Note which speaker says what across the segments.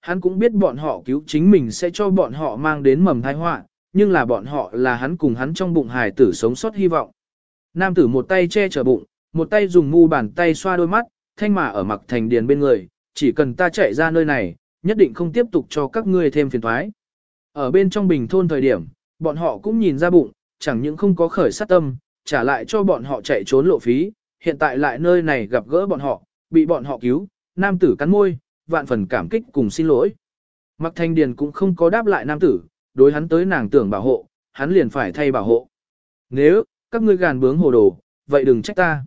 Speaker 1: Hắn cũng biết bọn họ cứu chính mình sẽ cho bọn họ mang đến mầm tai họa, nhưng là bọn họ là hắn cùng hắn trong bụng hài tử sống sót hy vọng. Nam tử một tay che chở bụng, một tay dùng mu bàn tay xoa đôi mắt, thanh mà ở mặc thành điền bên người, chỉ cần ta chạy ra nơi này, nhất định không tiếp tục cho các ngươi thêm phiền thoái. Ở bên trong bình thôn thời điểm, bọn họ cũng nhìn ra bụng, chẳng những không có khởi sát tâm, trả lại cho bọn họ chạy trốn lộ phí, hiện tại lại nơi này gặp gỡ bọn họ, bị bọn họ cứu, nam tử cắn môi, vạn phần cảm kích cùng xin lỗi. Mặc thanh điền cũng không có đáp lại nam tử, đối hắn tới nàng tưởng bảo hộ, hắn liền phải thay bảo hộ. Nếu, các ngươi gàn bướng hồ đồ, vậy đừng trách ta.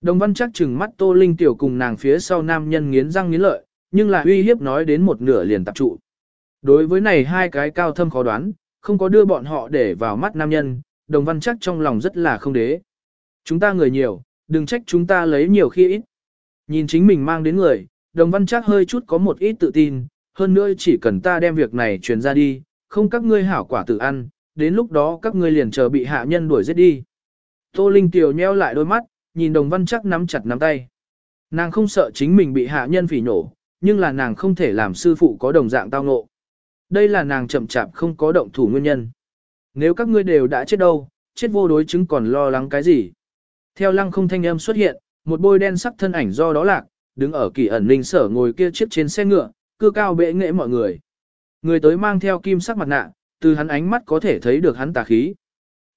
Speaker 1: Đồng văn chắc chừng mắt Tô Linh tiểu cùng nàng phía sau nam nhân nghiến răng nghiến lợi, nhưng là uy hiếp nói đến một nửa liền tập trụ. Đối với này hai cái cao thâm khó đoán, không có đưa bọn họ để vào mắt nam nhân, đồng văn chắc trong lòng rất là không đế. Chúng ta người nhiều, đừng trách chúng ta lấy nhiều khi ít. Nhìn chính mình mang đến người, đồng văn chắc hơi chút có một ít tự tin, hơn nữa chỉ cần ta đem việc này truyền ra đi, không các ngươi hảo quả tự ăn, đến lúc đó các ngươi liền chờ bị hạ nhân đuổi giết đi. Tô Linh Tiểu nheo lại đôi mắt, nhìn đồng văn chắc nắm chặt nắm tay. Nàng không sợ chính mình bị hạ nhân phỉ nổ, nhưng là nàng không thể làm sư phụ có đồng dạng tao ngộ. Đây là nàng chậm chạp không có động thủ nguyên nhân. Nếu các ngươi đều đã chết đâu, chết vô đối chứng còn lo lắng cái gì. Theo lăng không thanh âm xuất hiện, một bôi đen sắc thân ảnh do đó lạc, đứng ở kỳ ẩn ninh sở ngồi kia chiếc trên xe ngựa, cư cao bệ nghệ mọi người. Người tới mang theo kim sắc mặt nạ, từ hắn ánh mắt có thể thấy được hắn tà khí.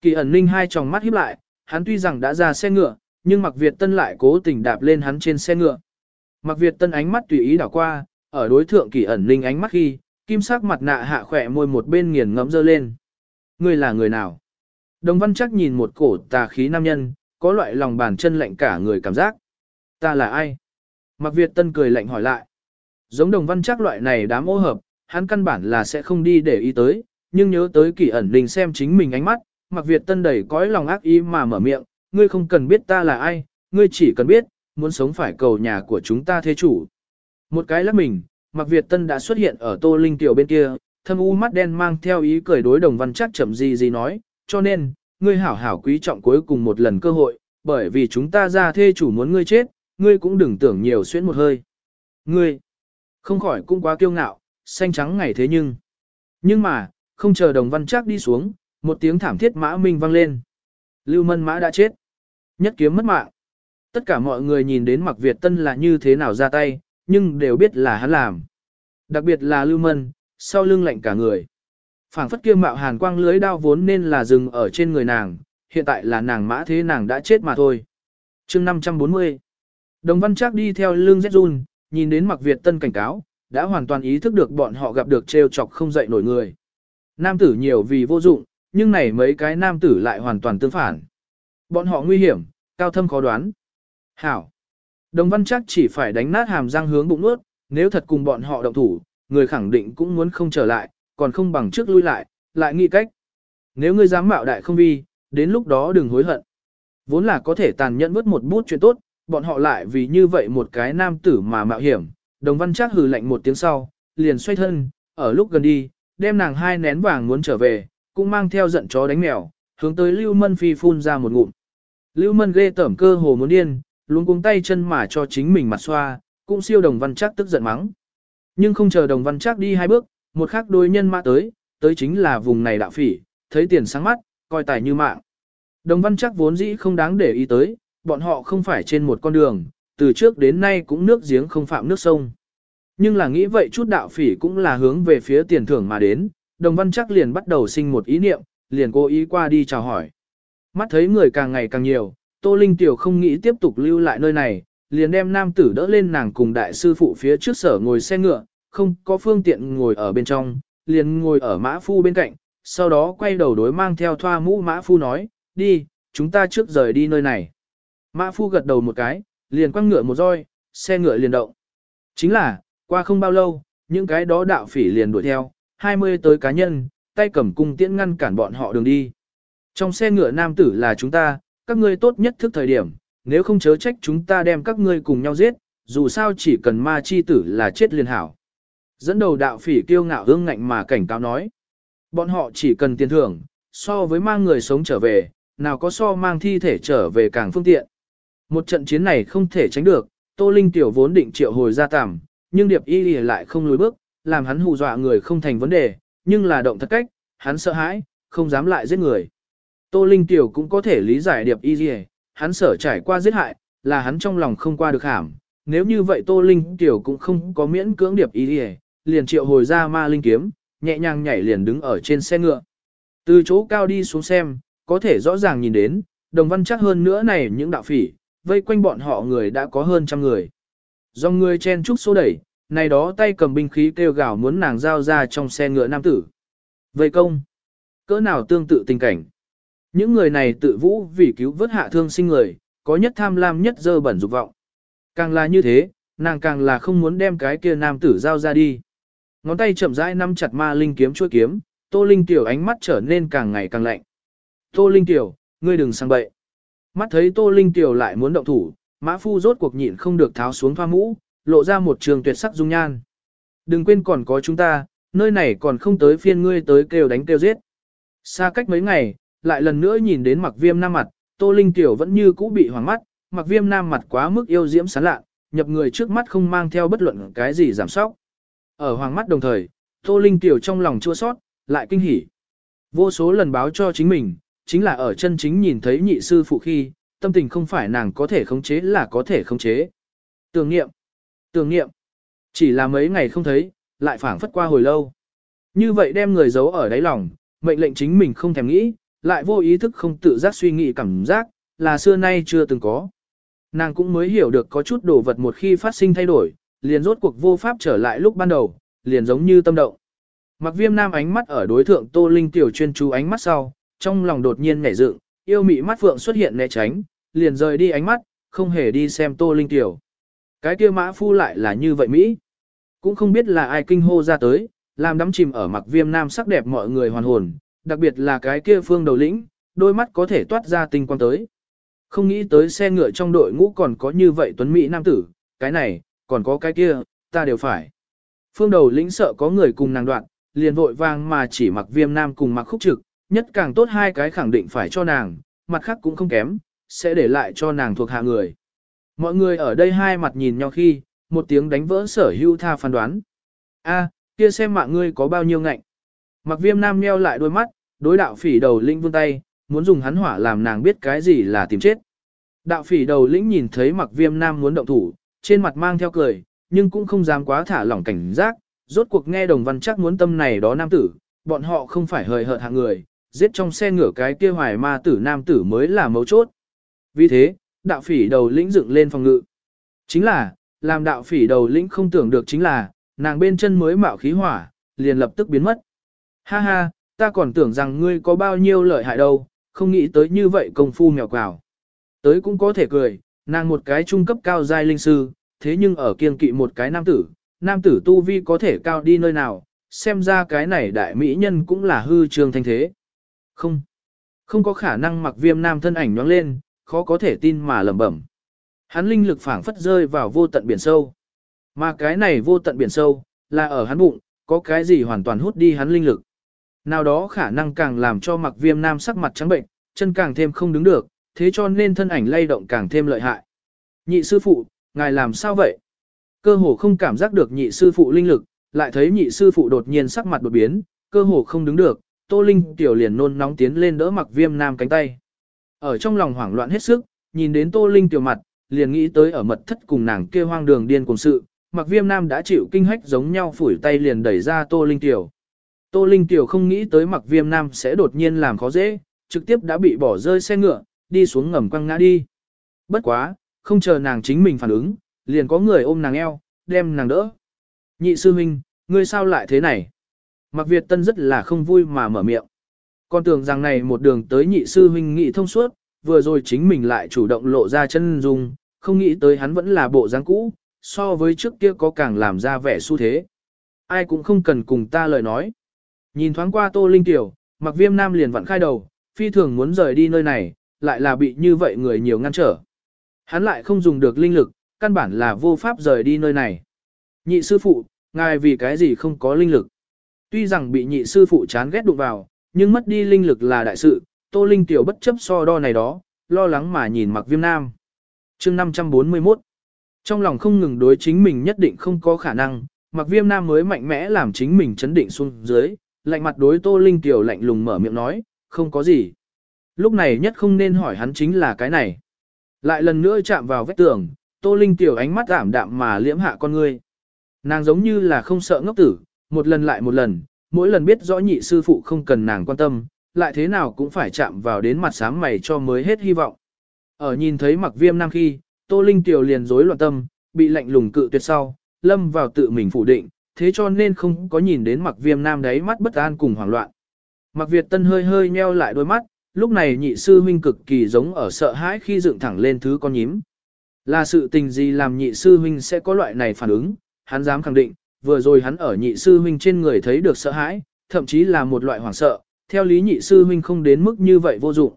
Speaker 1: Kỳ ẩn ninh hai tròng mắt híp lại, hắn tuy rằng đã ra xe ngựa, nhưng Mạc Việt Tân lại cố tình đạp lên hắn trên xe ngựa. Mạc Việt Tân ánh mắt tùy ý đảo qua, ở đối thượng kỳ ẩn ninh ánh mắt khi, kim sắc mặt nạ hạ khỏe môi một bên nghiền ngẫm dơ lên. Ngươi là người nào? Đồng văn chắc nhìn một cổ tà khí nam nhân, có loại lòng bàn chân lạnh cả người cảm giác. Ta là ai? Mạc Việt Tân cười lạnh hỏi lại. Giống đồng văn chắc loại này đám ô hợp, hắn căn bản là sẽ không đi để ý tới, nhưng nhớ tới kỳ ẩn đình xem chính mình ánh mắt, Mạc Việt Tân đầy cõi lòng ác ý mà mở miệng, ngươi không cần biết ta là ai, ngươi chỉ cần biết, muốn sống phải cầu nhà của chúng ta thế chủ. Một cái lắc mình, Mạc Việt Tân đã xuất hiện ở Tô Linh Tiểu bên kia, thâm u mắt đen mang theo ý cười đối đồng văn chắc chậm gì gì nói, cho nên, ngươi hảo hảo quý trọng cuối cùng một lần cơ hội, bởi vì chúng ta ra thê chủ muốn ngươi chết, ngươi cũng đừng tưởng nhiều xuyên một hơi. Ngươi, không khỏi cũng quá kiêu ngạo, xanh trắng ngày thế nhưng. Nhưng mà, không chờ đồng văn chắc đi xuống, một tiếng thảm thiết mã minh vang lên. Lưu Mân Mã đã chết. Nhất kiếm mất mạng. Tất cả mọi người nhìn đến Mặc Việt Tân là như thế nào ra tay, nhưng đều biết là hắn làm. Đặc biệt là Lưu Mân, sau lưng lạnh cả người. phảng phất kia mạo hàn quang lưới đao vốn nên là dừng ở trên người nàng, hiện tại là nàng mã thế nàng đã chết mà thôi. chương 540 Đồng văn chắc đi theo lương Zun, nhìn đến Mặc Việt Tân cảnh cáo, đã hoàn toàn ý thức được bọn họ gặp được trêu chọc không dậy nổi người. Nam tử nhiều vì vô dụng, nhưng này mấy cái nam tử lại hoàn toàn tương phản. Bọn họ nguy hiểm, cao thâm khó đoán. Hảo. Đồng văn chắc chỉ phải đánh nát hàm răng hướng bụng nuốt, nếu thật cùng bọn họ động thủ, người khẳng định cũng muốn không trở lại, còn không bằng trước lui lại, lại nghĩ cách. Nếu ngươi dám mạo đại không vi, đến lúc đó đừng hối hận. Vốn là có thể tàn nhẫn vứt một bút chuyện tốt, bọn họ lại vì như vậy một cái nam tử mà mạo hiểm. Đồng văn chắc hừ lạnh một tiếng sau, liền xoay thân, ở lúc gần đi, đem nàng hai nén vàng muốn trở về, cũng mang theo giận chó đánh mèo, hướng tới Lưu Mân Phi phun ra một ngụm. Lưu Mân ghê tởm cơ hồ muốn điên, luôn cuống tay chân mà cho chính mình mặt xoa, cũng siêu đồng văn chắc tức giận mắng. Nhưng không chờ đồng văn chắc đi hai bước, một khắc đôi nhân mã tới, tới chính là vùng này đạo phỉ, thấy tiền sáng mắt, coi tài như mạng. Đồng văn chắc vốn dĩ không đáng để ý tới, bọn họ không phải trên một con đường, từ trước đến nay cũng nước giếng không phạm nước sông. Nhưng là nghĩ vậy chút đạo phỉ cũng là hướng về phía tiền thưởng mà đến, đồng văn chắc liền bắt đầu sinh một ý niệm, liền cố ý qua đi chào hỏi. Mắt thấy người càng ngày càng nhiều, Tô Linh Tiểu không nghĩ tiếp tục lưu lại nơi này, liền đem nam tử đỡ lên nàng cùng đại sư phụ phía trước sở ngồi xe ngựa, không có phương tiện ngồi ở bên trong, liền ngồi ở mã phu bên cạnh, sau đó quay đầu đối mang theo thoa mũ mã phu nói, đi, chúng ta trước rời đi nơi này. Mã phu gật đầu một cái, liền quăng ngựa một roi, xe ngựa liền động. Chính là, qua không bao lâu, những cái đó đạo phỉ liền đuổi theo, 20 tới cá nhân, tay cầm cung tiễn ngăn cản bọn họ đường đi. Trong xe ngựa nam tử là chúng ta, các ngươi tốt nhất thức thời điểm, nếu không chớ trách chúng ta đem các ngươi cùng nhau giết, dù sao chỉ cần ma chi tử là chết liền hảo. Dẫn đầu đạo phỉ kiêu ngạo hương ngạnh mà cảnh cáo nói. Bọn họ chỉ cần tiền thưởng, so với mang người sống trở về, nào có so mang thi thể trở về càng phương tiện. Một trận chiến này không thể tránh được, Tô Linh tiểu vốn định triệu hồi ra tạm, nhưng Điệp Y lại không lùi bước, làm hắn hù dọa người không thành vấn đề, nhưng là động thật cách, hắn sợ hãi, không dám lại giết người. Tô Linh Tiểu cũng có thể lý giải điệp y gì, hắn sợ trải qua giết hại, là hắn trong lòng không qua được hàm. Nếu như vậy Tô Linh Tiểu cũng không có miễn cưỡng điệp y gì, liền triệu hồi ra ma linh kiếm, nhẹ nhàng nhảy liền đứng ở trên xe ngựa. Từ chỗ cao đi xuống xem, có thể rõ ràng nhìn đến, đồng văn chắc hơn nữa này những đạo phỉ, vây quanh bọn họ người đã có hơn trăm người. Do người chen trúc số đẩy, này đó tay cầm binh khí kêu gào muốn nàng giao ra trong xe ngựa nam tử. Vây công, cỡ nào tương tự tình cảnh. Những người này tự vũ vì cứu vớt hạ thương sinh người, có nhất tham lam nhất dơ bẩn dục vọng. Càng là như thế, nàng càng là không muốn đem cái kia nam tử giao ra đi. Ngón tay chậm rãi nắm chặt ma linh kiếm chuôi kiếm, Tô Linh Tiểu ánh mắt trở nên càng ngày càng lạnh. Tô Linh Tiểu, ngươi đừng sang bậy. Mắt thấy Tô Linh Tiểu lại muốn động thủ, Mã Phu rốt cuộc nhịn không được tháo xuống thoa mũ, lộ ra một trường tuyệt sắc dung nhan. Đừng quên còn có chúng ta, nơi này còn không tới phiên ngươi tới kêu đánh kêu giết. Xa cách mấy ngày, lại lần nữa nhìn đến mặc viêm nam mặt, Tô Linh Tiểu vẫn như cũ bị hoàng mắt, mặc viêm nam mặt quá mức yêu diễm sán lạ, nhập người trước mắt không mang theo bất luận cái gì giảm sóc. Ở hoàng mắt đồng thời, Tô Linh Tiểu trong lòng chua sót, lại kinh hỉ. Vô số lần báo cho chính mình, chính là ở chân chính nhìn thấy nhị sư phụ khi, tâm tình không phải nàng có thể khống chế là có thể khống chế. Tưởng niệm, tưởng niệm, chỉ là mấy ngày không thấy, lại phảng phất qua hồi lâu. Như vậy đem người giấu ở đáy lòng, mệnh lệnh chính mình không thèm nghĩ, lại vô ý thức không tự giác suy nghĩ cảm giác, là xưa nay chưa từng có. Nàng cũng mới hiểu được có chút đồ vật một khi phát sinh thay đổi, liền rốt cuộc vô pháp trở lại lúc ban đầu, liền giống như tâm động. Mặc viêm nam ánh mắt ở đối thượng Tô Linh tiểu chuyên chú ánh mắt sau, trong lòng đột nhiên nhảy dựng, yêu mị mắt phượng xuất hiện né tránh, liền rời đi ánh mắt, không hề đi xem Tô Linh tiểu. Cái kia mã phu lại là như vậy Mỹ. Cũng không biết là ai kinh hô ra tới, làm đắm chìm ở mặc viêm nam sắc đẹp mọi người hoàn hồn, đặc biệt là cái kia phương đầu lĩnh, đôi mắt có thể toát ra tinh quang tới. Không nghĩ tới xe ngựa trong đội ngũ còn có như vậy tuấn Mỹ nam tử, cái này, còn có cái kia, ta đều phải. Phương đầu lĩnh sợ có người cùng nàng đoạn, liền vội vang mà chỉ mặc viêm nam cùng mặc khúc trực, nhất càng tốt hai cái khẳng định phải cho nàng, mặt khác cũng không kém, sẽ để lại cho nàng thuộc hạ người. Mọi người ở đây hai mặt nhìn nhau khi, một tiếng đánh vỡ sở hưu tha phán đoán. A, kia xem mạng ngươi có bao nhiêu ngạnh. Mặc viêm nam nheo lại đôi mắt, đối đạo phỉ đầu lĩnh vươn tay, muốn dùng hắn hỏa làm nàng biết cái gì là tìm chết. Đạo phỉ đầu lĩnh nhìn thấy mặc viêm nam muốn động thủ, trên mặt mang theo cười, nhưng cũng không dám quá thả lỏng cảnh giác, rốt cuộc nghe đồng văn chắc muốn tâm này đó nam tử, bọn họ không phải hời hợt hạng người, giết trong xe ngửa cái kia hoài ma tử nam tử mới là mấu chốt. Vì thế, đạo phỉ đầu lĩnh dựng lên phòng ngự. Chính là, làm đạo phỉ đầu lĩnh không tưởng được chính là, nàng bên chân mới mạo khí hỏa, liền lập tức biến mất. Ha ha, ta còn tưởng rằng ngươi có bao nhiêu lợi hại đâu, không nghĩ tới như vậy công phu mèo quào. Tới cũng có thể cười, nàng một cái trung cấp cao giai linh sư, thế nhưng ở kiên kỵ một cái nam tử, nam tử tu vi có thể cao đi nơi nào, xem ra cái này đại mỹ nhân cũng là hư trường thanh thế. Không, không có khả năng mặc viêm nam thân ảnh nhoáng lên, khó có thể tin mà lẩm bẩm. Hắn linh lực phảng phất rơi vào vô tận biển sâu. Mà cái này vô tận biển sâu, là ở hắn bụng, có cái gì hoàn toàn hút đi hắn linh lực. Nào đó khả năng càng làm cho mặc viêm nam sắc mặt trắng bệnh, chân càng thêm không đứng được, thế cho nên thân ảnh lay động càng thêm lợi hại. Nhị sư phụ, ngài làm sao vậy? Cơ hồ không cảm giác được nhị sư phụ linh lực, lại thấy nhị sư phụ đột nhiên sắc mặt đột biến, cơ hồ không đứng được, Tô Linh tiểu liền nôn nóng tiến lên đỡ mặc viêm nam cánh tay. Ở trong lòng hoảng loạn hết sức, nhìn đến Tô Linh tiểu mặt, liền nghĩ tới ở mật thất cùng nàng kia hoang đường điên cùng sự, mặc viêm nam đã chịu kinh hách giống nhau phủi tay liền đẩy ra Tô Linh tiểu. Tô Linh tiểu không nghĩ tới mặc viêm nam sẽ đột nhiên làm khó dễ, trực tiếp đã bị bỏ rơi xe ngựa, đi xuống ngầm quăng ngã đi. Bất quá, không chờ nàng chính mình phản ứng, liền có người ôm nàng eo, đem nàng đỡ. Nhị sư huynh, ngươi sao lại thế này? Mặc Việt Tân rất là không vui mà mở miệng. Con tưởng rằng này một đường tới nhị sư huynh nghị thông suốt, vừa rồi chính mình lại chủ động lộ ra chân dung, không nghĩ tới hắn vẫn là bộ dáng cũ, so với trước kia có càng làm ra vẻ xu thế. Ai cũng không cần cùng ta lời nói. Nhìn thoáng qua Tô Linh Tiểu, mặc viêm nam liền vặn khai đầu, phi thường muốn rời đi nơi này, lại là bị như vậy người nhiều ngăn trở. Hắn lại không dùng được linh lực, căn bản là vô pháp rời đi nơi này. Nhị sư phụ, ngài vì cái gì không có linh lực? Tuy rằng bị nhị sư phụ chán ghét đụng vào, nhưng mất đi linh lực là đại sự, Tô Linh tiểu bất chấp so đo này đó, lo lắng mà nhìn Mặc Viêm Nam. Chương 541. Trong lòng không ngừng đối chính mình nhất định không có khả năng, mặc viêm nam mới mạnh mẽ làm chính mình chấn định xuống dưới, lạnh mặt đối Tô Linh Tiểu lạnh lùng mở miệng nói, không có gì. Lúc này nhất không nên hỏi hắn chính là cái này. Lại lần nữa chạm vào vách tường, Tô Linh Tiểu ánh mắt ảm đạm mà liễm hạ con ngươi. Nàng giống như là không sợ ngốc tử, một lần lại một lần, mỗi lần biết rõ nhị sư phụ không cần nàng quan tâm, lại thế nào cũng phải chạm vào đến mặt sáng mày cho mới hết hy vọng. Ở nhìn thấy mặc viêm nam khi, Tô Linh Tiểu liền rối loạn tâm, bị lạnh lùng cự tuyệt sau, lâm vào tự mình phủ định, thế cho nên không có nhìn đến mặc viêm nam đấy mắt bất an cùng hoảng loạn. Mặc Việt Tân hơi hơi nheo lại đôi mắt, lúc này nhị sư huynh cực kỳ giống ở sợ hãi khi dựng thẳng lên thứ con nhím. Là sự tình gì làm nhị sư huynh sẽ có loại này phản ứng, hắn dám khẳng định, vừa rồi hắn ở nhị sư huynh trên người thấy được sợ hãi, thậm chí là một loại hoảng sợ, theo lý nhị sư huynh không đến mức như vậy vô dụng.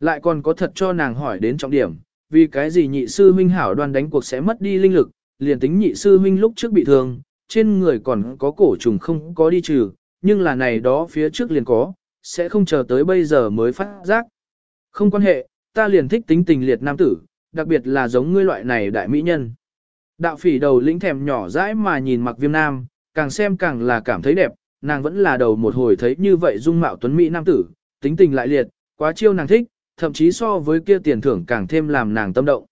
Speaker 1: Lại còn có thật cho nàng hỏi đến trọng điểm, vì cái gì nhị sư huynh hảo đoan đánh cuộc sẽ mất đi linh lực, liền tính nhị sư huynh lúc trước bị thương, trên người còn có cổ trùng không có đi trừ, nhưng là này đó phía trước liền có, sẽ không chờ tới bây giờ mới phát giác. Không quan hệ, ta liền thích tính tình liệt nam tử, đặc biệt là giống ngươi loại này đại mỹ nhân. Đạo phỉ đầu lĩnh thèm nhỏ dãi mà nhìn mặc viêm nam, càng xem càng là cảm thấy đẹp, nàng vẫn là đầu một hồi thấy như vậy dung mạo tuấn mỹ nam tử, tính tình lại liệt, quá chiêu nàng thích, thậm chí so với kia tiền thưởng càng thêm làm nàng tâm động.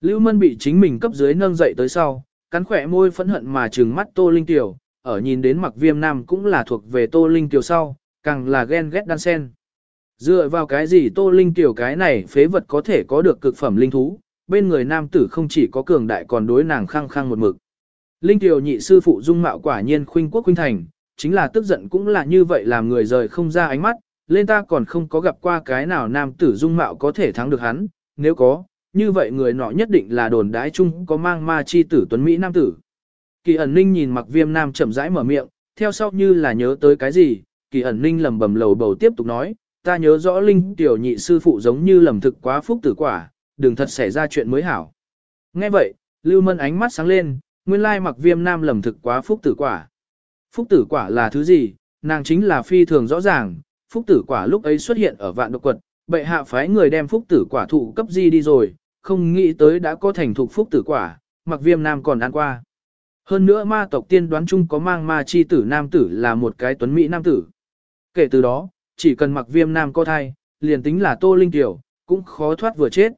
Speaker 1: Lưu Mân bị chính mình cấp dưới nâng dậy tới sau, cắn khỏe môi phẫn hận mà trừng mắt Tô Linh Tiểu, ở nhìn đến mặc viêm nam cũng là thuộc về Tô Linh Tiểu sau, càng là ghen ghét đan sen. Dựa vào cái gì Tô Linh Tiểu cái này phế vật có thể có được cực phẩm linh thú, bên người nam tử không chỉ có cường đại còn đối nàng khăng khăng một mực. Linh Tiểu nhị sư phụ dung mạo quả nhiên khuynh quốc khuynh thành, chính là tức giận cũng là như vậy làm người rời không ra ánh mắt, lên ta còn không có gặp qua cái nào nam tử dung mạo có thể thắng được hắn, nếu có, như vậy người nọ nhất định là đồn đái chung có mang ma chi tử tuấn Mỹ nam tử. Kỳ ẩn ninh nhìn mặc viêm nam chậm rãi mở miệng, theo sau như là nhớ tới cái gì, kỳ ẩn ninh lầm bầm lầu bầu tiếp tục nói, ta nhớ rõ linh tiểu nhị sư phụ giống như lầm thực quá phúc tử quả, đừng thật xảy ra chuyện mới hảo. Nghe vậy, Lưu Mân ánh mắt sáng lên, nguyên lai mặc viêm nam lầm thực quá phúc tử quả. Phúc tử quả là thứ gì, nàng chính là phi thường rõ ràng, phúc tử quả lúc ấy xuất hiện ở vạn độc quật, bệ hạ phái người đem phúc tử quả thụ cấp gì đi rồi, không nghĩ tới đã có thành thục phúc tử quả, mặc viêm nam còn ăn qua. Hơn nữa ma tộc tiên đoán chung có mang ma chi tử nam tử là một cái tuấn mỹ nam tử. Kể từ đó, chỉ cần mặc viêm nam có thai, liền tính là tô linh tiểu, cũng khó thoát vừa chết.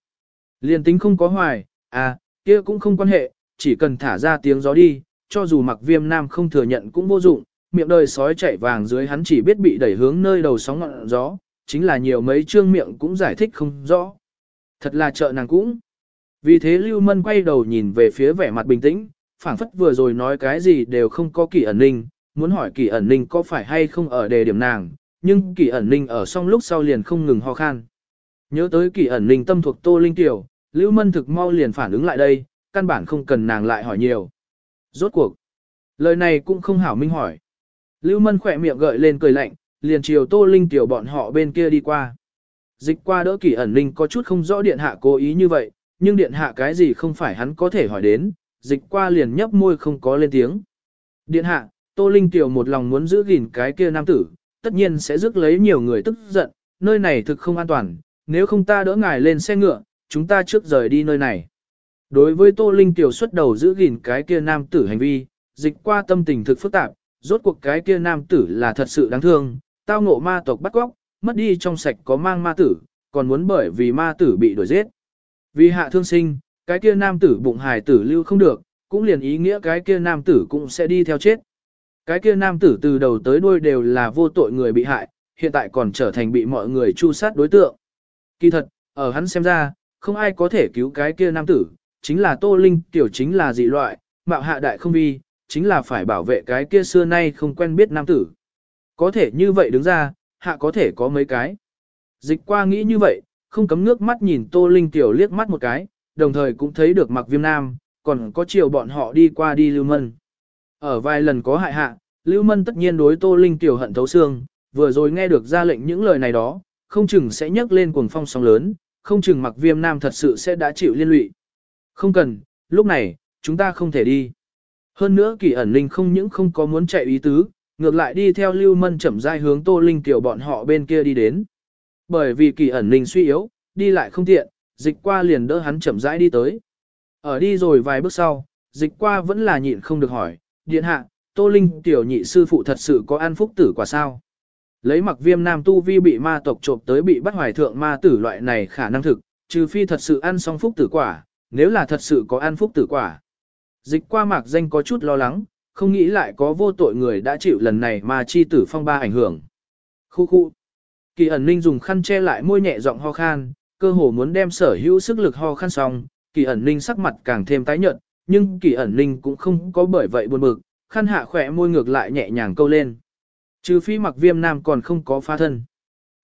Speaker 1: Liền tính không có hoài, à, kia cũng không quan hệ, chỉ cần thả ra tiếng gió đi, cho dù mặc viêm nam không thừa nhận cũng vô dụng, miệng đời sói chạy vàng dưới hắn chỉ biết bị đẩy hướng nơi đầu sóng ngọn gió, chính là nhiều mấy chương miệng cũng giải thích không rõ. Thật là trợ nàng cũng. Vì thế Lưu Mân quay đầu nhìn về phía vẻ mặt bình tĩnh, phảng phất vừa rồi nói cái gì đều không có kỳ ẩn ninh, muốn hỏi kỳ ẩn ninh có phải hay không ở đề điểm nàng, nhưng kỳ ẩn ninh ở xong lúc sau liền không ngừng ho khan. Nhớ tới kỳ ẩn ninh tâm thuộc Tô Linh Tiểu, Lưu Mân thực mau liền phản ứng lại đây, căn bản không cần nàng lại hỏi nhiều. Rốt cuộc. Lời này cũng không hảo minh hỏi. Lưu Mân khỏe miệng gợi lên cười lạnh, liền chiều Tô Linh Tiểu bọn họ bên kia đi qua. Dịch qua đỡ kỳ ẩn linh có chút không rõ điện hạ cố ý như vậy, nhưng điện hạ cái gì không phải hắn có thể hỏi đến, dịch qua liền nhấp môi không có lên tiếng. Điện hạ, Tô Linh Tiểu một lòng muốn giữ gìn cái kia nam tử, tất nhiên sẽ rước lấy nhiều người tức giận, nơi này thực không an toàn, nếu không ta đỡ ngài lên xe ngựa, chúng ta trước rời đi nơi này. Đối với Tô Linh Tiểu xuất đầu giữ gìn cái kia nam tử hành vi, dịch qua tâm tình thực phức tạp, rốt cuộc cái kia nam tử là thật sự đáng thương, tao ngộ ma tộc bắt cóc, mất đi trong sạch có mang ma tử, còn muốn bởi vì ma tử bị đuổi giết. Vì hạ thương sinh, cái kia nam tử bụng hài tử lưu không được, cũng liền ý nghĩa cái kia nam tử cũng sẽ đi theo chết. Cái kia nam tử từ đầu tới đuôi đều là vô tội người bị hại, hiện tại còn trở thành bị mọi người chu sát đối tượng. Kỳ thật, ở hắn xem ra, không ai có thể cứu cái kia nam tử, chính là Tô Linh tiểu chính là dị loại, mạo hạ đại không vi, chính là phải bảo vệ cái kia xưa nay không quen biết nam tử. Có thể như vậy đứng ra, hạ có thể có mấy cái. Dịch qua nghĩ như vậy, không cấm nước mắt nhìn Tô Linh Tiểu liếc mắt một cái, đồng thời cũng thấy được mặc viêm nam, còn có chiều bọn họ đi qua đi Lưu Mân. Ở vài lần có hại hạ, Lưu Mân tất nhiên đối Tô Linh Tiểu hận thấu xương, vừa rồi nghe được ra lệnh những lời này đó, không chừng sẽ nhấc lên cuồng phong sóng lớn, không chừng mặc viêm nam thật sự sẽ đã chịu liên lụy. Không cần, lúc này, chúng ta không thể đi. Hơn nữa kỳ ẩn linh không những không có muốn chạy ý tứ, ngược lại đi theo Lưu Mân chậm rãi hướng Tô Linh tiểu bọn họ bên kia đi đến. Bởi vì kỳ ẩn linh suy yếu, đi lại không tiện, dịch qua liền đỡ hắn chậm rãi đi tới. Ở đi rồi vài bước sau, dịch qua vẫn là nhịn không được hỏi, điện hạ, Tô Linh tiểu nhị sư phụ thật sự có an phúc tử quả sao? Lấy mặc viêm nam tu vi bị ma tộc trộm tới bị bắt hoài thượng ma tử loại này khả năng thực, trừ phi thật sự ăn xong phúc tử quả, nếu là thật sự có ăn phúc tử quả. Dịch qua mạc danh có chút lo lắng, không nghĩ lại có vô tội người đã chịu lần này mà chi tử phong ba ảnh hưởng. Khu khu. Kỳ ẩn ninh dùng khăn che lại môi nhẹ giọng ho khan, cơ hồ muốn đem sở hữu sức lực ho khan xong, kỳ ẩn ninh sắc mặt càng thêm tái nhợt, nhưng kỳ ẩn ninh cũng không có bởi vậy buồn bực, khăn hạ khỏe môi ngược lại nhẹ nhàng câu lên. Trừ phi mặc viêm nam còn không có phá thân.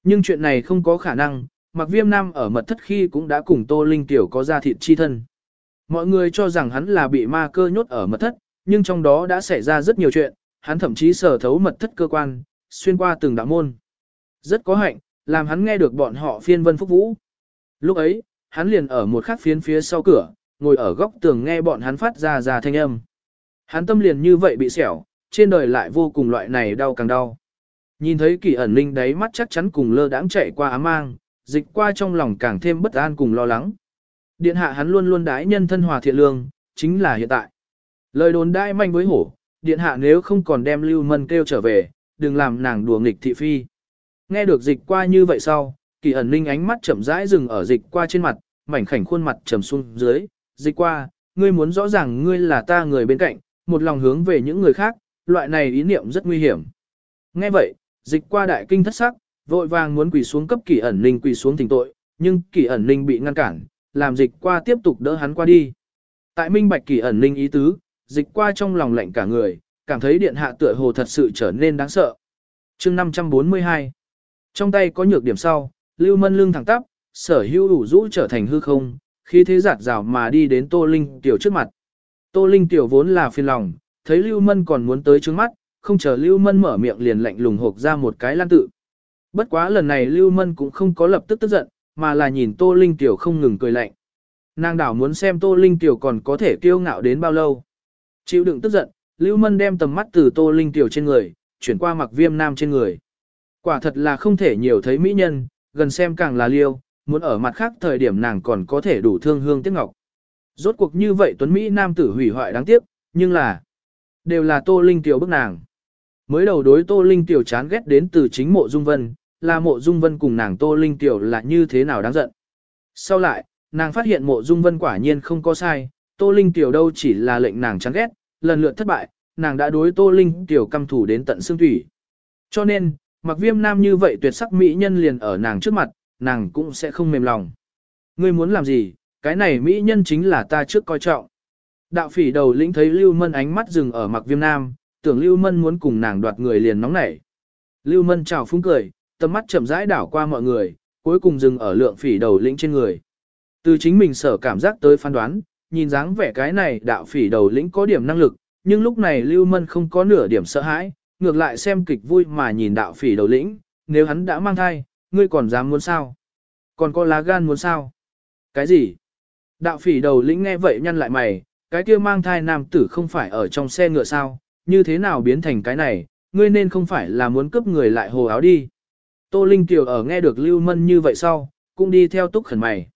Speaker 1: Nhưng chuyện này không có khả năng, mặc viêm nam ở mật thất khi cũng đã cùng Tô Linh Tiểu có ra thịt chi thân. Mọi người cho rằng hắn là bị ma cơ nhốt ở mật thất, nhưng trong đó đã xảy ra rất nhiều chuyện, hắn thậm chí sở thấu mật thất cơ quan, xuyên qua từng đạo môn. Rất có hạnh, làm hắn nghe được bọn họ phiên vân phúc vũ. Lúc ấy, hắn liền ở một khắc phiến phía sau cửa, ngồi ở góc tường nghe bọn hắn phát ra ra thanh âm. Hắn tâm liền như vậy bị xẻo, trên đời lại vô cùng loại này đau càng đau. Nhìn thấy kỳ ẩn linh đáy mắt chắc chắn cùng lơ đãng chạy qua ám mang, dịch qua trong lòng càng thêm bất an cùng lo lắng. Điện hạ hắn luôn luôn đái nhân thân hòa thiện lương, chính là hiện tại. Lời đồn đai manh với hổ, điện hạ nếu không còn đem lưu mân kêu trở về, đừng làm nàng đùa nghịch thị phi. Nghe được dịch qua như vậy sau, kỳ ẩn linh ánh mắt chậm rãi dừng ở dịch qua trên mặt, mảnh khảnh khuôn mặt trầm xuống dưới, dịch qua, ngươi muốn rõ ràng ngươi là ta người bên cạnh, một lòng hướng về những người khác, loại này ý niệm rất nguy hiểm. Nghe vậy, dịch qua đại kinh thất sắc, vội vàng muốn quỳ xuống cấp kỳ ẩn linh quỳ xuống thỉnh tội, nhưng kỳ ẩn linh bị ngăn cản, làm dịch qua tiếp tục đỡ hắn qua đi. Tại minh bạch kỳ ẩn linh ý tứ, dịch qua trong lòng lạnh cả người, cảm thấy điện hạ tựa hồ thật sự trở nên đáng sợ. chương 542 Trong tay có nhược điểm sau, lưu mân lưng thẳng tắp, sở hữu đủ rũ trở thành hư không, khi thế giạt rào mà đi đến Tô Linh Tiểu trước mặt. Tô Linh Tiểu vốn là phiền lòng, thấy Lưu Mân còn muốn tới trước mắt, không chờ Lưu Mân mở miệng liền lạnh lùng hộp ra một cái lan tự. Bất quá lần này Lưu Mân cũng không có lập tức tức giận, mà là nhìn Tô Linh Tiểu không ngừng cười lạnh. Nàng đảo muốn xem Tô Linh Tiểu còn có thể kiêu ngạo đến bao lâu. Chịu đựng tức giận, Lưu Mân đem tầm mắt từ Tô Linh Tiểu trên người, chuyển qua mặc viêm nam trên người. Quả thật là không thể nhiều thấy mỹ nhân, gần xem càng là liêu, muốn ở mặt khác thời điểm nàng còn có thể đủ thương hương tiếc ngọc. Rốt cuộc như vậy Tuấn Mỹ nam tử hủy hoại đáng tiếc, nhưng là đều là Tô Linh Tiểu bức nàng. Mới đầu đối Tô Linh Tiểu chán ghét đến từ chính mộ Dung Vân, là mộ Dung Vân cùng nàng Tô Linh Tiểu là như thế nào đáng giận. Sau lại, nàng phát hiện mộ Dung Vân quả nhiên không có sai, Tô Linh Tiểu đâu chỉ là lệnh nàng chán ghét, lần lượt thất bại, nàng đã đối Tô Linh Tiểu căm thủ đến tận xương thủy. Cho nên, mặc viêm nam như vậy tuyệt sắc mỹ nhân liền ở nàng trước mặt, nàng cũng sẽ không mềm lòng. Ngươi muốn làm gì, cái này mỹ nhân chính là ta trước coi trọng. Đạo phỉ đầu lĩnh thấy Lưu Mân ánh mắt dừng ở mặc viêm nam, tưởng Lưu Mân muốn cùng nàng đoạt người liền nóng nảy. Lưu Mân chào phúng cười, tầm mắt chậm rãi đảo qua mọi người, cuối cùng dừng ở lượng phỉ đầu lĩnh trên người. Từ chính mình sở cảm giác tới phán đoán, nhìn dáng vẻ cái này đạo phỉ đầu lĩnh có điểm năng lực, nhưng lúc này Lưu Mân không có nửa điểm sợ hãi, ngược lại xem kịch vui mà nhìn đạo phỉ đầu lĩnh, nếu hắn đã mang thai, ngươi còn dám muốn sao? Còn có lá gan muốn sao? Cái gì? Đạo phỉ đầu lĩnh nghe vậy nhăn lại mày, cái kia mang thai nam tử không phải ở trong xe ngựa sao, như thế nào biến thành cái này, ngươi nên không phải là muốn cướp người lại hồ áo đi. Tô Linh Kiều ở nghe được Lưu Mân như vậy sau, cũng đi theo túc khẩn mày.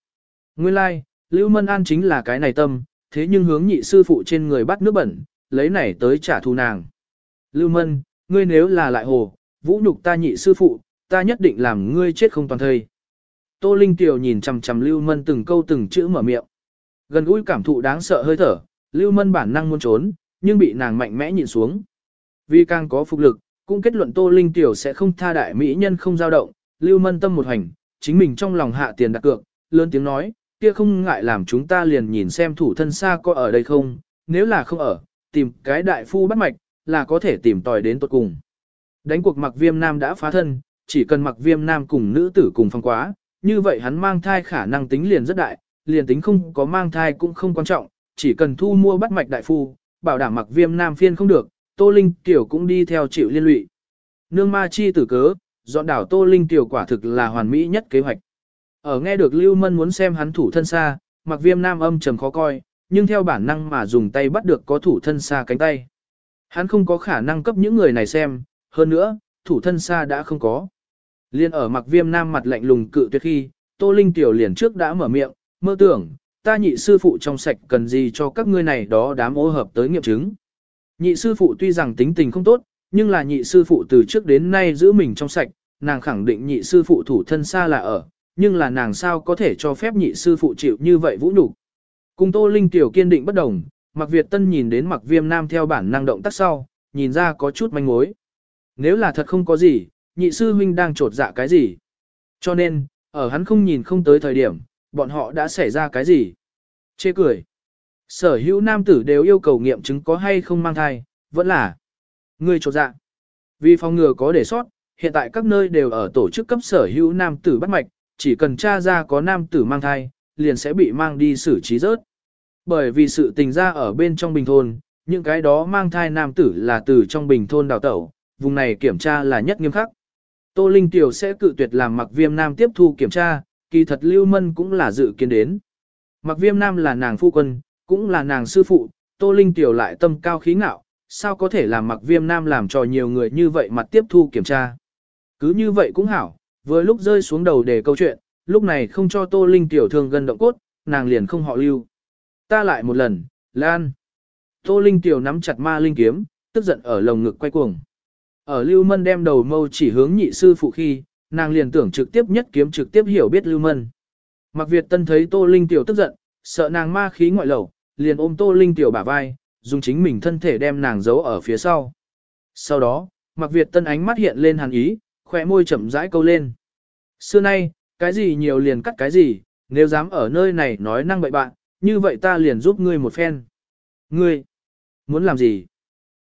Speaker 1: Nguyên lai, like, Lưu Mân An chính là cái này tâm, thế nhưng hướng nhị sư phụ trên người bắt nước bẩn, lấy này tới trả thù nàng. Lưu Mân, ngươi nếu là lại hồ, vũ nhục ta nhị sư phụ, ta nhất định làm ngươi chết không toàn thây. Tô Linh Kiều nhìn chằm chằm Lưu Mân từng câu từng chữ mở miệng. Gần gũi cảm thụ đáng sợ hơi thở, Lưu Mân bản năng muốn trốn, nhưng bị nàng mạnh mẽ nhìn xuống. Vì càng có phục lực, cũng kết luận Tô Linh Tiểu sẽ không tha đại mỹ nhân không dao động, Lưu Mân tâm một hành, chính mình trong lòng hạ tiền đặt cược, lớn tiếng nói, kia không ngại làm chúng ta liền nhìn xem thủ thân xa có ở đây không, nếu là không ở, tìm cái đại phu bắt mạch, là có thể tìm tòi đến tuột cùng. Đánh cuộc mặc viêm nam đã phá thân, chỉ cần mặc viêm nam cùng nữ tử cùng phong quá, như vậy hắn mang thai khả năng tính liền rất đại, liền tính không có mang thai cũng không quan trọng, chỉ cần thu mua bắt mạch đại phu, bảo đảm mặc viêm nam phiên không được, Tô Linh Tiểu cũng đi theo chịu liên lụy. Nương ma chi tử cớ, dọn đảo Tô Linh Tiểu quả thực là hoàn mỹ nhất kế hoạch. Ở nghe được Lưu Mân muốn xem hắn thủ thân xa, mặc viêm nam âm trầm khó coi, nhưng theo bản năng mà dùng tay bắt được có thủ thân xa cánh tay. Hắn không có khả năng cấp những người này xem, hơn nữa, thủ thân xa đã không có. Liên ở mặc viêm nam mặt lạnh lùng cự tuyệt khi, Tô Linh Tiểu liền trước đã mở miệng, mơ tưởng, ta nhị sư phụ trong sạch cần gì cho các ngươi này đó đám ô hợp tới nghiệm chứng. Nhị sư phụ tuy rằng tính tình không tốt, nhưng là nhị sư phụ từ trước đến nay giữ mình trong sạch, nàng khẳng định nhị sư phụ thủ thân xa là ở, nhưng là nàng sao có thể cho phép nhị sư phụ chịu như vậy vũ nhục. Cùng Tô Linh tiểu kiên định bất đồng, Mạc Việt Tân nhìn đến Mạc Viêm Nam theo bản năng động tác sau, nhìn ra có chút manh mối. Nếu là thật không có gì, nhị sư huynh đang trột dạ cái gì? Cho nên, ở hắn không nhìn không tới thời điểm, bọn họ đã xảy ra cái gì? Chê cười. Sở hữu nam tử đều yêu cầu nghiệm chứng có hay không mang thai, vẫn là người trột dạ. Vì phòng ngừa có để sót, hiện tại các nơi đều ở tổ chức cấp sở hữu nam tử bắt mạch, chỉ cần tra ra có nam tử mang thai, liền sẽ bị mang đi xử trí rớt. Bởi vì sự tình ra ở bên trong bình thôn, những cái đó mang thai nam tử là từ trong bình thôn đào tẩu, vùng này kiểm tra là nhất nghiêm khắc. Tô Linh Tiểu sẽ cự tuyệt làm mặc viêm nam tiếp thu kiểm tra, kỳ thật Lưu Mân cũng là dự kiến đến. Mặc viêm nam là nàng phu quân, cũng là nàng sư phụ, Tô Linh Tiểu lại tâm cao khí ngạo, sao có thể làm mặc viêm nam làm cho nhiều người như vậy mặt tiếp thu kiểm tra. Cứ như vậy cũng hảo, vừa lúc rơi xuống đầu để câu chuyện, lúc này không cho Tô Linh Tiểu thương gần động cốt, nàng liền không họ lưu. Ta lại một lần, Lan. Tô Linh Tiểu nắm chặt ma linh kiếm, tức giận ở lồng ngực quay cuồng. Ở Lưu Mân đem đầu mâu chỉ hướng nhị sư phụ khi, nàng liền tưởng trực tiếp nhất kiếm trực tiếp hiểu biết Lưu Mân. Mặc Việt Tân thấy Tô Linh Tiểu tức giận, sợ nàng ma khí ngoại lẩu, liền ôm Tô Linh Tiểu bả vai, dùng chính mình thân thể đem nàng giấu ở phía sau. Sau đó, Mặc Việt Tân ánh mắt hiện lên hàn ý, khỏe môi chậm rãi câu lên. Xưa nay, cái gì nhiều liền cắt cái gì, nếu dám ở nơi này nói năng bậy bạn, như vậy ta liền giúp ngươi một phen. Ngươi, muốn làm gì?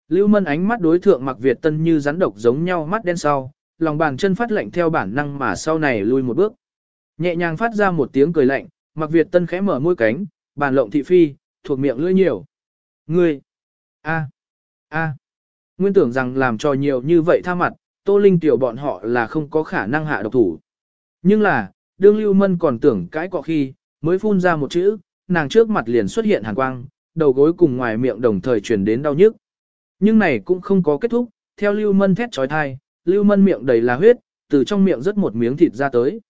Speaker 1: Lưu Mân ánh mắt đối thượng Mặc Việt Tân như rắn độc giống nhau mắt đen sau, lòng bàn chân phát lạnh theo bản năng mà sau này lui một bước. Nhẹ nhàng phát ra một tiếng cười lạnh, Mặc Việt Tân khẽ mở môi cánh, bàn lộng thị phi, thuộc miệng lưỡi nhiều. Ngươi, a, a, nguyên tưởng rằng làm cho nhiều như vậy tha mặt, Tô Linh tiểu bọn họ là không có khả năng hạ độc thủ. Nhưng là, đương Lưu Mân còn tưởng cãi cọ khi, mới phun ra một chữ, nàng trước mặt liền xuất hiện hàn quang, đầu gối cùng ngoài miệng đồng thời truyền đến đau nhức. Nhưng này cũng không có kết thúc, theo Lưu Mân thét trói thai, Lưu Mân miệng đầy là huyết, từ trong miệng rất một miếng thịt ra tới.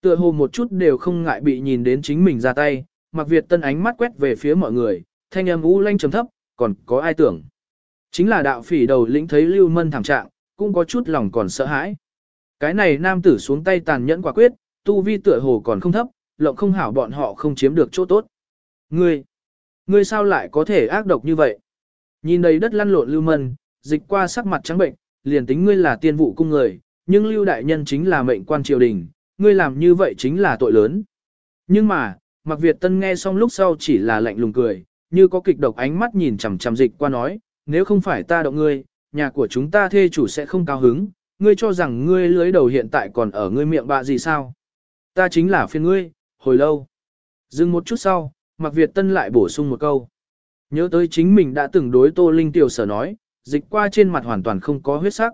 Speaker 1: Tựa hồ một chút đều không ngại bị nhìn đến chính mình ra tay, Mặc Việt Tân ánh mắt quét về phía mọi người, thanh âm u lanh trầm thấp, còn có ai tưởng. Chính là đạo phỉ đầu lĩnh thấy Lưu Mân thảm trạng, cũng có chút lòng còn sợ hãi. Cái này nam tử xuống tay tàn nhẫn quả quyết, tu vi tựa hồ còn không thấp, lộng không hảo bọn họ không chiếm được chỗ tốt. Ngươi, ngươi sao lại có thể ác độc như vậy? Nhìn đầy đất lăn lộn lưu mân, dịch qua sắc mặt trắng bệnh, liền tính ngươi là tiên vụ cung người, nhưng lưu đại nhân chính là mệnh quan triều đình, ngươi làm như vậy chính là tội lớn. Nhưng mà, Mạc Việt Tân nghe xong lúc sau chỉ là lạnh lùng cười, như có kịch độc ánh mắt nhìn chằm chằm dịch qua nói, nếu không phải ta động ngươi, nhà của chúng ta thê chủ sẽ không cao hứng, ngươi cho rằng ngươi lưới đầu hiện tại còn ở ngươi miệng bạ gì sao? Ta chính là phiên ngươi, hồi lâu. Dừng một chút sau, Mạc Việt Tân lại bổ sung một câu. Nhớ tới chính mình đã từng đối Tô Linh tiểu sở nói, dịch qua trên mặt hoàn toàn không có huyết sắc.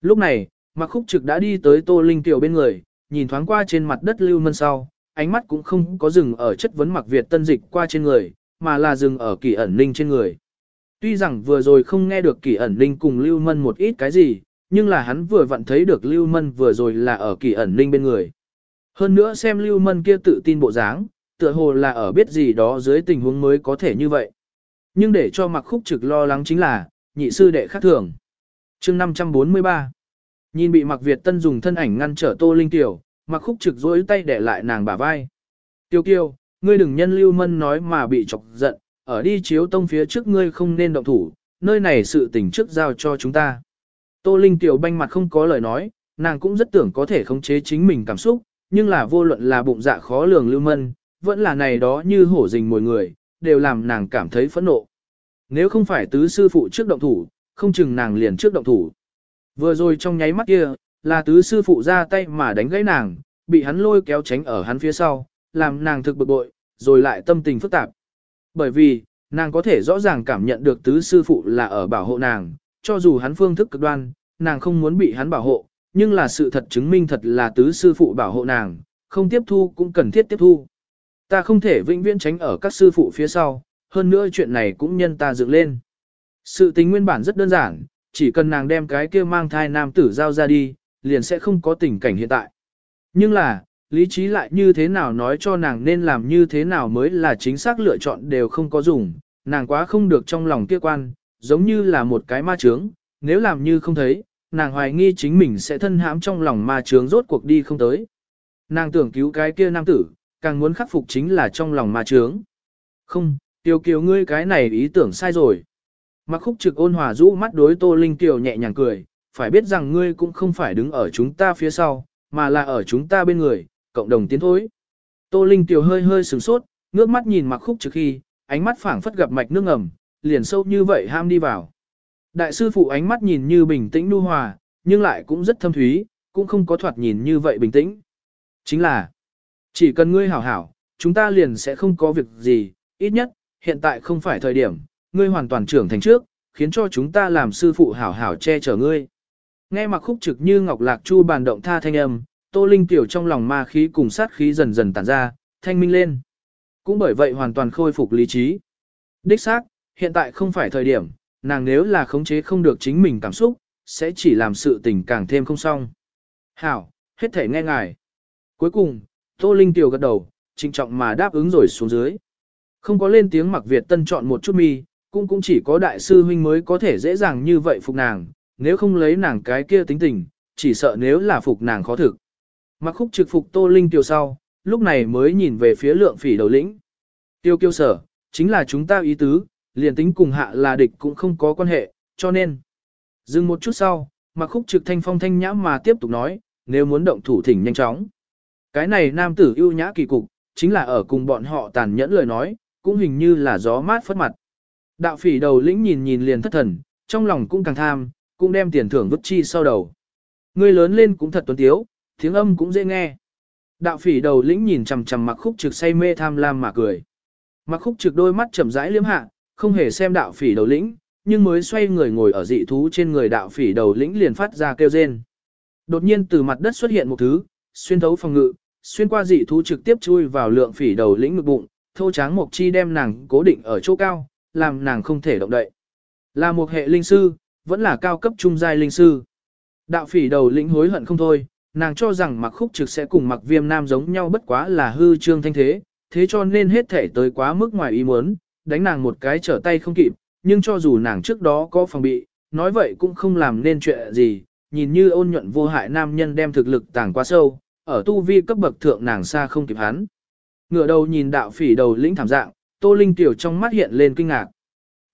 Speaker 1: Lúc này, Mạc Khúc Trực đã đi tới Tô Linh tiểu bên người, nhìn thoáng qua trên mặt đất lưu mân sau, ánh mắt cũng không có dừng ở chất vấn Mạc Việt Tân dịch qua trên người, mà là dừng ở kỳ ẩn ninh trên người. Tuy rằng vừa rồi không nghe được kỳ ẩn ninh cùng lưu mân một ít cái gì, nhưng là hắn vừa vặn thấy được lưu mân vừa rồi là ở kỳ ẩn ninh bên người. Hơn nữa xem lưu mân kia tự tin bộ dáng, tựa hồ là ở biết gì đó dưới tình huống mới có thể như vậy. Nhưng để cho mặc khúc trực lo lắng chính là, nhị sư đệ khác thường. chương 543 Nhìn bị mặc Việt Tân dùng thân ảnh ngăn trở tô linh tiểu, mặc khúc trực dối tay để lại nàng bả vai. Tiêu kiêu, ngươi đừng nhân lưu mân nói mà bị chọc giận, ở đi chiếu tông phía trước ngươi không nên động thủ, nơi này sự tình trước giao cho chúng ta. Tô Linh tiểu banh mặt không có lời nói, nàng cũng rất tưởng có thể khống chế chính mình cảm xúc, nhưng là vô luận là bụng dạ khó lường lưu mân, vẫn là này đó như hổ rình mồi người, đều làm nàng cảm thấy phẫn nộ. Nếu không phải tứ sư phụ trước động thủ, không chừng nàng liền trước động thủ. Vừa rồi trong nháy mắt kia, là tứ sư phụ ra tay mà đánh gãy nàng, bị hắn lôi kéo tránh ở hắn phía sau, làm nàng thực bực bội, rồi lại tâm tình phức tạp. Bởi vì, nàng có thể rõ ràng cảm nhận được tứ sư phụ là ở bảo hộ nàng, cho dù hắn phương thức cực đoan, nàng không muốn bị hắn bảo hộ, nhưng là sự thật chứng minh thật là tứ sư phụ bảo hộ nàng, không tiếp thu cũng cần thiết tiếp thu. Ta không thể vĩnh viễn tránh ở các sư phụ phía sau, hơn nữa chuyện này cũng nhân ta dựng lên. Sự tình nguyên bản rất đơn giản, chỉ cần nàng đem cái kia mang thai nam tử giao ra đi, liền sẽ không có tình cảnh hiện tại. Nhưng là, lý trí lại như thế nào nói cho nàng nên làm như thế nào mới là chính xác lựa chọn đều không có dùng, nàng quá không được trong lòng kia quan, giống như là một cái ma trướng, nếu làm như không thấy, nàng hoài nghi chính mình sẽ thân hãm trong lòng ma trướng rốt cuộc đi không tới. Nàng tưởng cứu cái kia nam tử, càng muốn khắc phục chính là trong lòng ma trướng. Không, Tiểu kiều ngươi cái này ý tưởng sai rồi. Mặc khúc trực ôn hòa rũ mắt đối Tô Linh Tiểu nhẹ nhàng cười, phải biết rằng ngươi cũng không phải đứng ở chúng ta phía sau, mà là ở chúng ta bên người, cộng đồng tiến thối. Tô Linh Tiểu hơi hơi sửng sốt, ngước mắt nhìn mặc khúc trực khi, ánh mắt phảng phất gặp mạch nước ngầm, liền sâu như vậy ham đi vào. Đại sư phụ ánh mắt nhìn như bình tĩnh nu hòa, nhưng lại cũng rất thâm thúy, cũng không có thoạt nhìn như vậy bình tĩnh. Chính là, chỉ cần ngươi hảo hảo, chúng ta liền sẽ không có việc gì, ít nhất, hiện tại không phải thời điểm, ngươi hoàn toàn trưởng thành trước, khiến cho chúng ta làm sư phụ hảo hảo che chở ngươi. Nghe mặc khúc trực như ngọc lạc chu bàn động tha thanh âm, tô linh tiểu trong lòng ma khí cùng sát khí dần dần tản ra, thanh minh lên. Cũng bởi vậy hoàn toàn khôi phục lý trí. Đích xác, hiện tại không phải thời điểm, nàng nếu là khống chế không được chính mình cảm xúc, sẽ chỉ làm sự tình càng thêm không xong. Hảo, hết thể nghe ngài. Cuối cùng, Tô Linh Tiểu gật đầu, trinh trọng mà đáp ứng rồi xuống dưới. Không có lên tiếng mặc Việt Tân chọn một chút mi, cũng cũng chỉ có đại sư huynh mới có thể dễ dàng như vậy phục nàng, nếu không lấy nàng cái kia tính tình, chỉ sợ nếu là phục nàng khó thực. Mặc khúc trực phục Tô Linh Tiểu sau, lúc này mới nhìn về phía lượng phỉ đầu lĩnh. Tiêu kiêu sở, chính là chúng ta ý tứ, liền tính cùng hạ là địch cũng không có quan hệ, cho nên. Dừng một chút sau, mặc khúc trực thanh phong thanh nhã mà tiếp tục nói, nếu muốn động thủ thỉnh nhanh chóng. Cái này nam tử ưu nhã kỳ cục, chính là ở cùng bọn họ tàn nhẫn lời nói, cũng hình như là gió mát phất mặt. Đạo phỉ đầu lĩnh nhìn nhìn liền thất thần, trong lòng cũng càng tham, cũng đem tiền thưởng vứt chi sau đầu. Người lớn lên cũng thật tuấn tiếu, tiếng âm cũng dễ nghe. Đạo phỉ đầu lĩnh nhìn chằm chằm mặc khúc trực say mê tham lam mà cười. Mặc khúc trực đôi mắt chậm rãi liếm hạ, không hề xem đạo phỉ đầu lĩnh, nhưng mới xoay người ngồi ở dị thú trên người đạo phỉ đầu lĩnh liền phát ra kêu rên. Đột nhiên từ mặt đất xuất hiện một thứ, xuyên thấu phòng ngự, xuyên qua dị thú trực tiếp chui vào lượng phỉ đầu lĩnh ngực bụng, thô tráng mộc chi đem nàng cố định ở chỗ cao, làm nàng không thể động đậy. Là một hệ linh sư, vẫn là cao cấp trung giai linh sư. Đạo phỉ đầu lĩnh hối hận không thôi, nàng cho rằng mặc khúc trực sẽ cùng mặc viêm nam giống nhau bất quá là hư trương thanh thế, thế cho nên hết thể tới quá mức ngoài ý muốn, đánh nàng một cái trở tay không kịp, nhưng cho dù nàng trước đó có phòng bị, nói vậy cũng không làm nên chuyện gì, nhìn như ôn nhuận vô hại nam nhân đem thực lực tàng quá sâu, ở tu vi cấp bậc thượng nàng xa không kịp hắn ngửa đầu nhìn đạo phỉ đầu lĩnh thảm dạng, Tô Linh tiểu trong mắt hiện lên kinh ngạc.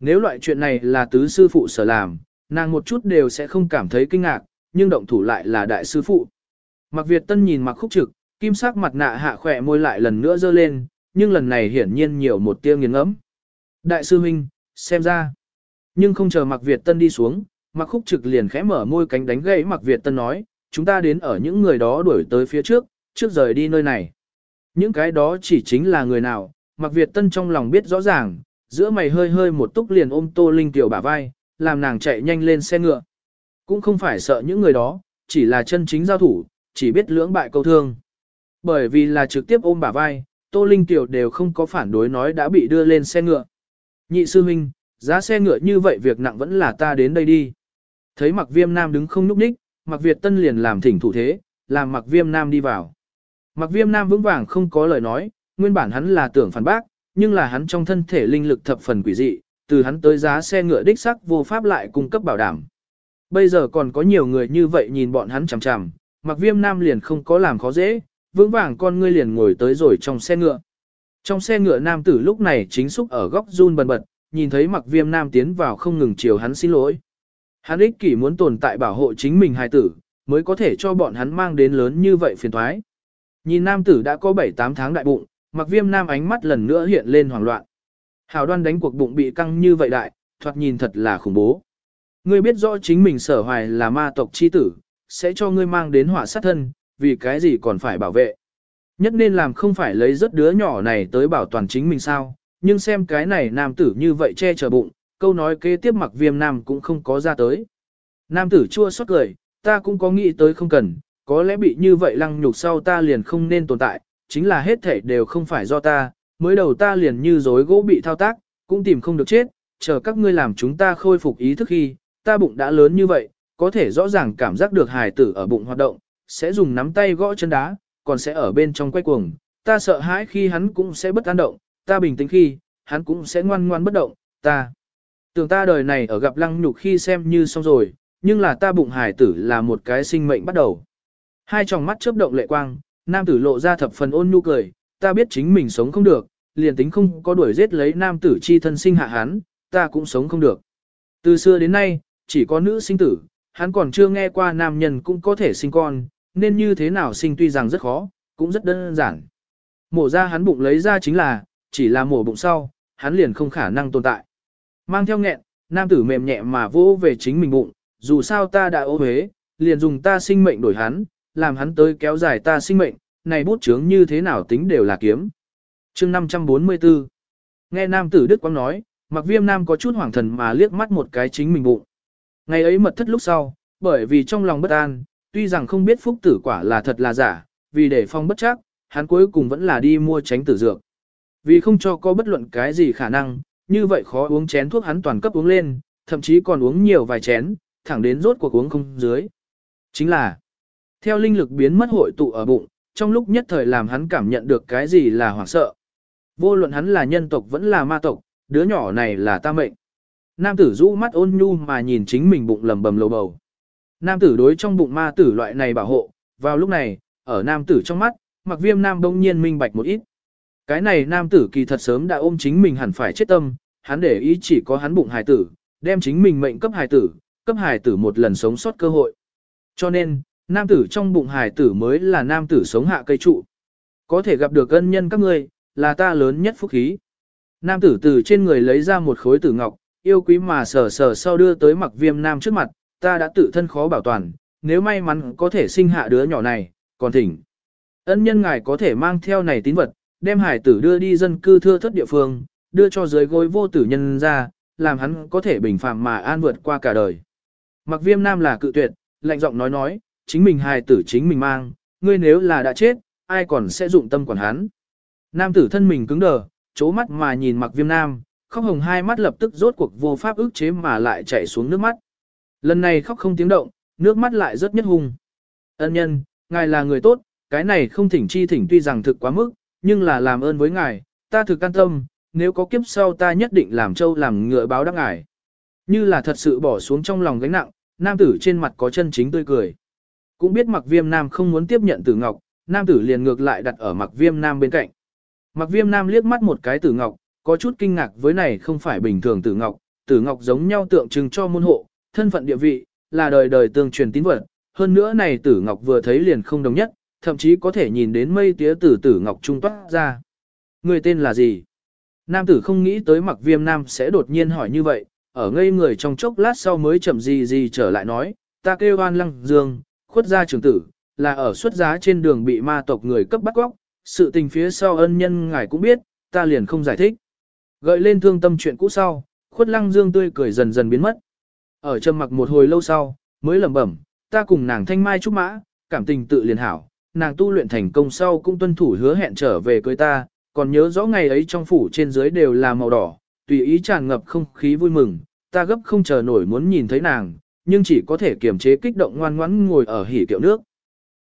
Speaker 1: Nếu loại chuyện này là tứ sư phụ sở làm, nàng một chút đều sẽ không cảm thấy kinh ngạc, nhưng động thủ lại là đại sư phụ. Mặc Việt Tân nhìn mặc khúc trực, kim sắc mặt nạ hạ khỏe môi lại lần nữa dơ lên, nhưng lần này hiển nhiên nhiều một tia nghiền ngẫm. Đại sư huynh, xem ra. Nhưng không chờ mặc Việt Tân đi xuống, mặc khúc trực liền khẽ mở môi cánh đánh gãy mặc Việt Tân nói, chúng ta đến ở những người đó đuổi tới phía trước, trước rời đi nơi này. Những cái đó chỉ chính là người nào, mặc Việt Tân trong lòng biết rõ ràng, giữa mày hơi hơi một túc liền ôm Tô Linh tiểu bả vai, làm nàng chạy nhanh lên xe ngựa. Cũng không phải sợ những người đó, chỉ là chân chính giao thủ, chỉ biết lưỡng bại câu thương. Bởi vì là trực tiếp ôm bả vai, Tô Linh tiểu đều không có phản đối nói đã bị đưa lên xe ngựa. Nhị sư huynh, giá xe ngựa như vậy việc nặng vẫn là ta đến đây đi. Thấy mặc viêm nam đứng không núp ních, mặc Việt Tân liền làm thỉnh thủ thế, làm mặc viêm nam đi vào. Mặc viêm nam vững vàng không có lời nói, nguyên bản hắn là tưởng phản bác, nhưng là hắn trong thân thể linh lực thập phần quỷ dị, từ hắn tới giá xe ngựa đích sắc vô pháp lại cung cấp bảo đảm. Bây giờ còn có nhiều người như vậy nhìn bọn hắn chằm chằm, mặc viêm nam liền không có làm khó dễ, vững vàng con ngươi liền ngồi tới rồi trong xe ngựa. Trong xe ngựa nam tử lúc này chính xúc ở góc run bần bật, nhìn thấy mặc viêm nam tiến vào không ngừng chiều hắn xin lỗi. Hắn ích kỷ muốn tồn tại bảo hộ chính mình hài tử, mới có thể cho bọn hắn mang đến lớn như vậy phiền thoái. Nhìn nam tử đã có 7-8 tháng đại bụng, mặc viêm nam ánh mắt lần nữa hiện lên hoảng loạn. Hào đoan đánh cuộc bụng bị căng như vậy đại, thoạt nhìn thật là khủng bố. Ngươi biết rõ chính mình sở hoài là ma tộc chi tử, sẽ cho ngươi mang đến hỏa sát thân, vì cái gì còn phải bảo vệ. Nhất nên làm không phải lấy rất đứa nhỏ này tới bảo toàn chính mình sao, nhưng xem cái này nam tử như vậy che chở bụng, câu nói kế tiếp mặc viêm nam cũng không có ra tới. Nam tử chua xót cười, ta cũng có nghĩ tới không cần, có lẽ bị như vậy lăng nhục sau ta liền không nên tồn tại, chính là hết thể đều không phải do ta, mới đầu ta liền như dối gỗ bị thao tác, cũng tìm không được chết, chờ các ngươi làm chúng ta khôi phục ý thức khi, ta bụng đã lớn như vậy, có thể rõ ràng cảm giác được hài tử ở bụng hoạt động, sẽ dùng nắm tay gõ chân đá, còn sẽ ở bên trong quay cuồng, ta sợ hãi khi hắn cũng sẽ bất an động, ta bình tĩnh khi, hắn cũng sẽ ngoan ngoan bất động, ta. Tưởng ta đời này ở gặp lăng nhục khi xem như xong rồi, nhưng là ta bụng hải tử là một cái sinh mệnh bắt đầu. Hai tròng mắt chớp động lệ quang, nam tử lộ ra thập phần ôn nhu cười, ta biết chính mình sống không được, liền tính không có đuổi giết lấy nam tử chi thân sinh hạ hắn, ta cũng sống không được. Từ xưa đến nay, chỉ có nữ sinh tử, hắn còn chưa nghe qua nam nhân cũng có thể sinh con, nên như thế nào sinh tuy rằng rất khó, cũng rất đơn giản. Mổ ra hắn bụng lấy ra chính là, chỉ là mổ bụng sau, hắn liền không khả năng tồn tại. Mang theo nghẹn, nam tử mềm nhẹ mà vỗ về chính mình bụng, dù sao ta đã ô huế, liền dùng ta sinh mệnh đổi hắn, làm hắn tới kéo dài ta sinh mệnh, này bút chướng như thế nào tính đều là kiếm. chương 544 Nghe nam tử Đức Quang nói, mặc viêm nam có chút hoảng thần mà liếc mắt một cái chính mình bụng. Ngày ấy mật thất lúc sau, bởi vì trong lòng bất an, tuy rằng không biết phúc tử quả là thật là giả, vì để phong bất chắc, hắn cuối cùng vẫn là đi mua tránh tử dược. Vì không cho có bất luận cái gì khả năng, như vậy khó uống chén thuốc hắn toàn cấp uống lên, thậm chí còn uống nhiều vài chén, thẳng đến rốt cuộc uống không dưới. Chính là, theo linh lực biến mất hội tụ ở bụng, trong lúc nhất thời làm hắn cảm nhận được cái gì là hoảng sợ. Vô luận hắn là nhân tộc vẫn là ma tộc, đứa nhỏ này là ta mệnh. Nam tử rũ mắt ôn nhu mà nhìn chính mình bụng lầm bầm lầu bầu. Nam tử đối trong bụng ma tử loại này bảo hộ, vào lúc này, ở nam tử trong mắt, mặc viêm nam đông nhiên minh bạch một ít. Cái này nam tử kỳ thật sớm đã ôm chính mình hẳn phải chết tâm, hắn để ý chỉ có hắn bụng hài tử, đem chính mình mệnh cấp hài tử, cấp hài tử một lần sống sót cơ hội. Cho nên, nam tử trong bụng hài tử mới là nam tử sống hạ cây trụ. Có thể gặp được ân nhân các ngươi, là ta lớn nhất phúc khí. Nam tử từ trên người lấy ra một khối tử ngọc, yêu quý mà sờ sờ sau đưa tới mặc viêm nam trước mặt, ta đã tự thân khó bảo toàn, nếu may mắn có thể sinh hạ đứa nhỏ này, còn thỉnh. Ân nhân ngài có thể mang theo này tín vật, đem hải tử đưa đi dân cư thưa thất địa phương, đưa cho dưới gối vô tử nhân ra, làm hắn có thể bình phạm mà an vượt qua cả đời. Mặc viêm nam là cự tuyệt, lạnh giọng nói nói, chính mình hài tử chính mình mang, ngươi nếu là đã chết, ai còn sẽ dụng tâm quản hắn. Nam tử thân mình cứng đờ, chố mắt mà nhìn mặc viêm nam, khóc hồng hai mắt lập tức rốt cuộc vô pháp ức chế mà lại chảy xuống nước mắt. Lần này khóc không tiếng động, nước mắt lại rất nhất hung. Ân nhân, ngài là người tốt, cái này không thỉnh chi thỉnh tuy rằng thực quá mức, nhưng là làm ơn với ngài, ta thực can tâm, nếu có kiếp sau ta nhất định làm châu làm ngựa báo đáp ngài. Như là thật sự bỏ xuống trong lòng gánh nặng, nam tử trên mặt có chân chính tươi cười. Cũng biết mặc viêm nam không muốn tiếp nhận tử ngọc, nam tử liền ngược lại đặt ở mặc viêm nam bên cạnh. Mặc viêm nam liếc mắt một cái tử ngọc, có chút kinh ngạc với này không phải bình thường tử ngọc, tử ngọc giống nhau tượng trưng cho môn hộ, thân phận địa vị, là đời đời tương truyền tín vật. Hơn nữa này tử ngọc vừa thấy liền không đồng nhất, thậm chí có thể nhìn đến mây tía tử tử ngọc trung toát ra. Người tên là gì? Nam tử không nghĩ tới mặc viêm nam sẽ đột nhiên hỏi như vậy, ở ngây người trong chốc lát sau mới chậm gì gì trở lại nói, ta kêu an lăng dương, khuất gia trưởng tử, là ở xuất giá trên đường bị ma tộc người cấp bắt góc, sự tình phía sau ân nhân ngài cũng biết, ta liền không giải thích. Gợi lên thương tâm chuyện cũ sau, khuất lăng dương tươi cười dần dần biến mất. Ở trầm mặc một hồi lâu sau, mới lẩm bẩm, ta cùng nàng thanh mai trúc mã, cảm tình tự liền hảo, nàng tu luyện thành công sau cũng tuân thủ hứa hẹn trở về cưới ta, còn nhớ rõ ngày ấy trong phủ trên dưới đều là màu đỏ, tùy ý tràn ngập không khí vui mừng, ta gấp không chờ nổi muốn nhìn thấy nàng, nhưng chỉ có thể kiềm chế kích động ngoan ngoãn ngồi ở hỉ kiệu nước.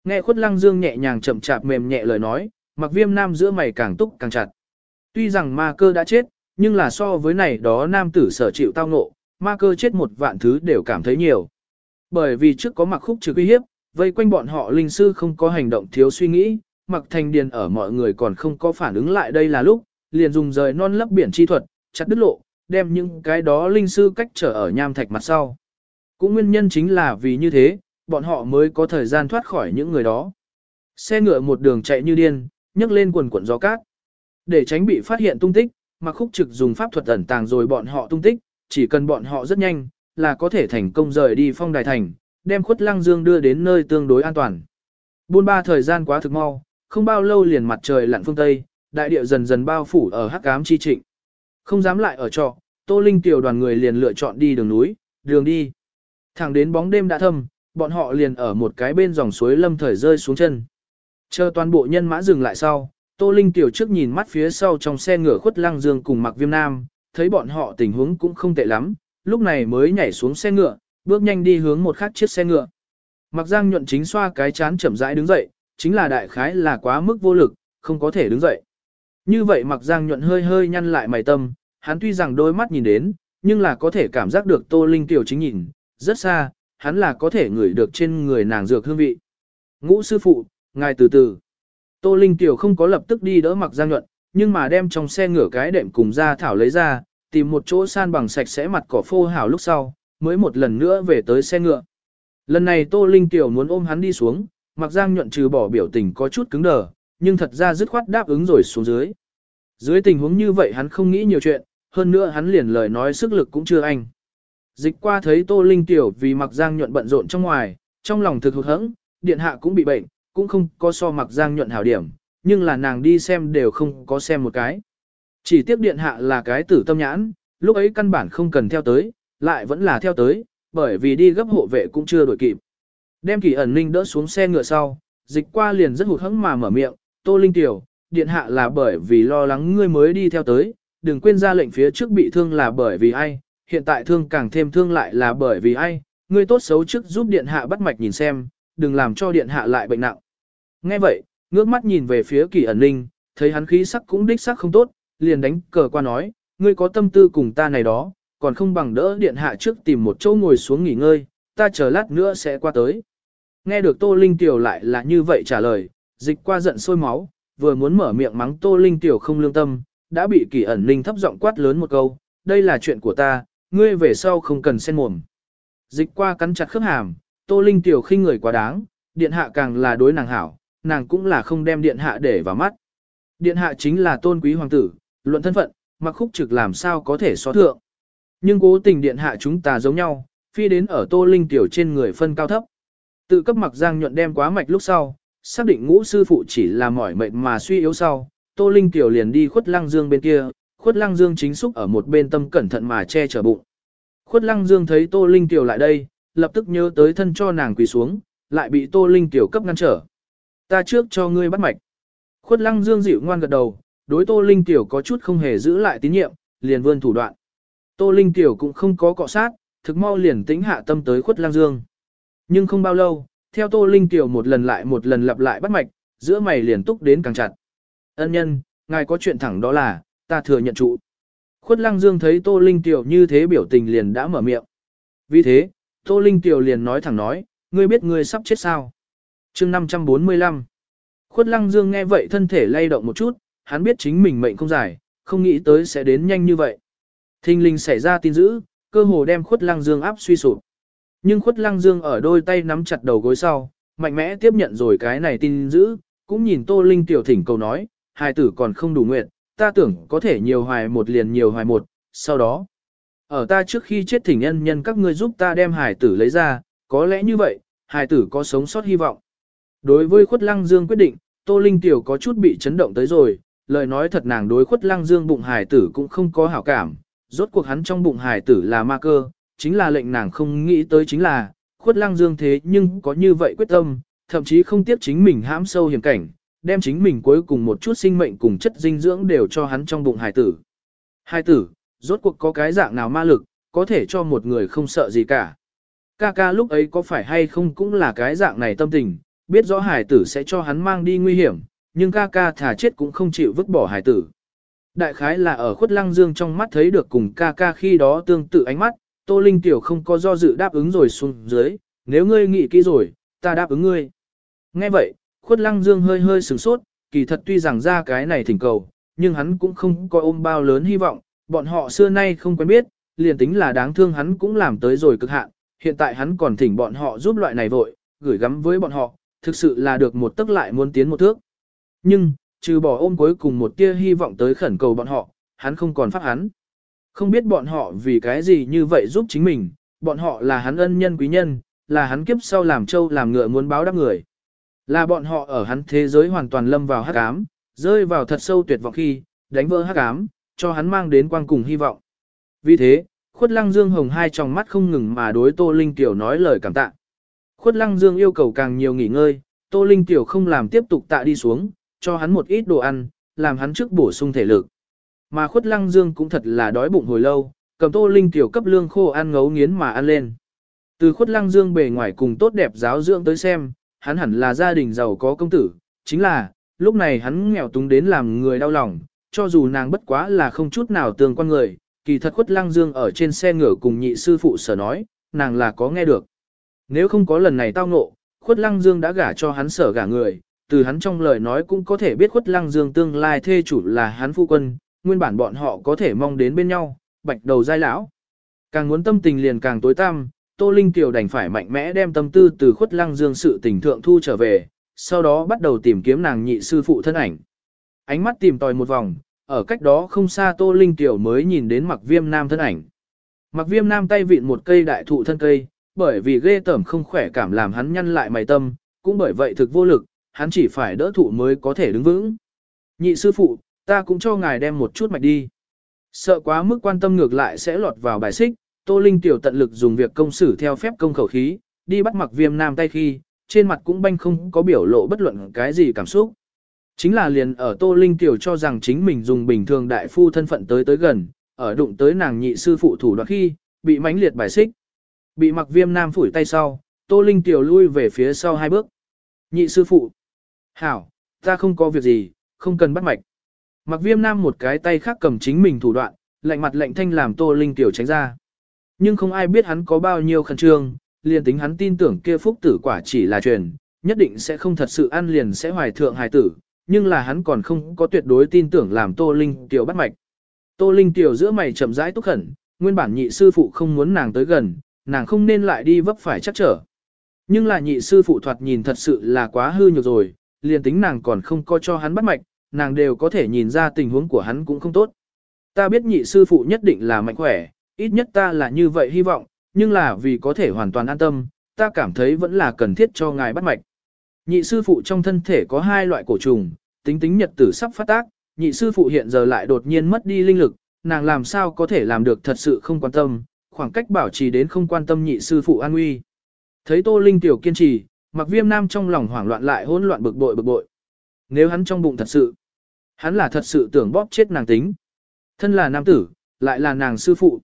Speaker 1: Nghe khuất lăng dương nhẹ nhàng chậm chạp mềm nhẹ lời nói, mặc viêm nam giữa mày càng túc càng chặt. Tuy rằng ma cơ đã chết, nhưng là so với này đó nam tử sở chịu tao ngộ, ma cơ chết một vạn thứ đều cảm thấy nhiều. Bởi vì trước có mặc khúc trừ uy hiếp, vây quanh bọn họ linh sư không có hành động thiếu suy nghĩ, mặc thành điền ở mọi người còn không có phản ứng lại đây là lúc, liền dùng rời non lấp biển chi thuật, chặt đứt lộ, đem những cái đó linh sư cách trở ở nham thạch mặt sau. Cũng nguyên nhân chính là vì như thế, bọn họ mới có thời gian thoát khỏi những người đó. Xe ngựa một đường chạy như điên, nhấc lên quần quần gió cát. Để tránh bị phát hiện tung tích, mặc khúc trực dùng pháp thuật ẩn tàng rồi bọn họ tung tích, chỉ cần bọn họ rất nhanh, là có thể thành công rời đi phong đài thành, đem khuất lăng dương đưa đến nơi tương đối an toàn. Buôn ba thời gian quá thực mau, không bao lâu liền mặt trời lặn phương Tây, đại địa dần dần bao phủ ở hắc ám chi trịnh. Không dám lại ở trọ, Tô Linh tiểu đoàn người liền lựa chọn đi đường núi, đường đi. Thẳng đến bóng đêm đã thâm, bọn họ liền ở một cái bên dòng suối lâm thời rơi xuống chân. Chờ toàn bộ nhân mã dừng lại sau, Tô Linh tiểu trước nhìn mắt phía sau trong xe ngựa khuất lăng dương cùng mặc viêm nam, thấy bọn họ tình huống cũng không tệ lắm, lúc này mới nhảy xuống xe ngựa, bước nhanh đi hướng một khác chiếc xe ngựa. Mặc giang nhuận chính xoa cái chán chậm rãi đứng dậy, chính là đại khái là quá mức vô lực, không có thể đứng dậy. Như vậy mặc giang nhuận hơi hơi nhăn lại mày tâm, hắn tuy rằng đôi mắt nhìn đến, nhưng là có thể cảm giác được Tô Linh tiểu chính nhìn, rất xa, hắn là có thể ngửi được trên người nàng dược hương vị. Ngũ sư phụ, ngài từ từ. Tô Linh tiểu không có lập tức đi đỡ mặc Giang Nhuận, nhưng mà đem trong xe ngửa cái đệm cùng ra thảo lấy ra, tìm một chỗ san bằng sạch sẽ mặt cỏ phô hảo lúc sau, mới một lần nữa về tới xe ngựa. Lần này Tô Linh tiểu muốn ôm hắn đi xuống, mặc Giang Nhuận trừ bỏ biểu tình có chút cứng đờ, nhưng thật ra dứt khoát đáp ứng rồi xuống dưới. Dưới tình huống như vậy hắn không nghĩ nhiều chuyện, hơn nữa hắn liền lời nói sức lực cũng chưa anh. Dịch qua thấy Tô Linh Tiểu vì mặc Giang nhuận bận rộn trong ngoài, trong lòng thực hụt hẫng, điện hạ cũng bị bệnh, cũng không có so mặc Giang nhuận hảo điểm, nhưng là nàng đi xem đều không có xem một cái. Chỉ tiếc điện hạ là cái tử tâm nhãn, lúc ấy căn bản không cần theo tới, lại vẫn là theo tới, bởi vì đi gấp hộ vệ cũng chưa đổi kịp. Đem kỳ ẩn ninh đỡ xuống xe ngựa sau, dịch qua liền rất hụt hẫng mà mở miệng, Tô Linh Tiểu, điện hạ là bởi vì lo lắng ngươi mới đi theo tới, đừng quên ra lệnh phía trước bị thương là bởi vì ai, hiện tại thương càng thêm thương lại là bởi vì ai, ngươi tốt xấu trước giúp điện hạ bắt mạch nhìn xem, đừng làm cho điện hạ lại bệnh nặng. Nghe vậy, ngước mắt nhìn về phía kỳ ẩn ninh, thấy hắn khí sắc cũng đích sắc không tốt, liền đánh cờ qua nói, ngươi có tâm tư cùng ta này đó, còn không bằng đỡ điện hạ trước tìm một chỗ ngồi xuống nghỉ ngơi, ta chờ lát nữa sẽ qua tới. Nghe được Tô Linh Tiểu lại là như vậy trả lời, dịch qua giận sôi máu, vừa muốn mở miệng mắng Tô Linh Tiểu không lương tâm, đã bị kỳ ẩn linh thấp giọng quát lớn một câu, đây là chuyện của ta, ngươi về sau không cần sen mồm. Dịch qua cắn chặt khớp hàm, Tô Linh Tiểu khinh người quá đáng, điện hạ càng là đối nàng hảo, nàng cũng là không đem điện hạ để vào mắt. Điện hạ chính là tôn quý hoàng tử, luận thân phận, mặc khúc trực làm sao có thể so thượng. Nhưng cố tình điện hạ chúng ta giống nhau, phi đến ở Tô Linh Tiểu trên người phân cao thấp. Tự cấp mặc giang nhuận đem quá mạch lúc sau, xác định ngũ sư phụ chỉ là mỏi mệt mà suy yếu sau, Tô Linh Tiểu liền đi khuất lăng dương bên kia, khuất lăng dương chính xúc ở một bên tâm cẩn thận mà che chở bụng. Khuất lăng dương thấy Tô Linh Tiểu lại đây, lập tức nhớ tới thân cho nàng quỳ xuống, lại bị Tô Linh Tiểu cấp ngăn trở. Ta trước cho ngươi bắt mạch. Khuất lăng dương dịu ngoan gật đầu, đối Tô Linh Tiểu có chút không hề giữ lại tín nhiệm, liền vươn thủ đoạn. Tô Linh Tiểu cũng không có cọ sát, thực mau liền tính hạ tâm tới khuất lăng dương. Nhưng không bao lâu, theo Tô Linh Tiểu một lần lại một lần lặp lại bắt mạch, giữa mày liền túc đến càng chặt. Ân nhân, ngài có chuyện thẳng đó là, ta thừa nhận trụ. Khuất Lăng Dương thấy Tô Linh Tiểu như thế biểu tình liền đã mở miệng. Vì thế, Tô Linh Tiểu liền nói thẳng nói, ngươi biết ngươi sắp chết sao. chương 545. Khuất Lăng Dương nghe vậy thân thể lay động một chút, hắn biết chính mình mệnh không dài, không nghĩ tới sẽ đến nhanh như vậy. Thinh linh xảy ra tin dữ, cơ hồ đem Khuất Lăng Dương áp suy sụp. Nhưng Khuất Lăng Dương ở đôi tay nắm chặt đầu gối sau, mạnh mẽ tiếp nhận rồi cái này tin dữ, cũng nhìn Tô Linh tiểu thỉnh cầu nói, hai tử còn không đủ nguyện, ta tưởng có thể nhiều hoài một liền nhiều hoài một, sau đó. Ở ta trước khi chết thỉnh nhân nhân các ngươi giúp ta đem hải tử lấy ra, có lẽ như vậy, hải tử có sống sót hy vọng. Đối với khuất lăng dương quyết định, Tô Linh tiểu có chút bị chấn động tới rồi, lời nói thật nàng đối khuất lăng dương bụng hải tử cũng không có hảo cảm, rốt cuộc hắn trong bụng hải tử là ma cơ, chính là lệnh nàng không nghĩ tới chính là, khuất lăng dương thế nhưng có như vậy quyết tâm, thậm chí không tiếp chính mình hãm sâu hiểm cảnh, đem chính mình cuối cùng một chút sinh mệnh cùng chất dinh dưỡng đều cho hắn trong bụng hải tử. Hải tử, rốt cuộc có cái dạng nào ma lực, có thể cho một người không sợ gì cả. Ca ca lúc ấy có phải hay không cũng là cái dạng này tâm tình, biết rõ hải tử sẽ cho hắn mang đi nguy hiểm, nhưng ca ca thả chết cũng không chịu vứt bỏ hải tử. Đại khái là ở khuất lăng dương trong mắt thấy được cùng ca ca khi đó tương tự ánh mắt, Tô Linh Tiểu không có do dự đáp ứng rồi xuống dưới, nếu ngươi nghĩ kỹ rồi, ta đáp ứng ngươi. Nghe vậy, khuất lăng dương hơi hơi sửng sốt, kỳ thật tuy rằng ra cái này thỉnh cầu, nhưng hắn cũng không có ôm bao lớn hy vọng, bọn họ xưa nay không quen biết, liền tính là đáng thương hắn cũng làm tới rồi cực hạn, hiện tại hắn còn thỉnh bọn họ giúp loại này vội, gửi gắm với bọn họ, thực sự là được một tức lại muốn tiến một thước. Nhưng, trừ bỏ ôm cuối cùng một tia hy vọng tới khẩn cầu bọn họ, hắn không còn pháp hắn. Không biết bọn họ vì cái gì như vậy giúp chính mình, bọn họ là hắn ân nhân quý nhân, là hắn kiếp sau làm trâu làm ngựa muốn báo đáp người. Là bọn họ ở hắn thế giới hoàn toàn lâm vào hắc ám, rơi vào thật sâu tuyệt vọng khi, đánh vỡ hắc ám, cho hắn mang đến quang cùng hy vọng. Vì thế, khuất lăng dương hồng hai tròng mắt không ngừng mà đối Tô Linh Tiểu nói lời cảm tạ. Khuất lăng dương yêu cầu càng nhiều nghỉ ngơi, Tô Linh Tiểu không làm tiếp tục tạ đi xuống, cho hắn một ít đồ ăn, làm hắn trước bổ sung thể lực. Mà khuất lăng dương cũng thật là đói bụng hồi lâu, cầm Tô Linh Tiểu cấp lương khô ăn ngấu nghiến mà ăn lên. Từ khuất lăng dương bề ngoài cùng tốt đẹp giáo dưỡng tới xem, hắn hẳn là gia đình giàu có công tử, chính là, lúc này hắn nghèo túng đến làm người đau lòng, cho dù nàng bất quá là không chút nào tương quan người, kỳ thật khuất lăng dương ở trên xe ngựa cùng nhị sư phụ sở nói, nàng là có nghe được. Nếu không có lần này tao ngộ, khuất lăng dương đã gả cho hắn sở gả người, từ hắn trong lời nói cũng có thể biết khuất lăng dương tương lai thê chủ là hắn phu quân, nguyên bản bọn họ có thể mong đến bên nhau, bạch đầu dai lão. Càng muốn tâm tình liền càng tối tăm, Tô Linh Tiểu đành phải mạnh mẽ đem tâm tư từ khuất lăng dương sự tình thượng thu trở về, sau đó bắt đầu tìm kiếm nàng nhị sư phụ thân ảnh. Ánh mắt tìm tòi một vòng, ở cách đó không xa Tô Linh Tiểu mới nhìn đến mặc viêm nam thân ảnh. Mặc viêm nam tay vịn một cây đại thụ thân cây, bởi vì ghê tởm không khỏe cảm làm hắn nhăn lại mày tâm, cũng bởi vậy thực vô lực, hắn chỉ phải đỡ thụ mới có thể đứng vững. Nhị sư phụ, ta cũng cho ngài đem một chút mạch đi. Sợ quá mức quan tâm ngược lại sẽ lọt vào bài xích, Tô Linh tiểu tận lực dùng việc công xử theo phép công khẩu khí, đi bắt mặc viêm nam tay khi, trên mặt cũng banh không có biểu lộ bất luận cái gì cảm xúc. Chính là liền ở Tô Linh tiểu cho rằng chính mình dùng bình thường đại phu thân phận tới tới gần, ở đụng tới nàng nhị sư phụ thủ đoạn khi, bị mãnh liệt bài xích. Bị mặc viêm nam phủi tay sau, Tô Linh tiểu lui về phía sau hai bước. Nhị sư phụ. Hảo, ta không có việc gì, không cần bắt mạch. Mặc viêm nam một cái tay khác cầm chính mình thủ đoạn, lạnh mặt lạnh thanh làm Tô Linh tiểu tránh ra. Nhưng không ai biết hắn có bao nhiêu khẩn trương, liền tính hắn tin tưởng kia phúc tử quả chỉ là truyền, nhất định sẽ không thật sự ăn liền sẽ hoài thượng hài tử, nhưng là hắn còn không có tuyệt đối tin tưởng làm Tô Linh tiểu bắt mạch. Tô Linh tiểu giữa mày chậm rãi túc khẩn, nguyên bản nhị sư phụ không muốn nàng tới gần, nàng không nên lại đi vấp phải chắc trở. Nhưng là nhị sư phụ thoạt nhìn thật sự là quá hư nhược rồi, liền tính nàng còn không có cho hắn bắt mạch, nàng đều có thể nhìn ra tình huống của hắn cũng không tốt. Ta biết nhị sư phụ nhất định là mạnh khỏe, ít nhất ta là như vậy hy vọng, nhưng là vì có thể hoàn toàn an tâm, ta cảm thấy vẫn là cần thiết cho ngài bắt mạch. Nhị sư phụ trong thân thể có hai loại cổ trùng, tính tính nhật tử sắp phát tác, nhị sư phụ hiện giờ lại đột nhiên mất đi linh lực, nàng làm sao có thể làm được thật sự không quan tâm, khoảng cách bảo trì đến không quan tâm nhị sư phụ an nguy. Thấy Tô Linh tiểu kiên trì, Mặc Viêm Nam trong lòng hoảng loạn lại hỗn loạn bực bội bực bội. Nếu hắn trong bụng thật sự, hắn là thật sự tưởng bóp chết nàng tính. Thân là nam tử, lại là nàng sư phụ.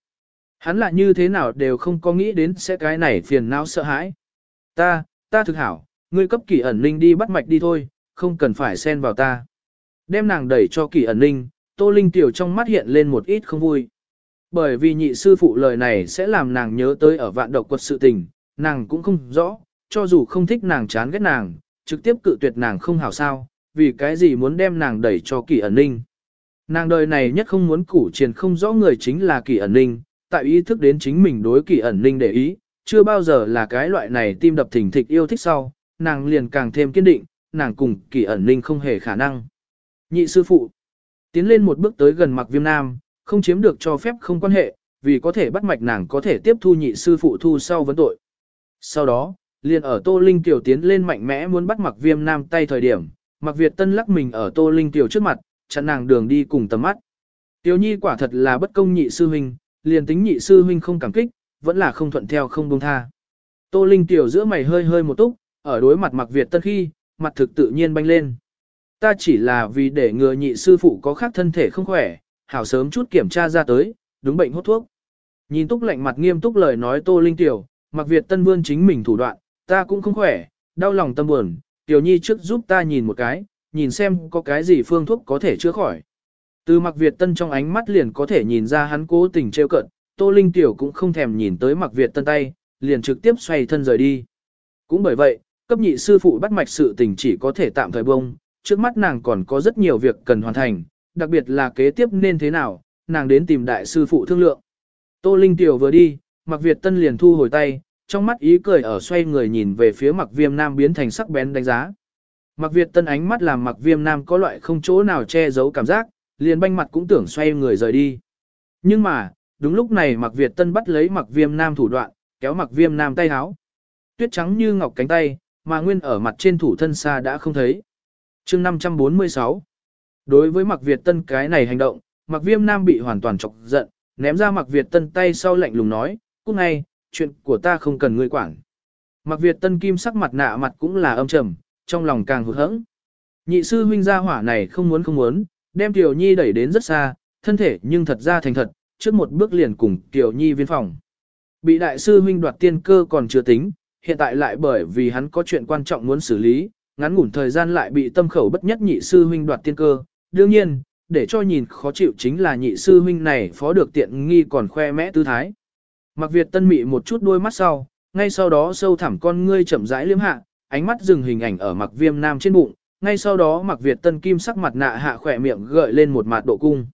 Speaker 1: Hắn là như thế nào đều không có nghĩ đến sẽ cái này phiền não sợ hãi. Ta, ta thực hảo, ngươi cấp kỳ ẩn linh đi bắt mạch đi thôi, không cần phải xen vào ta. Đem nàng đẩy cho kỳ ẩn linh, tô linh tiểu trong mắt hiện lên một ít không vui. Bởi vì nhị sư phụ lời này sẽ làm nàng nhớ tới ở vạn độc quật sự tình, nàng cũng không rõ, cho dù không thích nàng chán ghét nàng, trực tiếp cự tuyệt nàng không hảo sao, vì cái gì muốn đem nàng đẩy cho kỳ ẩn ninh. Nàng đời này nhất không muốn củ triền không rõ người chính là kỳ ẩn ninh, tại ý thức đến chính mình đối kỳ ẩn ninh để ý, chưa bao giờ là cái loại này tim đập thình thịch yêu thích sau, nàng liền càng thêm kiên định, nàng cùng kỳ ẩn ninh không hề khả năng. Nhị sư phụ, tiến lên một bước tới gần mặc viêm nam, không chiếm được cho phép không quan hệ, vì có thể bắt mạch nàng có thể tiếp thu nhị sư phụ thu sau vấn tội. Sau đó, liền ở Tô Linh Tiểu tiến lên mạnh mẽ muốn bắt mặc viêm nam tay thời điểm, mặc Việt Tân lắc mình ở Tô Linh Tiểu trước mặt, chặn nàng đường đi cùng tầm mắt. Tiểu nhi quả thật là bất công nhị sư huynh, liền tính nhị sư huynh không cảm kích, vẫn là không thuận theo không buông tha. Tô Linh Tiểu giữa mày hơi hơi một túc, ở đối mặt mặc Việt Tân khi, mặt thực tự nhiên banh lên. Ta chỉ là vì để ngừa nhị sư phụ có khác thân thể không khỏe, hảo sớm chút kiểm tra ra tới, đúng bệnh hốt thuốc. Nhìn túc lạnh mặt nghiêm túc lời nói Tô Linh Tiểu, mặc Việt Tân vươn chính mình thủ đoạn, ta cũng không khỏe, đau lòng tâm buồn, Tiểu Nhi trước giúp ta nhìn một cái, nhìn xem có cái gì phương thuốc có thể chữa khỏi. Từ mặc Việt Tân trong ánh mắt liền có thể nhìn ra hắn cố tình trêu cận, Tô Linh Tiểu cũng không thèm nhìn tới mặc Việt Tân tay, liền trực tiếp xoay thân rời đi. Cũng bởi vậy, cấp nhị sư phụ bắt mạch sự tình chỉ có thể tạm thời bông, trước mắt nàng còn có rất nhiều việc cần hoàn thành, đặc biệt là kế tiếp nên thế nào, nàng đến tìm đại sư phụ thương lượng. Tô Linh Tiểu vừa đi, mặc Việt Tân liền thu hồi tay, trong mắt ý cười ở xoay người nhìn về phía mặc viêm nam biến thành sắc bén đánh giá. Mặc Việt tân ánh mắt làm mặc viêm nam có loại không chỗ nào che giấu cảm giác, liền banh mặt cũng tưởng xoay người rời đi. Nhưng mà, đúng lúc này mặc Việt tân bắt lấy mặc viêm nam thủ đoạn, kéo mặc viêm nam tay háo. Tuyết trắng như ngọc cánh tay, mà nguyên ở mặt trên thủ thân xa đã không thấy. chương 546 Đối với mặc Việt tân cái này hành động, mặc viêm nam bị hoàn toàn chọc giận, ném ra mặc Việt tân tay sau lạnh lùng nói, cúc ngay, chuyện của ta không cần ngươi quản. Mặc Việt Tân Kim sắc mặt nạ mặt cũng là âm trầm, trong lòng càng hụt hẫng. Nhị sư huynh gia hỏa này không muốn không muốn, đem Tiểu Nhi đẩy đến rất xa, thân thể nhưng thật ra thành thật, trước một bước liền cùng Tiểu Nhi viên phòng. Bị đại sư huynh đoạt tiên cơ còn chưa tính, hiện tại lại bởi vì hắn có chuyện quan trọng muốn xử lý, ngắn ngủn thời gian lại bị tâm khẩu bất nhất nhị sư huynh đoạt tiên cơ. Đương nhiên, để cho nhìn khó chịu chính là nhị sư huynh này phó được tiện nghi còn khoe mẽ tư thái. Mặc Việt tân mị một chút đôi mắt sau, ngay sau đó sâu thẳm con ngươi chậm rãi liếm hạ, ánh mắt dừng hình ảnh ở mặc viêm nam trên bụng, ngay sau đó mặc Việt tân kim sắc mặt nạ hạ khỏe miệng gợi lên một mặt độ cung.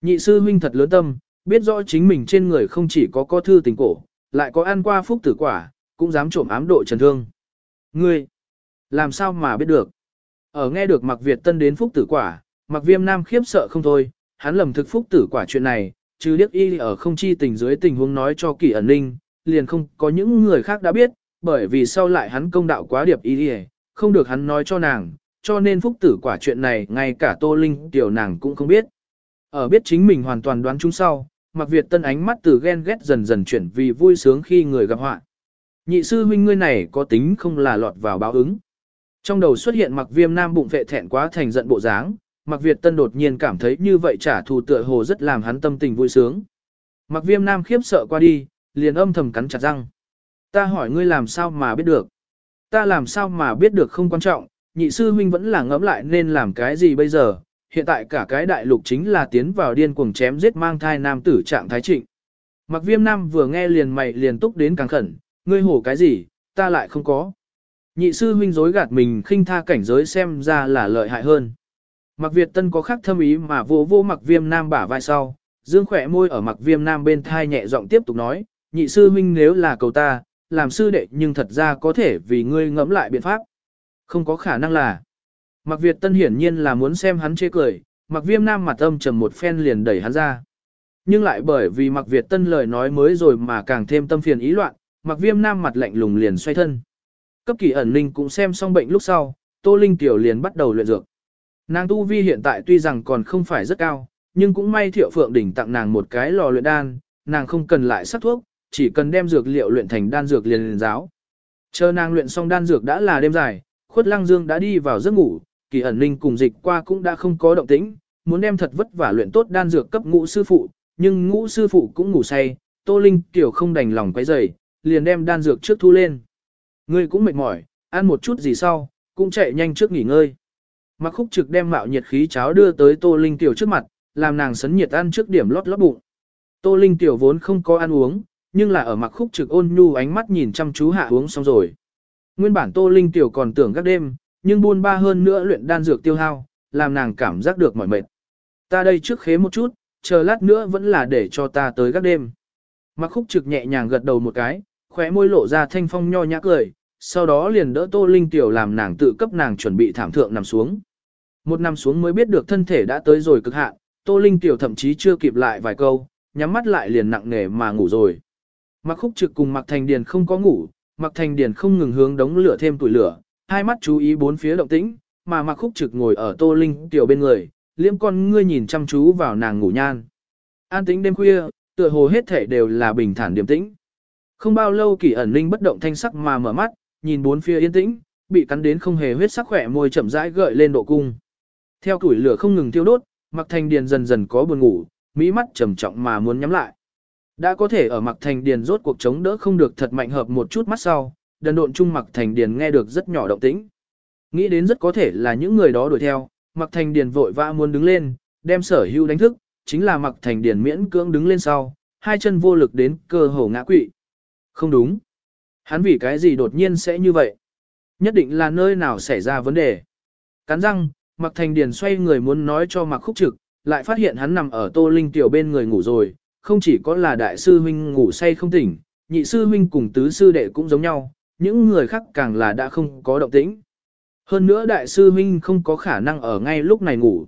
Speaker 1: Nhị sư huynh thật lớn tâm, biết rõ chính mình trên người không chỉ có có thư tình cổ, lại có ăn qua phúc tử quả, cũng dám trộm ám độ trần thương. Ngươi, làm sao mà biết được? Ở nghe được mặc Việt tân đến phúc tử quả, mặc viêm nam khiếp sợ không thôi, hắn lầm thực phúc tử quả chuyện này, chứ điếc y ở không chi tình dưới tình huống nói cho kỳ ẩn ninh, liền không có những người khác đã biết, bởi vì sau lại hắn công đạo quá điệp y không được hắn nói cho nàng, cho nên phúc tử quả chuyện này ngay cả Tô Linh tiểu nàng cũng không biết. Ở biết chính mình hoàn toàn đoán chúng sau, Mặc Việt Tân ánh mắt từ ghen ghét dần dần chuyển vì vui sướng khi người gặp họa. Nhị sư huynh ngươi này có tính không là lọt vào báo ứng. Trong đầu xuất hiện Mặc Viêm Nam bụng vệ thẹn quá thành giận bộ dáng, Mặc Việt Tân đột nhiên cảm thấy như vậy trả thù tựa hồ rất làm hắn tâm tình vui sướng. Mặc Viêm Nam khiếp sợ qua đi, liền âm thầm cắn chặt răng. Ta hỏi ngươi làm sao mà biết được? Ta làm sao mà biết được không quan trọng, nhị sư huynh vẫn là ngẫm lại nên làm cái gì bây giờ, hiện tại cả cái đại lục chính là tiến vào điên cuồng chém giết mang thai nam tử trạng thái trịnh. Mặc viêm nam vừa nghe liền mày liền túc đến càng khẩn, ngươi hổ cái gì, ta lại không có. Nhị sư huynh dối gạt mình khinh tha cảnh giới xem ra là lợi hại hơn. Mặc Việt Tân có khác thâm ý mà vô vô mặc viêm nam bả vai sau, dương khỏe môi ở mặc viêm nam bên thai nhẹ giọng tiếp tục nói, nhị sư huynh nếu là cầu ta, làm sư đệ nhưng thật ra có thể vì ngươi ngẫm lại biện pháp. Không có khả năng là. Mặc Việt Tân hiển nhiên là muốn xem hắn chê cười, Mặc Viêm Nam mặt âm trầm một phen liền đẩy hắn ra. Nhưng lại bởi vì Mặc Việt Tân lời nói mới rồi mà càng thêm tâm phiền ý loạn, Mặc Viêm Nam mặt lạnh lùng liền xoay thân. Cấp kỳ ẩn linh cũng xem xong bệnh lúc sau, Tô Linh tiểu liền bắt đầu luyện dược. Nàng tu vi hiện tại tuy rằng còn không phải rất cao, nhưng cũng may Thiệu Phượng đỉnh tặng nàng một cái lò luyện đan, nàng không cần lại sắc thuốc, chỉ cần đem dược liệu luyện thành đan dược liền liền giáo. Chờ nàng luyện xong đan dược đã là đêm dài, khuất lăng dương đã đi vào giấc ngủ, kỳ ẩn ninh cùng dịch qua cũng đã không có động tĩnh, muốn đem thật vất vả luyện tốt đan dược cấp ngũ sư phụ, nhưng ngũ sư phụ cũng ngủ say, tô linh tiểu không đành lòng quấy rầy, liền đem đan dược trước thu lên. Ngươi cũng mệt mỏi, ăn một chút gì sau, cũng chạy nhanh trước nghỉ ngơi. Mặc khúc trực đem mạo nhiệt khí cháo đưa tới tô linh tiểu trước mặt, làm nàng sấn nhiệt ăn trước điểm lót lót bụng. Tô linh tiểu vốn không có ăn uống, nhưng là ở mặc khúc trực ôn nhu ánh mắt nhìn chăm chú hạ uống xong rồi. Nguyên bản Tô Linh tiểu còn tưởng các đêm, nhưng buôn ba hơn nữa luyện đan dược tiêu hao, làm nàng cảm giác được mỏi mệt. Ta đây trước khế một chút, chờ lát nữa vẫn là để cho ta tới các đêm. Mặc khúc trực nhẹ nhàng gật đầu một cái, khóe môi lộ ra thanh phong nho nhã cười, sau đó liền đỡ Tô Linh tiểu làm nàng tự cấp nàng chuẩn bị thảm thượng nằm xuống. Một nằm xuống mới biết được thân thể đã tới rồi cực hạn, Tô Linh tiểu thậm chí chưa kịp lại vài câu, nhắm mắt lại liền nặng nề mà ngủ rồi. Mặc khúc trực cùng Mặc Thành Điền không có ngủ, Mặc Thành Điền không ngừng hướng đống lửa thêm tuổi lửa, hai mắt chú ý bốn phía động tĩnh, mà Mặc khúc trực ngồi ở Tô Linh tiểu bên người, liêm con ngươi nhìn chăm chú vào nàng ngủ nhan. An tĩnh đêm khuya, tựa hồ hết thể đều là bình thản điềm tĩnh. Không bao lâu kỳ ẩn linh bất động thanh sắc mà mở mắt, nhìn bốn phía yên tĩnh, bị cắn đến không hề huyết sắc khỏe môi chậm rãi gợi lên độ cung. Theo tuổi lửa không ngừng thiêu đốt, Mặc Thành Điền dần dần có buồn ngủ, mỹ mắt trầm trọng mà muốn nhắm lại. Đã có thể ở mặc thành điền rốt cuộc chống đỡ không được thật mạnh hợp một chút mắt sau, đần độn chung mặc thành điền nghe được rất nhỏ động tĩnh. Nghĩ đến rất có thể là những người đó đuổi theo, mặc thành điền vội vã muốn đứng lên, đem sở hưu đánh thức, chính là mặc thành điền miễn cưỡng đứng lên sau, hai chân vô lực đến cơ hồ ngã quỵ. Không đúng. Hắn vì cái gì đột nhiên sẽ như vậy? Nhất định là nơi nào xảy ra vấn đề. Cắn răng, mặc thành điền xoay người muốn nói cho mặc khúc trực, lại phát hiện hắn nằm ở tô linh tiểu bên người ngủ rồi, không chỉ có là đại sư huynh ngủ say không tỉnh, nhị sư huynh cùng tứ sư đệ cũng giống nhau, những người khác càng là đã không có động tĩnh. Hơn nữa đại sư huynh không có khả năng ở ngay lúc này ngủ.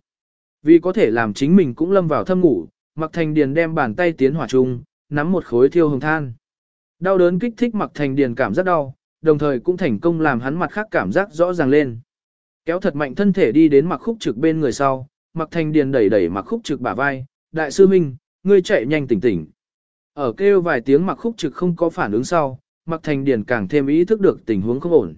Speaker 1: Vì có thể làm chính mình cũng lâm vào thâm ngủ, Mặc Thành Điền đem bàn tay tiến hỏa chung, nắm một khối thiêu hồng than. Đau đớn kích thích Mặc Thành Điền cảm giác đau, đồng thời cũng thành công làm hắn mặt khác cảm giác rõ ràng lên. Kéo thật mạnh thân thể đi đến Mạc Khúc Trực bên người sau, Mặc Thành Điền đẩy đẩy Mạc Khúc Trực bả vai, "Đại sư huynh, ngươi chạy nhanh tỉnh tỉnh. Ở kêu vài tiếng mặc khúc trực không có phản ứng sau, mặc thành điển càng thêm ý thức được tình huống không ổn.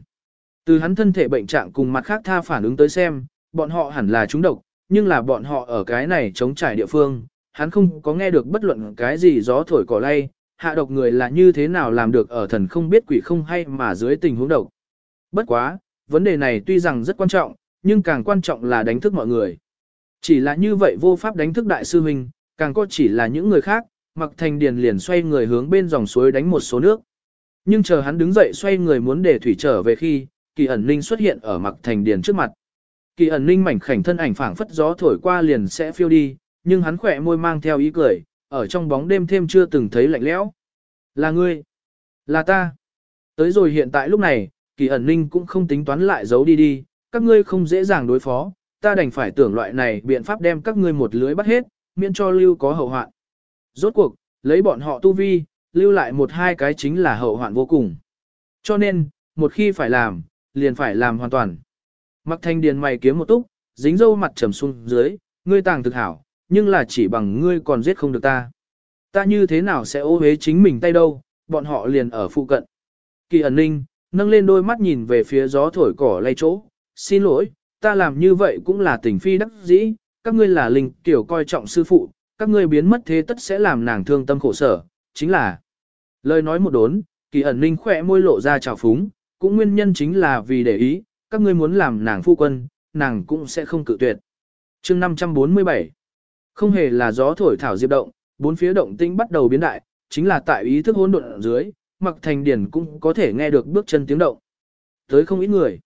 Speaker 1: Từ hắn thân thể bệnh trạng cùng mặt khác tha phản ứng tới xem, bọn họ hẳn là trúng độc, nhưng là bọn họ ở cái này chống trải địa phương, hắn không có nghe được bất luận cái gì gió thổi cỏ lay, hạ độc người là như thế nào làm được ở thần không biết quỷ không hay mà dưới tình huống độc. Bất quá, vấn đề này tuy rằng rất quan trọng, nhưng càng quan trọng là đánh thức mọi người. Chỉ là như vậy vô pháp đánh thức đại sư huynh, càng có chỉ là những người khác, mặc thành điền liền xoay người hướng bên dòng suối đánh một số nước. Nhưng chờ hắn đứng dậy xoay người muốn để thủy trở về khi, kỳ ẩn ninh xuất hiện ở mặc thành điền trước mặt. Kỳ ẩn ninh mảnh khảnh thân ảnh phảng phất gió thổi qua liền sẽ phiêu đi, nhưng hắn khỏe môi mang theo ý cười, ở trong bóng đêm thêm chưa từng thấy lạnh lẽo. Là ngươi, là ta. Tới rồi hiện tại lúc này, kỳ ẩn ninh cũng không tính toán lại giấu đi đi, các ngươi không dễ dàng đối phó, ta đành phải tưởng loại này biện pháp đem các ngươi một lưới bắt hết, miễn cho lưu có hậu hoạn. Rốt cuộc, lấy bọn họ tu vi, lưu lại một hai cái chính là hậu hoạn vô cùng. Cho nên, một khi phải làm, liền phải làm hoàn toàn. Mặc thanh điền mày kiếm một túc, dính dâu mặt trầm xuống dưới, ngươi tàng thực hảo, nhưng là chỉ bằng ngươi còn giết không được ta. Ta như thế nào sẽ ô hế chính mình tay đâu, bọn họ liền ở phụ cận. Kỳ ẩn ninh, nâng lên đôi mắt nhìn về phía gió thổi cỏ lay chỗ, xin lỗi, ta làm như vậy cũng là tình phi đắc dĩ, các ngươi là linh tiểu coi trọng sư phụ, các ngươi biến mất thế tất sẽ làm nàng thương tâm khổ sở, chính là. Lời nói một đốn, kỳ ẩn linh khỏe môi lộ ra trào phúng, cũng nguyên nhân chính là vì để ý, các ngươi muốn làm nàng phu quân, nàng cũng sẽ không cự tuyệt. chương 547 Không hề là gió thổi thảo diệp động, bốn phía động tinh bắt đầu biến đại, chính là tại ý thức hỗn độn ở dưới, mặc thành điển cũng có thể nghe được bước chân tiếng động. Tới không ít người.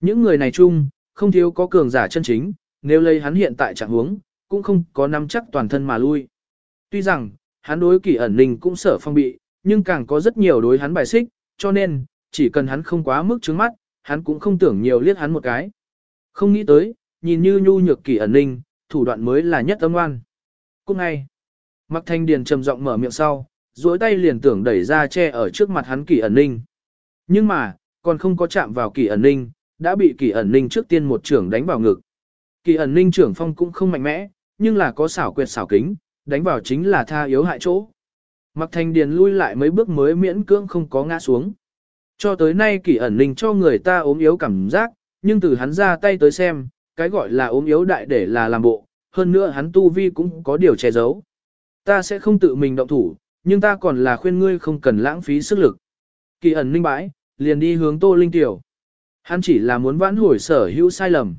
Speaker 1: Những người này chung, không thiếu có cường giả chân chính, nếu lấy hắn hiện tại trạng huống, cũng không có nắm chắc toàn thân mà lui. Tuy rằng, hắn đối kỳ ẩn ninh cũng sở phong bị, nhưng càng có rất nhiều đối hắn bài xích, cho nên, chỉ cần hắn không quá mức trướng mắt, hắn cũng không tưởng nhiều liếc hắn một cái. Không nghĩ tới, nhìn như nhu nhược kỳ ẩn ninh, thủ đoạn mới là nhất âm ngoan. Cũng ngay, Mặc thanh điền trầm giọng mở miệng sau, duỗi tay liền tưởng đẩy ra che ở trước mặt hắn kỳ ẩn ninh. Nhưng mà, còn không có chạm vào kỳ ẩn ninh, đã bị kỳ ẩn ninh trước tiên một trưởng đánh vào ngực. Kỳ ẩn ninh trưởng phong cũng không mạnh mẽ, nhưng là có xảo quyệt xảo kính, đánh vào chính là tha yếu hại chỗ. Mặc thành điền lui lại mấy bước mới miễn cưỡng không có ngã xuống. Cho tới nay kỳ ẩn ninh cho người ta ốm yếu cảm giác, nhưng từ hắn ra tay tới xem, cái gọi là ốm yếu đại để là làm bộ, hơn nữa hắn tu vi cũng có điều che giấu. Ta sẽ không tự mình động thủ, nhưng ta còn là khuyên ngươi không cần lãng phí sức lực. Kỳ ẩn ninh bãi, liền đi hướng Tô Linh Tiểu. Hắn chỉ là muốn vãn hồi sở hữu sai lầm.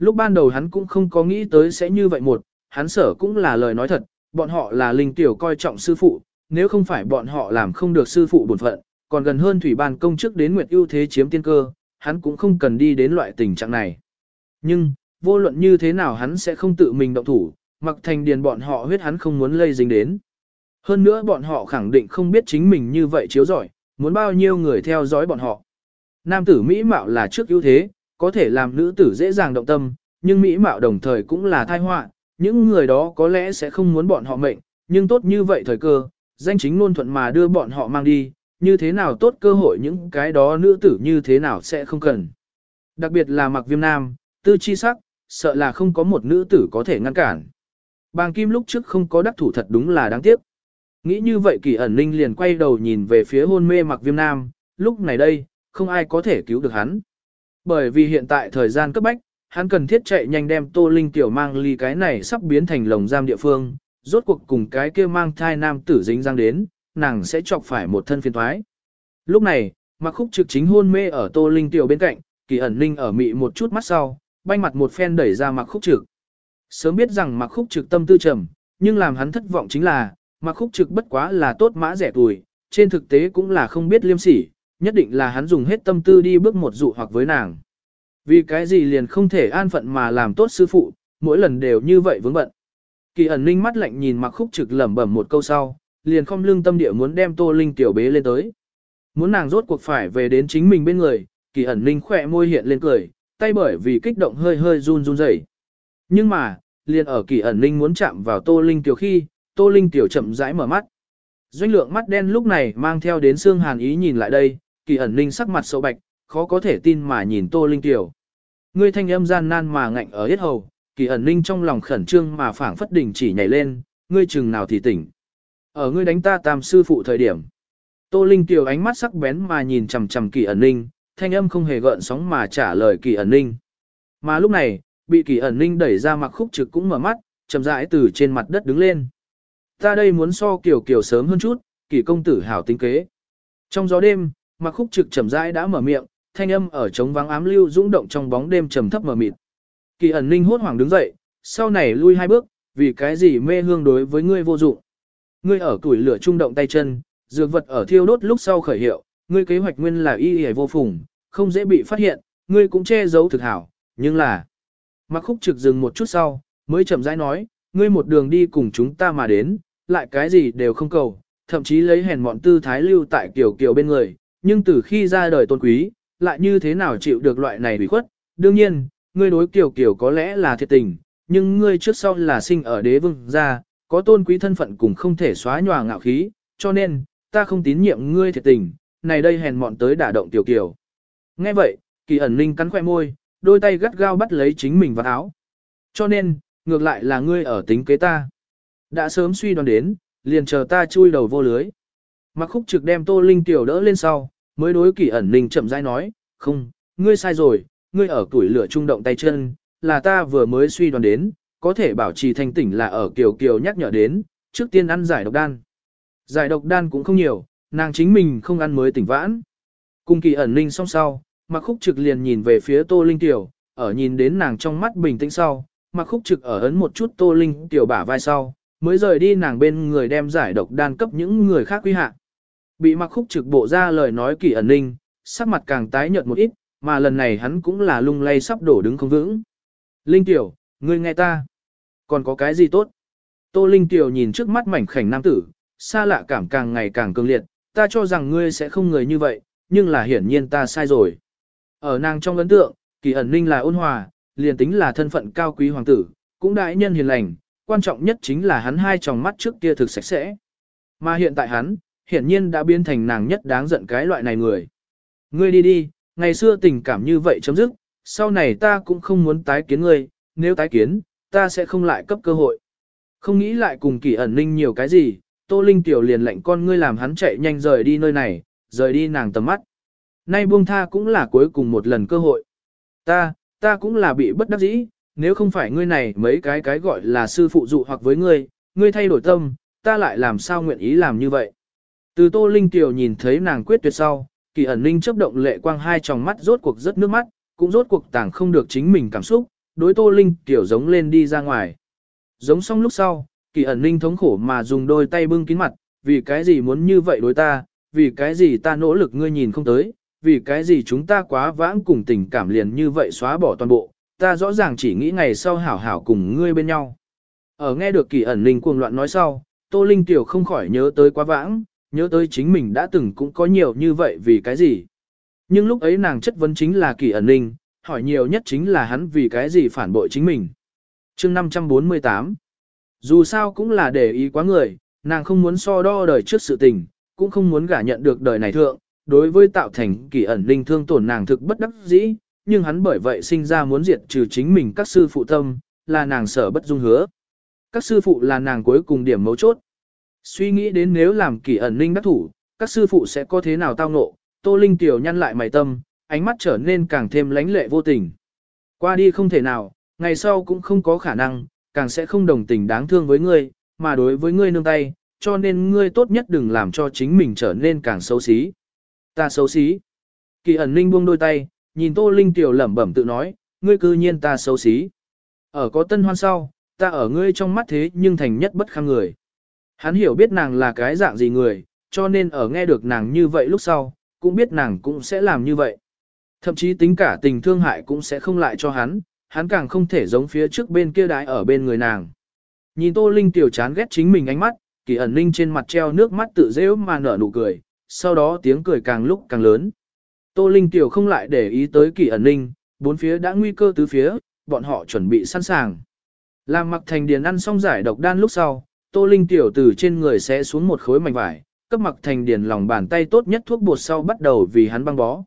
Speaker 1: Lúc ban đầu hắn cũng không có nghĩ tới sẽ như vậy một, hắn sở cũng là lời nói thật, bọn họ là Linh Tiểu coi trọng sư phụ, nếu không phải bọn họ làm không được sư phụ bổn phận, còn gần hơn thủy ban công chức đến nguyệt ưu thế chiếm tiên cơ, hắn cũng không cần đi đến loại tình trạng này. Nhưng, vô luận như thế nào hắn sẽ không tự mình động thủ, mặc thành điền bọn họ huyết hắn không muốn lây dính đến. Hơn nữa bọn họ khẳng định không biết chính mình như vậy chiếu giỏi, muốn bao nhiêu người theo dõi bọn họ. Nam tử Mỹ Mạo là trước ưu thế, có thể làm nữ tử dễ dàng động tâm, nhưng Mỹ Mạo đồng thời cũng là tai họa những người đó có lẽ sẽ không muốn bọn họ mệnh, nhưng tốt như vậy thời cơ, danh chính luôn thuận mà đưa bọn họ mang đi, như thế nào tốt cơ hội những cái đó nữ tử như thế nào sẽ không cần. Đặc biệt là mặc viêm nam, tư chi sắc, sợ là không có một nữ tử có thể ngăn cản. Bàng Kim lúc trước không có đắc thủ thật đúng là đáng tiếc. Nghĩ như vậy kỳ ẩn ninh liền quay đầu nhìn về phía hôn mê mặc viêm nam, lúc này đây, không ai có thể cứu được hắn. Bởi vì hiện tại thời gian cấp bách, hắn cần thiết chạy nhanh đem tô linh tiểu mang ly cái này sắp biến thành lồng giam địa phương, rốt cuộc cùng cái kia mang thai nam tử dính răng đến, nàng sẽ chọc phải một thân phiền thoái. Lúc này, mặc khúc trực chính hôn mê ở tô linh tiểu bên cạnh, kỳ ẩn linh ở mị một chút mắt sau, banh mặt một phen đẩy ra mặc khúc trực. Sớm biết rằng mặc khúc trực tâm tư trầm, nhưng làm hắn thất vọng chính là, mặc khúc trực bất quá là tốt mã rẻ tuổi, trên thực tế cũng là không biết liêm sỉ, nhất định là hắn dùng hết tâm tư đi bước một dụ hoặc với nàng. Vì cái gì liền không thể an phận mà làm tốt sư phụ, mỗi lần đều như vậy vướng bận. Kỳ ẩn ninh mắt lạnh nhìn mặc khúc trực lẩm bẩm một câu sau, liền không lương tâm địa muốn đem tô linh tiểu bế lên tới. Muốn nàng rốt cuộc phải về đến chính mình bên người, kỳ ẩn ninh khỏe môi hiện lên cười, tay bởi vì kích động hơi hơi run run rẩy. Nhưng mà, liền ở kỳ ẩn ninh muốn chạm vào tô linh tiểu khi, tô linh tiểu chậm rãi mở mắt. Doanh lượng mắt đen lúc này mang theo đến xương hàn ý nhìn lại đây, kỳ ẩn ninh sắc mặt sâu bạch, khó có thể tin mà nhìn tô linh tiểu. Ngươi thanh âm gian nan mà ngạnh ở hết hầu, kỳ ẩn ninh trong lòng khẩn trương mà phảng phất đỉnh chỉ nhảy lên, ngươi chừng nào thì tỉnh. Ở ngươi đánh ta tam sư phụ thời điểm. Tô Linh tiểu ánh mắt sắc bén mà nhìn chằm chằm kỳ ẩn ninh, thanh âm không hề gợn sóng mà trả lời kỳ ẩn ninh. Mà lúc này, bị kỳ ẩn ninh đẩy ra mặc khúc trực cũng mở mắt, chậm rãi từ trên mặt đất đứng lên. Ta đây muốn so kiểu kiểu sớm hơn chút, kỳ công tử hảo tính kế. Trong gió đêm, mặc khúc trực chậm rãi đã mở miệng, thanh âm ở trống vắng ám lưu dũng động trong bóng đêm trầm thấp mờ mịt. Kỳ ẩn ninh hốt hoảng đứng dậy, sau này lui hai bước, vì cái gì mê hương đối với ngươi vô dụng. Ngươi ở tuổi lửa trung động tay chân, dược vật ở thiêu đốt lúc sau khởi hiệu, ngươi kế hoạch nguyên là y y vô phùng, không dễ bị phát hiện, ngươi cũng che giấu thực hảo, nhưng là... Mặc khúc trực dừng một chút sau, mới chậm rãi nói, ngươi một đường đi cùng chúng ta mà đến, lại cái gì đều không cầu, thậm chí lấy hèn mọn tư thái lưu tại kiểu kiểu bên người, nhưng từ khi ra đời tôn quý, lại như thế nào chịu được loại này bị khuất, đương nhiên, ngươi đối kiểu kiểu có lẽ là thiệt tình, nhưng ngươi trước sau là sinh ở đế vương gia, có tôn quý thân phận cũng không thể xóa nhòa ngạo khí, cho nên, ta không tín nhiệm ngươi thiệt tình, này đây hèn mọn tới đả động tiểu kiểu. Nghe vậy, kỳ ẩn ninh cắn khoe môi, đôi tay gắt gao bắt lấy chính mình vào áo. Cho nên, ngược lại là ngươi ở tính kế ta. Đã sớm suy đoán đến, liền chờ ta chui đầu vô lưới. Mặc khúc trực đem tô linh tiểu đỡ lên sau, mới đối kỳ ẩn ninh chậm rãi nói, không, ngươi sai rồi, ngươi ở tuổi lửa trung động tay chân, là ta vừa mới suy đoán đến, có thể bảo trì thanh tỉnh là ở kiều kiều nhắc nhở đến, trước tiên ăn giải độc đan. Giải độc đan cũng không nhiều, nàng chính mình không ăn mới tỉnh vãn. Cùng kỳ ẩn ninh song sau, mặc khúc trực liền nhìn về phía tô linh tiểu, ở nhìn đến nàng trong mắt bình tĩnh sau, mặc khúc trực ở ấn một chút tô linh tiểu bả vai sau, mới rời đi nàng bên người đem giải độc đan cấp những người khác quy hạ. Bị mặc khúc trực bộ ra lời nói kỳ ẩn ninh, sắc mặt càng tái nhợt một ít, mà lần này hắn cũng là lung lay sắp đổ đứng không vững. Linh tiểu, ngươi nghe ta. Còn có cái gì tốt? Tô Linh tiểu nhìn trước mắt mảnh khảnh nam tử, xa lạ cảm càng ngày càng cường liệt, ta cho rằng ngươi sẽ không người như vậy, nhưng là hiển nhiên ta sai rồi. Ở nàng trong ấn tượng, kỳ ẩn ninh là ôn hòa, liền tính là thân phận cao quý hoàng tử, cũng đại nhân hiền lành, quan trọng nhất chính là hắn hai tròng mắt trước kia thực sạch sẽ. Mà hiện tại hắn, hiển nhiên đã biến thành nàng nhất đáng giận cái loại này người. Ngươi đi đi, ngày xưa tình cảm như vậy chấm dứt, sau này ta cũng không muốn tái kiến ngươi, nếu tái kiến, ta sẽ không lại cấp cơ hội. Không nghĩ lại cùng kỳ ẩn ninh nhiều cái gì, Tô Linh tiểu liền lệnh con ngươi làm hắn chạy nhanh rời đi nơi này, rời đi nàng tầm mắt. Nay buông tha cũng là cuối cùng một lần cơ hội. Ta, ta cũng là bị bất đắc dĩ, nếu không phải ngươi này mấy cái cái gọi là sư phụ dụ hoặc với ngươi, ngươi thay đổi tâm, ta lại làm sao nguyện ý làm như vậy. Từ Tô Linh Tiểu nhìn thấy nàng quyết tuyệt sau, kỳ ẩn ninh chấp động lệ quang hai tròng mắt rốt cuộc rất nước mắt, cũng rốt cuộc tàng không được chính mình cảm xúc, đối Tô Linh Tiểu giống lên đi ra ngoài. Giống xong lúc sau, kỳ ẩn ninh thống khổ mà dùng đôi tay bưng kín mặt, vì cái gì muốn như vậy đối ta, vì cái gì ta nỗ lực ngươi nhìn không tới, vì cái gì chúng ta quá vãng cùng tình cảm liền như vậy xóa bỏ toàn bộ, ta rõ ràng chỉ nghĩ ngày sau hảo hảo cùng ngươi bên nhau. Ở nghe được kỳ ẩn ninh cuồng loạn nói sau, Tô Linh Tiểu không khỏi nhớ tới quá vãng, nhớ tới chính mình đã từng cũng có nhiều như vậy vì cái gì. Nhưng lúc ấy nàng chất vấn chính là kỳ ẩn ninh, hỏi nhiều nhất chính là hắn vì cái gì phản bội chính mình. chương 548 Dù sao cũng là để ý quá người, nàng không muốn so đo đời trước sự tình, cũng không muốn gả nhận được đời này thượng, đối với tạo thành kỳ ẩn linh thương tổn nàng thực bất đắc dĩ, nhưng hắn bởi vậy sinh ra muốn diệt trừ chính mình các sư phụ tâm, là nàng sở bất dung hứa. Các sư phụ là nàng cuối cùng điểm mấu chốt. Suy nghĩ đến nếu làm kỳ ẩn linh đắc thủ, các sư phụ sẽ có thế nào tao ngộ, Tô Linh tiểu nhăn lại mày tâm, ánh mắt trở nên càng thêm lánh lệ vô tình. Qua đi không thể nào, ngày sau cũng không có khả năng, càng sẽ không đồng tình đáng thương với ngươi, mà đối với ngươi nương tay, cho nên ngươi tốt nhất đừng làm cho chính mình trở nên càng xấu xí. Ta xấu xí. Kỳ ẩn ninh buông đôi tay, nhìn Tô Linh tiểu lẩm bẩm tự nói, ngươi cư nhiên ta xấu xí. Ở có tân hoan sau, ta ở ngươi trong mắt thế nhưng thành nhất bất kham người. Hắn hiểu biết nàng là cái dạng gì người, cho nên ở nghe được nàng như vậy lúc sau, cũng biết nàng cũng sẽ làm như vậy. Thậm chí tính cả tình thương hại cũng sẽ không lại cho hắn, hắn càng không thể giống phía trước bên kia đái ở bên người nàng. Nhìn Tô Linh tiểu chán ghét chính mình ánh mắt, kỳ ẩn linh trên mặt treo nước mắt tự dễ mà nở nụ cười, sau đó tiếng cười càng lúc càng lớn. Tô Linh tiểu không lại để ý tới kỳ ẩn linh, bốn phía đã nguy cơ tứ phía, bọn họ chuẩn bị sẵn sàng. Làm mặc thành điền ăn xong giải độc đan lúc sau, Tô Linh tiểu từ trên người sẽ xuống một khối mảnh vải, cấp mặc thành điền lòng bàn tay tốt nhất thuốc bột sau bắt đầu vì hắn băng bó.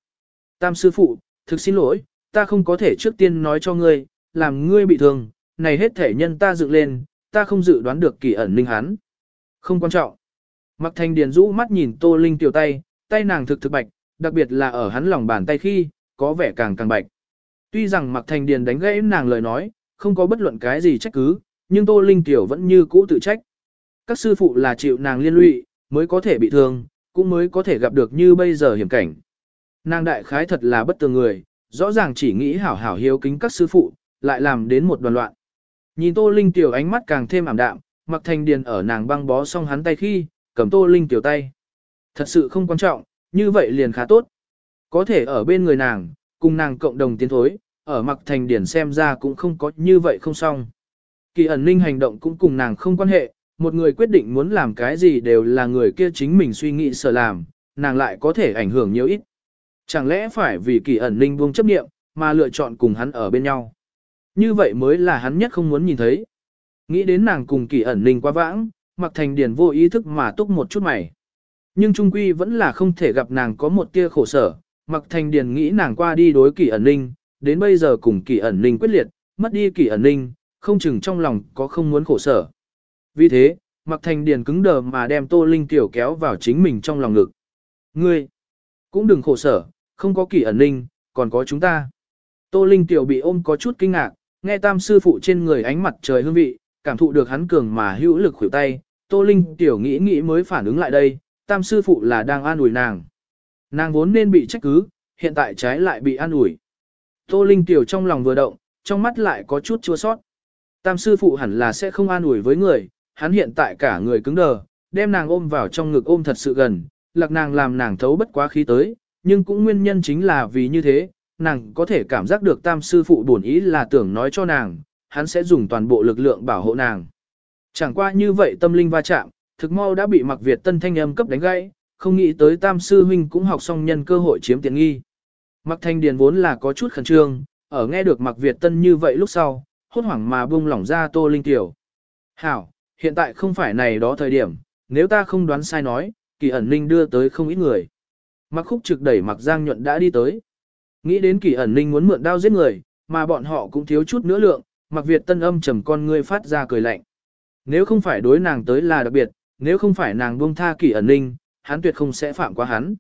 Speaker 1: Tam sư phụ, thực xin lỗi, ta không có thể trước tiên nói cho ngươi, làm ngươi bị thương, này hết thể nhân ta dựng lên, ta không dự đoán được kỳ ẩn linh hắn. Không quan trọng. Mặc thành điền rũ mắt nhìn tô linh tiểu tay, tay nàng thực thực bạch, đặc biệt là ở hắn lòng bàn tay khi, có vẻ càng càng bạch. Tuy rằng mặc thành điền đánh gãy nàng lời nói, không có bất luận cái gì trách cứ, nhưng tô linh tiểu vẫn như cũ tự trách. Các sư phụ là chịu nàng liên lụy, mới có thể bị thương, cũng mới có thể gặp được như bây giờ hiểm cảnh. Nàng đại khái thật là bất tường người, rõ ràng chỉ nghĩ hảo hảo hiếu kính các sư phụ, lại làm đến một đoàn loạn. Nhìn Tô Linh tiểu ánh mắt càng thêm ảm đạm, mặc thành điền ở nàng băng bó xong hắn tay khi, cầm Tô Linh tiểu tay. Thật sự không quan trọng, như vậy liền khá tốt. Có thể ở bên người nàng, cùng nàng cộng đồng tiến thối, ở mặc thành điền xem ra cũng không có như vậy không xong. Kỳ ẩn linh hành động cũng cùng nàng không quan hệ, một người quyết định muốn làm cái gì đều là người kia chính mình suy nghĩ sợ làm, nàng lại có thể ảnh hưởng nhiều ít. Chẳng lẽ phải vì kỳ ẩn ninh buông chấp nghiệm, mà lựa chọn cùng hắn ở bên nhau. Như vậy mới là hắn nhất không muốn nhìn thấy. Nghĩ đến nàng cùng kỳ ẩn ninh quá vãng, mặc thành điền vô ý thức mà túc một chút mày. Nhưng trung quy vẫn là không thể gặp nàng có một tia khổ sở, mặc thành điền nghĩ nàng qua đi đối kỳ ẩn ninh, đến bây giờ cùng kỳ ẩn ninh quyết liệt, mất đi kỳ ẩn ninh, không chừng trong lòng có không muốn khổ sở. Vì thế, Mạc thành điển cứng đờ mà đem tô linh tiểu kéo vào chính mình trong lòng ngực. Ngươi, cũng đừng khổ sở, không có kỳ ẩn ninh, còn có chúng ta. Tô linh tiểu bị ôm có chút kinh ngạc, nghe tam sư phụ trên người ánh mặt trời hương vị, cảm thụ được hắn cường mà hữu lực khuỷu tay, Tô Linh tiểu nghĩ nghĩ mới phản ứng lại đây, tam sư phụ là đang an ủi nàng. Nàng vốn nên bị trách cứ, hiện tại trái lại bị an ủi. Tô Linh tiểu trong lòng vừa động, trong mắt lại có chút chua sót. Tam sư phụ hẳn là sẽ không an ủi với người, hắn hiện tại cả người cứng đờ, đem nàng ôm vào trong ngực ôm thật sự gần, lạc nàng làm nàng thấu bất quá khí tới, nhưng cũng nguyên nhân chính là vì như thế, nàng có thể cảm giác được tam sư phụ bổn ý là tưởng nói cho nàng, hắn sẽ dùng toàn bộ lực lượng bảo hộ nàng. Chẳng qua như vậy tâm linh va chạm, thực mau đã bị mặc Việt tân thanh âm cấp đánh gãy, không nghĩ tới tam sư huynh cũng học xong nhân cơ hội chiếm tiện nghi. Mặc thanh điền vốn là có chút khẩn trương, ở nghe được mặc Việt tân như vậy lúc sau, hốt hoảng mà buông lỏng ra tô linh tiểu. Hảo, hiện tại không phải này đó thời điểm, nếu ta không đoán sai nói, kỳ ẩn ninh đưa tới không ít người. Mặc khúc trực đẩy mặc giang nhuận đã đi tới. Nghĩ đến kỳ ẩn ninh muốn mượn đao giết người, mà bọn họ cũng thiếu chút nữa lượng, mặc Việt tân âm trầm con ngươi phát ra cười lạnh. Nếu không phải đối nàng tới là đặc biệt, nếu không phải nàng buông tha kỳ ẩn ninh, hắn tuyệt không sẽ phạm qua hắn.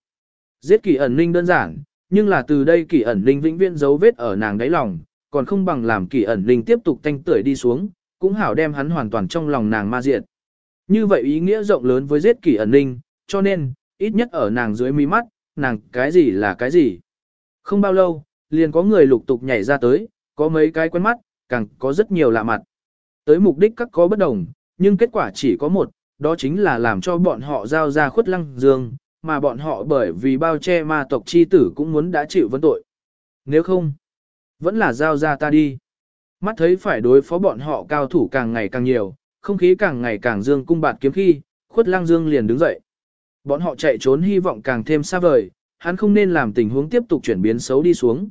Speaker 1: Giết kỳ ẩn ninh đơn giản, nhưng là từ đây kỳ ẩn ninh vĩnh viễn dấu vết ở nàng đáy lòng, còn không bằng làm kỳ ẩn ninh tiếp tục thanh tưởi đi xuống, cũng hảo đem hắn hoàn toàn trong lòng nàng ma diện. Như vậy ý nghĩa rộng lớn với giết kỳ ẩn ninh, cho nên, ít nhất ở nàng dưới mí mắt, nàng cái gì là cái gì. Không bao lâu, liền có người lục tục nhảy ra tới, có mấy cái quen mắt, càng có rất nhiều lạ mặt. Tới mục đích các có bất đồng, nhưng kết quả chỉ có một, đó chính là làm cho bọn họ giao ra khuất lăng dương, mà bọn họ bởi vì bao che ma tộc chi tử cũng muốn đã chịu vấn tội. Nếu không, vẫn là giao ra ta đi. Mắt thấy phải đối phó bọn họ cao thủ càng ngày càng nhiều, không khí càng ngày càng dương cung bạt kiếm khi, khuất Lang dương liền đứng dậy. Bọn họ chạy trốn hy vọng càng thêm xa vời, hắn không nên làm tình huống tiếp tục chuyển biến xấu đi xuống.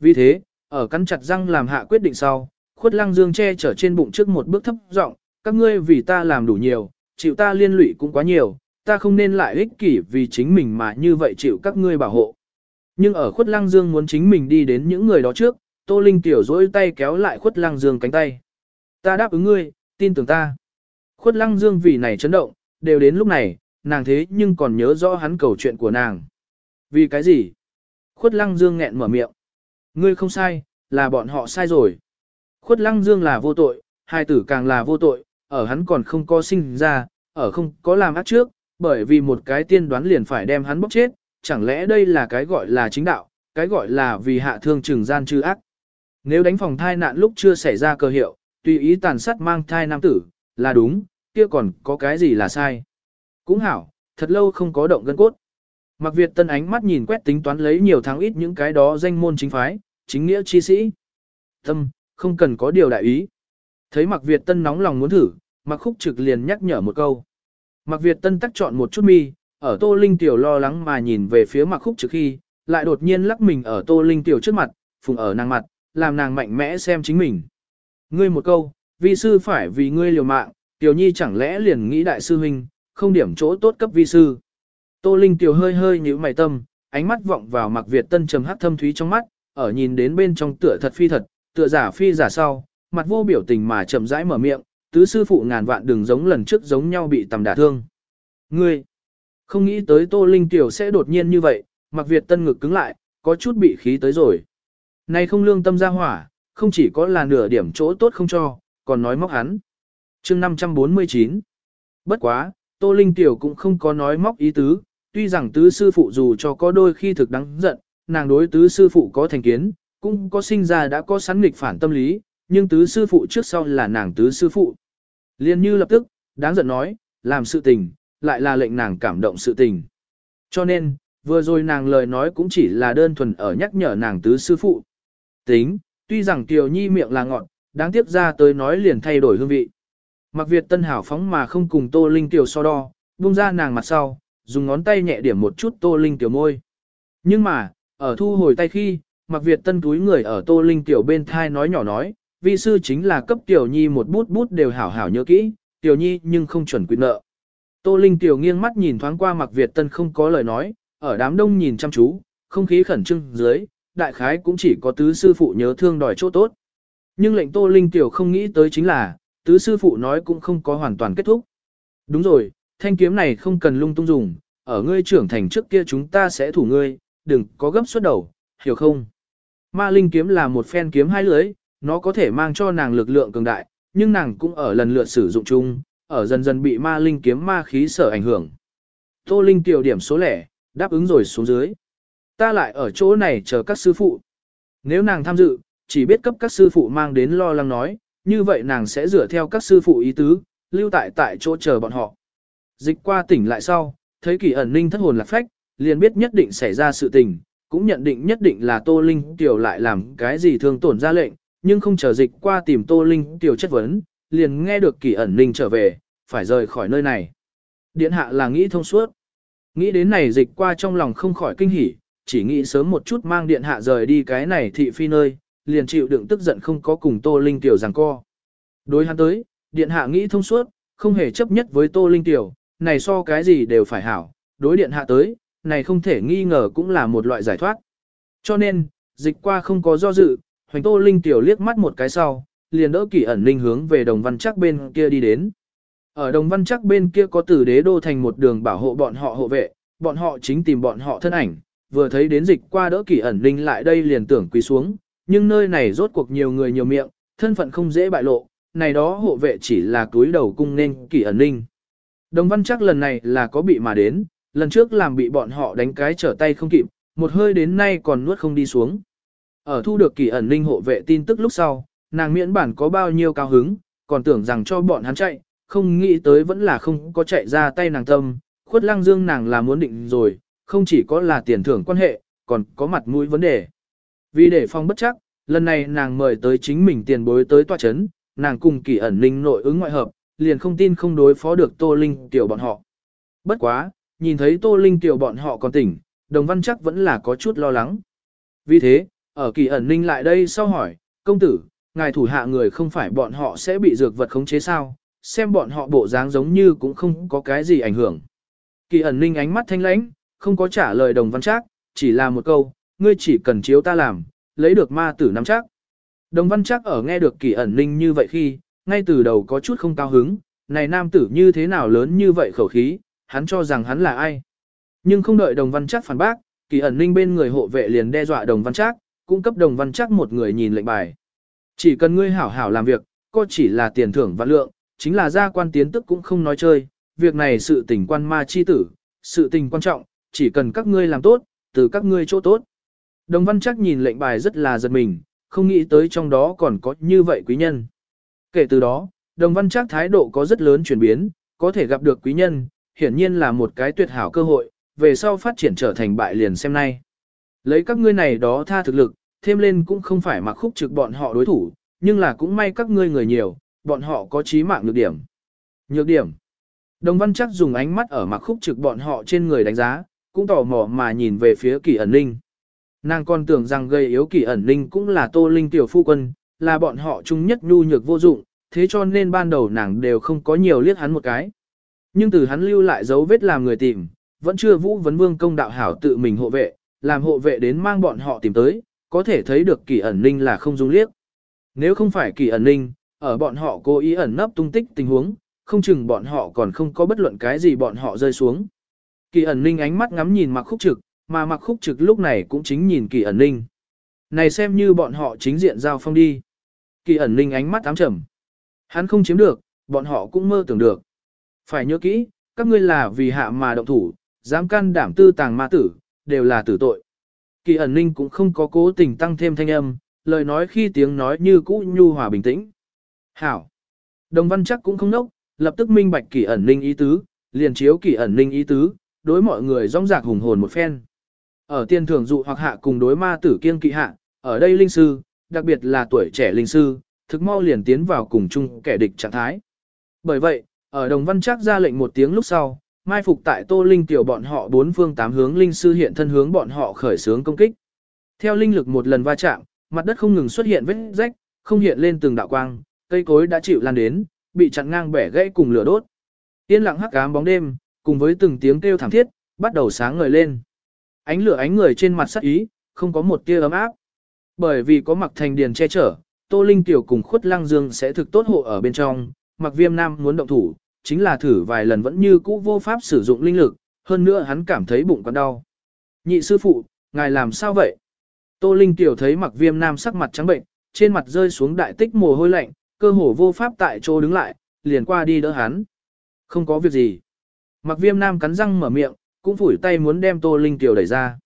Speaker 1: Vì thế, ở cắn chặt răng làm hạ quyết định sau, khuất lăng dương che chở trên bụng trước một bước thấp giọng các ngươi vì ta làm đủ nhiều, chịu ta liên lụy cũng quá nhiều, ta không nên lại ích kỷ vì chính mình mà như vậy chịu các ngươi bảo hộ. Nhưng ở khuất lăng dương muốn chính mình đi đến những người đó trước, Tô Linh tiểu dỗi tay kéo lại khuất lăng dương cánh tay. Ta đáp ứng ngươi, tin tưởng ta. Khuất lăng dương vì này chấn động, đều đến lúc này, nàng thế nhưng còn nhớ rõ hắn cầu chuyện của nàng. Vì cái gì? Khuất lăng dương nghẹn mở miệng. Ngươi không sai, là bọn họ sai rồi. Khuất lăng dương là vô tội, hai tử càng là vô tội, ở hắn còn không có sinh ra, ở không có làm ác trước, bởi vì một cái tiên đoán liền phải đem hắn bóc chết, chẳng lẽ đây là cái gọi là chính đạo, cái gọi là vì hạ thương trừng gian trừ ác. Nếu đánh phòng thai nạn lúc chưa xảy ra cơ hiệu, tùy ý tàn sát mang thai nam tử, là đúng, kia còn có cái gì là sai. Cũng hảo, thật lâu không có động gân cốt. Mặc Việt tân ánh mắt nhìn quét tính toán lấy nhiều tháng ít những cái đó danh môn chính phái, chính nghĩa chi sĩ. Tâm, không cần có điều đại ý. Thấy Mặc Việt Tân nóng lòng muốn thử, Mặc Khúc Trực liền nhắc nhở một câu. Mặc Việt Tân tắc chọn một chút mi, ở Tô Linh Tiểu lo lắng mà nhìn về phía Mặc Khúc Trực khi, lại đột nhiên lắc mình ở Tô Linh Tiểu trước mặt, phùng ở nàng mặt, làm nàng mạnh mẽ xem chính mình. Ngươi một câu, vi sư phải vì ngươi liều mạng, Tiểu Nhi chẳng lẽ liền nghĩ đại sư huynh, không điểm chỗ tốt cấp vi sư. Tô Linh Tiểu hơi hơi nhíu mày tâm, ánh mắt vọng vào Mạc Việt Tân trầm hắc thâm thúy trong mắt, ở nhìn đến bên trong tựa thật phi thật, tựa giả phi giả sau, mặt vô biểu tình mà chậm rãi mở miệng, tứ sư phụ ngàn vạn đừng giống lần trước giống nhau bị tầm đả thương. Ngươi, không nghĩ tới Tô Linh Tiểu sẽ đột nhiên như vậy, mặc Việt tân ngực cứng lại, có chút bị khí tới rồi. Này không lương tâm ra hỏa, không chỉ có là nửa điểm chỗ tốt không cho, còn nói móc hắn. chương 549 Bất quá, Tô Linh Tiểu cũng không có nói móc ý tứ, tuy rằng tứ sư phụ dù cho có đôi khi thực đáng giận, nàng đối tứ sư phụ có thành kiến, cũng có sinh ra đã có sẵn nghịch phản tâm lý, nhưng tứ sư phụ trước sau là nàng tứ sư phụ. Liên như lập tức, đáng giận nói, làm sự tình, lại là lệnh nàng cảm động sự tình. Cho nên, vừa rồi nàng lời nói cũng chỉ là đơn thuần ở nhắc nhở nàng tứ sư phụ. Tính, tuy rằng Kiều Nhi miệng là ngọn, đáng tiếc ra tới nói liền thay đổi hương vị. Mặc Việt Tân hảo phóng mà không cùng Tô Linh Tiểu so đo, buông ra nàng mặt sau, dùng ngón tay nhẹ điểm một chút Tô Linh Tiểu môi. Nhưng mà, ở thu hồi tay khi, Mặc Việt Tân túi người ở Tô Linh Tiểu bên thai nói nhỏ nói, vi sư chính là cấp Tiểu Nhi một bút bút đều hảo hảo nhớ kỹ, Tiểu Nhi nhưng không chuẩn quy nợ. Tô Linh Tiểu nghiêng mắt nhìn thoáng qua Mặc Việt Tân không có lời nói, ở đám đông nhìn chăm chú, không khí khẩn trương dưới, đại khái cũng chỉ có tứ sư phụ nhớ thương đòi chỗ tốt. Nhưng lệnh Tô Linh Tiểu không nghĩ tới chính là, tứ sư phụ nói cũng không có hoàn toàn kết thúc. Đúng rồi, thanh kiếm này không cần lung tung dùng, ở ngươi trưởng thành trước kia chúng ta sẽ thủ ngươi, đừng có gấp xuất đầu, hiểu không? Ma linh kiếm là một phen kiếm hai lưới, nó có thể mang cho nàng lực lượng cường đại, nhưng nàng cũng ở lần lượt sử dụng chung, ở dần dần bị ma linh kiếm ma khí sở ảnh hưởng. Tô Linh tiểu điểm số lẻ, đáp ứng rồi xuống dưới. Ta lại ở chỗ này chờ các sư phụ. Nếu nàng tham dự, chỉ biết cấp các sư phụ mang đến lo lắng nói, như vậy nàng sẽ dựa theo các sư phụ ý tứ, lưu tại tại chỗ chờ bọn họ. Dịch qua tỉnh lại sau, thấy kỳ ẩn ninh thất hồn lạc phách, liền biết nhất định xảy ra sự tình, cũng nhận định nhất định là Tô Linh tiểu lại làm cái gì thương tổn ra lệnh, nhưng không chờ dịch qua tìm Tô Linh tiểu chất vấn, liền nghe được kỳ ẩn ninh trở về, phải rời khỏi nơi này. Điện hạ là nghĩ thông suốt. Nghĩ đến này dịch qua trong lòng không khỏi kinh hỉ, chỉ nghĩ sớm một chút mang điện hạ rời đi cái này thị phi nơi, liền chịu đựng tức giận không có cùng Tô Linh Tiểu giằng co. Đối hắn tới, điện hạ nghĩ thông suốt, không hề chấp nhất với Tô Linh Tiểu, này so cái gì đều phải hảo, đối điện hạ tới, này không thể nghi ngờ cũng là một loại giải thoát. Cho nên, dịch qua không có do dự, hoành Tô Linh Tiểu liếc mắt một cái sau, liền đỡ kỷ ẩn linh hướng về đồng văn chắc bên kia đi đến. Ở đồng văn chắc bên kia có tử đế đô thành một đường bảo hộ bọn họ hộ vệ, bọn họ chính tìm bọn họ thân ảnh, vừa thấy đến dịch qua đỡ kỳ ẩn linh lại đây liền tưởng quỳ xuống, nhưng nơi này rốt cuộc nhiều người nhiều miệng, thân phận không dễ bại lộ, này đó hộ vệ chỉ là túi đầu cung nên kỳ ẩn linh. Đồng văn chắc lần này là có bị mà đến, lần trước làm bị bọn họ đánh cái trở tay không kịp, một hơi đến nay còn nuốt không đi xuống. Ở thu được kỳ ẩn linh hộ vệ tin tức lúc sau, nàng miễn bản có bao nhiêu cao hứng, còn tưởng rằng cho bọn hắn chạy, không nghĩ tới vẫn là không có chạy ra tay nàng tâm, khuất lăng dương nàng là muốn định rồi, không chỉ có là tiền thưởng quan hệ, còn có mặt mũi vấn đề. Vì để phong bất chắc, lần này nàng mời tới chính mình tiền bối tới tòa chấn, nàng cùng kỳ ẩn linh nội ứng ngoại hợp, liền không tin không đối phó được Tô Linh tiểu bọn họ. Bất quá, nhìn thấy Tô Linh tiểu bọn họ còn tỉnh, đồng văn chắc vẫn là có chút lo lắng. Vì thế, ở kỳ ẩn linh lại đây sau hỏi, công tử, ngài thủ hạ người không phải bọn họ sẽ bị dược vật khống chế sao, xem bọn họ bộ dáng giống như cũng không có cái gì ảnh hưởng. Kỳ ẩn linh ánh mắt thanh lãnh, không có trả lời đồng văn trác chỉ là một câu, ngươi chỉ cần chiếu ta làm, lấy được ma tử nắm chắc. Đồng văn trác ở nghe được kỳ ẩn linh như vậy khi, ngay từ đầu có chút không cao hứng, này nam tử như thế nào lớn như vậy khẩu khí, hắn cho rằng hắn là ai. Nhưng không đợi đồng văn trác phản bác, kỳ ẩn linh bên người hộ vệ liền đe dọa đồng văn trác cung cấp đồng văn trác một người nhìn lệnh bài. Chỉ cần ngươi hảo hảo làm việc, có chỉ là tiền thưởng và lượng, chính là gia quan tiến tức cũng không nói chơi, việc này sự tình quan ma chi tử, sự tình quan trọng, chỉ cần các ngươi làm tốt, từ các ngươi chỗ tốt. Đồng văn chắc nhìn lệnh bài rất là giật mình, không nghĩ tới trong đó còn có như vậy quý nhân. Kể từ đó, đồng văn chắc thái độ có rất lớn chuyển biến, có thể gặp được quý nhân, hiển nhiên là một cái tuyệt hảo cơ hội, về sau phát triển trở thành bại liền xem nay. Lấy các ngươi này đó tha thực lực, thêm lên cũng không phải mặc khúc trực bọn họ đối thủ, nhưng là cũng may các ngươi người nhiều, bọn họ có trí mạng nhược điểm. Nhược điểm. Đồng văn chắc dùng ánh mắt ở mặc khúc trực bọn họ trên người đánh giá, cũng tò mò mà nhìn về phía kỳ ẩn ninh. Nàng còn tưởng rằng gây yếu kỳ ẩn ninh cũng là tô linh tiểu phu quân, là bọn họ chung nhất nhu nhược vô dụng, thế cho nên ban đầu nàng đều không có nhiều liếc hắn một cái. Nhưng từ hắn lưu lại dấu vết làm người tìm, vẫn chưa vũ vấn vương công đạo hảo tự mình hộ vệ, làm hộ vệ đến mang bọn họ tìm tới, có thể thấy được kỳ ẩn ninh là không dung liếc. Nếu không phải kỳ ẩn ninh, ở bọn họ cố ý ẩn nấp tung tích tình huống, không chừng bọn họ còn không có bất luận cái gì bọn họ rơi xuống. Kỳ ẩn ninh ánh mắt ngắm nhìn mặc khúc trực, mà mặc khúc trực lúc này cũng chính nhìn kỳ ẩn ninh. Này xem như bọn họ chính diện giao phong đi. Kỳ ẩn ninh ánh mắt ám trầm. Hắn không chiếm được, bọn họ cũng mơ tưởng được. Phải nhớ kỹ, các ngươi là vì hạ mà động thủ, dám can đảm tư tàng ma tử, đều là tử tội. Kỳ ẩn ninh cũng không có cố tình tăng thêm thanh âm, lời nói khi tiếng nói như cũ nhu hòa bình tĩnh. Hảo. Đồng văn chắc cũng không nốc, lập tức minh bạch kỳ ẩn ninh ý tứ, liền chiếu kỳ ẩn ninh ý tứ, đối mọi người rong rạc hùng hồn một phen. Ở tiên thường dụ hoặc hạ cùng đối ma tử kiên kỵ hạ, ở đây linh sư, đặc biệt là tuổi trẻ linh sư, thực mau liền tiến vào cùng chung kẻ địch trạng thái. Bởi vậy, ở đồng văn chắc ra lệnh một tiếng lúc sau, mai phục tại tô linh tiểu bọn họ bốn phương tám hướng linh sư hiện thân hướng bọn họ khởi xướng công kích. Theo linh lực một lần va chạm, mặt đất không ngừng xuất hiện vết rách, không hiện lên từng đạo quang, cây cối đã chịu lan đến, bị chặn ngang bẻ gãy cùng lửa đốt. Yên lặng hắc ám bóng đêm, cùng với từng tiếng kêu thảm thiết, bắt đầu sáng ngời lên. Ánh lửa ánh người trên mặt sắc ý, không có một tia ấm áp. Bởi vì có mặc thành điền che chở, Tô Linh tiểu cùng khuất lăng dương sẽ thực tốt hộ ở bên trong, mặc viêm nam muốn động thủ, chính là thử vài lần vẫn như cũ vô pháp sử dụng linh lực, hơn nữa hắn cảm thấy bụng còn đau. Nhị sư phụ, ngài làm sao vậy? Tô Linh tiểu thấy mặc viêm nam sắc mặt trắng bệnh, trên mặt rơi xuống đại tích mồ hôi lạnh, cơ hồ vô pháp tại chỗ đứng lại, liền qua đi đỡ hắn. Không có việc gì. Mặc viêm nam cắn răng mở miệng, cũng phủi tay muốn đem Tô Linh tiểu đẩy ra.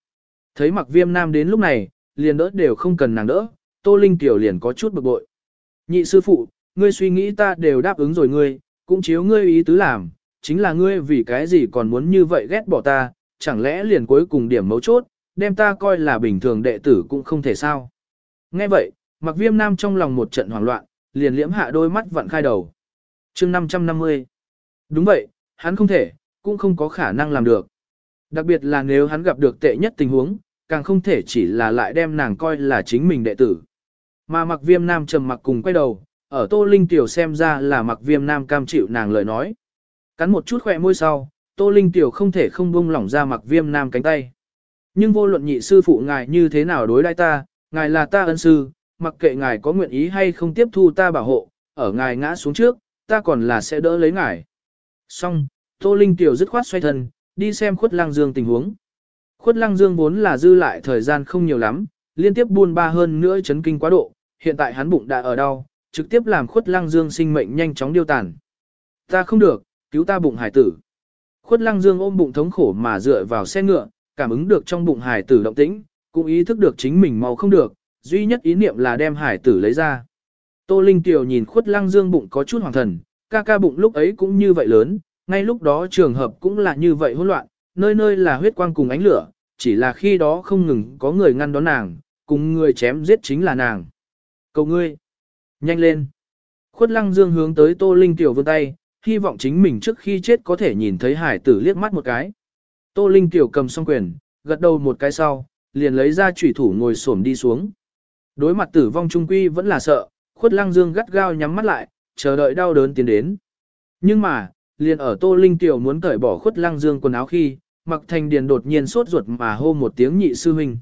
Speaker 1: Thấy mặc viêm nam đến lúc này, liền đỡ đều không cần nàng đỡ, Tô Linh tiểu liền có chút bực bội. Nhị sư phụ, ngươi suy nghĩ ta đều đáp ứng rồi ngươi, cũng chiếu ngươi ý tứ làm, chính là ngươi vì cái gì còn muốn như vậy ghét bỏ ta, chẳng lẽ liền cuối cùng điểm mấu chốt, đem ta coi là bình thường đệ tử cũng không thể sao. Nghe vậy, mặc viêm nam trong lòng một trận hoảng loạn, liền liễm hạ đôi mắt vặn khai đầu. chương 550. Đúng vậy, hắn không thể, cũng không có khả năng làm được. Đặc biệt là nếu hắn gặp được tệ nhất tình huống, càng không thể chỉ là lại đem nàng coi là chính mình đệ tử. Mà mặc viêm nam trầm mặc cùng quay đầu, ở Tô Linh Tiểu xem ra là mặc viêm nam cam chịu nàng lời nói. Cắn một chút khỏe môi sau, Tô Linh Tiểu không thể không buông lỏng ra mặc viêm nam cánh tay. Nhưng vô luận nhị sư phụ ngài như thế nào đối đãi ta, ngài là ta ân sư, mặc kệ ngài có nguyện ý hay không tiếp thu ta bảo hộ, ở ngài ngã xuống trước, ta còn là sẽ đỡ lấy ngài. Xong, Tô Linh Tiểu dứt khoát xoay thân, đi xem khuất lăng dương tình huống. Khuất lăng dương vốn là dư lại thời gian không nhiều lắm, liên tiếp buôn ba hơn nữa chấn kinh quá độ, hiện tại hắn bụng đã ở đau, trực tiếp làm khuất lăng dương sinh mệnh nhanh chóng điêu tàn. Ta không được, cứu ta bụng hải tử. Khuất lăng dương ôm bụng thống khổ mà dựa vào xe ngựa, cảm ứng được trong bụng hải tử động tĩnh, cũng ý thức được chính mình mau không được, duy nhất ý niệm là đem hải tử lấy ra. Tô Linh Tiểu nhìn khuất lăng dương bụng có chút hoàng thần, ca ca bụng lúc ấy cũng như vậy lớn, ngay lúc đó trường hợp cũng là như vậy hỗn loạn, nơi nơi là huyết quang cùng ánh lửa, chỉ là khi đó không ngừng có người ngăn đón nàng, cùng người chém giết chính là nàng. Cầu ngươi, nhanh lên. Khuất lăng dương hướng tới Tô Linh Tiểu vươn tay, hy vọng chính mình trước khi chết có thể nhìn thấy hải tử liếc mắt một cái. Tô Linh Tiểu cầm song quyền, gật đầu một cái sau, liền lấy ra chủy thủ ngồi xổm đi xuống. Đối mặt tử vong trung quy vẫn là sợ, khuất lăng dương gắt gao nhắm mắt lại, chờ đợi đau đớn tiến đến. Nhưng mà, liền ở Tô Linh Tiểu muốn cởi bỏ khuất lăng dương quần áo khi, mặc thành điền đột nhiên sốt ruột mà hô một tiếng nhị sư huynh.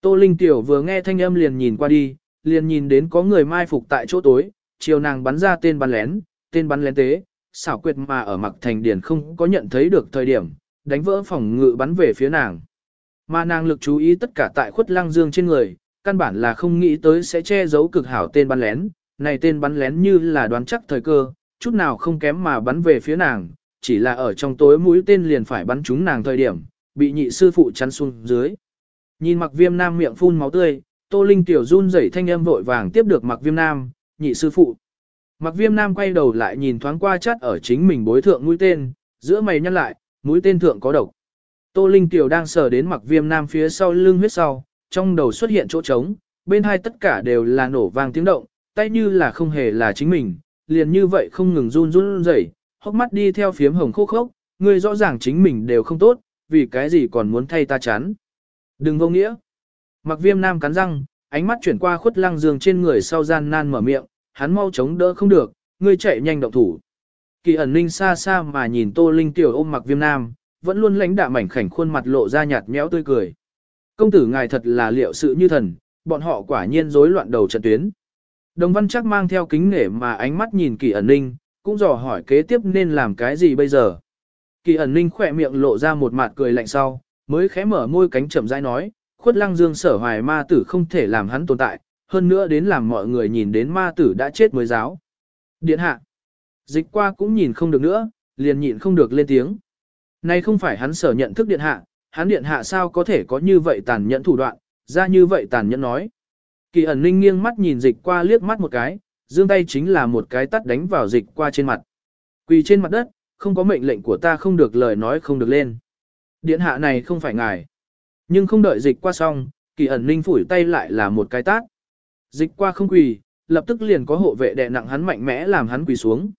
Speaker 1: Tô Linh Tiểu vừa nghe thanh âm liền nhìn qua đi, liền nhìn đến có người mai phục tại chỗ tối, chiều nàng bắn ra tên bắn lén, tên bắn lén tế, xảo quyệt mà ở mặc thành điền không có nhận thấy được thời điểm, đánh vỡ phòng ngự bắn về phía nàng. Mà nàng lực chú ý tất cả tại khuất lăng dương trên người, căn bản là không nghĩ tới sẽ che giấu cực hảo tên bắn lén, này tên bắn lén như là đoán chắc thời cơ, chút nào không kém mà bắn về phía nàng, chỉ là ở trong tối mũi tên liền phải bắn trúng nàng thời điểm, bị nhị sư phụ chắn xuống dưới. Nhìn mặc viêm nam miệng phun máu tươi, Tô Linh tiểu run rẩy thanh âm vội vàng tiếp được mặc viêm nam, nhị sư phụ. Mặc viêm nam quay đầu lại nhìn thoáng qua chắt ở chính mình bối thượng mũi tên, giữa mày nhăn lại, mũi tên thượng có độc. Tô Linh tiểu đang sờ đến mặc viêm nam phía sau lưng huyết sau, trong đầu xuất hiện chỗ trống, bên hai tất cả đều là nổ vang tiếng động, tay như là không hề là chính mình, liền như vậy không ngừng run run rẩy, hốc mắt đi theo phiếm hồng khô khốc, người rõ ràng chính mình đều không tốt, vì cái gì còn muốn thay ta chán. Đừng vô nghĩa. Mặc viêm nam cắn răng, ánh mắt chuyển qua khuất lăng dương trên người sau gian nan mở miệng, hắn mau chống đỡ không được, ngươi chạy nhanh động thủ. Kỳ ẩn ninh xa xa mà nhìn tô linh tiểu ôm mặc viêm nam, vẫn luôn lãnh đạm mảnh khảnh khuôn mặt lộ ra nhạt méo tươi cười. Công tử ngài thật là liệu sự như thần, bọn họ quả nhiên rối loạn đầu trận tuyến. Đồng văn chắc mang theo kính nể mà ánh mắt nhìn kỳ ẩn ninh, cũng dò hỏi kế tiếp nên làm cái gì bây giờ. Kỳ ẩn ninh khỏe miệng lộ ra một mặt cười lạnh sau, mới khẽ mở môi cánh chậm rãi nói, khuất lăng dương sở hoài ma tử không thể làm hắn tồn tại, hơn nữa đến làm mọi người nhìn đến ma tử đã chết mới giáo. Điện hạ, dịch qua cũng nhìn không được nữa, liền nhịn không được lên tiếng. Nay không phải hắn sở nhận thức điện hạ, hắn điện hạ sao có thể có như vậy tàn nhẫn thủ đoạn, ra như vậy tàn nhẫn nói. Kỳ ẩn ninh nghiêng mắt nhìn dịch qua liếc mắt một cái, dương tay chính là một cái tắt đánh vào dịch qua trên mặt. Quỳ trên mặt đất, không có mệnh lệnh của ta không được lời nói không được lên. Điện hạ này không phải ngài. Nhưng không đợi dịch qua xong, kỳ ẩn ninh phủi tay lại là một cái tát. Dịch qua không quỳ, lập tức liền có hộ vệ đè nặng hắn mạnh mẽ làm hắn quỳ xuống.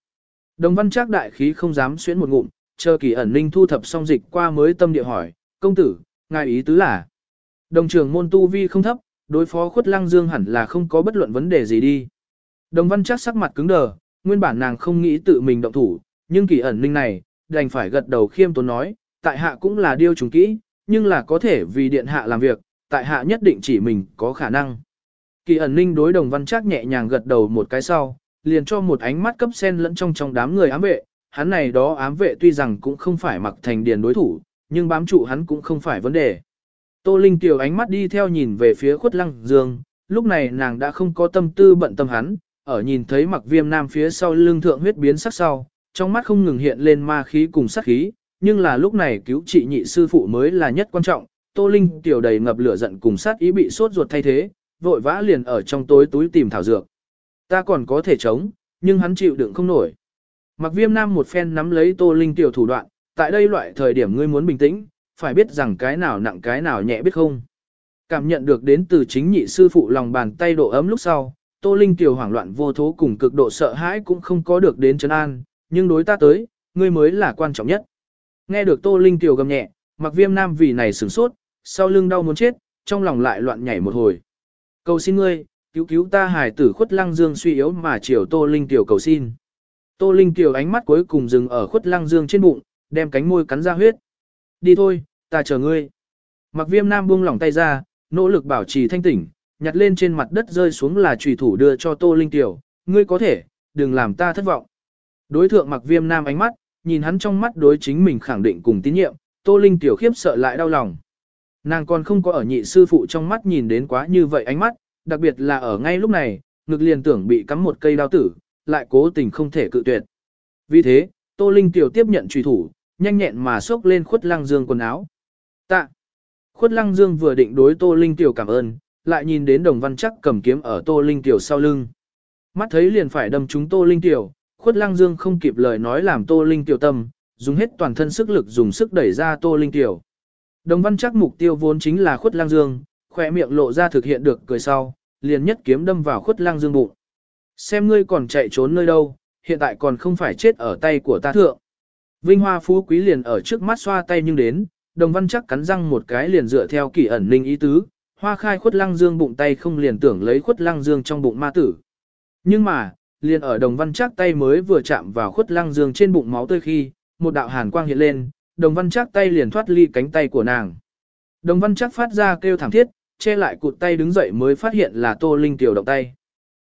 Speaker 1: Đồng văn trác đại khí không dám xuyến một ngụm, chờ kỳ ẩn ninh thu thập xong dịch qua mới tâm địa hỏi, công tử, ngài ý tứ là. Đồng trưởng môn tu vi không thấp, đối phó khuất lăng dương hẳn là không có bất luận vấn đề gì đi. Đồng văn chắc sắc mặt cứng đờ, nguyên bản nàng không nghĩ tự mình động thủ, nhưng kỳ ẩn ninh này, đành phải gật đầu khiêm tốn nói, tại hạ cũng là điêu trùng kỹ, nhưng là có thể vì điện hạ làm việc, tại hạ nhất định chỉ mình có khả năng. Kỳ ẩn ninh đối đồng văn chắc nhẹ nhàng gật đầu một cái sau, liền cho một ánh mắt cấp sen lẫn trong trong đám người ám vệ, hắn này đó ám vệ tuy rằng cũng không phải mặc thành điền đối thủ, nhưng bám trụ hắn cũng không phải vấn đề. Tô Linh tiểu ánh mắt đi theo nhìn về phía khuất lăng dương, lúc này nàng đã không có tâm tư bận tâm hắn, ở nhìn thấy mặc viêm nam phía sau lưng thượng huyết biến sắc sau, trong mắt không ngừng hiện lên ma khí cùng sát khí, nhưng là lúc này cứu trị nhị sư phụ mới là nhất quan trọng, Tô Linh tiểu đầy ngập lửa giận cùng sát ý bị sốt ruột thay thế, vội vã liền ở trong tối túi tìm thảo dược. Ta còn có thể chống, nhưng hắn chịu đựng không nổi. Mặc viêm nam một phen nắm lấy Tô Linh tiểu thủ đoạn, tại đây loại thời điểm ngươi muốn bình tĩnh, phải biết rằng cái nào nặng cái nào nhẹ biết không. Cảm nhận được đến từ chính nhị sư phụ lòng bàn tay độ ấm lúc sau, Tô Linh tiểu hoảng loạn vô thố cùng cực độ sợ hãi cũng không có được đến chân an, nhưng đối ta tới, ngươi mới là quan trọng nhất. Nghe được Tô Linh tiểu gầm nhẹ, mặc viêm nam vì này sửng sốt, sau lưng đau muốn chết, trong lòng lại loạn nhảy một hồi. Cầu xin ngươi, cứu cứu ta hài tử khuất lăng dương suy yếu mà chiều Tô Linh tiểu cầu xin. Tô Linh tiểu ánh mắt cuối cùng dừng ở khuất lăng dương trên bụng, đem cánh môi cắn ra huyết. Đi thôi, ta chờ ngươi. Mặc viêm nam buông lỏng tay ra, nỗ lực bảo trì thanh tỉnh, nhặt lên trên mặt đất rơi xuống là trùy thủ đưa cho Tô Linh tiểu, ngươi có thể, đừng làm ta thất vọng. Đối thượng mặc viêm nam ánh mắt, nhìn hắn trong mắt đối chính mình khẳng định cùng tín nhiệm, Tô Linh tiểu khiếp sợ lại đau lòng. Nàng còn không có ở nhị sư phụ trong mắt nhìn đến quá như vậy ánh mắt, đặc biệt là ở ngay lúc này, ngực liền tưởng bị cắm một cây đao tử, lại cố tình không thể cự tuyệt. Vì thế, Tô Linh tiểu tiếp nhận truy thủ, nhanh nhẹn mà xốc lên khuất lăng dương quần áo. Tạ. Khuất lăng dương vừa định đối Tô Linh tiểu cảm ơn, lại nhìn đến đồng văn chắc cầm kiếm ở Tô Linh tiểu sau lưng. Mắt thấy liền phải đâm trúng Tô Linh tiểu, khuất lăng dương không kịp lời nói làm Tô Linh tiểu tâm, dùng hết toàn thân sức lực dùng sức đẩy ra Tô Linh tiểu. Đồng văn chắc mục tiêu vốn chính là khuất lăng dương, khỏe miệng lộ ra thực hiện được cười sau, liền nhất kiếm đâm vào khuất lăng dương bụng. Xem ngươi còn chạy trốn nơi đâu, hiện tại còn không phải chết ở tay của ta thượng. Vinh hoa phú quý liền ở trước mắt xoa tay nhưng đến, đồng văn chắc cắn răng một cái liền dựa theo kỷ ẩn linh ý tứ, hoa khai khuất lăng dương bụng tay không liền tưởng lấy khuất lăng dương trong bụng ma tử. Nhưng mà, liền ở đồng văn chắc tay mới vừa chạm vào khuất lăng dương trên bụng máu tươi khi, một đạo hàn quang hiện lên, đồng văn chắc tay liền thoát ly cánh tay của nàng. Đồng văn chắc phát ra kêu thảm thiết, che lại cụt tay đứng dậy mới phát hiện là tô linh tiểu động tay.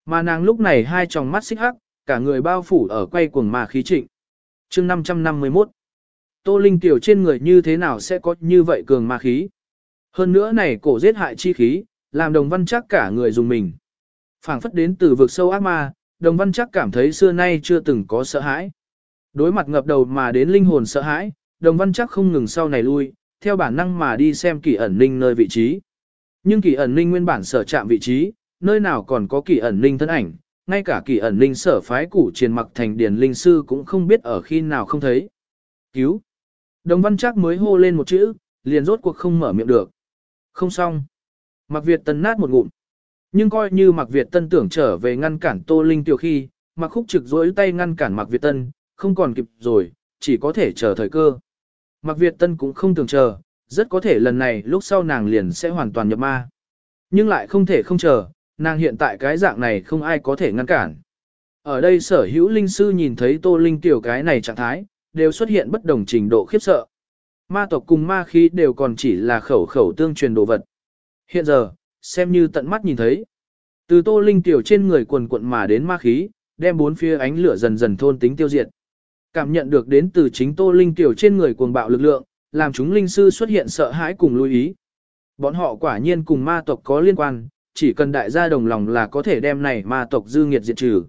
Speaker 1: Mà nàng lúc này hai tròng mắt xích hắc, cả người bao phủ ở quay cuồng mà khí trịnh. chương 551 Tô Linh tiểu trên người như thế nào sẽ có như vậy cường ma khí? Hơn nữa này cổ giết hại chi khí, làm đồng văn chắc cả người dùng mình. phảng phất đến từ vực sâu ác ma, đồng văn chắc cảm thấy xưa nay chưa từng có sợ hãi. Đối mặt ngập đầu mà đến linh hồn sợ hãi, đồng văn chắc không ngừng sau này lui, theo bản năng mà đi xem kỳ ẩn ninh nơi vị trí. Nhưng kỳ ẩn ninh nguyên bản sở chạm vị trí, nơi nào còn có kỳ ẩn ninh thân ảnh, ngay cả kỳ ẩn ninh sở phái củ triền mặc thành điển linh sư cũng không biết ở khi nào không thấy. Cứu! Đồng văn chắc mới hô lên một chữ, liền rốt cuộc không mở miệng được. Không xong. Mặc Việt Tân nát một ngụm. Nhưng coi như Mặc Việt Tân tưởng trở về ngăn cản Tô Linh tiểu khi, Mạc Khúc trực dối tay ngăn cản Mặc Việt Tân, không còn kịp rồi, chỉ có thể chờ thời cơ. Mặc Việt Tân cũng không tưởng chờ, rất có thể lần này lúc sau nàng liền sẽ hoàn toàn nhập ma. Nhưng lại không thể không chờ, nàng hiện tại cái dạng này không ai có thể ngăn cản. Ở đây sở hữu linh sư nhìn thấy Tô Linh tiểu cái này trạng thái, đều xuất hiện bất đồng trình độ khiếp sợ. Ma tộc cùng ma khí đều còn chỉ là khẩu khẩu tương truyền đồ vật. Hiện giờ, xem như tận mắt nhìn thấy. Từ Tô Linh tiểu trên người quần quận mà đến ma khí, đem bốn phía ánh lửa dần dần thôn tính tiêu diệt. Cảm nhận được đến từ chính Tô Linh tiểu trên người cuồng bạo lực lượng, làm chúng linh sư xuất hiện sợ hãi cùng lưu ý. Bọn họ quả nhiên cùng ma tộc có liên quan, chỉ cần đại gia đồng lòng là có thể đem này ma tộc dư nghiệt diệt trừ.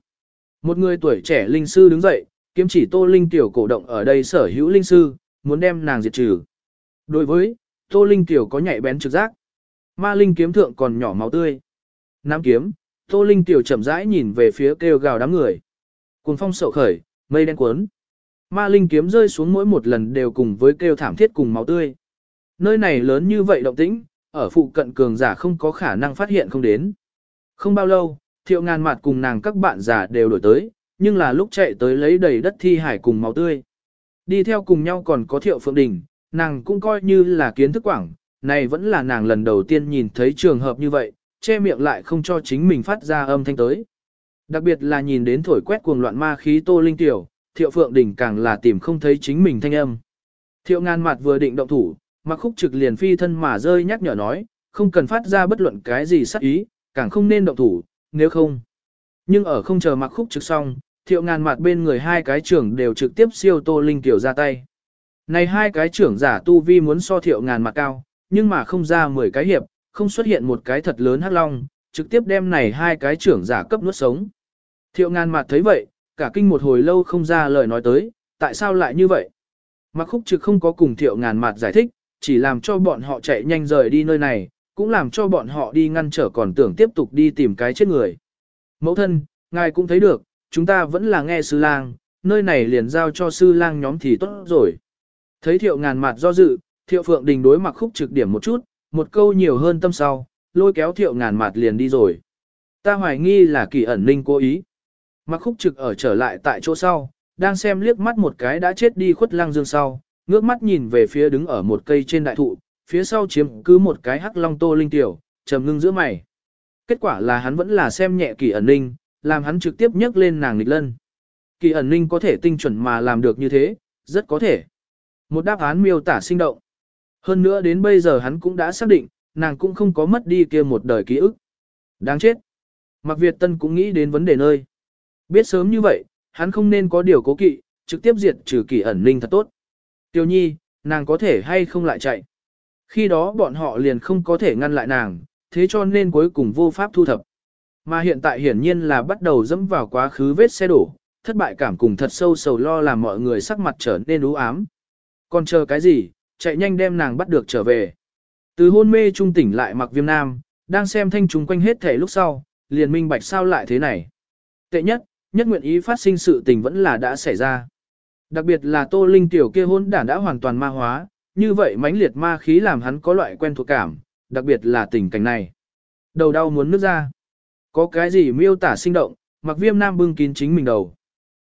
Speaker 1: Một người tuổi trẻ linh sư đứng dậy, kiếm chỉ Tô Linh tiểu cổ động ở đây sở hữu linh sư, muốn đem nàng diệt trừ. Đối với, Tô Linh tiểu có nhạy bén trực giác. Ma linh kiếm thượng còn nhỏ máu tươi. nắm kiếm, Tô Linh tiểu chậm rãi nhìn về phía kêu gào đám người. Cuồng phong sậu khởi, mây đen cuốn. Ma linh kiếm rơi xuống mỗi một lần đều cùng với kêu thảm thiết cùng máu tươi. Nơi này lớn như vậy động tĩnh, ở phụ cận cường giả không có khả năng phát hiện không đến. Không bao lâu, thiệu ngàn mặt cùng nàng các bạn già đều đổi tới, nhưng là lúc chạy tới lấy đầy đất thi hải cùng máu tươi. Đi theo cùng nhau còn có thiệu phượng đình, nàng cũng coi như là kiến thức quảng, này vẫn là nàng lần đầu tiên nhìn thấy trường hợp như vậy, che miệng lại không cho chính mình phát ra âm thanh tới. Đặc biệt là nhìn đến thổi quét cuồng loạn ma khí tô linh tiểu, thiệu phượng đình càng là tìm không thấy chính mình thanh âm. Thiệu ngàn mặt vừa định động thủ, mặc khúc trực liền phi thân mà rơi nhắc nhở nói, không cần phát ra bất luận cái gì sắc ý, càng không nên động thủ, nếu không. Nhưng ở không chờ mặc khúc trực xong, thiệu ngàn mặt bên người hai cái trưởng đều trực tiếp siêu tô linh tiểu ra tay. Này hai cái trưởng giả tu vi muốn so thiệu ngàn mặt cao, nhưng mà không ra 10 cái hiệp, không xuất hiện một cái thật lớn hắc long, trực tiếp đem này hai cái trưởng giả cấp nuốt sống. Thiệu ngàn mặt thấy vậy, cả kinh một hồi lâu không ra lời nói tới, tại sao lại như vậy? Mặc khúc trực không có cùng thiệu ngàn mặt giải thích, chỉ làm cho bọn họ chạy nhanh rời đi nơi này, cũng làm cho bọn họ đi ngăn trở còn tưởng tiếp tục đi tìm cái chết người. Mẫu thân, ngài cũng thấy được, chúng ta vẫn là nghe sư lang, nơi này liền giao cho sư lang nhóm thì tốt rồi. Thấy thiệu ngàn mặt do dự, thiệu phượng đình đối mặc khúc trực điểm một chút, một câu nhiều hơn tâm sau, lôi kéo thiệu ngàn mặt liền đi rồi. Ta hoài nghi là kỳ ẩn ninh cố ý. Mặc khúc trực ở trở lại tại chỗ sau, đang xem liếc mắt một cái đã chết đi khuất lăng dương sau, ngước mắt nhìn về phía đứng ở một cây trên đại thụ, phía sau chiếm cứ một cái hắc long tô linh tiểu, trầm ngưng giữa mày. Kết quả là hắn vẫn là xem nhẹ kỳ ẩn ninh, làm hắn trực tiếp nhấc lên nàng nghịch lân. Kỳ ẩn ninh có thể tinh chuẩn mà làm được như thế, rất có thể. Một đáp án miêu tả sinh động. Hơn nữa đến bây giờ hắn cũng đã xác định, nàng cũng không có mất đi kia một đời ký ức. Đáng chết. Mạc Việt Tân cũng nghĩ đến vấn đề nơi. Biết sớm như vậy, hắn không nên có điều cố kỵ, trực tiếp diệt trừ kỳ ẩn ninh thật tốt. Tiêu nhi, nàng có thể hay không lại chạy. Khi đó bọn họ liền không có thể ngăn lại nàng, thế cho nên cuối cùng vô pháp thu thập. Mà hiện tại hiển nhiên là bắt đầu dẫm vào quá khứ vết xe đổ, thất bại cảm cùng thật sâu sầu lo làm mọi người sắc mặt trở nên u ám. Còn chờ cái gì, chạy nhanh đem nàng bắt được trở về. Từ hôn mê trung tỉnh lại mặc viêm nam, đang xem thanh trùng quanh hết thể lúc sau, liền minh bạch sao lại thế này. Tệ nhất, nhất nguyện ý phát sinh sự tình vẫn là đã xảy ra. Đặc biệt là Tô Linh tiểu kia hôn đản đã hoàn toàn ma hóa, như vậy mãnh liệt ma khí làm hắn có loại quen thuộc cảm, đặc biệt là tình cảnh này. Đầu đau muốn nước ra. Có cái gì miêu tả sinh động, mặc viêm nam bưng kín chính mình đầu.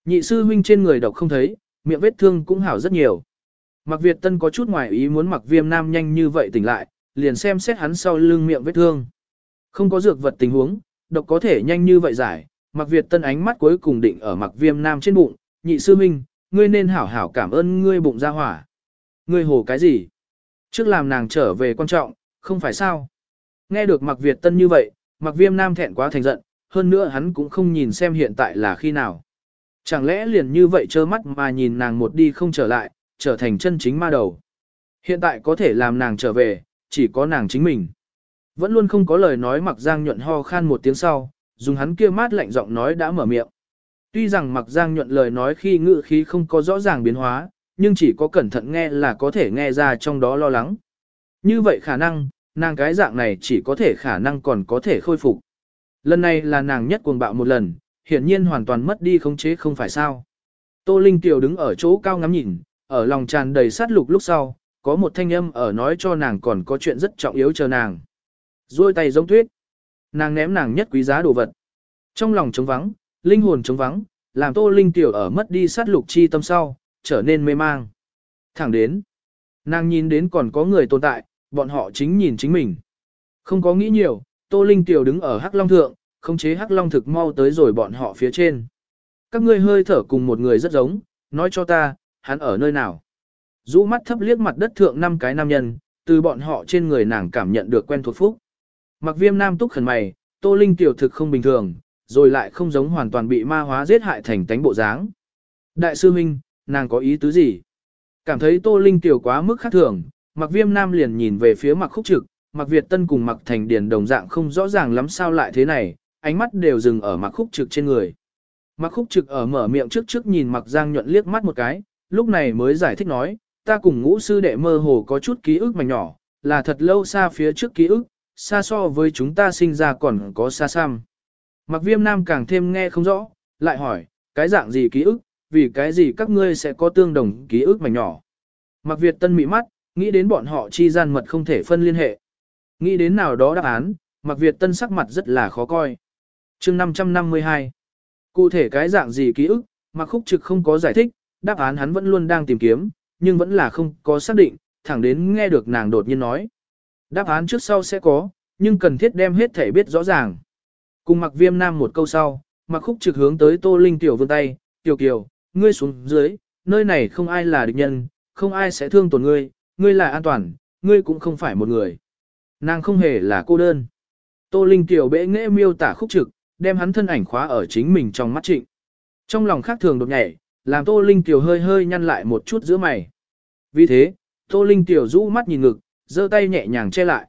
Speaker 1: Nhị sư huynh trên người độc không thấy, miệng vết thương cũng hảo rất nhiều. Mặc Việt Tân có chút ngoài ý muốn mặc viêm nam nhanh như vậy tỉnh lại, liền xem xét hắn sau lưng miệng vết thương. Không có dược vật tình huống, độc có thể nhanh như vậy giải, mặc Việt Tân ánh mắt cuối cùng định ở mặc viêm nam trên bụng, nhị sư huynh, ngươi nên hảo hảo cảm ơn ngươi bụng ra hỏa. Ngươi hồ cái gì? Trước làm nàng trở về quan trọng, không phải sao? Nghe được mặc Việt Tân như vậy, mặc viêm nam thẹn quá thành giận, hơn nữa hắn cũng không nhìn xem hiện tại là khi nào. Chẳng lẽ liền như vậy trơ mắt mà nhìn nàng một đi không trở lại, trở thành chân chính ma đầu. Hiện tại có thể làm nàng trở về, chỉ có nàng chính mình. Vẫn luôn không có lời nói mặc giang nhuận ho khan một tiếng sau, dùng hắn kia mát lạnh giọng nói đã mở miệng. Tuy rằng mặc giang nhuận lời nói khi ngự khí không có rõ ràng biến hóa, nhưng chỉ có cẩn thận nghe là có thể nghe ra trong đó lo lắng. Như vậy khả năng, nàng cái dạng này chỉ có thể khả năng còn có thể khôi phục. Lần này là nàng nhất cuồng bạo một lần, hiển nhiên hoàn toàn mất đi khống chế không phải sao. Tô Linh Tiểu đứng ở chỗ cao ngắm nhìn, ở lòng tràn đầy sát lục lúc sau, có một thanh âm ở nói cho nàng còn có chuyện rất trọng yếu chờ nàng. Rồi tay giống tuyết. Nàng ném nàng nhất quý giá đồ vật. Trong lòng trống vắng, linh hồn trống vắng, làm Tô Linh Tiểu ở mất đi sát lục chi tâm sau, trở nên mê mang. Thẳng đến, nàng nhìn đến còn có người tồn tại, bọn họ chính nhìn chính mình. Không có nghĩ nhiều, Tô Linh Tiểu đứng ở Hắc Long Thượng, khống chế Hắc Long thực mau tới rồi bọn họ phía trên. Các ngươi hơi thở cùng một người rất giống, nói cho ta, hắn ở nơi nào. Rũ mắt thấp liếc mặt đất thượng năm cái nam nhân, từ bọn họ trên người nàng cảm nhận được quen thuộc phúc. Mặc viêm nam túc khẩn mày, Tô Linh Tiểu thực không bình thường, rồi lại không giống hoàn toàn bị ma hóa giết hại thành tánh bộ dáng. Đại sư Minh, nàng có ý tứ gì? Cảm thấy Tô Linh tiểu quá mức khác thường, Mặc Viêm Nam liền nhìn về phía Mặc Khúc Trực, Mặc Việt Tân cùng Mặc Thành Điền đồng dạng không rõ ràng lắm sao lại thế này, ánh mắt đều dừng ở Mặc Khúc Trực trên người. Mặc Khúc Trực ở mở miệng trước trước nhìn Mặc Giang nhuận liếc mắt một cái, lúc này mới giải thích nói, ta cùng ngũ sư đệ mơ hồ có chút ký ức mảnh nhỏ, là thật lâu xa phía trước ký ức, xa so với chúng ta sinh ra còn có xa xăm. Mặc viêm nam càng thêm nghe không rõ, lại hỏi, cái dạng gì ký ức, vì cái gì các ngươi sẽ có tương đồng ký ức mảnh nhỏ. Mặc Việt tân mị mắt, nghĩ đến bọn họ chi gian mật không thể phân liên hệ. Nghĩ đến nào đó đáp án, Mặc Việt tân sắc mặt rất là khó coi. chương 552 Cụ thể cái dạng gì ký ức, Mặc Khúc Trực không có giải thích, đáp án hắn vẫn luôn đang tìm kiếm, nhưng vẫn là không có xác định, thẳng đến nghe được nàng đột nhiên nói. Đáp án trước sau sẽ có, nhưng cần thiết đem hết thể biết rõ ràng. Cùng mặc viêm nam một câu sau, mặc khúc trực hướng tới tô linh tiểu vương tay, tiểu kiều, ngươi xuống dưới, nơi này không ai là địch nhân, không ai sẽ thương tổn ngươi, ngươi là an toàn, ngươi cũng không phải một người. Nàng không hề là cô đơn. Tô linh tiểu bệ nghệ miêu tả khúc trực, đem hắn thân ảnh khóa ở chính mình trong mắt trịnh. Trong lòng khác thường đột nhảy, làm tô linh tiểu hơi hơi nhăn lại một chút giữa mày. Vì thế, tô linh tiểu rũ mắt nhìn ngực, giơ tay nhẹ nhàng che lại.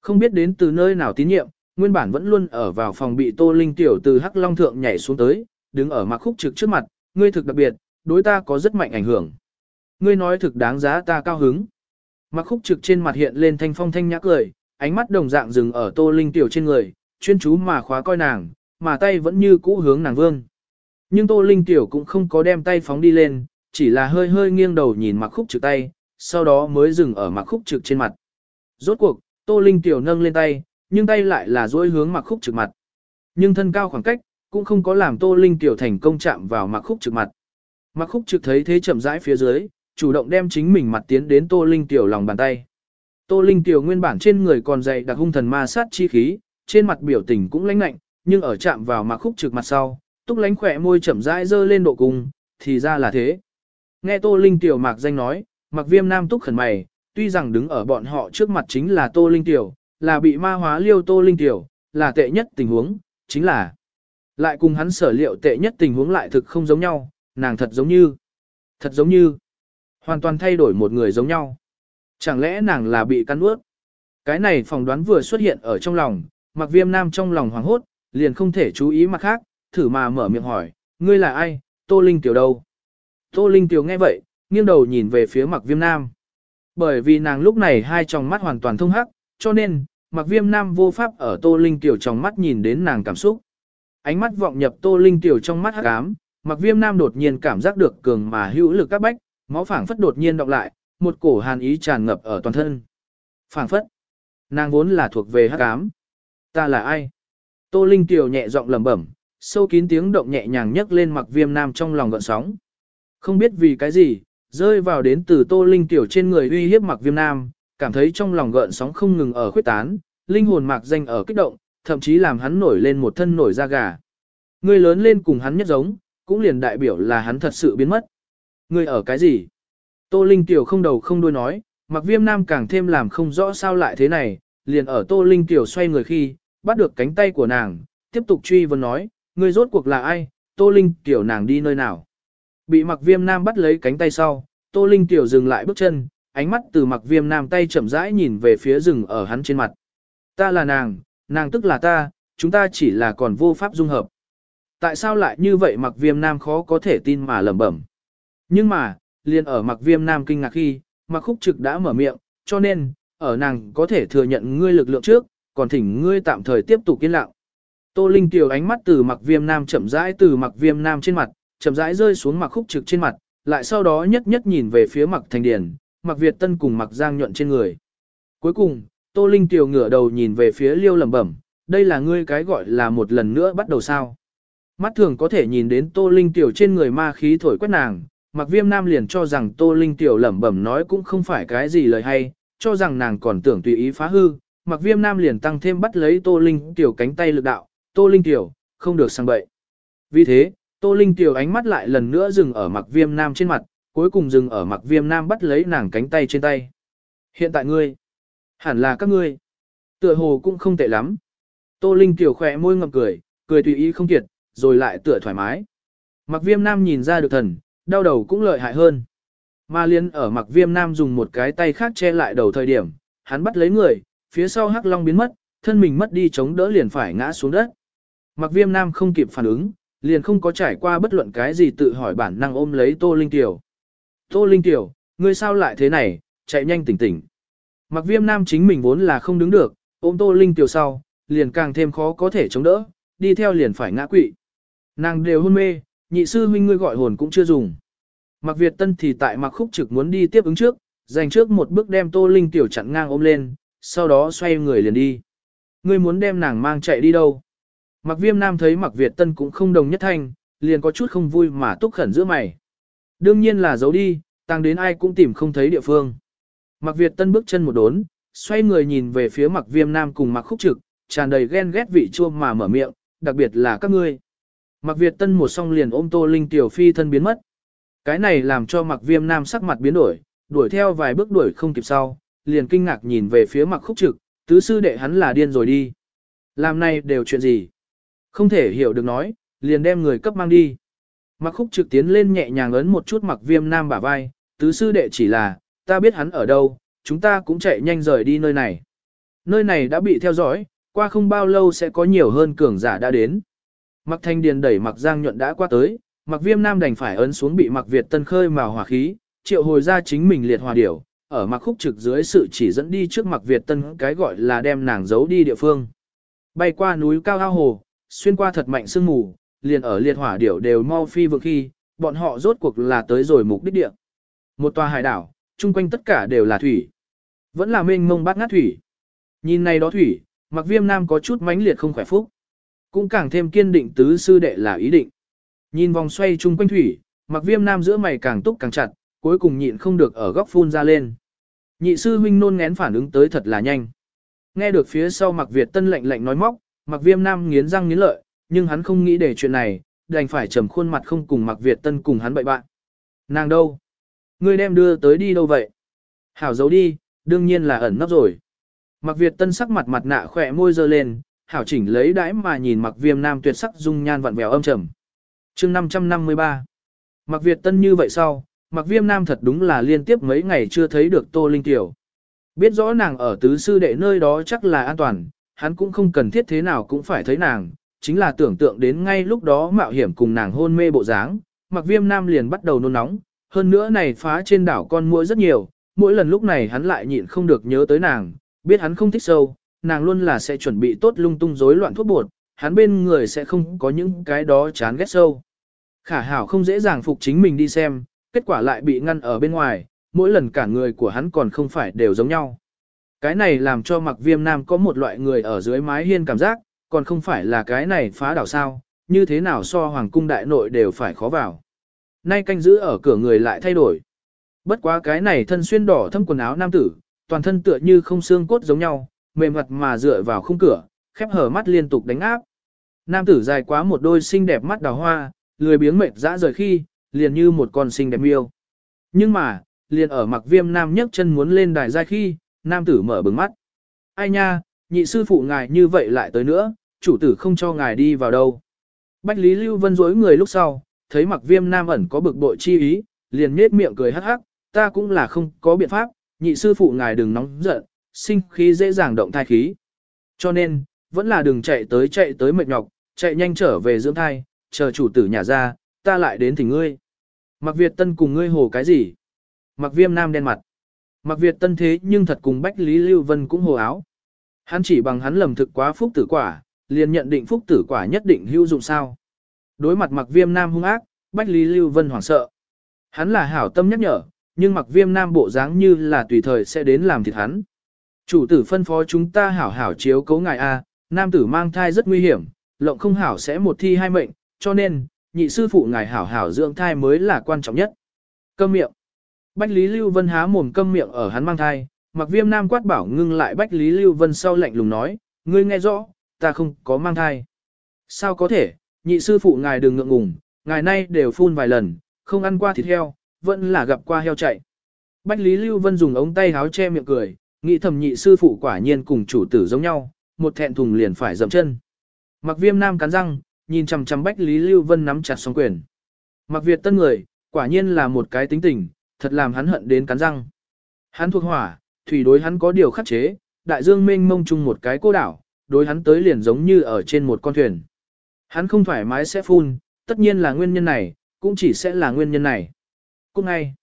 Speaker 1: Không biết đến từ nơi nào tín nhiệm, nguyên bản vẫn luôn ở vào phòng bị Tô Linh tiểu từ Hắc Long thượng nhảy xuống tới, đứng ở mặt khúc trực trước mặt, ngươi thực đặc biệt, đối ta có rất mạnh ảnh hưởng. Ngươi nói thực đáng giá ta cao hứng. Mặc khúc trực trên mặt hiện lên thanh phong thanh nhã cười, ánh mắt đồng dạng dừng ở Tô Linh tiểu trên người, chuyên chú mà khóa coi nàng, mà tay vẫn như cũ hướng nàng vương. Nhưng Tô Linh tiểu cũng không có đem tay phóng đi lên, chỉ là hơi hơi nghiêng đầu nhìn mặc khúc trực tay, sau đó mới dừng ở mặc khúc trực trên mặt. Rốt cuộc, Tô Linh tiểu nâng lên tay, nhưng tay lại là dối hướng mặc khúc trực mặt. Nhưng thân cao khoảng cách, cũng không có làm Tô Linh tiểu thành công chạm vào mặc khúc trực mặt. Mặc khúc trực thấy thế chậm rãi phía dưới, chủ động đem chính mình mặt tiến đến Tô Linh tiểu lòng bàn tay. Tô Linh tiểu nguyên bản trên người còn dày đặc hung thần ma sát chi khí, trên mặt biểu tình cũng lãnh lạnh, nhưng ở chạm vào mặc khúc trực mặt sau, túc lánh khỏe môi chậm rãi dơ lên độ cùng thì ra là thế. Nghe Tô Linh tiểu mạc danh nói, mặc viêm nam túc khẩn mày, tuy rằng đứng ở bọn họ trước mặt chính là Tô Linh tiểu, là bị ma hóa liêu Tô Linh tiểu, là tệ nhất tình huống, chính là lại cùng hắn sở liệu tệ nhất tình huống lại thực không giống nhau, nàng thật giống như, thật giống như, hoàn toàn thay đổi một người giống nhau. Chẳng lẽ nàng là bị cắn ướt? Cái này phỏng đoán vừa xuất hiện ở trong lòng, mặc viêm nam trong lòng hoảng hốt, liền không thể chú ý mặt khác, thử mà mở miệng hỏi, ngươi là ai, Tô Linh tiểu đâu? Tô Linh tiểu nghe vậy, nghiêng đầu nhìn về phía mặc viêm nam. Bởi vì nàng lúc này hai tròng mắt hoàn toàn thông hắc, cho nên, mặc viêm nam vô pháp ở tô linh tiểu trong mắt nhìn đến nàng cảm xúc. Ánh mắt vọng nhập tô linh tiểu trong mắt hắc ám, mặc viêm nam đột nhiên cảm giác được cường mà hữu lực các bách, máu phảng phất đột nhiên động lại, một cổ hàn ý tràn ngập ở toàn thân. Phảng phất, nàng vốn là thuộc về hắc ám. Ta là ai? Tô linh tiểu nhẹ giọng lẩm bẩm, sâu kín tiếng động nhẹ nhàng nhấc lên mặc viêm nam trong lòng gợn sóng. Không biết vì cái gì, rơi vào đến từ tô linh tiểu trên người uy hiếp mặc viêm nam, cảm thấy trong lòng gợn sóng không ngừng ở khuyết tán, linh hồn mạc danh ở kích động, thậm chí làm hắn nổi lên một thân nổi da gà. Người lớn lên cùng hắn nhất giống, cũng liền đại biểu là hắn thật sự biến mất. Ngươi ở cái gì? Tô Linh Tiểu không đầu không đuôi nói, mặc viêm nam càng thêm làm không rõ sao lại thế này, liền ở Tô Linh Tiểu xoay người khi, bắt được cánh tay của nàng, tiếp tục truy vấn nói, ngươi rốt cuộc là ai, Tô Linh Tiểu nàng đi nơi nào? Bị mặc viêm nam bắt lấy cánh tay sau, Tô Linh Tiểu dừng lại bước chân, ánh mắt từ mặc viêm nam tay chậm rãi nhìn về phía rừng ở hắn trên mặt. Ta là nàng, nàng tức là ta, chúng ta chỉ là còn vô pháp dung hợp. Tại sao lại như vậy mặc viêm nam khó có thể tin mà lẩm bẩm. Nhưng mà, liền ở mặc viêm nam kinh ngạc khi, mặc khúc trực đã mở miệng, cho nên, ở nàng có thể thừa nhận ngươi lực lượng trước, còn thỉnh ngươi tạm thời tiếp tục kiên lặng. Tô Linh Tiểu ánh mắt từ mặc viêm nam chậm rãi từ mặc viêm nam trên mặt, chậm rãi rơi xuống mặc khúc trực trên mặt, lại sau đó nhất nhất nhìn về phía mặc thành điển, mặc Việt Tân cùng mặc Giang nhuận trên người. Cuối cùng, Tô Linh Tiểu ngửa đầu nhìn về phía Liêu lẩm bẩm, đây là ngươi cái gọi là một lần nữa bắt đầu sao. Mắt thường có thể nhìn đến Tô Linh Tiểu trên người ma khí thổi quét nàng, mặc viêm nam liền cho rằng Tô Linh Tiểu lẩm bẩm nói cũng không phải cái gì lời hay, cho rằng nàng còn tưởng tùy ý phá hư, mặc viêm nam liền tăng thêm bắt lấy Tô Linh Tiểu cánh tay lực đạo, Tô Linh Tiểu, không được sang bậy. Vì thế, Tô Linh Tiểu ánh mắt lại lần nữa dừng ở mặc viêm nam trên mặt, cuối cùng dừng ở mặc viêm nam bắt lấy nàng cánh tay trên tay. Hiện tại ngươi, hẳn là các ngươi, tựa hồ cũng không tệ lắm. Tô Linh tiểu khỏe môi ngậm cười, cười tùy ý không kiệt, rồi lại tựa thoải mái. Mặc viêm nam nhìn ra được thần, đau đầu cũng lợi hại hơn. Ma liên ở mặc viêm nam dùng một cái tay khác che lại đầu thời điểm, hắn bắt lấy người, phía sau hắc long biến mất, thân mình mất đi chống đỡ liền phải ngã xuống đất. Mặc viêm nam không kịp phản ứng, liền không có trải qua bất luận cái gì tự hỏi bản năng ôm lấy tô linh tiểu. Tô Linh Tiểu, ngươi sao lại thế này, chạy nhanh tỉnh tỉnh. Mặc viêm nam chính mình vốn là không đứng được, ôm Tô Linh tiểu sau, liền càng thêm khó có thể chống đỡ, đi theo liền phải ngã quỵ. Nàng đều hôn mê, nhị sư huynh ngươi gọi hồn cũng chưa dùng. Mặc Việt Tân thì tại mặc khúc trực muốn đi tiếp ứng trước, dành trước một bước đem Tô Linh tiểu chặn ngang ôm lên, sau đó xoay người liền đi. Ngươi muốn đem nàng mang chạy đi đâu? Mặc viêm nam thấy mặc Việt Tân cũng không đồng nhất thanh, liền có chút không vui mà túc khẩn giữa mày. Đương nhiên là giấu đi, tăng đến ai cũng tìm không thấy địa phương. Mặc Việt Tân bước chân một đốn, xoay người nhìn về phía mặc viêm nam cùng mặc khúc trực, tràn đầy ghen ghét vị chua mà mở miệng, đặc biệt là các ngươi. Mạc Việt Tân một song liền ôm Tô Linh tiểu phi thân biến mất. Cái này làm cho Mạc viêm nam sắc mặt biến đổi, đuổi theo vài bước đuổi không kịp sau, liền kinh ngạc nhìn về phía Mạc khúc trực, tứ sư đệ hắn là điên rồi đi. Làm này đều chuyện gì? Không thể hiểu được nói, liền đem người cấp mang đi. Mạc khúc trực tiến lên nhẹ nhàng ấn một chút Mạc viêm nam bả vai, tứ sư đệ chỉ là, ta biết hắn ở đâu, chúng ta cũng chạy nhanh rời đi nơi này. Nơi này đã bị theo dõi, qua không bao lâu sẽ có nhiều hơn cường giả đã đến. Mặc thanh điền đẩy mặc giang nhuận đã qua tới, mặc viêm nam đành phải ấn xuống bị mặc Việt tân khơi màu hỏa khí, triệu hồi ra chính mình liệt hòa điểu, ở mặc khúc trực dưới sự chỉ dẫn đi trước mặc Việt tân cái gọi là đem nàng giấu đi địa phương. Bay qua núi cao ao hồ, xuyên qua thật mạnh sương mù, liền ở liệt hỏa điểu đều mau phi vượt khi, bọn họ rốt cuộc là tới rồi mục đích địa. Một tòa hải đảo, chung quanh tất cả đều là thủy. Vẫn là mênh mông bát ngát thủy. Nhìn này đó thủy, mặc viêm nam có chút mãnh liệt không khỏe phúc. Cũng càng thêm kiên định tứ sư đệ là ý định. Nhìn vòng xoay chung quanh thủy, mặc viêm nam giữa mày càng túc càng chặt, cuối cùng nhịn không được ở góc phun ra lên. Nhị sư huynh nôn ngén phản ứng tới thật là nhanh. Nghe được phía sau mặc Việt tân lệnh lệnh nói móc, mặc viêm nam nghiến răng nghiến lợi, nhưng hắn không nghĩ để chuyện này, đành phải trầm khuôn mặt không cùng mặc Việt tân cùng hắn bậy bạn. Nàng đâu? Ngươi đem đưa tới đi đâu vậy? Hảo giấu đi, đương nhiên là ẩn nấp rồi. Mặc Việt tân sắc mặt mặt nạ khỏe môi dơ lên, hảo chỉnh lấy đãi mà nhìn mặc viêm nam tuyệt sắc dung nhan vặn vẹo âm trầm. chương 553 Mặc Việt tân như vậy sau, mặc viêm nam thật đúng là liên tiếp mấy ngày chưa thấy được Tô Linh Tiểu. Biết rõ nàng ở tứ sư đệ nơi đó chắc là an toàn, hắn cũng không cần thiết thế nào cũng phải thấy nàng, chính là tưởng tượng đến ngay lúc đó mạo hiểm cùng nàng hôn mê bộ dáng, mặc viêm nam liền bắt đầu nôn nóng, hơn nữa này phá trên đảo con muỗi rất nhiều, mỗi lần lúc này hắn lại nhịn không được nhớ tới nàng, biết hắn không thích sâu, nàng luôn là sẽ chuẩn bị tốt lung tung rối loạn thuốc bột, hắn bên người sẽ không có những cái đó chán ghét sâu. Khả hảo không dễ dàng phục chính mình đi xem, kết quả lại bị ngăn ở bên ngoài, mỗi lần cả người của hắn còn không phải đều giống nhau. Cái này làm cho mặc viêm nam có một loại người ở dưới mái hiên cảm giác, còn không phải là cái này phá đảo sao, như thế nào so hoàng cung đại nội đều phải khó vào. Nay canh giữ ở cửa người lại thay đổi. Bất quá cái này thân xuyên đỏ thâm quần áo nam tử, toàn thân tựa như không xương cốt giống nhau, mềm mặt mà dựa vào khung cửa, khép hở mắt liên tục đánh áp. Nam tử dài quá một đôi xinh đẹp mắt đào hoa, lười biếng mệt dã rời khi, liền như một con xinh đẹp miêu. Nhưng mà, liền ở mặc viêm nam nhấc chân muốn lên đài giai khi, nam tử mở bừng mắt. Ai nha, nhị sư phụ ngài như vậy lại tới nữa, chủ tử không cho ngài đi vào đâu. Bách Lý Lưu Vân dối người lúc sau, thấy mặc viêm nam ẩn có bực bội chi ý, liền nết miệng cười hắc hắc, ta cũng là không có biện pháp, nhị sư phụ ngài đừng nóng giận, sinh khí dễ dàng động thai khí. Cho nên, vẫn là đừng chạy tới chạy tới mệt nhọc, chạy nhanh trở về dưỡng thai, chờ chủ tử nhà ra, ta lại đến thỉnh ngươi. Mặc Việt Tân cùng ngươi hồ cái gì? Mặc viêm nam đen mặt. Mặc Việt Tân thế nhưng thật cùng Bách Lý Lưu Vân cũng hồ áo. Hắn chỉ bằng hắn lầm thực quá phúc tử quả, liền nhận định phúc tử quả nhất định hữu dụng sao. Đối mặt mặc viêm nam hung ác, Bách Lý Lưu Vân hoảng sợ. Hắn là hảo tâm nhắc nhở, nhưng mặc viêm nam bộ dáng như là tùy thời sẽ đến làm thịt hắn. Chủ tử phân phó chúng ta hảo hảo chiếu cấu ngài A, nam tử mang thai rất nguy hiểm, lộng không hảo sẽ một thi hai mệnh, cho nên, nhị sư phụ ngài hảo hảo dưỡng thai mới là quan trọng nhất. Câm miệng. Bách Lý Lưu Vân há mồm câm miệng ở hắn mang thai, mặc viêm nam quát bảo ngưng lại Bách Lý Lưu Vân sau lạnh lùng nói, ngươi nghe rõ, ta không có mang thai. Sao có thể, nhị sư phụ ngài đừng ngượng ngùng, ngài nay đều phun vài lần, không ăn qua thịt heo, vẫn là gặp qua heo chạy. Bách Lý Lưu Vân dùng ống tay háo che miệng cười, nghĩ thầm nhị sư phụ quả nhiên cùng chủ tử giống nhau, một thẹn thùng liền phải dậm chân. Mặc viêm nam cắn răng, nhìn chằm chằm Bách Lý Lưu Vân nắm chặt song quyền. Mặc Việt tân người, quả nhiên là một cái tính tình, thật làm hắn hận đến cắn răng. Hắn thuộc hỏa, thủy đối hắn có điều khắc chế, đại dương mênh mông chung một cái cô đảo, đối hắn tới liền giống như ở trên một con thuyền. Hắn không thoải mái sẽ phun, tất nhiên là nguyên nhân này, cũng chỉ sẽ là nguyên nhân này. Cũng ngay,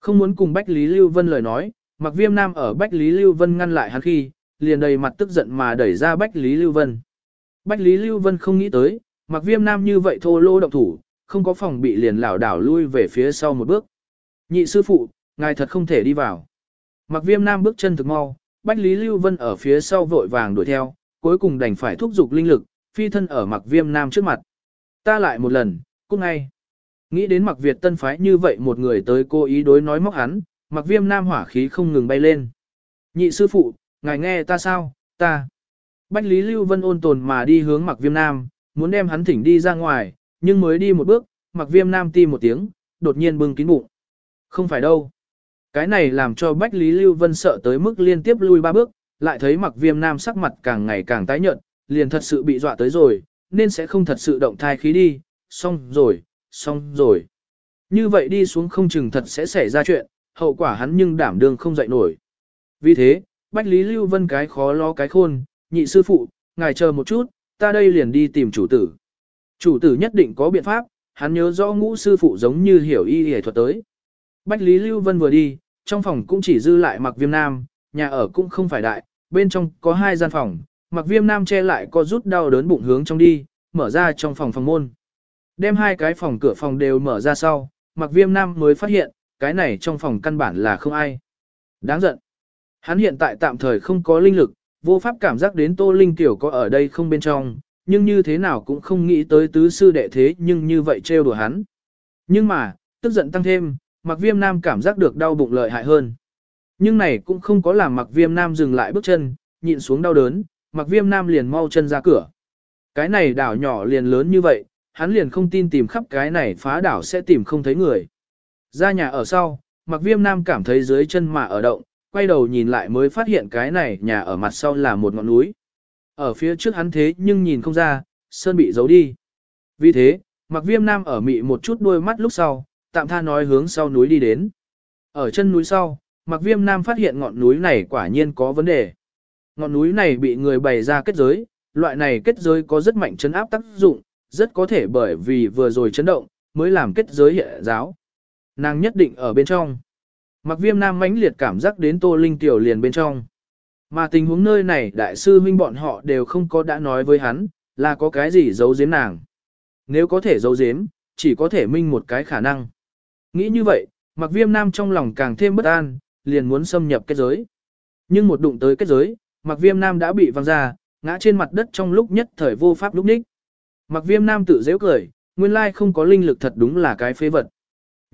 Speaker 1: không muốn cùng Bách Lý Lưu Vân lời nói, mặc viêm nam ở Bách Lý Lưu Vân ngăn lại hắn khi, liền đầy mặt tức giận mà đẩy ra Bách Lý Lưu Vân. Bách Lý Lưu Vân không nghĩ tới, mặc viêm nam như vậy thô lô động thủ, không có phòng bị liền lảo đảo lui về phía sau một bước. Nhị sư phụ, ngài thật không thể đi vào. Mặc viêm nam bước chân thực mau, Bách Lý Lưu Vân ở phía sau vội vàng đuổi theo, cuối cùng đành phải thúc giục linh lực, phi thân ở mặc viêm nam trước mặt. Ta lại một lần, cũng ngay. Nghĩ đến mặc Việt tân phái như vậy một người tới cố ý đối nói móc hắn, mặc viêm nam hỏa khí không ngừng bay lên. Nhị sư phụ, ngài nghe ta sao, ta. Bách Lý Lưu Vân ôn tồn mà đi hướng mặc viêm nam, muốn đem hắn thỉnh đi ra ngoài, nhưng mới đi một bước, mặc viêm nam ti một tiếng, đột nhiên bưng kín bụng. Không phải đâu. Cái này làm cho Bách Lý Lưu Vân sợ tới mức liên tiếp lui ba bước, lại thấy mặc viêm nam sắc mặt càng ngày càng tái nhợt, liền thật sự bị dọa tới rồi, nên sẽ không thật sự động thai khí đi, xong rồi, xong rồi. Như vậy đi xuống không chừng thật sẽ xảy ra chuyện, hậu quả hắn nhưng đảm đương không dậy nổi. Vì thế, Bách Lý Lưu Vân cái khó lo cái khôn, nhị sư phụ, ngài chờ một chút, ta đây liền đi tìm chủ tử. Chủ tử nhất định có biện pháp, hắn nhớ rõ ngũ sư phụ giống như hiểu y y thuật tới. Bách Lý Lưu Vân vừa đi, trong phòng cũng chỉ dư lại mặc viêm nam, nhà ở cũng không phải đại, bên trong có hai gian phòng, mặc viêm nam che lại có rút đau đớn bụng hướng trong đi, mở ra trong phòng phòng môn. Đem hai cái phòng cửa phòng đều mở ra sau, mặc viêm nam mới phát hiện, cái này trong phòng căn bản là không ai. Đáng giận. Hắn hiện tại tạm thời không có linh lực, vô pháp cảm giác đến Tô Linh Tiểu có ở đây không bên trong, nhưng như thế nào cũng không nghĩ tới tứ sư đệ thế nhưng như vậy trêu đùa hắn. Nhưng mà, tức giận tăng thêm, mặc viêm nam cảm giác được đau bụng lợi hại hơn. Nhưng này cũng không có làm mặc viêm nam dừng lại bước chân, nhịn xuống đau đớn, mặc viêm nam liền mau chân ra cửa. Cái này đảo nhỏ liền lớn như vậy, hắn liền không tin tìm khắp cái này phá đảo sẽ tìm không thấy người. Ra nhà ở sau, mặc viêm nam cảm thấy dưới chân mà ở động, quay đầu nhìn lại mới phát hiện cái này nhà ở mặt sau là một ngọn núi. Ở phía trước hắn thế nhưng nhìn không ra, sơn bị giấu đi. Vì thế, mặc viêm nam ở mị một chút đôi mắt lúc sau, tạm tha nói hướng sau núi đi đến. Ở chân núi sau, mặc viêm nam phát hiện ngọn núi này quả nhiên có vấn đề. Ngọn núi này bị người bày ra kết giới, loại này kết giới có rất mạnh chấn áp tác dụng, rất có thể bởi vì vừa rồi chấn động, mới làm kết giới hiện giáo. Nàng nhất định ở bên trong. Mặc viêm nam mãnh liệt cảm giác đến tô linh tiểu liền bên trong. Mà tình huống nơi này đại sư huynh bọn họ đều không có đã nói với hắn, là có cái gì giấu giếm nàng. Nếu có thể giấu giếm, chỉ có thể minh một cái khả năng. Nghĩ như vậy, mặc viêm nam trong lòng càng thêm bất an, liền muốn xâm nhập kết giới. Nhưng một đụng tới kết giới, mặc viêm nam đã bị văng ra, ngã trên mặt đất trong lúc nhất thời vô pháp lúc ních. Mặc viêm nam tự dễ cười, nguyên lai không có linh lực thật đúng là cái phế vật.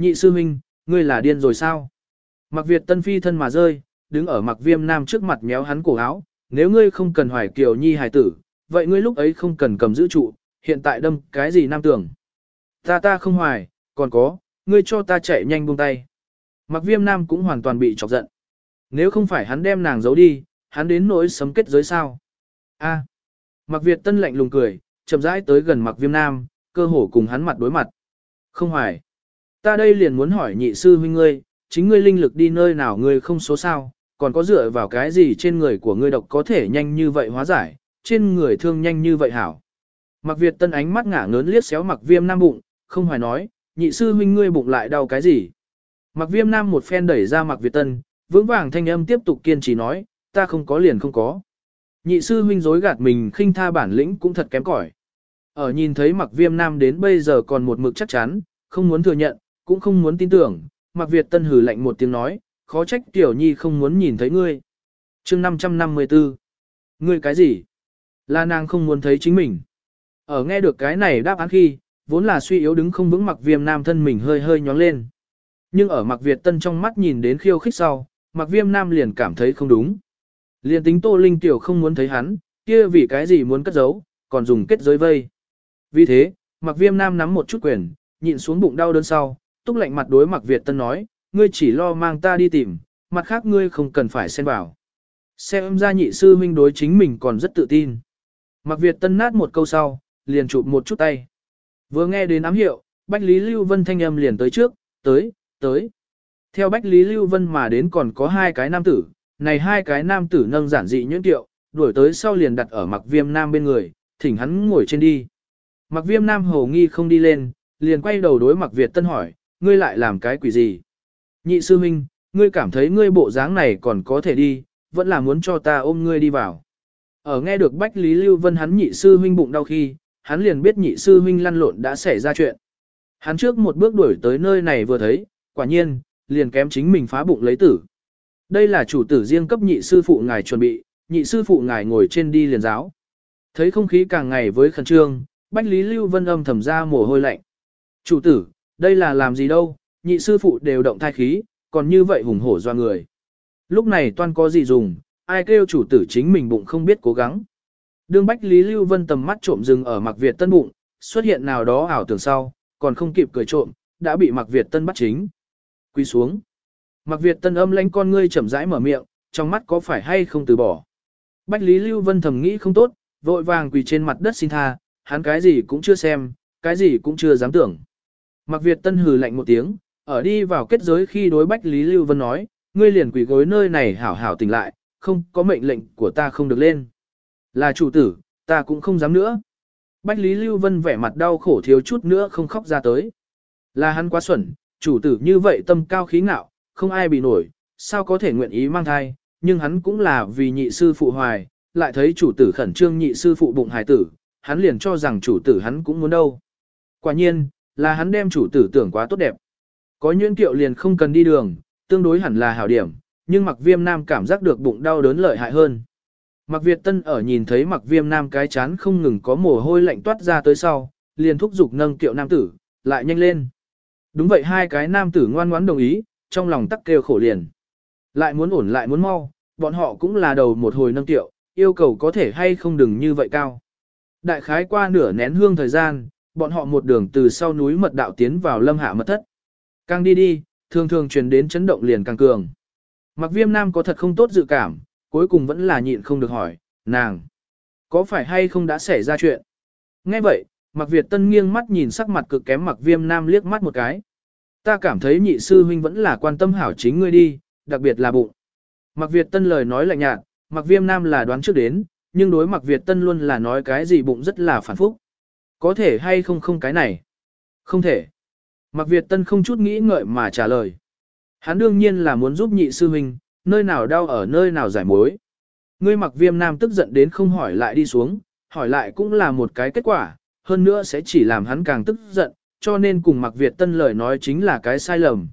Speaker 1: Nhị sư huynh, ngươi là điên rồi sao? Mặc Việt tân phi thân mà rơi, đứng ở mặc viêm nam trước mặt méo hắn cổ áo, nếu ngươi không cần hoài kiều nhi hài tử, vậy ngươi lúc ấy không cần cầm giữ trụ, hiện tại đâm cái gì nam tưởng. Ta ta không hoài, còn có, ngươi cho ta chạy nhanh buông tay. Mặc viêm nam cũng hoàn toàn bị chọc giận. Nếu không phải hắn đem nàng giấu đi, hắn đến nỗi sấm kết giới sao. A. À. Mặc Việt tân lạnh lùng cười, chậm rãi tới gần mặc viêm nam, cơ hồ cùng hắn mặt đối mặt. Không hoài. Ta đây liền muốn hỏi nhị sư huynh ngươi, chính ngươi linh lực đi nơi nào ngươi không số sao, còn có dựa vào cái gì trên người của ngươi độc có thể nhanh như vậy hóa giải, trên người thương nhanh như vậy hảo. Mặc Việt tân ánh mắt ngả ngớn liếc xéo mặc viêm nam bụng, không hoài nói, nhị sư huynh ngươi bụng lại đau cái gì. Mặc viêm nam một phen đẩy ra mặc Việt tân, vững vàng thanh âm tiếp tục kiên trì nói, ta không có liền không có. Nhị sư huynh dối gạt mình khinh tha bản lĩnh cũng thật kém cỏi. Ở nhìn thấy mặc viêm nam đến bây giờ còn một mực chắc chắn, không muốn thừa nhận, cũng không muốn tin tưởng, mặc Việt tân hử lạnh một tiếng nói, khó trách tiểu nhi không muốn nhìn thấy ngươi. chương 554. Ngươi cái gì? Là nàng không muốn thấy chính mình. Ở nghe được cái này đáp án khi, vốn là suy yếu đứng không vững mặc viêm nam thân mình hơi hơi nhóng lên. Nhưng ở mặc Việt tân trong mắt nhìn đến khiêu khích sau, mặc viêm nam liền cảm thấy không đúng. Liền tính tô linh tiểu không muốn thấy hắn, kia vì cái gì muốn cất giấu, còn dùng kết giới vây. Vì thế, mặc viêm nam nắm một chút quyền, nhịn xuống bụng đau đớn sau, túc lạnh mặt đối mặc Việt tân nói, ngươi chỉ lo mang ta đi tìm, mặt khác ngươi không cần phải xen vào. Xem ra nhị sư huynh đối chính mình còn rất tự tin. Mặc Việt tân nát một câu sau, liền chụp một chút tay. Vừa nghe đến ám hiệu, Bách Lý Lưu Vân thanh âm liền tới trước, tới, tới. Theo Bách Lý Lưu Vân mà đến còn có hai cái nam tử, này hai cái nam tử nâng giản dị nhuyễn tiệu, đuổi tới sau liền đặt ở mặc viêm nam bên người, thỉnh hắn ngồi trên đi. Mặc viêm nam hầu nghi không đi lên, liền quay đầu đối mặc Việt tân hỏi, ngươi lại làm cái quỷ gì? Nhị sư huynh, ngươi cảm thấy ngươi bộ dáng này còn có thể đi, vẫn là muốn cho ta ôm ngươi đi vào. Ở nghe được Bách Lý Lưu Vân hắn nhị sư huynh bụng đau khi, hắn liền biết nhị sư huynh lăn lộn đã xảy ra chuyện. Hắn trước một bước đuổi tới nơi này vừa thấy, quả nhiên, liền kém chính mình phá bụng lấy tử. Đây là chủ tử riêng cấp nhị sư phụ ngài chuẩn bị, nhị sư phụ ngài ngồi trên đi liền giáo. Thấy không khí càng ngày với khẩn trương, Bách Lý Lưu Vân âm thầm ra mồ hôi lạnh. Chủ tử, đây là làm gì đâu, nhị sư phụ đều động thai khí, còn như vậy hùng hổ doa người. Lúc này toan có gì dùng, ai kêu chủ tử chính mình bụng không biết cố gắng. Đương Bách Lý Lưu Vân tầm mắt trộm dừng ở Mạc Việt Tân bụng, xuất hiện nào đó ảo tưởng sau, còn không kịp cười trộm, đã bị Mạc Việt Tân bắt chính. Quy xuống. Mạc Việt Tân âm lãnh con ngươi chậm rãi mở miệng, trong mắt có phải hay không từ bỏ. Bách Lý Lưu Vân thầm nghĩ không tốt, vội vàng quỳ trên mặt đất xin tha, hắn cái gì cũng chưa xem, cái gì cũng chưa dám tưởng. Mạc Việt Tân hừ lạnh một tiếng, ở đi vào kết giới khi đối Bách Lý Lưu Vân nói, ngươi liền quỳ gối nơi này hảo hảo tỉnh lại, không có mệnh lệnh của ta không được lên. Là chủ tử, ta cũng không dám nữa. Bách Lý Lưu Vân vẻ mặt đau khổ thiếu chút nữa không khóc ra tới. Là hắn quá xuẩn, chủ tử như vậy tâm cao khí ngạo, không ai bị nổi, sao có thể nguyện ý mang thai, nhưng hắn cũng là vì nhị sư phụ hoài, lại thấy chủ tử khẩn trương nhị sư phụ bụng hài tử, hắn liền cho rằng chủ tử hắn cũng muốn đâu. Quả nhiên, là hắn đem chủ tử tưởng quá tốt đẹp. Có nhuyễn kiệu liền không cần đi đường, tương đối hẳn là hảo điểm, nhưng mặc viêm nam cảm giác được bụng đau đớn lợi hại hơn. Mặc Việt Tân ở nhìn thấy mặc viêm nam cái chán không ngừng có mồ hôi lạnh toát ra tới sau, liền thúc giục nâng kiệu nam tử, lại nhanh lên. Đúng vậy hai cái nam tử ngoan ngoãn đồng ý, trong lòng tắc kêu khổ liền. Lại muốn ổn lại muốn mau, bọn họ cũng là đầu một hồi nâng kiệu, yêu cầu có thể hay không đừng như vậy cao. Đại khái qua nửa nén hương thời gian, bọn họ một đường từ sau núi mật đạo tiến vào lâm hạ mật thất. Càng đi đi, thường thường truyền đến chấn động liền càng cường. Mặc viêm nam có thật không tốt dự cảm, cuối cùng vẫn là nhịn không được hỏi, nàng, có phải hay không đã xảy ra chuyện? Nghe vậy, Mặc Việt Tân nghiêng mắt nhìn sắc mặt cực kém Mặc Viêm Nam liếc mắt một cái. Ta cảm thấy nhị sư huynh vẫn là quan tâm hảo chính ngươi đi, đặc biệt là bụng. Mặc Việt Tân lời nói lạnh nhạt, Mặc Viêm Nam là đoán trước đến, nhưng đối Mặc Việt Tân luôn là nói cái gì bụng rất là phản phúc. Có thể hay không không cái này? Không thể. Mặc Việt Tân không chút nghĩ ngợi mà trả lời. Hắn đương nhiên là muốn giúp nhị sư huynh, nơi nào đau ở nơi nào giải mối. Ngươi mặc viêm nam tức giận đến không hỏi lại đi xuống, hỏi lại cũng là một cái kết quả, hơn nữa sẽ chỉ làm hắn càng tức giận, cho nên cùng mặc Việt Tân lời nói chính là cái sai lầm.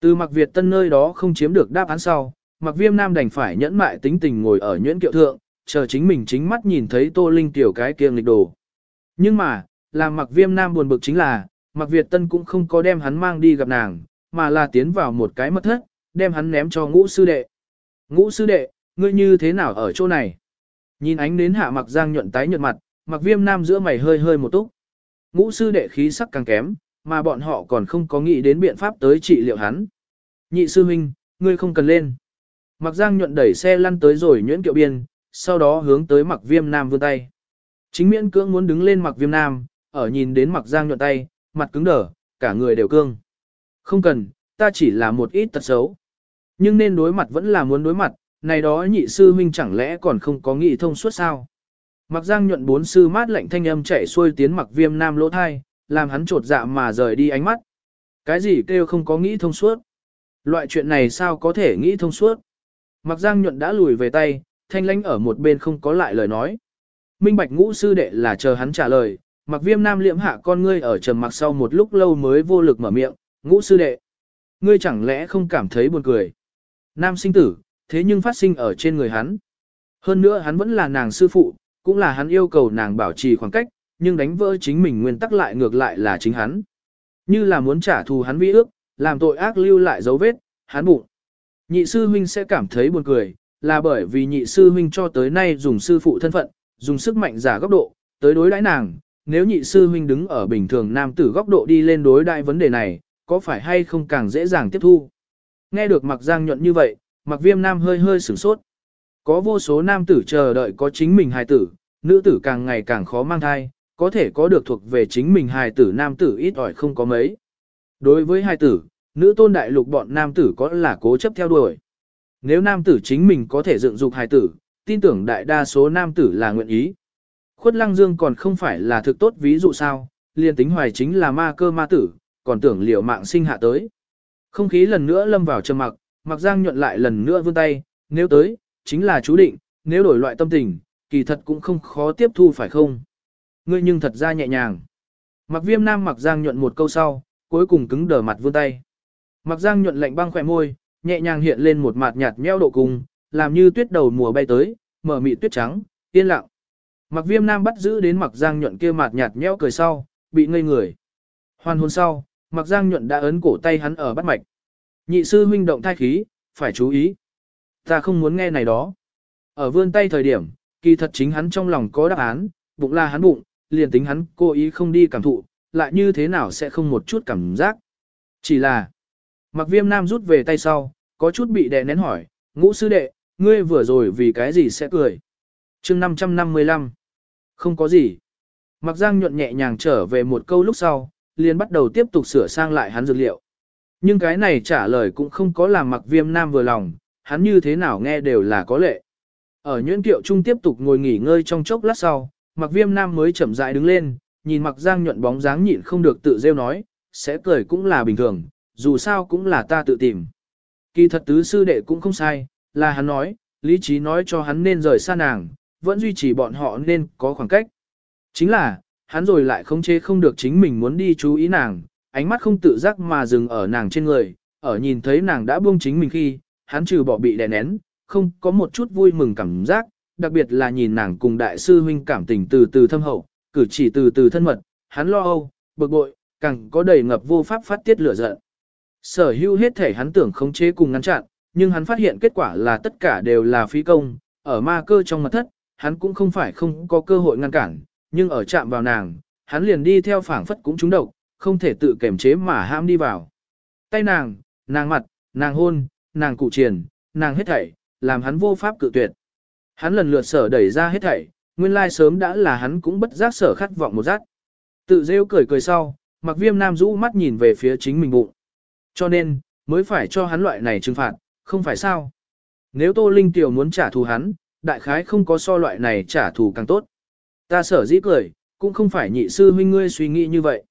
Speaker 1: Từ mặc Việt Tân nơi đó không chiếm được đáp án sau, mặc viêm nam đành phải nhẫn mại tính tình ngồi ở nhuyễn kiệu thượng, chờ chính mình chính mắt nhìn thấy tô linh tiểu cái kia lịch đồ. Nhưng mà, làm mặc viêm nam buồn bực chính là, mặc Việt Tân cũng không có đem hắn mang đi gặp nàng, mà là tiến vào một cái mật thất, đem hắn ném cho ngũ sư đệ. Ngũ sư đệ, ngươi như thế nào ở chỗ này? Nhìn ánh đến hạ mặc giang nhuận tái nhợt mặt, mặc viêm nam giữa mày hơi hơi một túc. Ngũ sư đệ khí sắc càng kém, mà bọn họ còn không có nghĩ đến biện pháp tới trị liệu hắn. Nhị sư huynh, ngươi không cần lên. Mặc giang nhuận đẩy xe lăn tới rồi nhuyễn kiệu biên, sau đó hướng tới mặc viêm nam vươn tay. Chính miễn cưỡng muốn đứng lên mặc viêm nam, ở nhìn đến mặc giang nhuận tay, mặt cứng đờ, cả người đều cương. Không cần, ta chỉ là một ít tật xấu. Nhưng nên đối mặt vẫn là muốn đối mặt, này đó nhị sư huynh chẳng lẽ còn không có nghị thông suốt sao. Mặc giang nhuận bốn sư mát lạnh thanh âm chạy xuôi tiến mặc viêm nam lỗ thai, làm hắn trột dạ mà rời đi ánh mắt. Cái gì kêu không có nghĩ thông suốt? Loại chuyện này sao có thể nghĩ thông suốt? Mặc giang nhuận đã lùi về tay, thanh lãnh ở một bên không có lại lời nói. Minh bạch ngũ sư đệ là chờ hắn trả lời, mặc viêm nam liễm hạ con ngươi ở trầm mặc sau một lúc lâu mới vô lực mở miệng, ngũ sư đệ. Ngươi chẳng lẽ không cảm thấy buồn cười? Nam sinh tử, thế nhưng phát sinh ở trên người hắn. Hơn nữa hắn vẫn là nàng sư phụ, cũng là hắn yêu cầu nàng bảo trì khoảng cách, nhưng đánh vỡ chính mình nguyên tắc lại ngược lại là chính hắn. Như là muốn trả thù hắn vi ước, làm tội ác lưu lại dấu vết, hắn bụng. Nhị sư huynh sẽ cảm thấy buồn cười, là bởi vì nhị sư huynh cho tới nay dùng sư phụ thân phận, dùng sức mạnh giả góc độ, tới đối đãi nàng. Nếu nhị sư huynh đứng ở bình thường nam tử góc độ đi lên đối đại vấn đề này, có phải hay không càng dễ dàng tiếp thu? Nghe được mặc giang nhuận như vậy, mặc viêm nam hơi hơi sửng sốt. Có vô số nam tử chờ đợi có chính mình hài tử, nữ tử càng ngày càng khó mang thai, có thể có được thuộc về chính mình hài tử nam tử ít ỏi không có mấy. Đối với hài tử, nữ tôn đại lục bọn nam tử có là cố chấp theo đuổi. Nếu nam tử chính mình có thể dựng dục hài tử, tin tưởng đại đa số nam tử là nguyện ý. Khuất Lăng Dương còn không phải là thực tốt ví dụ sao, liên tính hoài chính là ma cơ ma tử, còn tưởng liệu mạng sinh hạ tới. Không khí lần nữa lâm vào trầm mặc, mặc giang nhuận lại lần nữa vươn tay, nếu tới, chính là chú định, nếu đổi loại tâm tình, kỳ thật cũng không khó tiếp thu phải không? Ngươi nhưng thật ra nhẹ nhàng. Mặc viêm nam mặc giang nhuận một câu sau, cuối cùng cứng đờ mặt vươn tay. Mặc giang nhuận lạnh băng khỏe môi, nhẹ nhàng hiện lên một mặt nhạt nheo độ cùng, làm như tuyết đầu mùa bay tới, mở mị tuyết trắng, yên lặng. Mặc viêm nam bắt giữ đến mặc giang nhuận kia mạt nhạt nhẽo cười sau, bị ngây người. Hoàn hôn sau, mặc giang nhuận đã ấn cổ tay hắn ở bắt mạch. Nhị sư huynh động thai khí, phải chú ý. Ta không muốn nghe này đó. Ở vươn tay thời điểm, kỳ thật chính hắn trong lòng có đáp án, bụng là hắn bụng, liền tính hắn cố ý không đi cảm thụ, lại như thế nào sẽ không một chút cảm giác. Chỉ là, mặc viêm nam rút về tay sau, có chút bị đè nén hỏi, ngũ sư đệ, ngươi vừa rồi vì cái gì sẽ cười. chương 555, không có gì. Mặc giang nhuận nhẹ nhàng trở về một câu lúc sau, liền bắt đầu tiếp tục sửa sang lại hắn dược liệu. Nhưng cái này trả lời cũng không có làm mặc viêm nam vừa lòng, hắn như thế nào nghe đều là có lệ. Ở nhuyễn tiệu trung tiếp tục ngồi nghỉ ngơi trong chốc lát sau, mặc viêm nam mới chậm rãi đứng lên, nhìn mặc giang nhuận bóng dáng nhịn không được tự rêu nói, sẽ cười cũng là bình thường, dù sao cũng là ta tự tìm. Kỳ thật tứ sư đệ cũng không sai, là hắn nói, lý trí nói cho hắn nên rời xa nàng, vẫn duy trì bọn họ nên có khoảng cách. Chính là, hắn rồi lại không chế không được chính mình muốn đi chú ý nàng, ánh mắt không tự giác mà dừng ở nàng trên người, ở nhìn thấy nàng đã buông chính mình khi, hắn trừ bỏ bị đè nén, không có một chút vui mừng cảm giác, đặc biệt là nhìn nàng cùng đại sư huynh cảm tình từ từ thâm hậu, cử chỉ từ từ thân mật, hắn lo âu, bực bội, càng có đầy ngập vô pháp phát tiết lửa giận. Sở hữu hết thể hắn tưởng khống chế cùng ngăn chặn, nhưng hắn phát hiện kết quả là tất cả đều là phí công, ở ma cơ trong mật thất, hắn cũng không phải không có cơ hội ngăn cản, nhưng ở chạm vào nàng, hắn liền đi theo phảng phất cũng trúng độc, không thể tự kiềm chế mà ham đi vào. Tay nàng, nàng mặt, nàng hôn, nàng cụ triền, nàng hết thảy, làm hắn vô pháp cự tuyệt. Hắn lần lượt sở đẩy ra hết thảy, nguyên lai sớm đã là hắn cũng bất giác sở khát vọng một giác. Tự rêu cười cười sau, mặc viêm nam rũ mắt nhìn về phía chính mình bụng. Cho nên, mới phải cho hắn loại này trừng phạt, không phải sao. Nếu Tô Linh Tiểu muốn trả thù hắn, đại khái không có so loại này trả thù càng tốt. Ta sở dĩ cười, cũng không phải nhị sư huynh ngươi suy nghĩ như vậy.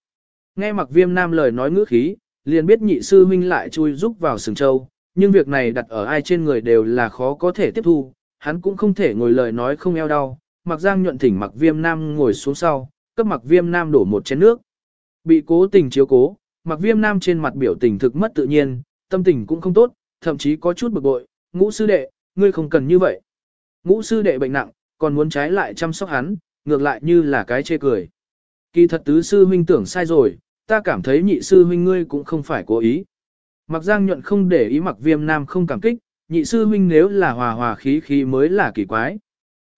Speaker 1: Nghe mặc viêm nam lời nói ngữ khí, liền biết nhị sư huynh lại chui rúc vào sừng châu, nhưng việc này đặt ở ai trên người đều là khó có thể tiếp thu, hắn cũng không thể ngồi lời nói không eo đau. Mặc giang nhuận thỉnh mặc viêm nam ngồi xuống sau, cấp mặc viêm nam đổ một chén nước. Bị cố tình chiếu cố, mặc viêm nam trên mặt biểu tình thực mất tự nhiên, tâm tình cũng không tốt, thậm chí có chút bực bội, ngũ sư đệ, ngươi không cần như vậy. Ngũ sư đệ bệnh nặng, còn muốn trái lại chăm sóc hắn, ngược lại như là cái chê cười. Kỳ thật tứ sư huynh tưởng sai rồi, ta cảm thấy nhị sư huynh ngươi cũng không phải cố ý. Mặc giang nhuận không để ý mặc viêm nam không cảm kích, nhị sư huynh nếu là hòa hòa khí khí mới là kỳ quái.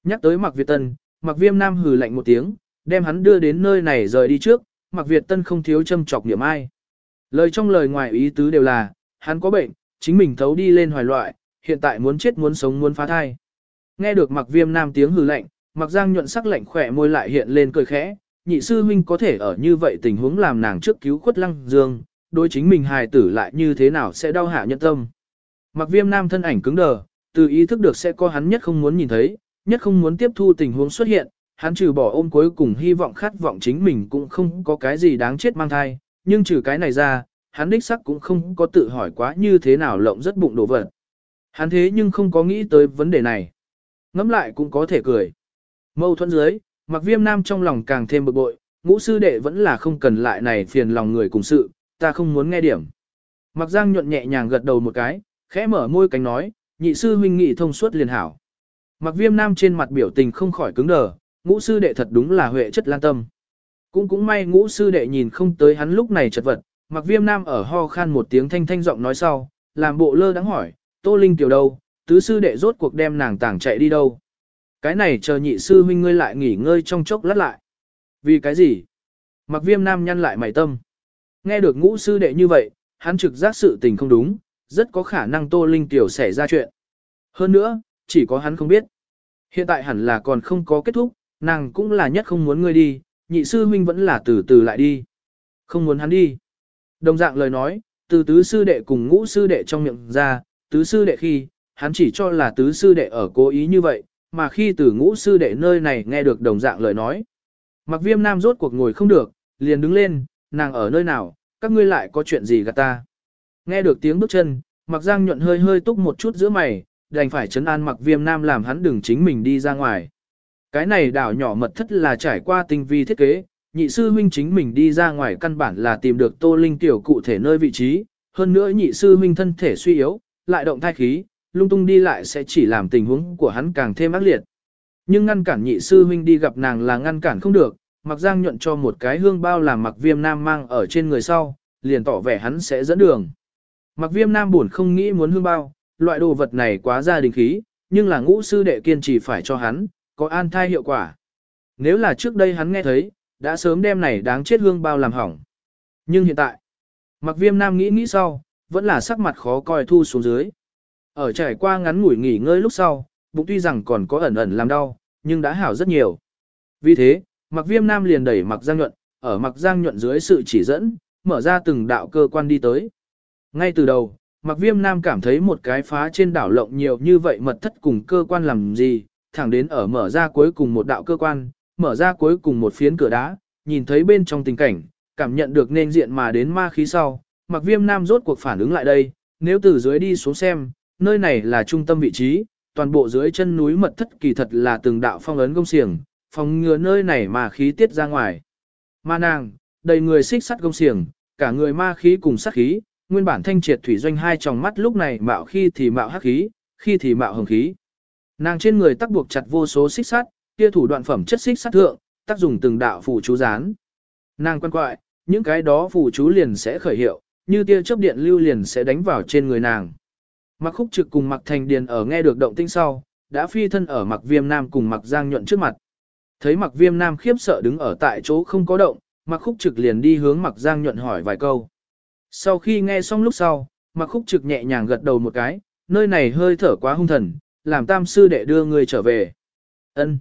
Speaker 1: Nhắc tới mặc Việt Tân, mặc viêm nam hừ lạnh một tiếng, đem hắn đưa đến nơi này rời đi trước, mặc Việt Tân không thiếu châm chọc niệm ai. Lời trong lời ngoài ý tứ đều là, hắn có bệnh, chính mình thấu đi lên hoài loại, hiện tại muốn chết muốn sống muốn phá thai. Nghe được mặc viêm nam tiếng hừ lạnh, mặc giang nhuận sắc lạnh khỏe môi lại hiện lên cười khẽ, nhị sư huynh có thể ở như vậy tình huống làm nàng trước cứu khuất lăng dương, đối chính mình hài tử lại như thế nào sẽ đau hạ nhân tâm. Mặc viêm nam thân ảnh cứng đờ, từ ý thức được sẽ có hắn nhất không muốn nhìn thấy, nhất không muốn tiếp thu tình huống xuất hiện, hắn trừ bỏ ôm cuối cùng hy vọng khát vọng chính mình cũng không có cái gì đáng chết mang thai, nhưng trừ cái này ra, hắn đích sắc cũng không có tự hỏi quá như thế nào lộng rất bụng đổ vật. Hắn thế nhưng không có nghĩ tới vấn đề này. Ngắm lại cũng có thể cười. Mâu thuẫn dưới, mặc viêm nam trong lòng càng thêm bực bội, ngũ sư đệ vẫn là không cần lại này phiền lòng người cùng sự, ta không muốn nghe điểm. Mặc giang nhuận nhẹ nhàng gật đầu một cái, khẽ mở môi cánh nói, nhị sư huynh nghị thông suốt liền hảo. Mặc viêm nam trên mặt biểu tình không khỏi cứng đờ, ngũ sư đệ thật đúng là huệ chất lan tâm. Cũng cũng may ngũ sư đệ nhìn không tới hắn lúc này chật vật, mặc viêm nam ở ho khan một tiếng thanh thanh giọng nói sau, làm bộ lơ đắng hỏi, tô linh tiểu đâu, tứ sư đệ rốt cuộc đem nàng tảng chạy đi đâu. Cái này chờ nhị sư huynh ngươi lại nghỉ ngơi trong chốc lát lại. Vì cái gì? Mặc viêm nam nhăn lại mày tâm. Nghe được ngũ sư đệ như vậy, hắn trực giác sự tình không đúng, rất có khả năng Tô Linh Tiểu xảy ra chuyện. Hơn nữa, chỉ có hắn không biết. Hiện tại hẳn là còn không có kết thúc, nàng cũng là nhất không muốn ngươi đi, nhị sư huynh vẫn là từ từ lại đi. Không muốn hắn đi. Đồng dạng lời nói, từ tứ sư đệ cùng ngũ sư đệ trong miệng ra, tứ sư đệ khi, hắn chỉ cho là tứ sư đệ ở cố ý như vậy, mà khi từ ngũ sư đệ nơi này nghe được đồng dạng lời nói. Mặc viêm nam rốt cuộc ngồi không được, liền đứng lên, nàng ở nơi nào, các ngươi lại có chuyện gì gạt ta. Nghe được tiếng bước chân, mặc giang nhuận hơi hơi túc một chút giữa mày, đành phải chấn an mặc viêm nam làm hắn đừng chính mình đi ra ngoài. Cái này đảo nhỏ mật thất là trải qua tinh vi thiết kế, nhị sư huynh chính mình đi ra ngoài căn bản là tìm được tô linh tiểu cụ thể nơi vị trí, hơn nữa nhị sư huynh thân thể suy yếu, lại động thai khí, lung tung đi lại sẽ chỉ làm tình huống của hắn càng thêm ác liệt. Nhưng ngăn cản nhị sư huynh đi gặp nàng là ngăn cản không được, mặc giang nhuận cho một cái hương bao làm mặc viêm nam mang ở trên người sau, liền tỏ vẻ hắn sẽ dẫn đường. Mặc viêm nam buồn không nghĩ muốn hương bao, loại đồ vật này quá gia đình khí, nhưng là ngũ sư đệ kiên trì phải cho hắn, có an thai hiệu quả. Nếu là trước đây hắn nghe thấy, đã sớm đem này đáng chết hương bao làm hỏng. Nhưng hiện tại, mặc viêm nam nghĩ nghĩ sau, vẫn là sắc mặt khó coi thu xuống dưới. Ở trải qua ngắn ngủi nghỉ ngơi lúc sau, bụng tuy rằng còn có ẩn ẩn làm đau, nhưng đã hảo rất nhiều. Vì thế, mặc viêm nam liền đẩy mặc giang nhuận, ở mặc giang nhuận dưới sự chỉ dẫn, mở ra từng đạo cơ quan đi tới. Ngay từ đầu, mặc viêm nam cảm thấy một cái phá trên đảo lộng nhiều như vậy mật thất cùng cơ quan làm gì, thẳng đến ở mở ra cuối cùng một đạo cơ quan, mở ra cuối cùng một phiến cửa đá, nhìn thấy bên trong tình cảnh, cảm nhận được nên diện mà đến ma khí sau, mặc viêm nam rốt cuộc phản ứng lại đây, nếu từ dưới đi xuống xem, nơi này là trung tâm vị trí, toàn bộ dưới chân núi mật thất kỳ thật là từng đạo phong ấn công xiềng, phòng ngừa nơi này mà khí tiết ra ngoài. Ma nàng, đầy người xích sắt công xiềng, cả người ma khí cùng sát khí, nguyên bản thanh triệt thủy doanh hai tròng mắt lúc này mạo khi thì mạo hắc khí, khi thì mạo hồng khí. Nàng trên người tắc buộc chặt vô số xích sắt, kia thủ đoạn phẩm chất xích sắt thượng, tác dùng từng đạo phù chú dán. Nàng quan quại, những cái đó phù chú liền sẽ khởi hiệu, như tia chớp điện lưu liền sẽ đánh vào trên người nàng. Mặc khúc trực cùng mặc thành điền ở nghe được động tinh sau, đã phi thân ở mặc viêm nam cùng mặc giang nhuận trước mặt. Thấy mặc viêm nam khiếp sợ đứng ở tại chỗ không có động, mặc khúc trực liền đi hướng mặc giang nhuận hỏi vài câu. Sau khi nghe xong lúc sau, mặc khúc trực nhẹ nhàng gật đầu một cái, nơi này hơi thở quá hung thần, làm tam sư đệ đưa người trở về. ân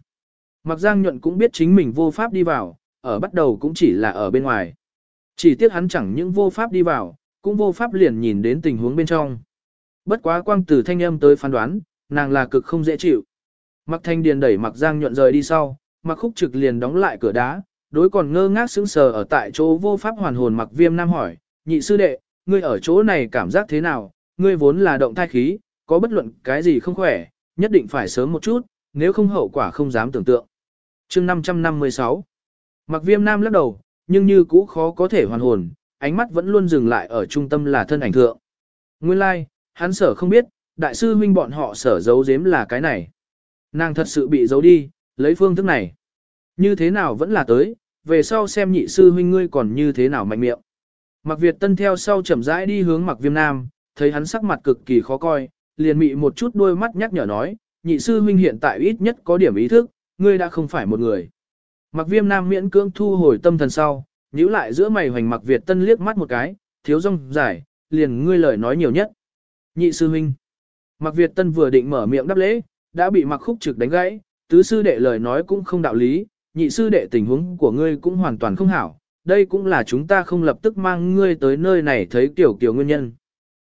Speaker 1: Mặc giang nhuận cũng biết chính mình vô pháp đi vào, ở bắt đầu cũng chỉ là ở bên ngoài. Chỉ tiếc hắn chẳng những vô pháp đi vào, cũng vô pháp liền nhìn đến tình huống bên trong. Bất quá quang tử thanh âm tới phán đoán, nàng là cực không dễ chịu. Mặc thanh điền đẩy mặc giang nhuận rời đi sau, mặc khúc trực liền đóng lại cửa đá, đối còn ngơ ngác sững sờ ở tại chỗ vô pháp hoàn hồn mặc viêm nam hỏi, nhị sư đệ, ngươi ở chỗ này cảm giác thế nào, ngươi vốn là động thai khí, có bất luận cái gì không khỏe, nhất định phải sớm một chút, nếu không hậu quả không dám tưởng tượng. chương 556 Mặc viêm nam lắc đầu, nhưng như cũ khó có thể hoàn hồn, ánh mắt vẫn luôn dừng lại ở trung tâm là thân ảnh thượng. Nguyên lai, like, hắn sở không biết, đại sư huynh bọn họ sở giấu giếm là cái này. Nàng thật sự bị giấu đi, lấy phương thức này. Như thế nào vẫn là tới, về sau xem nhị sư huynh ngươi còn như thế nào mạnh miệng. Mặc Việt Tân theo sau chậm rãi đi hướng Mặc Viêm Nam, thấy hắn sắc mặt cực kỳ khó coi, liền mị một chút đôi mắt nhắc nhở nói, nhị sư huynh hiện tại ít nhất có điểm ý thức, ngươi đã không phải một người. Mặc Viêm Nam miễn cưỡng thu hồi tâm thần sau, nhíu lại giữa mày hoành Mặc Việt Tân liếc mắt một cái, thiếu rong giải, liền ngươi lời nói nhiều nhất. Nhị sư huynh. Mặc Việt Tân vừa định mở miệng đáp lễ, đã bị Mặc Khúc Trực đánh gãy, tứ sư đệ lời nói cũng không đạo lý, nhị sư đệ tình huống của ngươi cũng hoàn toàn không hảo, đây cũng là chúng ta không lập tức mang ngươi tới nơi này thấy tiểu kiểu nguyên nhân.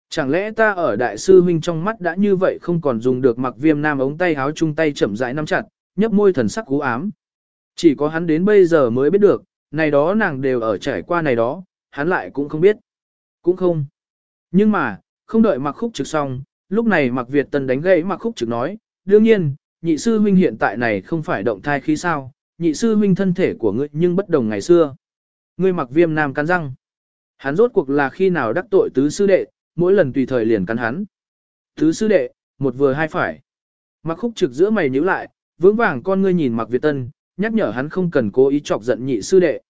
Speaker 1: Chẳng lẽ ta ở đại sư huynh trong mắt đã như vậy không còn dùng được mặc viêm nam ống tay háo chung tay chậm rãi nắm chặt, nhấp môi thần sắc cú ám. Chỉ có hắn đến bây giờ mới biết được, này đó nàng đều ở trải qua này đó, hắn lại cũng không biết. Cũng không. Nhưng mà, không đợi mặc khúc trực xong, lúc này mặc Việt Tân đánh gãy mặc khúc trực nói, đương nhiên, nhị sư huynh hiện tại này không phải động thai khí sao, nhị sư huynh thân thể của ngươi nhưng bất đồng ngày xưa. Ngươi mặc viêm nam cắn răng. Hắn rốt cuộc là khi nào đắc tội tứ sư đệ, mỗi lần tùy thời liền cắn hắn. Tứ sư đệ, một vừa hai phải. Mặc khúc trực giữa mày nhíu lại, vững vàng con ngươi nhìn mặc Việt Tân, nhắc nhở hắn không cần cố ý chọc giận nhị sư đệ.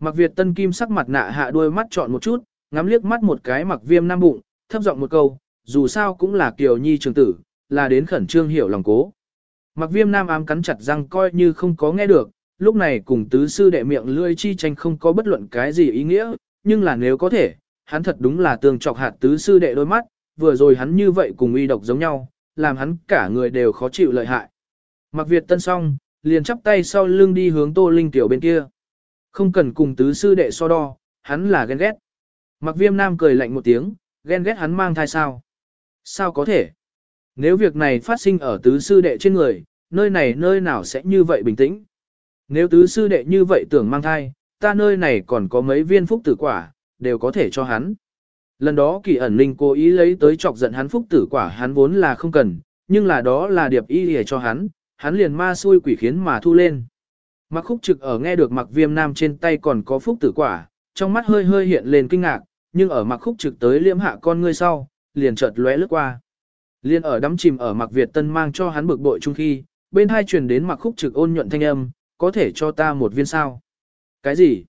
Speaker 1: Mặc Việt Tân kim sắc mặt nạ hạ đuôi mắt chọn một chút, ngắm liếc mắt một cái mặc viêm nam bụng, thấp giọng một câu, dù sao cũng là kiều nhi trường tử, là đến khẩn trương hiểu lòng cố. Mặc viêm nam ám cắn chặt răng coi như không có nghe được, lúc này cùng tứ sư đệ miệng lươi chi tranh không có bất luận cái gì ý nghĩa, nhưng là nếu có thể, hắn thật đúng là tương trọc hạt tứ sư đệ đôi mắt, vừa rồi hắn như vậy cùng y độc giống nhau, làm hắn cả người đều khó chịu lợi hại. Mặc Việt tân xong, liền chắp tay sau lưng đi hướng Tô Linh tiểu bên kia. Không cần cùng tứ sư đệ so đo, hắn là ghen ghét. Mặc viêm nam cười lạnh một tiếng, ghen ghét hắn mang thai sao? Sao có thể? Nếu việc này phát sinh ở tứ sư đệ trên người, nơi này nơi nào sẽ như vậy bình tĩnh? Nếu tứ sư đệ như vậy tưởng mang thai, ta nơi này còn có mấy viên phúc tử quả, đều có thể cho hắn. Lần đó kỳ ẩn linh cố ý lấy tới chọc giận hắn phúc tử quả hắn vốn là không cần, nhưng là đó là điệp y để cho hắn, hắn liền ma xui quỷ khiến mà thu lên. Mặc khúc trực ở nghe được mặc viêm nam trên tay còn có phúc tử quả, trong mắt hơi hơi hiện lên kinh ngạc, nhưng ở mặc khúc trực tới liễm hạ con ngươi sau, liền chợt lóe lướt qua. Liên ở đắm chìm ở mặc Việt Tân mang cho hắn bực bội chung khi, bên hai truyền đến mặc khúc trực ôn nhuận thanh âm, có thể cho ta một viên sao. Cái gì?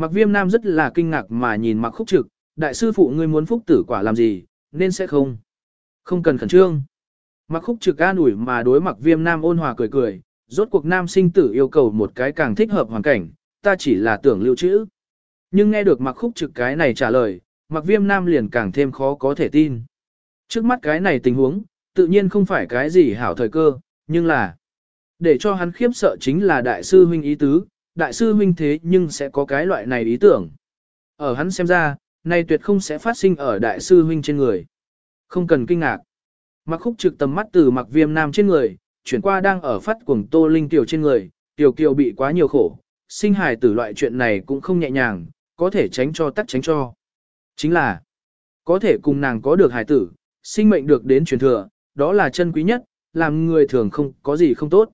Speaker 1: Mặc viêm nam rất là kinh ngạc mà nhìn mặc khúc trực, đại sư phụ ngươi muốn phúc tử quả làm gì, nên sẽ không. Không cần khẩn trương. Mặc khúc trực an ủi mà đối mặc viêm nam ôn hòa cười cười, rốt cuộc nam sinh tử yêu cầu một cái càng thích hợp hoàn cảnh, ta chỉ là tưởng lưu trữ. Nhưng nghe được mặc khúc trực cái này trả lời, mặc viêm nam liền càng thêm khó có thể tin. Trước mắt cái này tình huống, tự nhiên không phải cái gì hảo thời cơ, nhưng là để cho hắn khiếp sợ chính là đại sư huynh ý tứ, đại sư huynh thế nhưng sẽ có cái loại này ý tưởng. Ở hắn xem ra, này tuyệt không sẽ phát sinh ở đại sư huynh trên người. Không cần kinh ngạc. Mặc khúc trực tầm mắt từ mặc viêm nam trên người, chuyển qua đang ở phát cuồng tô linh tiểu trên người, tiểu kiều bị quá nhiều khổ, sinh hài tử loại chuyện này cũng không nhẹ nhàng, có thể tránh cho tắt tránh cho. Chính là, có thể cùng nàng có được hài tử, sinh mệnh được đến truyền thừa, đó là chân quý nhất, làm người thường không có gì không tốt.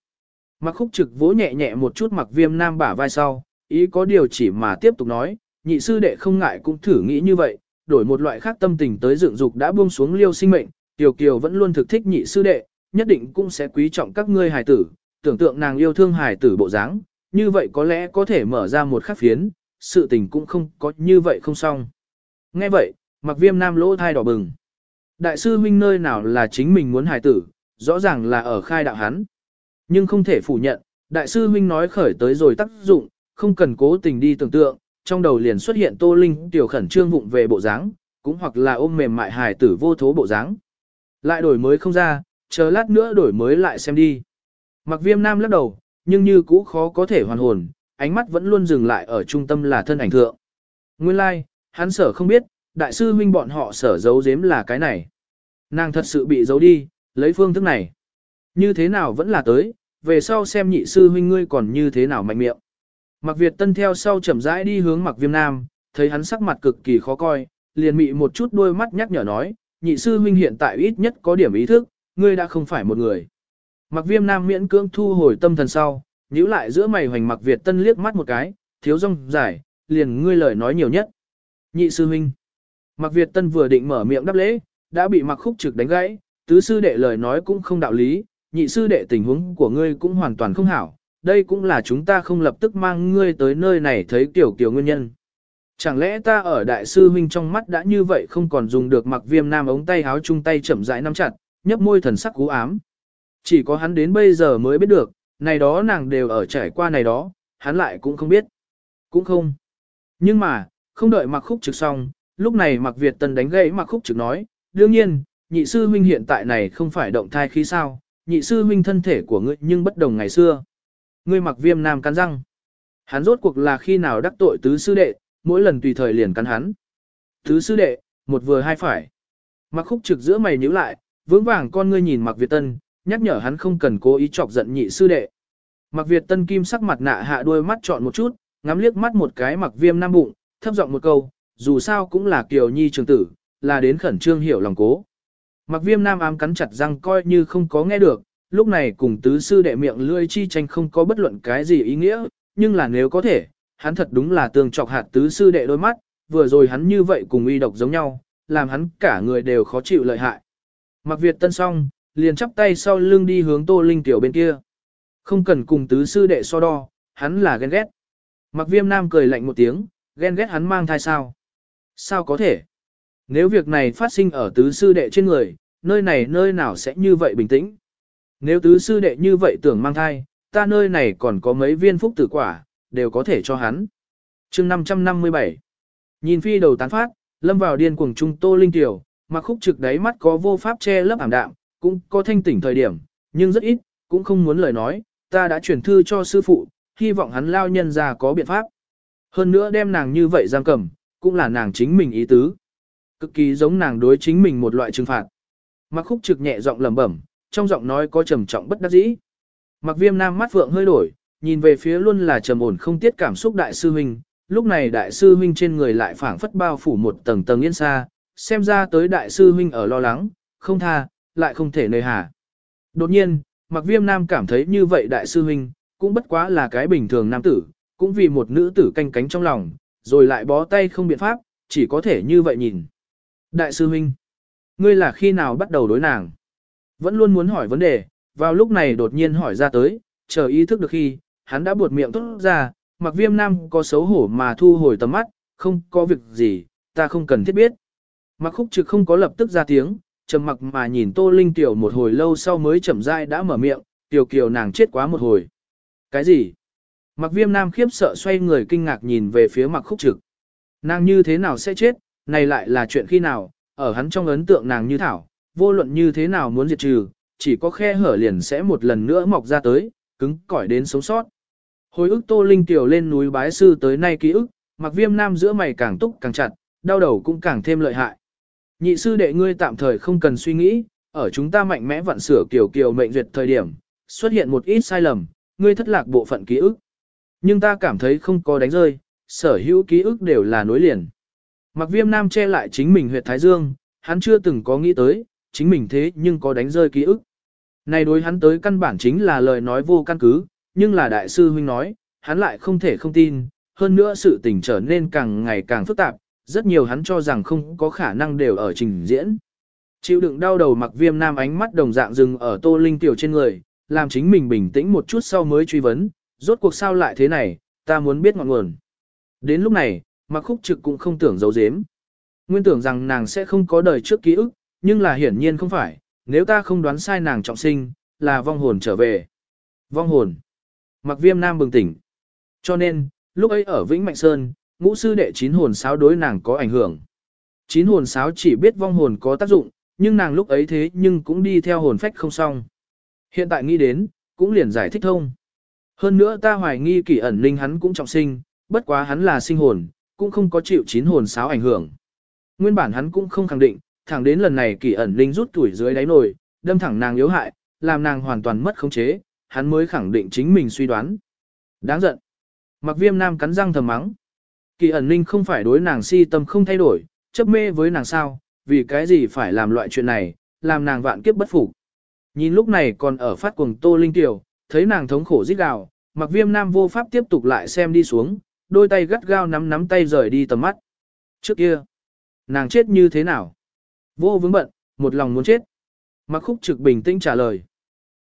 Speaker 1: Mặc khúc trực vỗ nhẹ nhẹ một chút mặc viêm nam bả vai sau, ý có điều chỉ mà tiếp tục nói, nhị sư đệ không ngại cũng thử nghĩ như vậy, đổi một loại khác tâm tình tới dựng dục đã buông xuống liêu sinh mệnh, Tiểu Kiều vẫn luôn thực thích nhị sư đệ, nhất định cũng sẽ quý trọng các ngươi hài tử, tưởng tượng nàng yêu thương hài tử bộ dáng, như vậy có lẽ có thể mở ra một khắc phiến, sự tình cũng không có như vậy không xong. Nghe vậy, mặc viêm nam lỗ thai đỏ bừng. Đại sư huynh nơi nào là chính mình muốn hài tử, rõ ràng là ở khai đạo hắn. Nhưng không thể phủ nhận, đại sư huynh nói khởi tới rồi tác dụng, không cần cố tình đi tưởng tượng, trong đầu liền xuất hiện tô linh tiểu khẩn trương vụng về bộ dáng, cũng hoặc là ôm mềm mại hài tử vô thố bộ dáng. Lại đổi mới không ra, chờ lát nữa đổi mới lại xem đi. Mặc viêm nam lắc đầu, nhưng như cũ khó có thể hoàn hồn, ánh mắt vẫn luôn dừng lại ở trung tâm là thân ảnh thượng. Nguyên lai, like, hắn sở không biết, đại sư huynh bọn họ sở giấu giếm là cái này. Nàng thật sự bị giấu đi, lấy phương thức này. Như thế nào vẫn là tới, về sau xem nhị sư huynh ngươi còn như thế nào mạnh miệng. Mặc Việt Tân theo sau chậm rãi đi hướng Mặc Viêm Nam, thấy hắn sắc mặt cực kỳ khó coi, liền mị một chút đôi mắt nhắc nhở nói, nhị sư huynh hiện tại ít nhất có điểm ý thức, ngươi đã không phải một người. Mặc Viêm Nam miễn cưỡng thu hồi tâm thần sau, nhíu lại giữa mày hoành Mặc Việt Tân liếc mắt một cái, thiếu rong giải, liền ngươi lời nói nhiều nhất. Nhị sư huynh. Mặc Việt Tân vừa định mở miệng đáp lễ, đã bị Mặc Khúc Trực đánh gãy, tứ sư đệ lời nói cũng không đạo lý, nhị sư đệ tình huống của ngươi cũng hoàn toàn không hảo, đây cũng là chúng ta không lập tức mang ngươi tới nơi này thấy tiểu kiểu nguyên nhân. Chẳng lẽ ta ở đại sư huynh trong mắt đã như vậy không còn dùng được mặc viêm nam ống tay háo chung tay chậm rãi nắm chặt, nhấp môi thần sắc cú ám. Chỉ có hắn đến bây giờ mới biết được, này đó nàng đều ở trải qua này đó, hắn lại cũng không biết. Cũng không. Nhưng mà, không đợi mặc khúc trực xong, lúc này mặc Việt Tần đánh gãy mặc khúc trực nói, đương nhiên, nhị sư huynh hiện tại này không phải động thai khí sao, nhị sư huynh thân thể của ngươi nhưng bất đồng ngày xưa. Ngươi mặc viêm nam cắn răng. Hắn rốt cuộc là khi nào đắc tội tứ sư đệ, mỗi lần tùy thời liền cắn hắn. Tứ sư đệ, một vừa hai phải. Mặc khúc trực giữa mày nhíu lại, vững vàng con ngươi nhìn mặc Việt Tân, nhắc nhở hắn không cần cố ý chọc giận nhị sư đệ. Mặc Việt Tân kim sắc mặt nạ hạ đuôi mắt chọn một chút, ngắm liếc mắt một cái mặc viêm nam bụng, thấp giọng một câu, dù sao cũng là kiều nhi trường tử, là đến khẩn trương hiểu lòng cố. Mặc viêm nam ám cắn chặt răng coi như không có nghe được, lúc này cùng tứ sư đệ miệng lươi chi tranh không có bất luận cái gì ý nghĩa, nhưng là nếu có thể, hắn thật đúng là tường chọc hạt tứ sư đệ đôi mắt, vừa rồi hắn như vậy cùng y độc giống nhau, làm hắn cả người đều khó chịu lợi hại. Mặc Việt tân xong, liền chắp tay sau lưng đi hướng Tô Linh tiểu bên kia. Không cần cùng tứ sư đệ so đo, hắn là ghen ghét. Mặc viêm nam cười lạnh một tiếng, ghen ghét hắn mang thai sao? Sao có thể? Nếu việc này phát sinh ở tứ sư đệ trên người, nơi này nơi nào sẽ như vậy bình tĩnh? Nếu tứ sư đệ như vậy tưởng mang thai, ta nơi này còn có mấy viên phúc tử quả, đều có thể cho hắn. chương 557 Nhìn phi đầu tán phát, lâm vào điên cuồng trung tô linh tiểu, mặc khúc trực đáy mắt có vô pháp che lấp ảm đạm, cũng có thanh tỉnh thời điểm, nhưng rất ít, cũng không muốn lời nói, ta đã chuyển thư cho sư phụ, hy vọng hắn lao nhân ra có biện pháp. Hơn nữa đem nàng như vậy giam cầm, cũng là nàng chính mình ý tứ. Cực kỳ giống nàng đối chính mình một loại trừng phạt. Mặc khúc trực nhẹ giọng lẩm bẩm, trong giọng nói có trầm trọng bất đắc dĩ. Mặc viêm nam mắt vượng hơi đổi, nhìn về phía luôn là trầm ổn không tiết cảm xúc đại sư huynh, lúc này đại sư huynh trên người lại phảng phất bao phủ một tầng tầng yên xa, xem ra tới đại sư huynh ở lo lắng, không tha, lại không thể nơi hà. Đột nhiên, Mạc Viêm Nam cảm thấy như vậy đại sư huynh, cũng bất quá là cái bình thường nam tử, cũng vì một nữ tử canh cánh trong lòng, rồi lại bó tay không biện pháp, chỉ có thể như vậy nhìn. Đại sư huynh, ngươi là khi nào bắt đầu đối nàng? Vẫn luôn muốn hỏi vấn đề, vào lúc này đột nhiên hỏi ra tới, chờ ý thức được khi, hắn đã buột miệng tốt ra, mặc viêm nam có xấu hổ mà thu hồi tầm mắt, không có việc gì, ta không cần thiết biết. Mặc khúc trực không có lập tức ra tiếng, trầm mặc mà nhìn Tô Linh Tiểu một hồi lâu sau mới chậm rãi đã mở miệng, Tiểu Kiều nàng chết quá một hồi. Cái gì? Mặc viêm nam khiếp sợ xoay người kinh ngạc nhìn về phía mặc khúc trực. Nàng như thế nào sẽ chết, này lại là chuyện khi nào, ở hắn trong ấn tượng nàng như thảo, vô luận như thế nào muốn diệt trừ, chỉ có khe hở liền sẽ một lần nữa mọc ra tới, cứng cỏi đến sống sót. Hồi ức Tô Linh tiểu lên núi bái sư tới nay ký ức, mặc viêm nam giữa mày càng túc càng chặt, đau đầu cũng càng thêm lợi hại. Nhị sư đệ ngươi tạm thời không cần suy nghĩ, ở chúng ta mạnh mẽ vặn sửa kiểu kiểu mệnh duyệt thời điểm, xuất hiện một ít sai lầm, ngươi thất lạc bộ phận ký ức. Nhưng ta cảm thấy không có đánh rơi, sở hữu ký ức đều là nối liền. Mặc viêm nam che lại chính mình huyệt Thái Dương, hắn chưa từng có nghĩ tới, chính mình thế nhưng có đánh rơi ký ức. Này đối hắn tới căn bản chính là lời nói vô căn cứ, nhưng là đại sư huynh nói, hắn lại không thể không tin, hơn nữa sự tình trở nên càng ngày càng phức tạp, rất nhiều hắn cho rằng không có khả năng đều ở trình diễn. Chịu đựng đau đầu mặc viêm nam ánh mắt đồng dạng dừng ở tô linh tiểu trên người, làm chính mình bình tĩnh một chút sau mới truy vấn, rốt cuộc sao lại thế này, ta muốn biết ngọn nguồn. Đến lúc này, mặc khúc trực cũng không tưởng giấu giếm. Nguyên tưởng rằng nàng sẽ không có đời trước ký ức, nhưng là hiển nhiên không phải, nếu ta không đoán sai nàng trọng sinh, là vong hồn trở về. Vong hồn. Mặc viêm nam bừng tỉnh. Cho nên, lúc ấy ở Vĩnh Mạnh Sơn, ngũ sư đệ chín hồn sáo đối nàng có ảnh hưởng. Chín hồn sáo chỉ biết vong hồn có tác dụng, nhưng nàng lúc ấy thế nhưng cũng đi theo hồn phách không xong. Hiện tại nghĩ đến, cũng liền giải thích thông. Hơn nữa ta hoài nghi kỳ ẩn linh hắn cũng trọng sinh, bất quá hắn là sinh hồn, cũng không có chịu chín hồn sáo ảnh hưởng. Nguyên bản hắn cũng không khẳng định, thẳng đến lần này kỳ ẩn linh rút tuổi dưới đáy nồi, đâm thẳng nàng yếu hại, làm nàng hoàn toàn mất khống chế, hắn mới khẳng định chính mình suy đoán. Đáng giận. Mặc viêm nam cắn răng thầm mắng. Kỳ ẩn linh không phải đối nàng si tâm không thay đổi, chấp mê với nàng sao, vì cái gì phải làm loại chuyện này, làm nàng vạn kiếp bất phục. Nhìn lúc này còn ở phát cuồng tô linh tiểu, thấy nàng thống khổ rít gào, mặc viêm nam vô pháp tiếp tục lại xem đi xuống, đôi tay gắt gao nắm nắm tay rời đi tầm mắt. Trước kia, nàng chết như thế nào? Vô vướng bận, một lòng muốn chết. Mặc khúc trực bình tĩnh trả lời.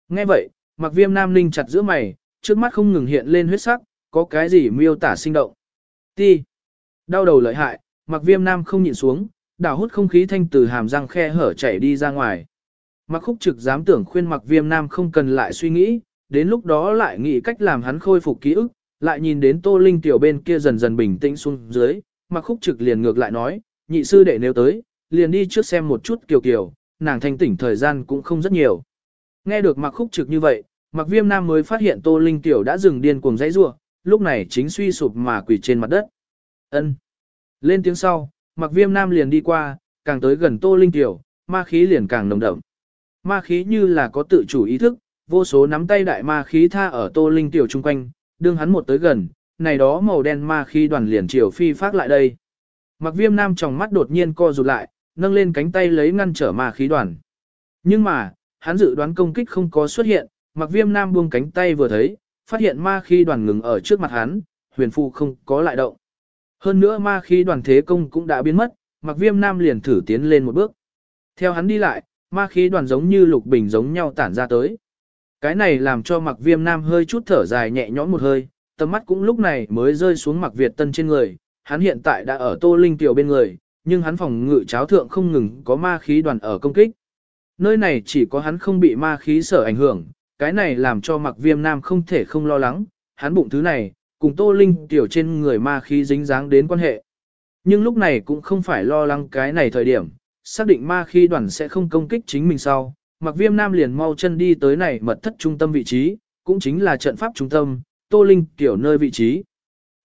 Speaker 1: Nghe vậy, mặc viêm nam ninh chặt giữa mày, trước mắt không ngừng hiện lên huyết sắc, có cái gì miêu tả sinh động. Ti. Đau đầu lợi hại, mặc viêm nam không nhịn xuống, đảo hút không khí thanh từ hàm răng khe hở chảy đi ra ngoài. Mặc khúc trực dám tưởng khuyên mặc viêm nam không cần lại suy nghĩ, đến lúc đó lại nghĩ cách làm hắn khôi phục ký ức, lại nhìn đến tô linh tiểu bên kia dần dần bình tĩnh xuống dưới, mặc khúc trực liền ngược lại nói, nhị sư đệ nếu tới, liền đi trước xem một chút kiều kiều, nàng thanh tỉnh thời gian cũng không rất nhiều. Nghe được mặc khúc trực như vậy, mặc viêm nam mới phát hiện tô linh tiểu đã dừng điên cuồng dãy rủa, lúc này chính suy sụp mà quỳ trên mặt đất. ân Lên tiếng sau, mặc viêm nam liền đi qua, càng tới gần tô linh tiểu, ma khí liền càng nồng đậm. Ma khí như là có tự chủ ý thức, vô số nắm tay đại ma khí tha ở tô linh tiểu chung quanh, đương hắn một tới gần, này đó màu đen ma khí đoàn liền chiều phi phát lại đây. Mặc viêm nam trong mắt đột nhiên co rụt lại, nâng lên cánh tay lấy ngăn trở ma khí đoàn. Nhưng mà, hắn dự đoán công kích không có xuất hiện, mặc viêm nam buông cánh tay vừa thấy, phát hiện ma khí đoàn ngừng ở trước mặt hắn, huyền phu không có lại động. Hơn nữa ma khí đoàn thế công cũng đã biến mất, mặc viêm nam liền thử tiến lên một bước. Theo hắn đi lại, ma khí đoàn giống như lục bình giống nhau tản ra tới. Cái này làm cho mặc viêm nam hơi chút thở dài nhẹ nhõm một hơi, tầm mắt cũng lúc này mới rơi xuống mặc Việt tân trên người, hắn hiện tại đã ở tô linh tiểu bên người, nhưng hắn phòng ngự cháo thượng không ngừng có ma khí đoàn ở công kích. Nơi này chỉ có hắn không bị ma khí sở ảnh hưởng, cái này làm cho mặc viêm nam không thể không lo lắng, hắn bụng thứ này, cùng tô linh tiểu trên người ma khí dính dáng đến quan hệ. Nhưng lúc này cũng không phải lo lắng cái này thời điểm, xác định ma khí đoàn sẽ không công kích chính mình sau, mặc viêm nam liền mau chân đi tới này mật thất trung tâm vị trí, cũng chính là trận pháp trung tâm, tô linh tiểu nơi vị trí.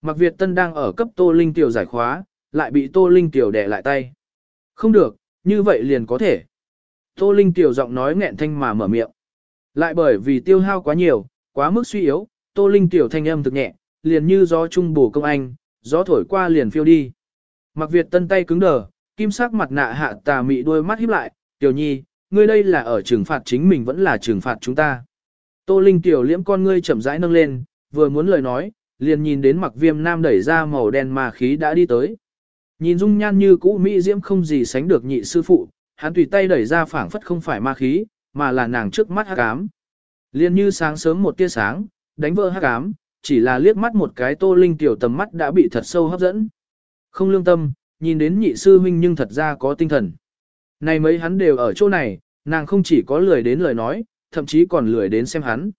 Speaker 1: Mặc Việt Tân đang ở cấp tô linh tiểu giải khóa, lại bị tô linh tiểu đè lại tay. Không được, như vậy liền có thể. Tô linh tiểu giọng nói nghẹn thanh mà mở miệng. Lại bởi vì tiêu hao quá nhiều, quá mức suy yếu, Tô Linh tiểu thanh âm thực nhẹ, liền như gió trung bổ công anh, gió thổi qua liền phiêu đi. Mặc Việt tân tay cứng đờ, kim sắc mặt nạ hạ tà mị đôi mắt híp lại, "Tiểu Nhi, ngươi đây là ở trừng phạt chính mình vẫn là trừng phạt chúng ta. Tô Linh tiểu liễm con ngươi chậm rãi nâng lên, vừa muốn lời nói, liền nhìn đến mặc viêm nam đẩy ra màu đen mà khí đã đi tới. Nhìn dung nhan như cũ Mỹ diễm không gì sánh được nhị sư phụ, hắn tùy tay đẩy ra phảng phất không phải ma khí, mà là nàng trước mắt hắc ám. Liên như sáng sớm một tia sáng, đánh vỡ hắc ám, chỉ là liếc mắt một cái Tô Linh tiểu tầm mắt đã bị thật sâu hấp dẫn. Không lương tâm, nhìn đến nhị sư huynh nhưng thật ra có tinh thần. Này mấy hắn đều ở chỗ này, nàng không chỉ có lười đến lời nói, thậm chí còn lười đến xem hắn.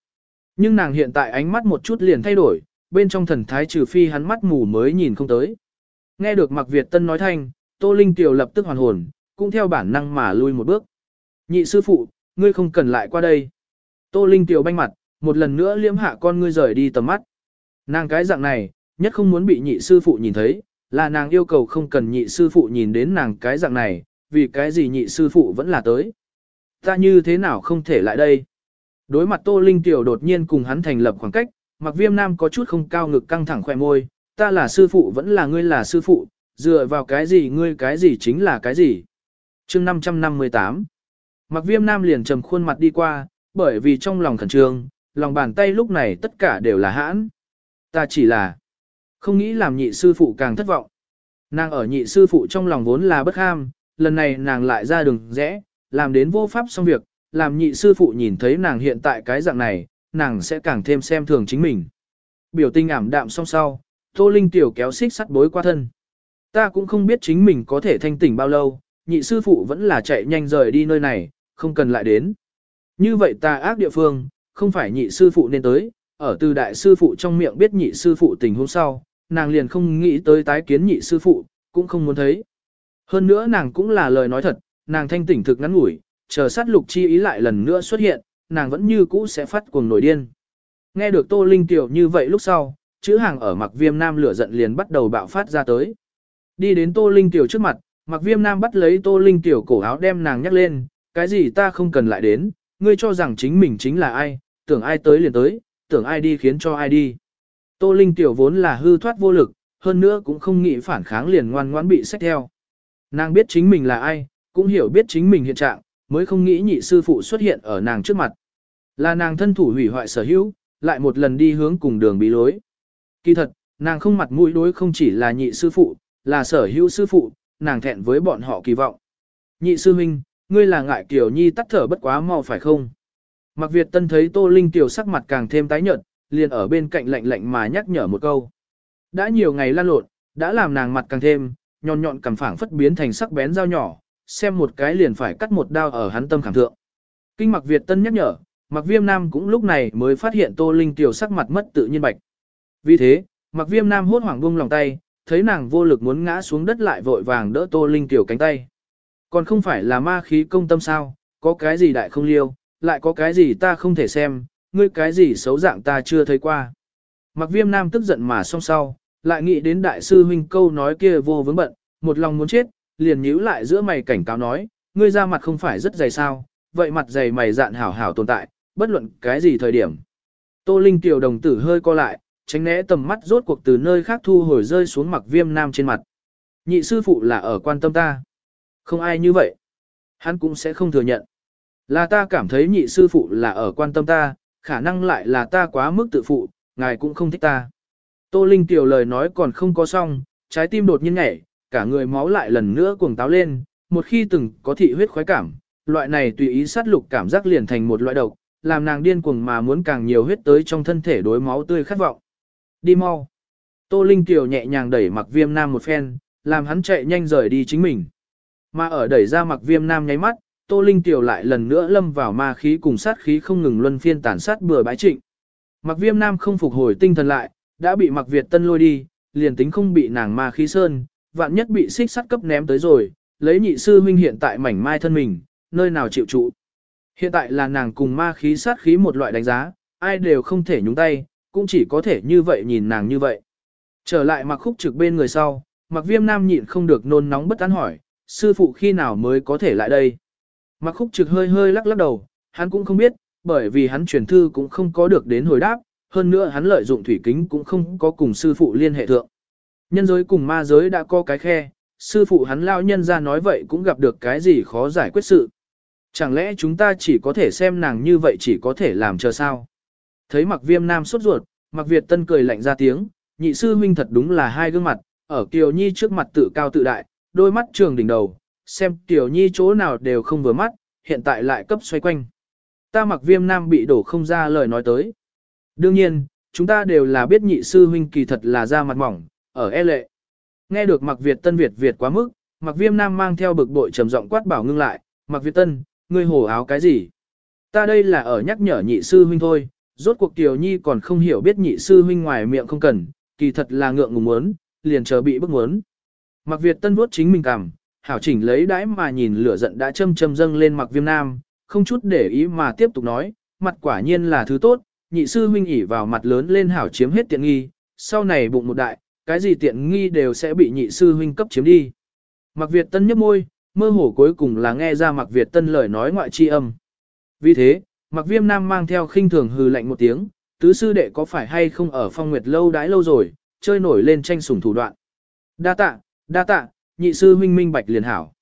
Speaker 1: Nhưng nàng hiện tại ánh mắt một chút liền thay đổi, bên trong thần thái trừ phi hắn mắt mù mới nhìn không tới. Nghe được Mạc Việt Tân nói thanh, Tô Linh Tiểu lập tức hoàn hồn, cũng theo bản năng mà lui một bước. Nhị sư phụ, ngươi không cần lại qua đây. Tô Linh Tiểu banh mặt, một lần nữa liếm hạ con ngươi rời đi tầm mắt. Nàng cái dạng này, nhất không muốn bị nhị sư phụ nhìn thấy, là nàng yêu cầu không cần nhị sư phụ nhìn đến nàng cái dạng này, vì cái gì nhị sư phụ vẫn là tới. Ta như thế nào không thể lại đây? Đối mặt Tô Linh Tiểu đột nhiên cùng hắn thành lập khoảng cách, mặc viêm nam có chút không cao ngực căng thẳng khỏe môi, ta là sư phụ vẫn là ngươi là sư phụ, dựa vào cái gì ngươi cái gì chính là cái gì. chương 558 Mặc viêm nam liền trầm khuôn mặt đi qua, bởi vì trong lòng khẩn trương, lòng bàn tay lúc này tất cả đều là hãn. Ta chỉ là không nghĩ làm nhị sư phụ càng thất vọng. Nàng ở nhị sư phụ trong lòng vốn là bất ham, lần này nàng lại ra đường rẽ, làm đến vô pháp xong việc, làm nhị sư phụ nhìn thấy nàng hiện tại cái dạng này, nàng sẽ càng thêm xem thường chính mình. Biểu tình ảm đạm song sau, Tô Linh tiểu kéo xích sắt bối qua thân. Ta cũng không biết chính mình có thể thanh tỉnh bao lâu, nhị sư phụ vẫn là chạy nhanh rời đi nơi này, không cần lại đến. Như vậy ta ác địa phương, không phải nhị sư phụ nên tới, ở từ đại sư phụ trong miệng biết nhị sư phụ tình hôm sau, nàng liền không nghĩ tới tái kiến nhị sư phụ, cũng không muốn thấy. Hơn nữa nàng cũng là lời nói thật, nàng thanh tỉnh thực ngắn ngủi, chờ sát lục chi ý lại lần nữa xuất hiện, nàng vẫn như cũ sẽ phát cuồng nổi điên. Nghe được Tô Linh tiểu như vậy lúc sau, chữ hàng ở mặc viêm nam lửa giận liền bắt đầu bạo phát ra tới. Đi đến Tô Linh tiểu trước mặt, mặc viêm nam bắt lấy Tô Linh tiểu cổ áo đem nàng nhắc lên, cái gì ta không cần lại đến, ngươi cho rằng chính mình chính là ai, tưởng ai tới liền tới, tưởng ai đi khiến cho ai đi. Tô Linh tiểu vốn là hư thoát vô lực, hơn nữa cũng không nghĩ phản kháng liền ngoan ngoãn bị xét theo. Nàng biết chính mình là ai, cũng hiểu biết chính mình hiện trạng, mới không nghĩ nhị sư phụ xuất hiện ở nàng trước mặt. Là nàng thân thủ hủy hoại sở hữu, lại một lần đi hướng cùng đường bí lối. Kỳ thật, nàng không mặt mũi đối không chỉ là nhị sư phụ, là sở hữu sư phụ, nàng thẹn với bọn họ kỳ vọng. Nhị sư huynh, ngươi là ngại kiểu nhi tắt thở bất quá mau phải không? Mặc Việt Tân thấy Tô Linh tiểu sắc mặt càng thêm tái nhợt, liền ở bên cạnh lạnh lạnh mà nhắc nhở một câu. Đã nhiều ngày lan lộn, đã làm nàng mặt càng thêm, nhọn nhọn cầm phẳng phất biến thành sắc bén dao nhỏ, xem một cái liền phải cắt một đao ở hắn tâm khảm thượng. Kinh Mặc Việt Tân nhắc nhở, Mặc Viêm Nam cũng lúc này mới phát hiện Tô Linh tiểu sắc mặt mất tự nhiên bạch. Vì thế, Mặc Viêm Nam hốt hoảng buông lòng tay, thấy nàng vô lực muốn ngã xuống đất lại vội vàng đỡ Tô Linh tiểu cánh tay. Còn không phải là ma khí công tâm sao, có cái gì đại không liêu, lại có cái gì ta không thể xem, ngươi cái gì xấu dạng ta chưa thấy qua. Mặc Viêm Nam tức giận mà song sau, lại nghĩ đến đại sư huynh câu nói kia vô vướng bận, một lòng muốn chết, liền nhíu lại giữa mày cảnh cáo nói, ngươi ra mặt không phải rất dày sao, vậy mặt dày mày dạn hảo hảo tồn tại, bất luận cái gì thời điểm. Tô Linh tiểu đồng tử hơi co lại, tránh né tầm mắt rốt cuộc từ nơi khác thu hồi rơi xuống mặc viêm nam trên mặt. Nhị sư phụ là ở quan tâm ta. Không ai như vậy. Hắn cũng sẽ không thừa nhận. Là ta cảm thấy nhị sư phụ là ở quan tâm ta, khả năng lại là ta quá mức tự phụ, ngài cũng không thích ta. Tô Linh tiểu lời nói còn không có xong, trái tim đột nhiên nhảy, cả người máu lại lần nữa cuồng táo lên, một khi từng có thị huyết khoái cảm, loại này tùy ý sát lục cảm giác liền thành một loại độc, làm nàng điên cuồng mà muốn càng nhiều huyết tới trong thân thể đối máu tươi khát vọng. Đi mau. Tô Linh Tiểu nhẹ nhàng đẩy mặc viêm nam một phen, làm hắn chạy nhanh rời đi chính mình. Mà ở đẩy ra mặc viêm nam nháy mắt, Tô Linh Tiểu lại lần nữa lâm vào ma khí cùng sát khí không ngừng luân phiên tàn sát bừa bãi trịnh. Mặc viêm nam không phục hồi tinh thần lại, đã bị mặc Việt tân lôi đi, liền tính không bị nàng ma khí sơn, vạn nhất bị xích sắt cấp ném tới rồi, lấy nhị sư huynh hiện tại mảnh mai thân mình, nơi nào chịu trụ. Hiện tại là nàng cùng ma khí sát khí một loại đánh giá, ai đều không thể nhúng tay, cũng chỉ có thể như vậy nhìn nàng như vậy. Trở lại mặc khúc trực bên người sau, mặc viêm nam nhịn không được nôn nóng bất an hỏi, sư phụ khi nào mới có thể lại đây. Mặc khúc trực hơi hơi lắc lắc đầu, hắn cũng không biết, bởi vì hắn truyền thư cũng không có được đến hồi đáp, hơn nữa hắn lợi dụng thủy kính cũng không có cùng sư phụ liên hệ thượng. Nhân giới cùng ma giới đã có cái khe, sư phụ hắn lao nhân ra nói vậy cũng gặp được cái gì khó giải quyết sự. Chẳng lẽ chúng ta chỉ có thể xem nàng như vậy chỉ có thể làm chờ sao? Thấy mặc viêm nam sốt ruột, mặc Việt Tân cười lạnh ra tiếng, nhị sư huynh thật đúng là hai gương mặt, ở Kiều Nhi trước mặt tự cao tự đại, đôi mắt trường đỉnh đầu, xem Kiều Nhi chỗ nào đều không vừa mắt, hiện tại lại cấp xoay quanh. Ta mặc viêm nam bị đổ không ra lời nói tới. Đương nhiên, chúng ta đều là biết nhị sư huynh kỳ thật là da mặt mỏng, ở e lệ. Nghe được mặc Việt Tân Việt Việt quá mức, mặc viêm nam mang theo bực bội trầm giọng quát bảo ngưng lại, mặc Việt Tân, ngươi hổ áo cái gì? Ta đây là ở nhắc nhở nhị sư huynh thôi, rốt cuộc Kiều Nhi còn không hiểu biết nhị sư huynh ngoài miệng không cần, kỳ thật là ngượng ngùng muốn, liền chờ bị bức muốn. Mặc Việt Tân vuốt chính mình cảm, hảo chỉnh lấy đãi mà nhìn lửa giận đã châm châm dâng lên mặc viêm nam, không chút để ý mà tiếp tục nói, mặt quả nhiên là thứ tốt, nhị sư huynh ỉ vào mặt lớn lên hảo chiếm hết tiện nghi, sau này bụng một đại, cái gì tiện nghi đều sẽ bị nhị sư huynh cấp chiếm đi. Mặc Việt Tân nhấp môi, mơ hồ cuối cùng là nghe ra Mặc Việt Tân lời nói ngoại chi âm. Vì thế, Mặc Viêm Nam mang theo khinh thường hừ lạnh một tiếng, tứ sư đệ có phải hay không ở phong nguyệt lâu đãi lâu rồi, chơi nổi lên tranh sủng thủ đoạn. Đa tạ, đa tạ, nhị sư huynh minh bạch liền hảo.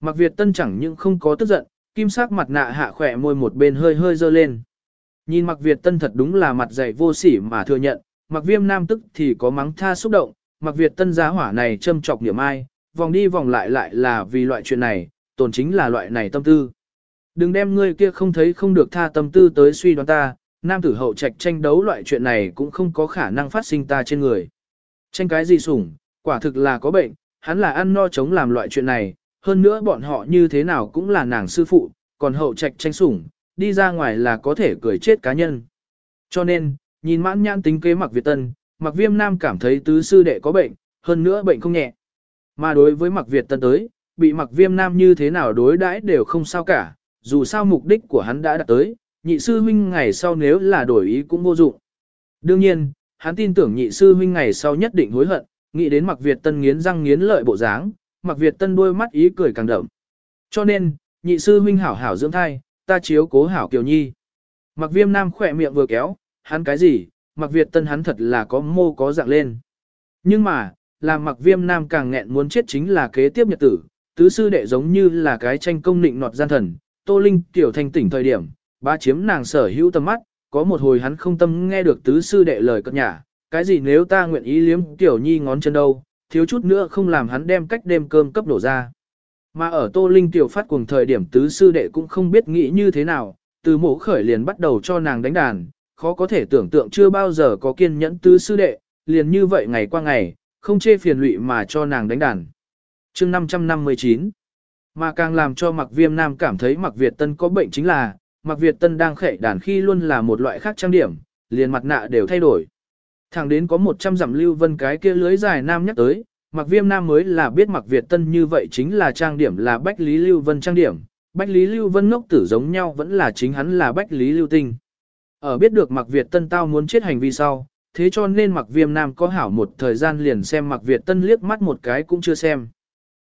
Speaker 1: Mặc Việt Tân chẳng những không có tức giận, kim sắc mặt nạ hạ khỏe môi một bên hơi hơi dơ lên. Nhìn Mặc Việt Tân thật đúng là mặt dày vô sỉ mà thừa nhận, Mặc Viêm Nam tức thì có mắng tha xúc động, Mặc Việt Tân giá hỏa này châm chọc niệm ai, vòng đi vòng lại lại là vì loại chuyện này, tồn chính là loại này tâm tư. Đừng đem ngươi kia không thấy không được tha tâm tư tới suy đoán ta, nam tử hậu trạch tranh đấu loại chuyện này cũng không có khả năng phát sinh ta trên người. Tranh cái gì sủng, quả thực là có bệnh, hắn là ăn no chống làm loại chuyện này, hơn nữa bọn họ như thế nào cũng là nàng sư phụ, còn hậu trạch tranh sủng, đi ra ngoài là có thể cười chết cá nhân. Cho nên, nhìn mãn nhãn tính kế mặc Việt Tân, mặc viêm nam cảm thấy tứ sư đệ có bệnh, hơn nữa bệnh không nhẹ. Mà đối với mặc Việt Tân tới, bị mặc viêm nam như thế nào đối đãi đều không sao cả, dù sao mục đích của hắn đã đạt tới, nhị sư huynh ngày sau nếu là đổi ý cũng vô dụng. Đương nhiên, hắn tin tưởng nhị sư huynh ngày sau nhất định hối hận, nghĩ đến mặc Việt Tân nghiến răng nghiến lợi bộ dáng, mặc Việt Tân đôi mắt ý cười càng đậm. Cho nên, nhị sư huynh hảo hảo dưỡng thai, ta chiếu cố hảo kiều nhi. Mặc viêm nam khỏe miệng vừa kéo, hắn cái gì, mặc Việt Tân hắn thật là có mô có dạng lên. Nhưng mà, làm mặc viêm nam càng nghẹn muốn chết chính là kế tiếp nhật tử, tứ sư đệ giống như là cái tranh công nịnh nọt gian thần, Tô Linh tiểu thanh tỉnh thời điểm, ba chiếm nàng sở hữu tầm mắt, có một hồi hắn không tâm nghe được tứ sư đệ lời cất nhả, cái gì nếu ta nguyện ý liếm tiểu nhi ngón chân đâu, thiếu chút nữa không làm hắn đem cách đêm cơm cấp đổ ra. Mà ở Tô Linh tiểu phát cuồng thời điểm tứ sư đệ cũng không biết nghĩ như thế nào, từ mổ khởi liền bắt đầu cho nàng đánh đàn, khó có thể tưởng tượng chưa bao giờ có kiên nhẫn tứ sư đệ, liền như vậy ngày qua ngày, không chê phiền lụy mà cho nàng đánh đàn. chương 559 Mà càng làm cho Mạc Viêm Nam cảm thấy Mạc Việt Tân có bệnh chính là, Mạc Việt Tân đang khệ đàn khi luôn là một loại khác trang điểm, liền mặt nạ đều thay đổi. Thẳng đến có 100 dặm lưu vân cái kia lưới dài nam nhắc tới, Mạc Viêm Nam mới là biết Mạc Việt Tân như vậy chính là trang điểm là Bách Lý Lưu Vân trang điểm, Bách Lý Lưu Vân ngốc tử giống nhau vẫn là chính hắn là Bách Lý Lưu Tinh. Ở biết được Mạc Việt Tân tao muốn chết hành vi sau, thế cho nên Mạc Viêm Nam có hảo một thời gian liền xem Mạc Việt Tân liếc mắt một cái cũng chưa xem.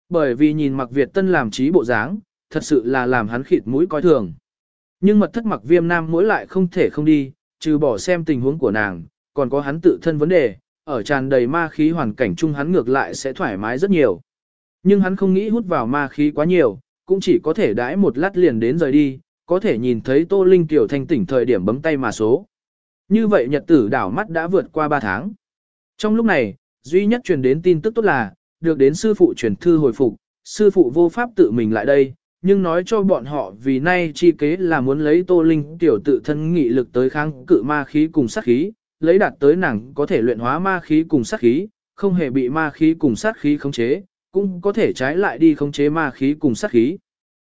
Speaker 1: Bởi vì nhìn Mạc Việt Tân làm trí bộ dáng, thật sự là làm hắn khịt mũi coi thường. Nhưng mật thất Mạc Viêm Nam mỗi lại không thể không đi, trừ bỏ xem tình huống của nàng, còn có hắn tự thân vấn đề, ở tràn đầy ma khí hoàn cảnh chung hắn ngược lại sẽ thoải mái rất nhiều. Nhưng hắn không nghĩ hút vào ma khí quá nhiều, cũng chỉ có thể đãi một lát liền đến rời đi, có thể nhìn thấy Tô Linh Tiểu thanh tỉnh thời điểm bấm tay mà số. Như vậy nhật tử đảo mắt đã vượt qua 3 tháng. Trong lúc này, duy nhất truyền đến tin tức tốt là, được đến sư phụ truyền thư hồi phục, sư phụ vô pháp tự mình lại đây, nhưng nói cho bọn họ vì nay chi kế là muốn lấy tô linh tiểu tự thân nghị lực tới kháng cự ma khí cùng sát khí, lấy đạt tới nàng có thể luyện hóa ma khí cùng sát khí, không hề bị ma khí cùng sát khí khống chế, cũng có thể trái lại đi khống chế ma khí cùng sát khí.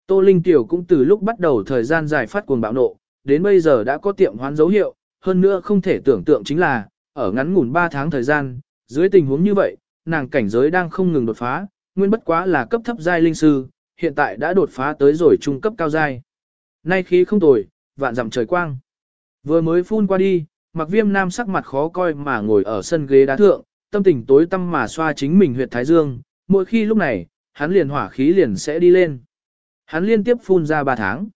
Speaker 1: Tô Linh Tiểu cũng từ lúc bắt đầu thời gian dài phát cuồng bạo nộ, đến bây giờ đã có tiệm hoán dấu hiệu, hơn nữa không thể tưởng tượng chính là, ở ngắn ngủn 3 tháng thời gian, dưới tình huống như vậy, nàng cảnh giới đang không ngừng đột phá, nguyên bất quá là cấp thấp giai linh sư, hiện tại đã đột phá tới rồi trung cấp cao giai. Nay khí không tồi, vạn dặm trời quang. Vừa mới phun qua đi, mặc viêm nam sắc mặt khó coi mà ngồi ở sân ghế đá thượng, tâm tình tối tâm mà xoa chính mình huyệt thái dương, mỗi khi lúc này, hắn liền hỏa khí liền sẽ đi lên. Hắn liên tiếp phun ra 3 tháng.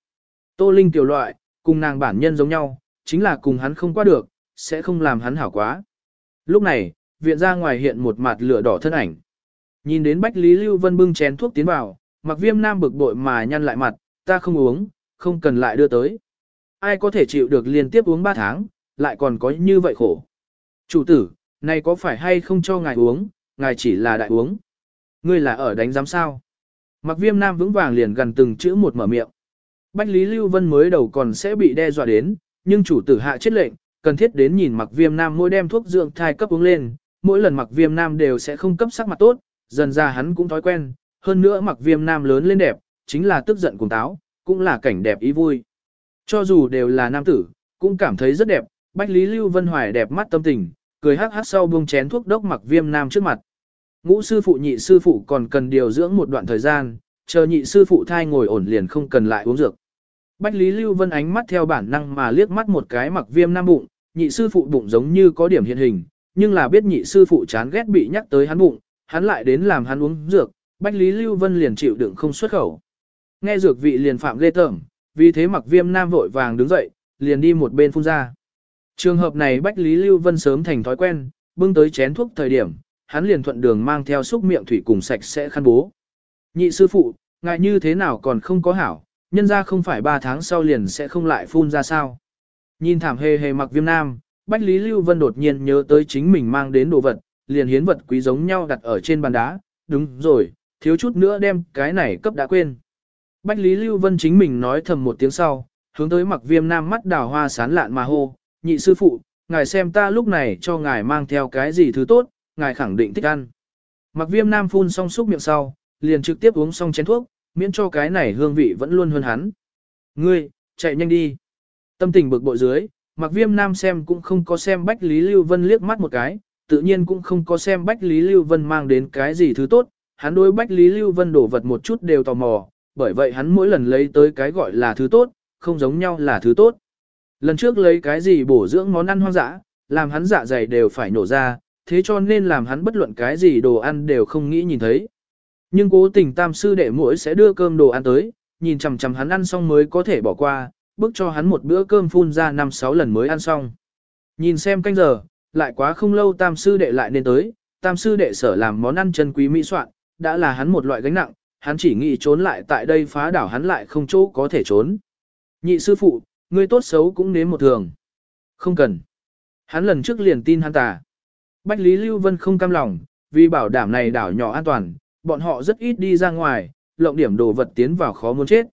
Speaker 1: Tô Linh tiểu loại, cùng nàng bản nhân giống nhau, chính là cùng hắn không qua được, sẽ không làm hắn hảo quá. Lúc này, viện ra ngoài hiện một mặt lửa đỏ thân ảnh. Nhìn đến Bách Lý Lưu Vân bưng chén thuốc tiến vào, mặc viêm nam bực bội mà nhăn lại mặt, ta không uống, không cần lại đưa tới. Ai có thể chịu được liên tiếp uống 3 tháng, lại còn có như vậy khổ. Chủ tử, này có phải hay không cho ngài uống, ngài chỉ là đại uống. Ngươi là ở đánh giám sao. Mặc viêm nam vững vàng liền gần từng chữ một mở miệng. Bách Lý Lưu Vân mới đầu còn sẽ bị đe dọa đến, nhưng chủ tử hạ chết lệnh, cần thiết đến nhìn mặc viêm nam mỗi đem thuốc dưỡng thai cấp uống lên, mỗi lần mặc viêm nam đều sẽ không cấp sắc mặt tốt, dần ra hắn cũng thói quen, hơn nữa mặc viêm nam lớn lên đẹp, chính là tức giận cùng táo, cũng là cảnh đẹp ý vui. Cho dù đều là nam tử, cũng cảm thấy rất đẹp, Bách Lý Lưu Vân Hoài đẹp mắt tâm tình, cười hắc hắc sau buông chén thuốc đốc mặc viêm nam trước mặt. Ngũ sư phụ nhị sư phụ còn cần điều dưỡng một đoạn thời gian, chờ nhị sư phụ thai ngồi ổn liền không cần lại uống dược. Bách Lý Lưu Vân ánh mắt theo bản năng mà liếc mắt một cái mặc viêm nam bụng, nhị sư phụ bụng giống như có điểm hiện hình, nhưng là biết nhị sư phụ chán ghét bị nhắc tới hắn bụng, hắn lại đến làm hắn uống dược, Bách Lý Lưu Vân liền chịu đựng không xuất khẩu. Nghe dược vị liền phạm ghê tởm, vì thế mặc viêm nam vội vàng đứng dậy, liền đi một bên phun ra. Trường hợp này Bách Lý Lưu Vân sớm thành thói quen, bưng tới chén thuốc thời điểm, hắn liền thuận đường mang theo xúc miệng thủy cùng sạch sẽ khăn bố. Nhị sư phụ, ngại như thế nào còn không có hảo, nhân ra không phải 3 tháng sau liền sẽ không lại phun ra sao. Nhìn thảm hề hề mặc viêm nam, Bách Lý Lưu Vân đột nhiên nhớ tới chính mình mang đến đồ vật, liền hiến vật quý giống nhau đặt ở trên bàn đá, đúng rồi, thiếu chút nữa đem cái này cấp đã quên. Bách Lý Lưu Vân chính mình nói thầm một tiếng sau, hướng tới mặc viêm nam mắt đào hoa sán lạn mà hô, nhị sư phụ, ngài xem ta lúc này cho ngài mang theo cái gì thứ tốt, ngài khẳng định thích ăn. Mặc viêm nam phun xong xúc miệng sau, liền trực tiếp uống xong chén thuốc, miễn cho cái này hương vị vẫn luôn hơn hắn. Ngươi, chạy nhanh đi. Tâm tình bực bội dưới, mặc viêm nam xem cũng không có xem Bách Lý Lưu Vân liếc mắt một cái, tự nhiên cũng không có xem Bách Lý Lưu Vân mang đến cái gì thứ tốt, hắn đối Bách Lý Lưu Vân đổ vật một chút đều tò mò, bởi vậy hắn mỗi lần lấy tới cái gọi là thứ tốt, không giống nhau là thứ tốt. Lần trước lấy cái gì bổ dưỡng món ăn hoang dã, làm hắn dạ dày đều phải nổ ra, thế cho nên làm hắn bất luận cái gì đồ ăn đều không nghĩ nhìn thấy. Nhưng cố tình tam sư đệ mỗi sẽ đưa cơm đồ ăn tới, nhìn chằm chằm hắn ăn xong mới có thể bỏ qua, bước cho hắn một bữa cơm phun ra 5-6 lần mới ăn xong. Nhìn xem canh giờ, lại quá không lâu tam sư đệ lại nên tới, tam sư đệ sở làm món ăn chân quý mỹ soạn, đã là hắn một loại gánh nặng, hắn chỉ nghĩ trốn lại tại đây phá đảo hắn lại không chỗ có thể trốn. Nhị sư phụ, ngươi tốt xấu cũng nếm một thường. Không cần. Hắn lần trước liền tin hắn tà. Bách Lý Lưu Vân không cam lòng, vì bảo đảm này đảo nhỏ an toàn, bọn họ rất ít đi ra ngoài, lộng điểm đồ vật tiến vào khó muốn chết.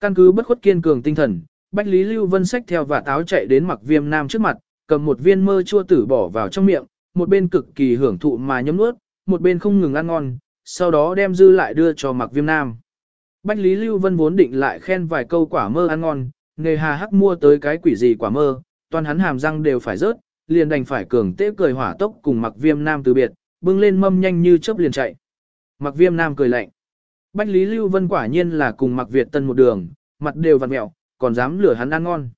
Speaker 1: Căn cứ bất khuất kiên cường tinh thần, Bách Lý Lưu Vân xách theo và táo chạy đến mặc viêm nam trước mặt, cầm một viên mơ chua tử bỏ vào trong miệng, một bên cực kỳ hưởng thụ mà nhấm nuốt, một bên không ngừng ăn ngon, sau đó đem dư lại đưa cho mặc viêm nam. Bách Lý Lưu Vân vốn định lại khen vài câu quả mơ ăn ngon, nghề hà hắc mua tới cái quỷ gì quả mơ, toàn hắn hàm răng đều phải rớt, liền đành phải cường tế cười hỏa tốc cùng mặc viêm nam từ biệt, bưng lên mâm nhanh như chớp liền chạy. Mặc viêm nam cười lạnh. Bách Lý Lưu Vân quả nhiên là cùng mặc Việt tân một đường, mặt đều vặn mẹo, còn dám lửa hắn ăn ngon.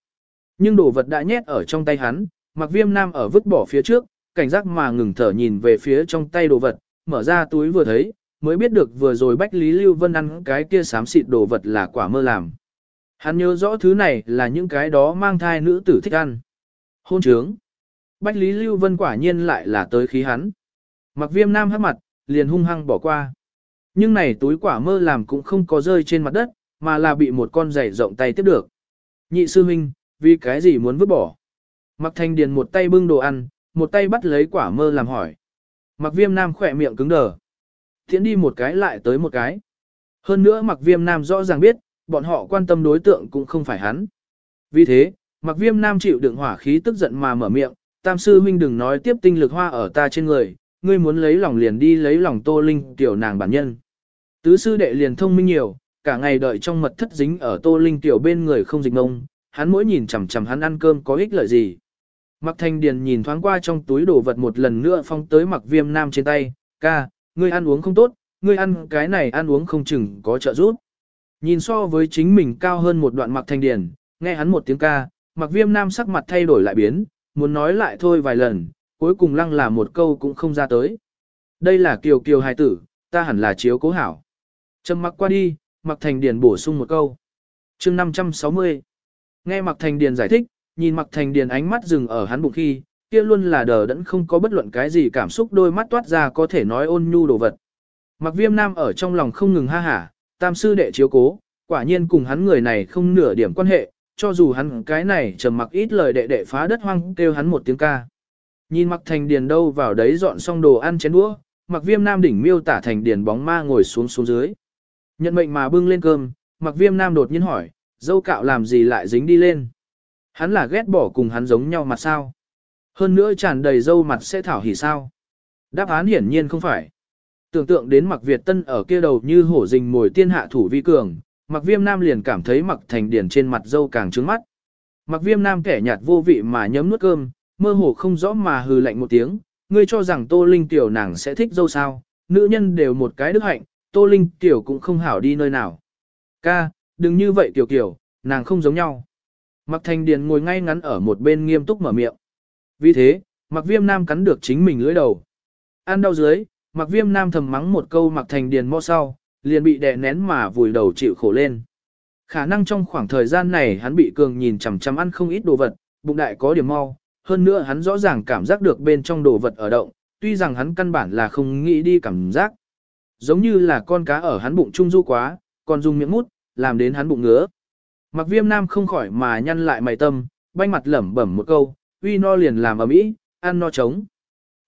Speaker 1: Nhưng đồ vật đã nhét ở trong tay hắn, mặc viêm nam ở vứt bỏ phía trước, cảnh giác mà ngừng thở nhìn về phía trong tay đồ vật, mở ra túi vừa thấy, mới biết được vừa rồi Bách Lý Lưu Vân ăn cái kia xám xịt đồ vật là quả mơ làm. Hắn nhớ rõ thứ này là những cái đó mang thai nữ tử thích ăn. Hôn trướng. Bách Lý Lưu Vân quả nhiên lại là tới khí hắn. Mặc viêm nam hát mặt, liền hung hăng bỏ qua. Nhưng này túi quả mơ làm cũng không có rơi trên mặt đất, mà là bị một con giày rộng tay tiếp được. Nhị sư huynh, vì cái gì muốn vứt bỏ? Mặc thanh điền một tay bưng đồ ăn, một tay bắt lấy quả mơ làm hỏi. Mặc viêm nam khỏe miệng cứng đờ. Thiện đi một cái lại tới một cái. Hơn nữa mặc viêm nam rõ ràng biết, bọn họ quan tâm đối tượng cũng không phải hắn. Vì thế, mặc viêm nam chịu đựng hỏa khí tức giận mà mở miệng, tam sư huynh đừng nói tiếp tinh lực hoa ở ta trên người, ngươi muốn lấy lòng liền đi lấy lòng tô linh tiểu nàng bản nhân. Tứ sư đệ liền thông minh nhiều, cả ngày đợi trong mật thất dính ở tô linh tiểu bên người không dịch ngông, hắn mỗi nhìn chằm chằm hắn ăn cơm có ích lợi gì. Mặc thanh điền nhìn thoáng qua trong túi đồ vật một lần nữa phong tới mặc viêm nam trên tay, ca, ngươi ăn uống không tốt, ngươi ăn cái này ăn uống không chừng có trợ giúp. Nhìn so với chính mình cao hơn một đoạn mặc thanh điển nghe hắn một tiếng ca, mặc viêm nam sắc mặt thay đổi lại biến, muốn nói lại thôi vài lần, cuối cùng lăng là một câu cũng không ra tới. Đây là kiều kiều hài tử, ta hẳn là chiếu cố hảo. Trầm mặc qua đi, mặc thành điền bổ sung một câu. chương 560. Nghe mặc thành điền giải thích, nhìn mặc thành điền ánh mắt dừng ở hắn bụng khi, kia luôn là đờ đẫn không có bất luận cái gì cảm xúc đôi mắt toát ra có thể nói ôn nhu đồ vật. Mặc viêm nam ở trong lòng không ngừng ha hả, tam sư đệ chiếu cố, quả nhiên cùng hắn người này không nửa điểm quan hệ, cho dù hắn cái này trầm mặc ít lời đệ đệ phá đất hoang kêu hắn một tiếng ca. Nhìn mặc thành điền đâu vào đấy dọn xong đồ ăn chén đũa, mặc viêm nam đỉnh miêu tả thành điền bóng ma ngồi xuống xuống dưới. Nhận mệnh mà bưng lên cơm, mặc viêm nam đột nhiên hỏi, dâu cạo làm gì lại dính đi lên. Hắn là ghét bỏ cùng hắn giống nhau mặt sao. Hơn nữa tràn đầy dâu mặt sẽ thảo hỉ sao. Đáp án hiển nhiên không phải. Tưởng tượng đến mặc Việt Tân ở kia đầu như hổ rình mồi tiên hạ thủ vi cường, mặc viêm nam liền cảm thấy mặc thành điển trên mặt dâu càng trứng mắt. Mặc viêm nam kẻ nhạt vô vị mà nhấm nuốt cơm, mơ hồ không rõ mà hừ lạnh một tiếng, ngươi cho rằng Tô Linh tiểu nàng sẽ thích dâu sao, nữ nhân đều một cái đức hạnh, Tô Linh tiểu cũng không hảo đi nơi nào. Ca, đừng như vậy tiểu kiểu, nàng không giống nhau. Mặc thành điền ngồi ngay ngắn ở một bên nghiêm túc mở miệng. Vì thế, mặc viêm nam cắn được chính mình lưỡi đầu. Ăn đau dưới, mặc viêm nam thầm mắng một câu mặc thành điền mo sau, liền bị đè nén mà vùi đầu chịu khổ lên. Khả năng trong khoảng thời gian này hắn bị cường nhìn chằm chằm ăn không ít đồ vật, bụng đại có điểm mau, hơn nữa hắn rõ ràng cảm giác được bên trong đồ vật ở động, tuy rằng hắn căn bản là không nghĩ đi cảm giác. Giống như là con cá ở hắn bụng trung du quá, còn dùng miệng mút, làm đến hắn bụng ngứa. Mặc viêm nam không khỏi mà nhăn lại mày tâm, banh mặt lẩm bẩm một câu, uy no liền làm ở mỹ, ăn no trống.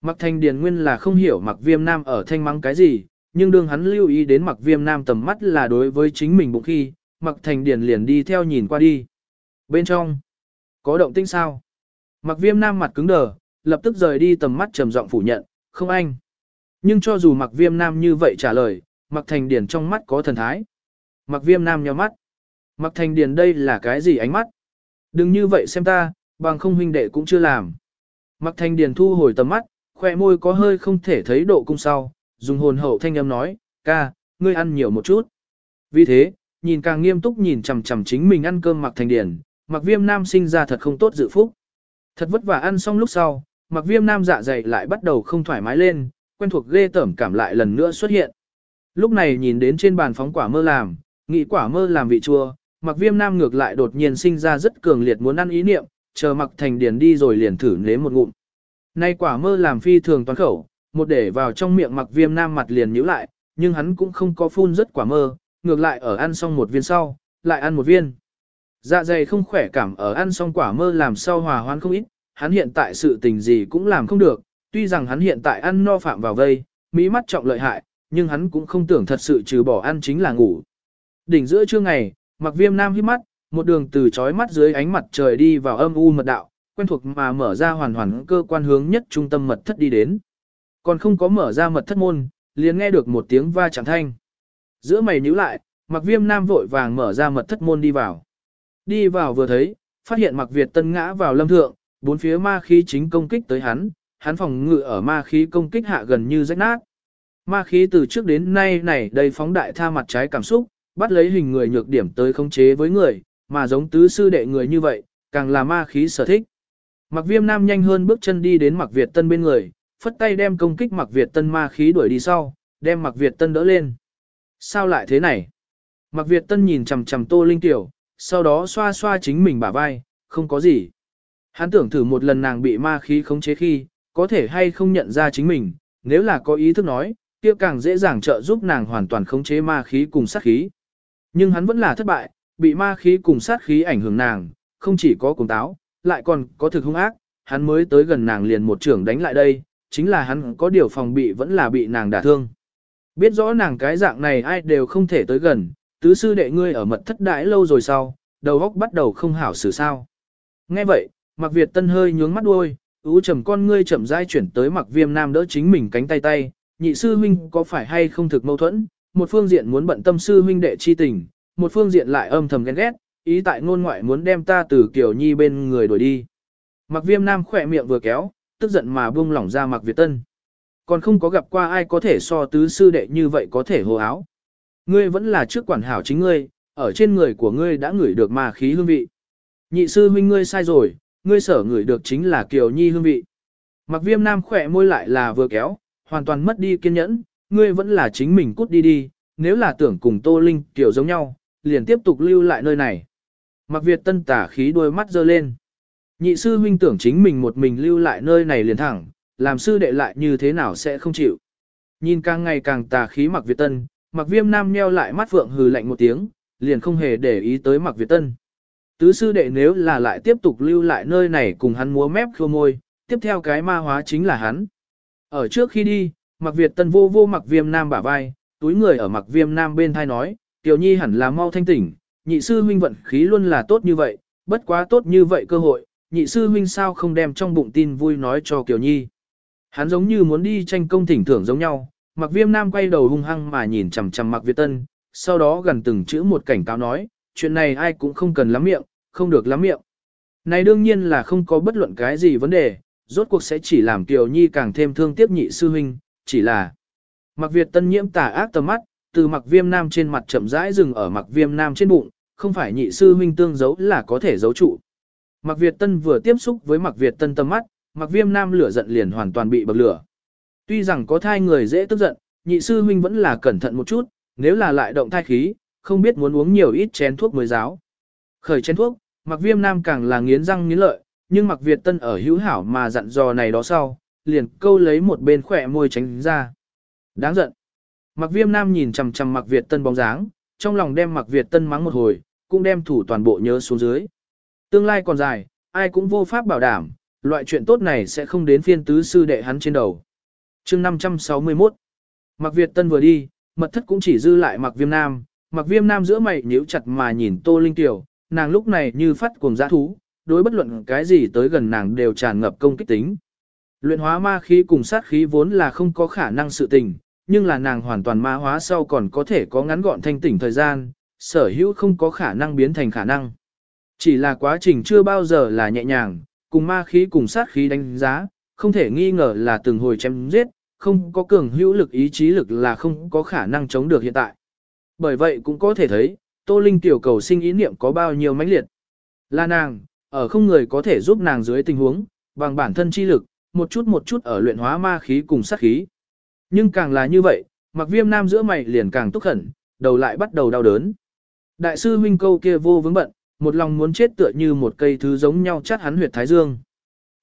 Speaker 1: Mặc thanh điền nguyên là không hiểu mặc viêm nam ở thanh mắng cái gì, nhưng đương hắn lưu ý đến mặc viêm nam tầm mắt là đối với chính mình bụng khi, mặc thành điền liền đi theo nhìn qua đi. Bên trong, có động tĩnh sao? Mặc viêm nam mặt cứng đờ, lập tức rời đi tầm mắt trầm giọng phủ nhận, không anh. Nhưng cho dù mặc viêm nam như vậy trả lời, mặc thành điền trong mắt có thần thái. Mặc viêm nam nhíu mắt. Mặc thành điền đây là cái gì ánh mắt? Đừng như vậy xem ta, bằng không huynh đệ cũng chưa làm. Mặc thành điền thu hồi tầm mắt, khoe môi có hơi không thể thấy độ cung sau, dùng hồn hậu thanh âm nói, ca, ngươi ăn nhiều một chút. Vì thế, nhìn càng nghiêm túc nhìn chằm chằm chính mình ăn cơm mặc thành điển mặc viêm nam sinh ra thật không tốt dự phúc. Thật vất vả ăn xong lúc sau, mặc viêm nam dạ dày lại bắt đầu không thoải mái lên, quen thuộc ghê tởm cảm lại lần nữa xuất hiện. Lúc này nhìn đến trên bàn phóng quả mơ làm, nghĩ quả mơ làm vị chua, mặc viêm nam ngược lại đột nhiên sinh ra rất cường liệt muốn ăn ý niệm, chờ mặc thành điển đi rồi liền thử nếm một ngụm. Nay quả mơ làm phi thường toán khẩu, một để vào trong miệng mặc viêm nam mặt liền nhíu lại, nhưng hắn cũng không có phun rất quả mơ, ngược lại ở ăn xong một viên sau, lại ăn một viên. Dạ dày không khỏe cảm ở ăn xong quả mơ làm sao hòa hoãn không ít, hắn hiện tại sự tình gì cũng làm không được, tuy rằng hắn hiện tại ăn no phạm vào vây, mỹ mắt trọng lợi hại, nhưng hắn cũng không tưởng thật sự trừ bỏ ăn chính là ngủ. Đỉnh giữa trưa ngày, mặc viêm nam hít mắt, một đường từ chói mắt dưới ánh mặt trời đi vào âm u mật đạo, quen thuộc mà mở ra hoàn hoàn cơ quan hướng nhất trung tâm mật thất đi đến. Còn không có mở ra mật thất môn, liền nghe được một tiếng va chạm thanh. Giữa mày nhíu lại, mặc viêm nam vội vàng mở ra mật thất môn đi vào. Đi vào vừa thấy, phát hiện mặc Việt tân ngã vào lâm thượng, bốn phía ma khí chính công kích tới hắn, hắn phòng ngự ở ma khí công kích hạ gần như rách nát. Ma khí từ trước đến nay này đầy phóng đại tha mặt trái cảm xúc, bắt lấy hình người nhược điểm tới khống chế với người, mà giống tứ sư đệ người như vậy, càng là ma khí sở thích. Mặc viêm nam nhanh hơn bước chân đi đến mặc Việt tân bên người, phất tay đem công kích mặc Việt tân ma khí đuổi đi sau, đem mặc Việt tân đỡ lên. Sao lại thế này? Mặc Việt tân nhìn chằm chằm tô linh tiểu, sau đó xoa xoa chính mình bả vai, không có gì. Hắn tưởng thử một lần nàng bị ma khí khống chế khi, có thể hay không nhận ra chính mình, nếu là có ý thức nói, kia càng dễ dàng trợ giúp nàng hoàn toàn khống chế ma khí cùng sát khí. Nhưng hắn vẫn là thất bại, bị ma khí cùng sát khí ảnh hưởng nàng, không chỉ có cùng táo, lại còn có thực hung ác, hắn mới tới gần nàng liền một trưởng đánh lại đây, chính là hắn có điều phòng bị vẫn là bị nàng đả thương. Biết rõ nàng cái dạng này ai đều không thể tới gần, tứ sư đệ ngươi ở mật thất đại lâu rồi sau, đầu óc bắt đầu không hảo xử sao. Nghe vậy, Mạc Việt Tân hơi nhướng mắt đuôi, ú trầm con ngươi chậm rãi chuyển tới Mạc Viêm Nam đỡ chính mình cánh tay tay, nhị sư huynh có phải hay không thực mâu thuẫn, một phương diện muốn bận tâm sư huynh đệ chi tình, một phương diện lại âm thầm ghen ghét, ý tại ngôn ngoại muốn đem ta từ Kiều Nhi bên người đuổi đi. Mặc Viêm Nam khỏe miệng vừa kéo, tức giận mà buông lỏng ra mặc Việt Tân. Còn không có gặp qua ai có thể so tứ sư đệ như vậy có thể hồ áo. Ngươi vẫn là trước quản hảo chính ngươi, ở trên người của ngươi đã ngửi được mà khí hương vị. Nhị sư huynh ngươi sai rồi, ngươi sở ngửi được chính là Kiều Nhi hương vị. Mặc viêm nam khỏe môi lại là vừa kéo, hoàn toàn mất đi kiên nhẫn, ngươi vẫn là chính mình cút đi đi, nếu là tưởng cùng Tô Linh Kiều giống nhau, liền tiếp tục lưu lại nơi này. Mặc Việt tân tả khí đôi mắt dơ lên. Nhị sư huynh tưởng chính mình một mình lưu lại nơi này liền thẳng, làm sư đệ lại như thế nào sẽ không chịu. Nhìn càng ngày càng tà khí mặc Việt tân, mặc viêm nam nheo lại mắt phượng hừ lạnh một tiếng, liền không hề để ý tới Mạc Việt Tân. Tứ sư đệ nếu là lại tiếp tục lưu lại nơi này cùng hắn múa mép khô môi, tiếp theo cái ma hóa chính là hắn. Ở trước khi đi, Mạc Việt Tân vô vô Mạc Viêm Nam bả vai, túi người ở Mạc Viêm Nam bên thai nói, Tiểu Nhi hẳn là mau thanh tỉnh, nhị sư huynh vận khí luôn là tốt như vậy, bất quá tốt như vậy cơ hội, nhị sư huynh sao không đem trong bụng tin vui nói cho Kiều Nhi. Hắn giống như muốn đi tranh công thỉnh thưởng giống nhau, Mạc Viêm Nam quay đầu hung hăng mà nhìn chằm chằm Mạc Việt Tân, sau đó gần từng chữ một cảnh cáo nói, chuyện này ai cũng không cần lắm miệng, không được lắm miệng. Này đương nhiên là không có bất luận cái gì vấn đề, rốt cuộc sẽ chỉ làm Kiều Nhi càng thêm thương tiếc nhị sư huynh, chỉ là Mạc Việt Tân nhiễm tà ác tầm mắt, từ Mạc Viêm Nam trên mặt chậm rãi dừng ở Mạc Viêm Nam trên bụng, không phải nhị sư huynh tương giấu là có thể giấu trụ. Mạc Việt Tân vừa tiếp xúc với Mạc Việt Tân tâm mắt, Mạc Viêm Nam lửa giận liền hoàn toàn bị bậc lửa. Tuy rằng có thai người dễ tức giận, nhị sư huynh vẫn là cẩn thận một chút, nếu là lại động thai khí, không biết muốn uống nhiều ít chén thuốc mới giáo. Khởi chén thuốc, Mạc Viêm Nam càng là nghiến răng nghiến lợi, nhưng Mạc Việt Tân ở hữu hảo mà dặn dò này đó sau, liền câu lấy một bên khỏe môi tránh ra. Đáng giận. Mạc Viêm Nam nhìn chằm chằm Mạc Việt Tân bóng dáng, trong lòng đem Mặc Việt Tân mắng một hồi, cũng đem thủ toàn bộ nhớ xuống dưới. Tương lai còn dài, ai cũng vô pháp bảo đảm, loại chuyện tốt này sẽ không đến phiên tứ sư đệ hắn trên đầu. chương 561 Mặc Việt Tân vừa đi, mật thất cũng chỉ dư lại Mặc Viêm Nam, Mặc Viêm Nam giữa mày nhíu chặt mà nhìn Tô Linh Tiểu, nàng lúc này như phát cuồng giã thú, đối bất luận cái gì tới gần nàng đều tràn ngập công kích tính. Luyện hóa ma khí cùng sát khí vốn là không có khả năng sự tình, nhưng là nàng hoàn toàn ma hóa sau còn có thể có ngắn gọn thanh tỉnh thời gian, sở hữu không có khả năng biến thành khả năng. Chỉ là quá trình chưa bao giờ là nhẹ nhàng, cùng ma khí cùng sát khí đánh giá, không thể nghi ngờ là từng hồi chém giết, không có cường hữu lực ý chí lực là không có khả năng chống được hiện tại. Bởi vậy cũng có thể thấy, Tô Linh tiểu cầu sinh ý niệm có bao nhiêu mãnh liệt. Là nàng, ở không người có thể giúp nàng dưới tình huống, bằng bản thân chi lực, một chút một chút ở luyện hóa ma khí cùng sát khí. Nhưng càng là như vậy, mặc viêm nam giữa mày liền càng túc khẩn, đầu lại bắt đầu đau đớn. Đại sư huynh câu kia vô vướng bận, một lòng muốn chết tựa như một cây thứ giống nhau chắt hắn huyệt thái dương.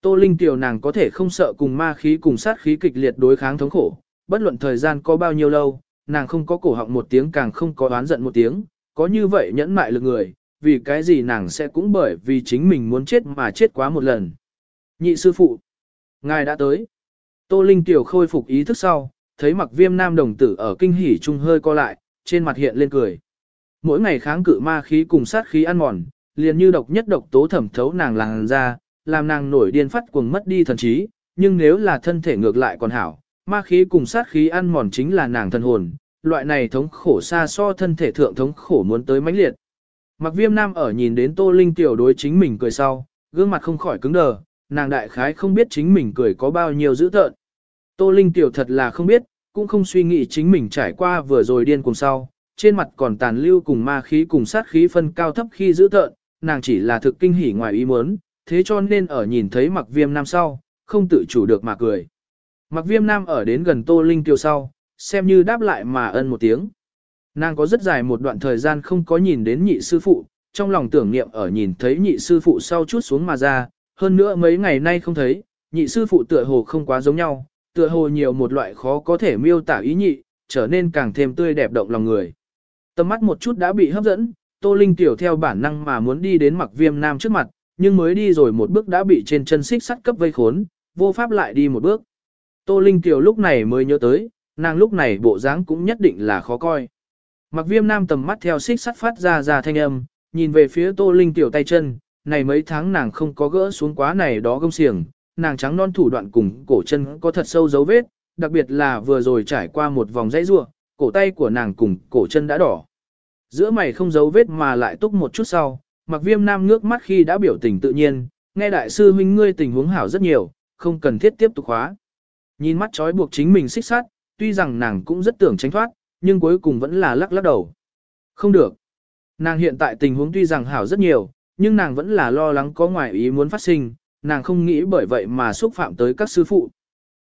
Speaker 1: Tô Linh tiểu nàng có thể không sợ cùng ma khí cùng sát khí kịch liệt đối kháng thống khổ, bất luận thời gian có bao nhiêu lâu, nàng không có cổ họng một tiếng càng không có oán giận một tiếng, có như vậy nhẫn mại lực người, vì cái gì nàng sẽ cũng bởi vì chính mình muốn chết mà chết quá một lần. Nhị sư phụ, ngài đã tới. Tô Linh tiểu khôi phục ý thức sau, thấy mặc viêm nam đồng tử ở kinh hỉ trung hơi co lại, trên mặt hiện lên cười. Mỗi ngày kháng cự ma khí cùng sát khí ăn mòn, liền như độc nhất độc tố thẩm thấu nàng làng ra, làm nàng nổi điên phát cuồng mất đi thần trí, nhưng nếu là thân thể ngược lại còn hảo, ma khí cùng sát khí ăn mòn chính là nàng thân hồn, loại này thống khổ xa so thân thể thượng thống khổ muốn tới mãnh liệt. Mặc viêm nam ở nhìn đến Tô Linh tiểu đối chính mình cười sau, gương mặt không khỏi cứng đờ, nàng đại khái không biết chính mình cười có bao nhiêu dữ tợn. Tô Linh tiểu thật là không biết, cũng không suy nghĩ chính mình trải qua vừa rồi điên cùng sau, trên mặt còn tàn lưu cùng ma khí cùng sát khí phân cao thấp khi giữ tợn, nàng chỉ là thực kinh hỉ ngoài ý muốn, thế cho nên ở nhìn thấy mặc viêm nam sau, không tự chủ được mà cười. Mặc viêm nam ở đến gần Tô Linh tiểu sau, xem như đáp lại mà ân một tiếng. Nàng có rất dài một đoạn thời gian không có nhìn đến nhị sư phụ, trong lòng tưởng niệm ở nhìn thấy nhị sư phụ sau chút xuống mà ra, hơn nữa mấy ngày nay không thấy, nhị sư phụ tựa hồ không quá giống nhau, tựa hồ nhiều một loại khó có thể miêu tả ý nhị, trở nên càng thêm tươi đẹp động lòng người. Tầm mắt một chút đã bị hấp dẫn, Tô Linh tiểu theo bản năng mà muốn đi đến mặc viêm nam trước mặt, nhưng mới đi rồi một bước đã bị trên chân xích sắt cấp vây khốn, vô pháp lại đi một bước. Tô Linh tiểu lúc này mới nhớ tới, nàng lúc này bộ dáng cũng nhất định là khó coi. Mặc viêm nam tầm mắt theo xích sắt phát ra ra thanh âm, nhìn về phía tô linh tiểu tay chân, này mấy tháng nàng không có gỡ xuống quá này đó gông xiềng, nàng trắng non thủ đoạn cùng cổ chân có thật sâu dấu vết, đặc biệt là vừa rồi trải qua một vòng dãy rua, cổ tay của nàng cùng cổ chân đã đỏ. Giữa mày không dấu vết mà lại túc một chút sau, mặc viêm nam ngước mắt khi đã biểu tình tự nhiên, nghe đại sư huynh ngươi tình huống hảo rất nhiều, không cần thiết tiếp tục khóa. Nhìn mắt trói buộc chính mình xích sát, tuy rằng nàng cũng rất tưởng tránh thoát, nhưng cuối cùng vẫn là lắc lắc đầu. Không được. Nàng hiện tại tình huống tuy rằng hảo rất nhiều, nhưng nàng vẫn là lo lắng có ngoại ý muốn phát sinh, nàng không nghĩ bởi vậy mà xúc phạm tới các sư phụ.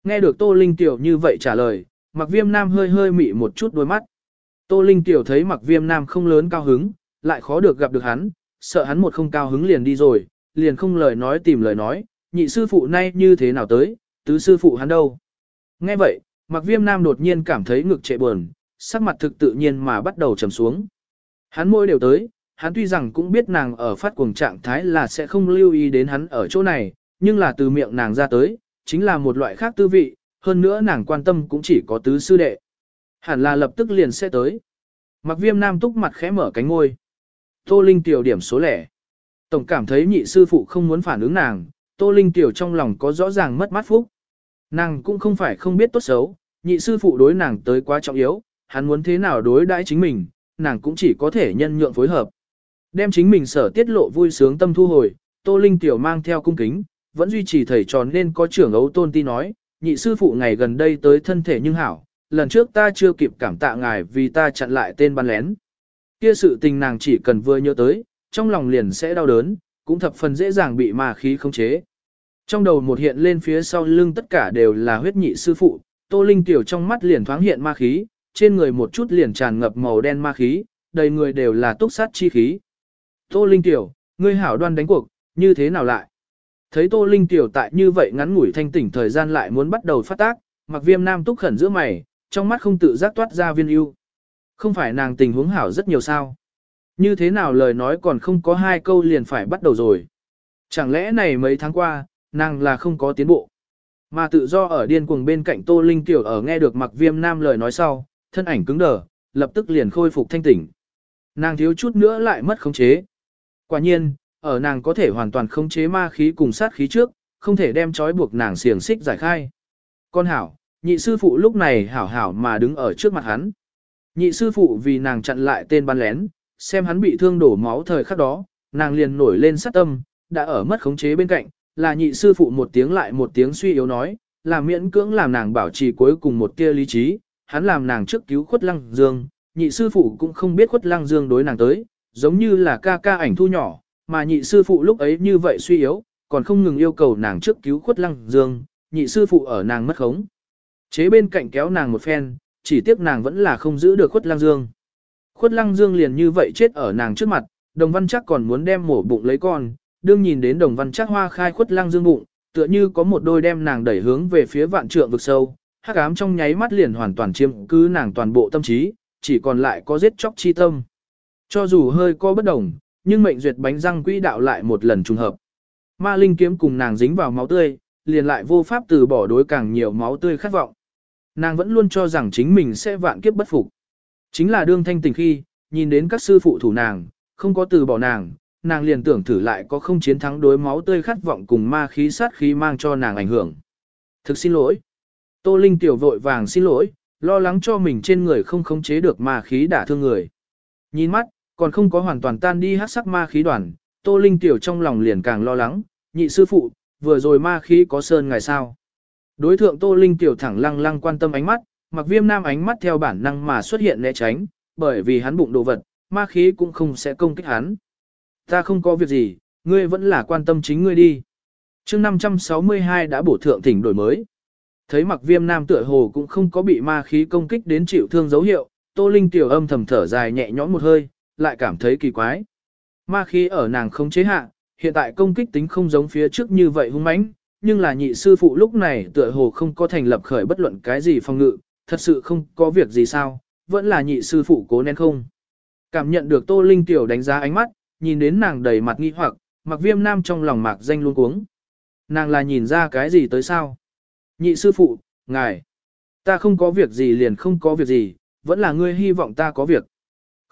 Speaker 1: Nghe được Tô Linh Tiểu như vậy trả lời, Mặc Viêm Nam hơi hơi mị một chút đôi mắt. Tô Linh Tiểu thấy Mặc Viêm Nam không lớn cao hứng, lại khó được gặp được hắn, sợ hắn một không cao hứng liền đi rồi, liền không lời nói tìm lời nói, nhị sư phụ nay như thế nào tới, tứ sư phụ hắn đâu. Nghe vậy, Mặc Viêm Nam đột nhiên cảm thấy ngực trệ buồn, sắc mặt thực tự nhiên mà bắt đầu trầm xuống. Hắn môi đều tới, hắn tuy rằng cũng biết nàng ở phát cuồng trạng thái là sẽ không lưu ý đến hắn ở chỗ này, nhưng là từ miệng nàng ra tới, chính là một loại khác tư vị, hơn nữa nàng quan tâm cũng chỉ có tứ sư đệ. Hẳn là lập tức liền sẽ tới. Mặc viêm nam túc mặt khẽ mở cánh ngôi. Tô Linh tiểu điểm số lẻ. Tổng cảm thấy nhị sư phụ không muốn phản ứng nàng, Tô Linh tiểu trong lòng có rõ ràng mất mát phúc. Nàng cũng không phải không biết tốt xấu, nhị sư phụ đối nàng tới quá trọng yếu, hắn muốn thế nào đối đãi chính mình, nàng cũng chỉ có thể nhân nhượng phối hợp. Đem chính mình sở tiết lộ vui sướng tâm thu hồi, Tô Linh tiểu mang theo cung kính, vẫn duy trì thầy tròn nên có trưởng ấu tôn ti nói, nhị sư phụ ngày gần đây tới thân thể nhưng hảo, lần trước ta chưa kịp cảm tạ ngài vì ta chặn lại tên bắn lén. Kia sự tình nàng chỉ cần vừa nhớ tới, trong lòng liền sẽ đau đớn, cũng thập phần dễ dàng bị ma khí khống chế. Trong đầu một hiện lên phía sau lưng tất cả đều là huyết nhị sư phụ, Tô Linh tiểu trong mắt liền thoáng hiện ma khí, trên người một chút liền tràn ngập màu đen ma khí, đầy người đều là túc sát chi khí. Tô Linh tiểu, ngươi hảo đoan đánh cuộc, như thế nào lại? Thấy Tô Linh tiểu tại như vậy ngắn ngủi thanh tỉnh thời gian lại muốn bắt đầu phát tác, mặc viêm nam túc khẩn giữa mày, trong mắt không tự giác toát ra viên ưu. Không phải nàng tình huống hảo rất nhiều sao. Như thế nào lời nói còn không có hai câu liền phải bắt đầu rồi. Chẳng lẽ này mấy tháng qua, nàng là không có tiến bộ. Mà tự do ở điên cuồng bên cạnh Tô Linh Tiểu ở nghe được mặc viêm nam lời nói sau, thân ảnh cứng đờ, lập tức liền khôi phục thanh tỉnh. Nàng thiếu chút nữa lại mất khống chế. Quả nhiên, ở nàng có thể hoàn toàn khống chế ma khí cùng sát khí trước, không thể đem trói buộc nàng xiềng xích giải khai. Con hảo, nhị sư phụ lúc này hảo hảo mà đứng ở trước mặt hắn. Nhị sư phụ vì nàng chặn lại tên bắn lén, xem hắn bị thương đổ máu thời khắc đó, nàng liền nổi lên sát tâm, đã ở mất khống chế bên cạnh, là nhị sư phụ một tiếng lại một tiếng suy yếu nói, là miễn cưỡng làm nàng bảo trì cuối cùng một tia lý trí, hắn làm nàng trước cứu khuất lăng dương, nhị sư phụ cũng không biết khuất lăng dương đối nàng tới, giống như là ca ca ảnh thu nhỏ, mà nhị sư phụ lúc ấy như vậy suy yếu, còn không ngừng yêu cầu nàng trước cứu khuất lăng dương, nhị sư phụ ở nàng mất khống. Chế bên cạnh kéo nàng một phen, chỉ tiếc nàng vẫn là không giữ được khuất lăng dương. Khuất lăng dương liền như vậy chết ở nàng trước mặt, đồng văn chắc còn muốn đem mổ bụng lấy con, đương nhìn đến đồng văn chắc hoa khai khuất lăng dương bụng, tựa như có một đôi đem nàng đẩy hướng về phía vạn trượng vực sâu, hắc ám trong nháy mắt liền hoàn toàn chiếm cứ nàng toàn bộ tâm trí, chỉ còn lại có giết chóc chi tâm. Cho dù hơi có bất đồng, nhưng mệnh duyệt bánh răng quỹ đạo lại một lần trùng hợp. Ma linh kiếm cùng nàng dính vào máu tươi, liền lại vô pháp từ bỏ đối càng nhiều máu tươi khát vọng. Nàng vẫn luôn cho rằng chính mình sẽ vạn kiếp bất phục. Chính là đương thanh tình khi, nhìn đến các sư phụ thủ nàng, không có từ bỏ nàng, nàng liền tưởng thử lại có không chiến thắng đối máu tươi khát vọng cùng ma khí sát khí mang cho nàng ảnh hưởng. Thực xin lỗi. Tô Linh tiểu vội vàng xin lỗi, lo lắng cho mình trên người không khống chế được ma khí đả thương người. Nhìn mắt, còn không có hoàn toàn tan đi hát sắc ma khí đoàn, Tô Linh tiểu trong lòng liền càng lo lắng, nhị sư phụ, vừa rồi ma khí có sơn ngày sao. Đối thượng Tô Linh tiểu thẳng lăng lăng quan tâm ánh mắt, mặc viêm nam ánh mắt theo bản năng mà xuất hiện né tránh, bởi vì hắn bụng đồ vật, ma khí cũng không sẽ công kích hắn. Ta không có việc gì, ngươi vẫn là quan tâm chính ngươi đi. chương 562 đã bổ thượng thỉnh đổi mới. Thấy mặc viêm nam tựa hồ cũng không có bị ma khí công kích đến chịu thương dấu hiệu, Tô Linh tiểu âm thầm thở dài nhẹ nhõm một hơi, lại cảm thấy kỳ quái. Ma khí ở nàng không chế hạ, hiện tại công kích tính không giống phía trước như vậy hung mãnh, nhưng là nhị sư phụ lúc này tựa hồ không có thành lập khởi bất luận cái gì phòng ngự, thật sự không có việc gì sao, vẫn là nhị sư phụ cố nén không. Cảm nhận được Tô Linh tiểu đánh giá ánh mắt, nhìn đến nàng đầy mặt nghi hoặc, mặc viêm nam trong lòng mạc danh luôn cuống. Nàng là nhìn ra cái gì tới sao? Nhị sư phụ, ngài, ta không có việc gì liền không có việc gì, vẫn là ngươi hy vọng ta có việc.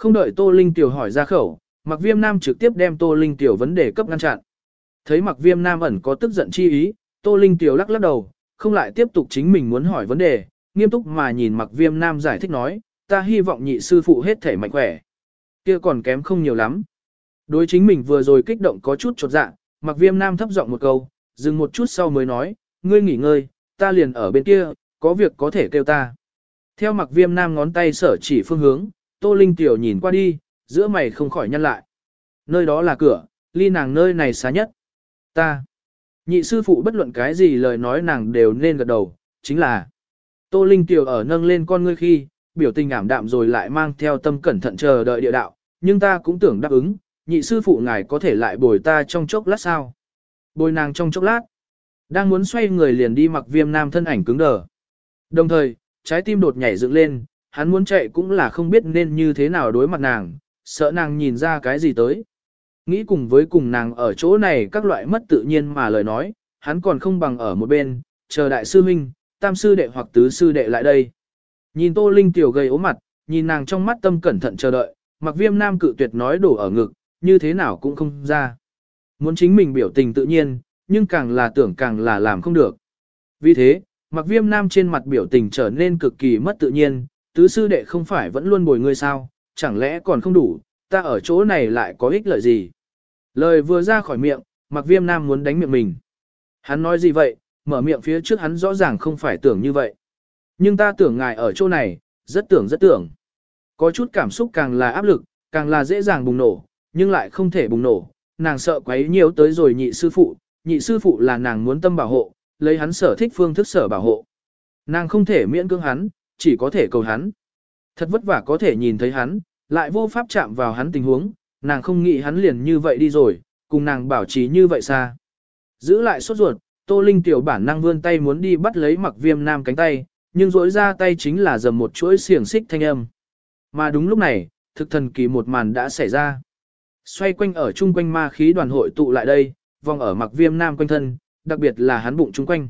Speaker 1: Không đợi Tô Linh tiểu hỏi ra khẩu, mặc viêm nam trực tiếp đem Tô Linh tiểu vấn đề cấp ngăn chặn. Thấy mặc viêm nam ẩn có tức giận chi ý, Tô Linh tiểu lắc lắc đầu, không lại tiếp tục chính mình muốn hỏi vấn đề, nghiêm túc mà nhìn mặc viêm nam giải thích nói, ta hy vọng nhị sư phụ hết thể mạnh khỏe. kia còn kém không nhiều lắm. Đối chính mình vừa rồi kích động có chút chột dạ, mặc viêm nam thấp giọng một câu, dừng một chút sau mới nói, ngươi nghỉ ngơi, ta liền ở bên kia, có việc có thể kêu ta. Theo mặc viêm nam ngón tay sở chỉ phương hướng, Tô Linh Tiểu nhìn qua đi, giữa mày không khỏi nhăn lại. Nơi đó là cửa, ly nàng nơi này xa nhất. Ta. Nhị sư phụ bất luận cái gì lời nói nàng đều nên gật đầu, chính là. Tô Linh Tiểu ở nâng lên con ngươi khi, biểu tình ảm đạm rồi lại mang theo tâm cẩn thận chờ đợi địa đạo, nhưng ta cũng tưởng đáp ứng, nhị sư phụ ngài có thể lại bồi ta trong chốc lát sao. Bồi nàng trong chốc lát. Đang muốn xoay người liền đi mặc viêm nam thân ảnh cứng đờ. Đồng thời, trái tim đột nhảy dựng lên, hắn muốn chạy cũng là không biết nên như thế nào đối mặt nàng, sợ nàng nhìn ra cái gì tới. Nghĩ cùng với cùng nàng ở chỗ này các loại mất tự nhiên mà lời nói, hắn còn không bằng ở một bên, chờ đại sư huynh, tam sư đệ hoặc tứ sư đệ lại đây. Nhìn Tô Linh tiểu gầy ố mặt, nhìn nàng trong mắt tâm cẩn thận chờ đợi, mặc viêm nam cự tuyệt nói đổ ở ngực, như thế nào cũng không ra. Muốn chính mình biểu tình tự nhiên, nhưng càng là tưởng càng là làm không được. Vì thế, mặc viêm nam trên mặt biểu tình trở nên cực kỳ mất tự nhiên, tứ sư đệ không phải vẫn luôn bồi ngươi sao, chẳng lẽ còn không đủ, ta ở chỗ này lại có ích lợi gì. Lời vừa ra khỏi miệng, mặc viêm nam muốn đánh miệng mình. Hắn nói gì vậy, mở miệng phía trước hắn rõ ràng không phải tưởng như vậy. Nhưng ta tưởng ngài ở chỗ này, rất tưởng rất tưởng. Có chút cảm xúc càng là áp lực, càng là dễ dàng bùng nổ, nhưng lại không thể bùng nổ. Nàng sợ quấy nhiều tới rồi nhị sư phụ, nhị sư phụ là nàng muốn tâm bảo hộ, lấy hắn sở thích phương thức sở bảo hộ. Nàng không thể miễn cưỡng hắn, chỉ có thể cầu hắn. Thật vất vả có thể nhìn thấy hắn, lại vô pháp chạm vào hắn tình huống, nàng không nghĩ hắn liền như vậy đi rồi, cùng nàng bảo trì như vậy xa. Giữ lại sốt ruột, Tô Linh tiểu bản năng vươn tay muốn đi bắt lấy mặc viêm nam cánh tay, nhưng rỗi ra tay chính là dầm một chuỗi xiềng xích thanh âm. Mà đúng lúc này, thực thần kỳ một màn đã xảy ra. Xoay quanh ở chung quanh ma khí đoàn hội tụ lại đây, vòng ở mặc viêm nam quanh thân, đặc biệt là hắn bụng chung quanh.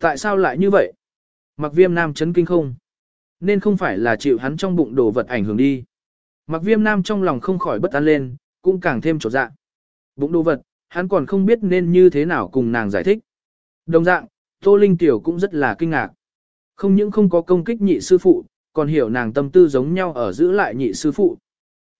Speaker 1: Tại sao lại như vậy? Mặc viêm nam chấn kinh không? Nên không phải là chịu hắn trong bụng đồ vật ảnh hưởng đi. Mặc viêm nam trong lòng không khỏi bất an lên, cũng càng thêm trột dạ. Bụng đồ vật, hắn còn không biết nên như thế nào cùng nàng giải thích. Đồng dạng, Tô Linh Tiểu cũng rất là kinh ngạc. Không những không có công kích nhị sư phụ, còn hiểu nàng tâm tư giống nhau ở giữ lại nhị sư phụ.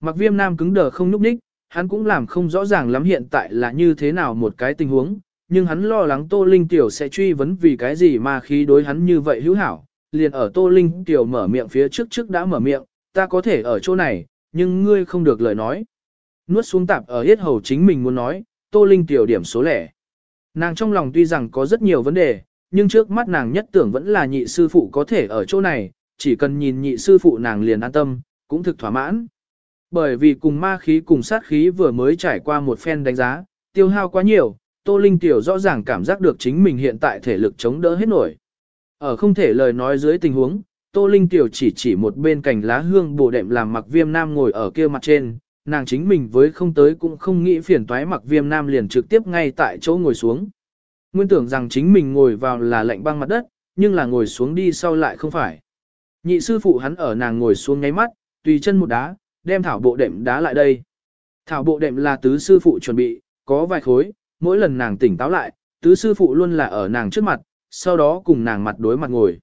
Speaker 1: Mặc viêm nam cứng đờ không núp ních, hắn cũng làm không rõ ràng lắm hiện tại là như thế nào một cái tình huống, nhưng hắn lo lắng Tô Linh Tiểu sẽ truy vấn vì cái gì mà khí đối hắn như vậy hữu hảo. Liền ở Tô Linh Tiểu mở miệng phía trước trước đã mở miệng, ta có thể ở chỗ này, nhưng ngươi không được lời nói. Nuốt xuống tạp ở hết hầu chính mình muốn nói, Tô Linh Tiểu điểm số lẻ. Nàng trong lòng tuy rằng có rất nhiều vấn đề, nhưng trước mắt nàng nhất tưởng vẫn là nhị sư phụ có thể ở chỗ này, chỉ cần nhìn nhị sư phụ nàng liền an tâm, cũng thực thỏa mãn. Bởi vì cùng ma khí cùng sát khí vừa mới trải qua một phen đánh giá, tiêu hao quá nhiều, Tô Linh Tiểu rõ ràng cảm giác được chính mình hiện tại thể lực chống đỡ hết nổi. Ở không thể lời nói dưới tình huống, Tô Linh Tiểu chỉ chỉ một bên cành lá hương bổ đệm làm mặc viêm nam ngồi ở kia mặt trên, nàng chính mình với không tới cũng không nghĩ phiền toái mặc viêm nam liền trực tiếp ngay tại chỗ ngồi xuống. Nguyên tưởng rằng chính mình ngồi vào là lạnh băng mặt đất, nhưng là ngồi xuống đi sau lại không phải. Nhị sư phụ hắn ở nàng ngồi xuống nháy mắt, tùy chân một đá, đem thảo bộ đệm đá lại đây. Thảo bộ đệm là tứ sư phụ chuẩn bị, có vài khối, mỗi lần nàng tỉnh táo lại, tứ sư phụ luôn là ở nàng trước mặt, sau đó cùng nàng mặt đối mặt ngồi.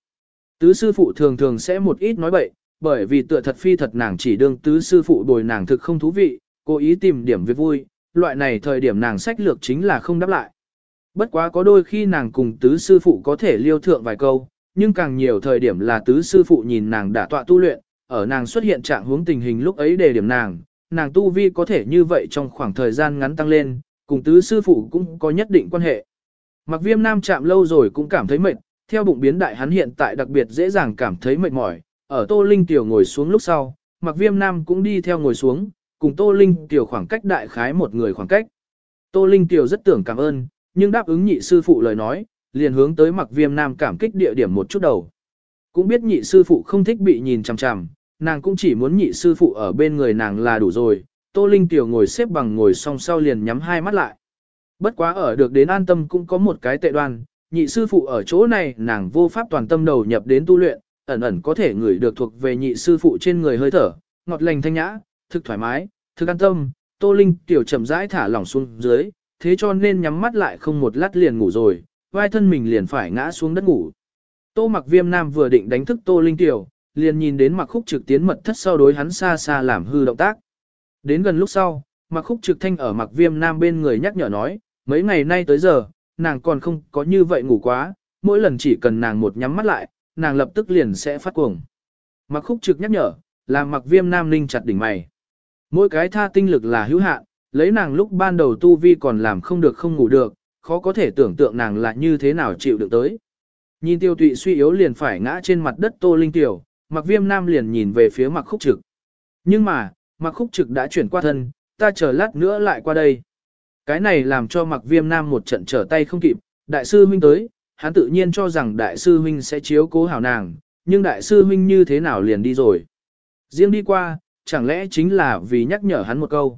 Speaker 1: Tứ sư phụ thường thường sẽ một ít nói bậy, bởi vì tựa thật phi thật nàng chỉ đương tứ sư phụ bồi nàng thực không thú vị, cố ý tìm điểm việc vui, loại này thời điểm nàng sách lược chính là không đáp lại. Bất quá có đôi khi nàng cùng tứ sư phụ có thể liêu thượng vài câu, nhưng càng nhiều thời điểm là tứ sư phụ nhìn nàng đã tọa tu luyện, ở nàng xuất hiện trạng hướng tình hình lúc ấy để điểm nàng, nàng tu vi có thể như vậy trong khoảng thời gian ngắn tăng lên, cùng tứ sư phụ cũng có nhất định quan hệ. Mặc viêm nam chạm lâu rồi cũng cảm thấy mệt, theo bụng biến đại hắn hiện tại đặc biệt dễ dàng cảm thấy mệt mỏi, ở Tô Linh Tiểu ngồi xuống lúc sau, mặc viêm nam cũng đi theo ngồi xuống, cùng Tô Linh Tiểu khoảng cách đại khái một người khoảng cách. Tô Linh Tiểu rất tưởng cảm ơn, nhưng đáp ứng nhị sư phụ lời nói, liền hướng tới mặc viêm nam cảm kích địa điểm một chút đầu. Cũng biết nhị sư phụ không thích bị nhìn chằm chằm, nàng cũng chỉ muốn nhị sư phụ ở bên người nàng là đủ rồi, Tô Linh Tiểu ngồi xếp bằng ngồi song sau liền nhắm hai mắt lại. Bất quá ở được đến an tâm cũng có một cái tệ đoan, nhị sư phụ ở chỗ này nàng vô pháp toàn tâm đầu nhập đến tu luyện, ẩn ẩn có thể ngửi được thuộc về nhị sư phụ trên người hơi thở, ngọt lành thanh nhã, thực thoải mái, thực an tâm, Tô Linh Tiểu chậm rãi thả lỏng xuống dưới, thế cho nên nhắm mắt lại không một lát liền ngủ rồi, vai thân mình liền phải ngã xuống đất ngủ. Tô mặc viêm nam vừa định đánh thức Tô Linh Tiểu, liền nhìn đến mặc khúc trực tiến mật thất sau đối hắn xa xa làm hư động tác. Đến gần lúc sau, mặc khúc trực thanh ở mặc viêm nam bên người nhắc nhở nói, mấy ngày nay tới giờ, nàng còn không có như vậy ngủ quá, mỗi lần chỉ cần nàng một nhắm mắt lại, nàng lập tức liền sẽ phát cuồng. Mặc khúc trực nhắc nhở, làm mặc viêm nam ninh chặt đỉnh mày. Mỗi cái tha tinh lực là hữu hạn, lấy nàng lúc ban đầu tu vi còn làm không được không ngủ được, khó có thể tưởng tượng nàng là như thế nào chịu được tới. Nhìn tiêu tụy suy yếu liền phải ngã trên mặt đất tô linh tiểu, mặc viêm nam liền nhìn về phía mặc khúc trực. Nhưng mà, mặc khúc trực đã chuyển qua thân, ta chờ lát nữa lại qua đây. Cái này làm cho mặc viêm nam một trận trở tay không kịp, đại sư huynh tới, hắn tự nhiên cho rằng đại sư huynh sẽ chiếu cố hảo nàng, nhưng đại sư huynh như thế nào liền đi rồi. Riêng đi qua, chẳng lẽ chính là vì nhắc nhở hắn một câu.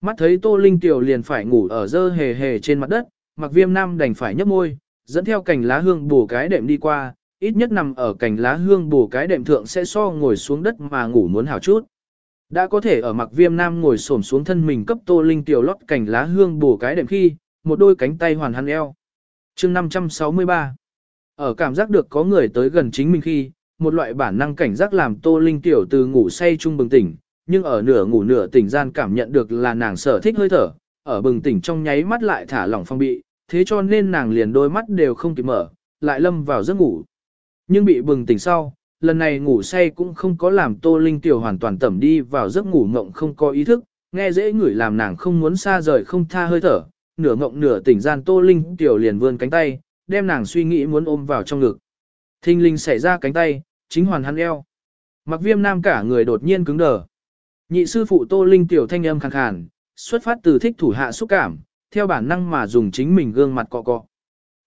Speaker 1: Mắt thấy Tô Linh Tiểu liền phải ngủ ở dơ hề hề trên mặt đất, mặc viêm nam đành phải nhấp môi, dẫn theo cành lá hương bổ cái đệm đi qua, ít nhất nằm ở cành lá hương bổ cái đệm thượng sẽ so ngồi xuống đất mà ngủ muốn hảo chút. Đã có thể ở mặc viêm nam ngồi xổm xuống thân mình cấp Tô Linh Tiểu lót cảnh lá hương bổ cái đệm khi, một đôi cánh tay hoàn hắn eo. chương 563 Ở cảm giác được có người tới gần chính mình khi, một loại bản năng cảnh giác làm Tô Linh Tiểu từ ngủ say chung bừng tỉnh, nhưng ở nửa ngủ nửa tỉnh gian cảm nhận được là nàng sở thích hơi thở, ở bừng tỉnh trong nháy mắt lại thả lỏng phong bị, thế cho nên nàng liền đôi mắt đều không kịp mở, lại lâm vào giấc ngủ. Nhưng bị bừng tỉnh sau, lần này ngủ say cũng không có làm Tô Linh Tiểu hoàn toàn tẩm đi vào giấc ngủ ngộng không có ý thức, nghe dễ ngửi làm nàng không muốn xa rời không tha hơi thở, nửa ngộng nửa tỉnh gian Tô Linh Tiểu liền vươn cánh tay, đem nàng suy nghĩ muốn ôm vào trong ngực. Thinh linh xảy ra cánh tay, chính hoàn hắn eo. Mặc viêm nam cả người đột nhiên cứng đờ. Nhị sư phụ Tô Linh tiểu thanh âm khàn khàn, xuất phát từ thích thủ hạ xúc cảm, theo bản năng mà dùng chính mình gương mặt cọ cọ.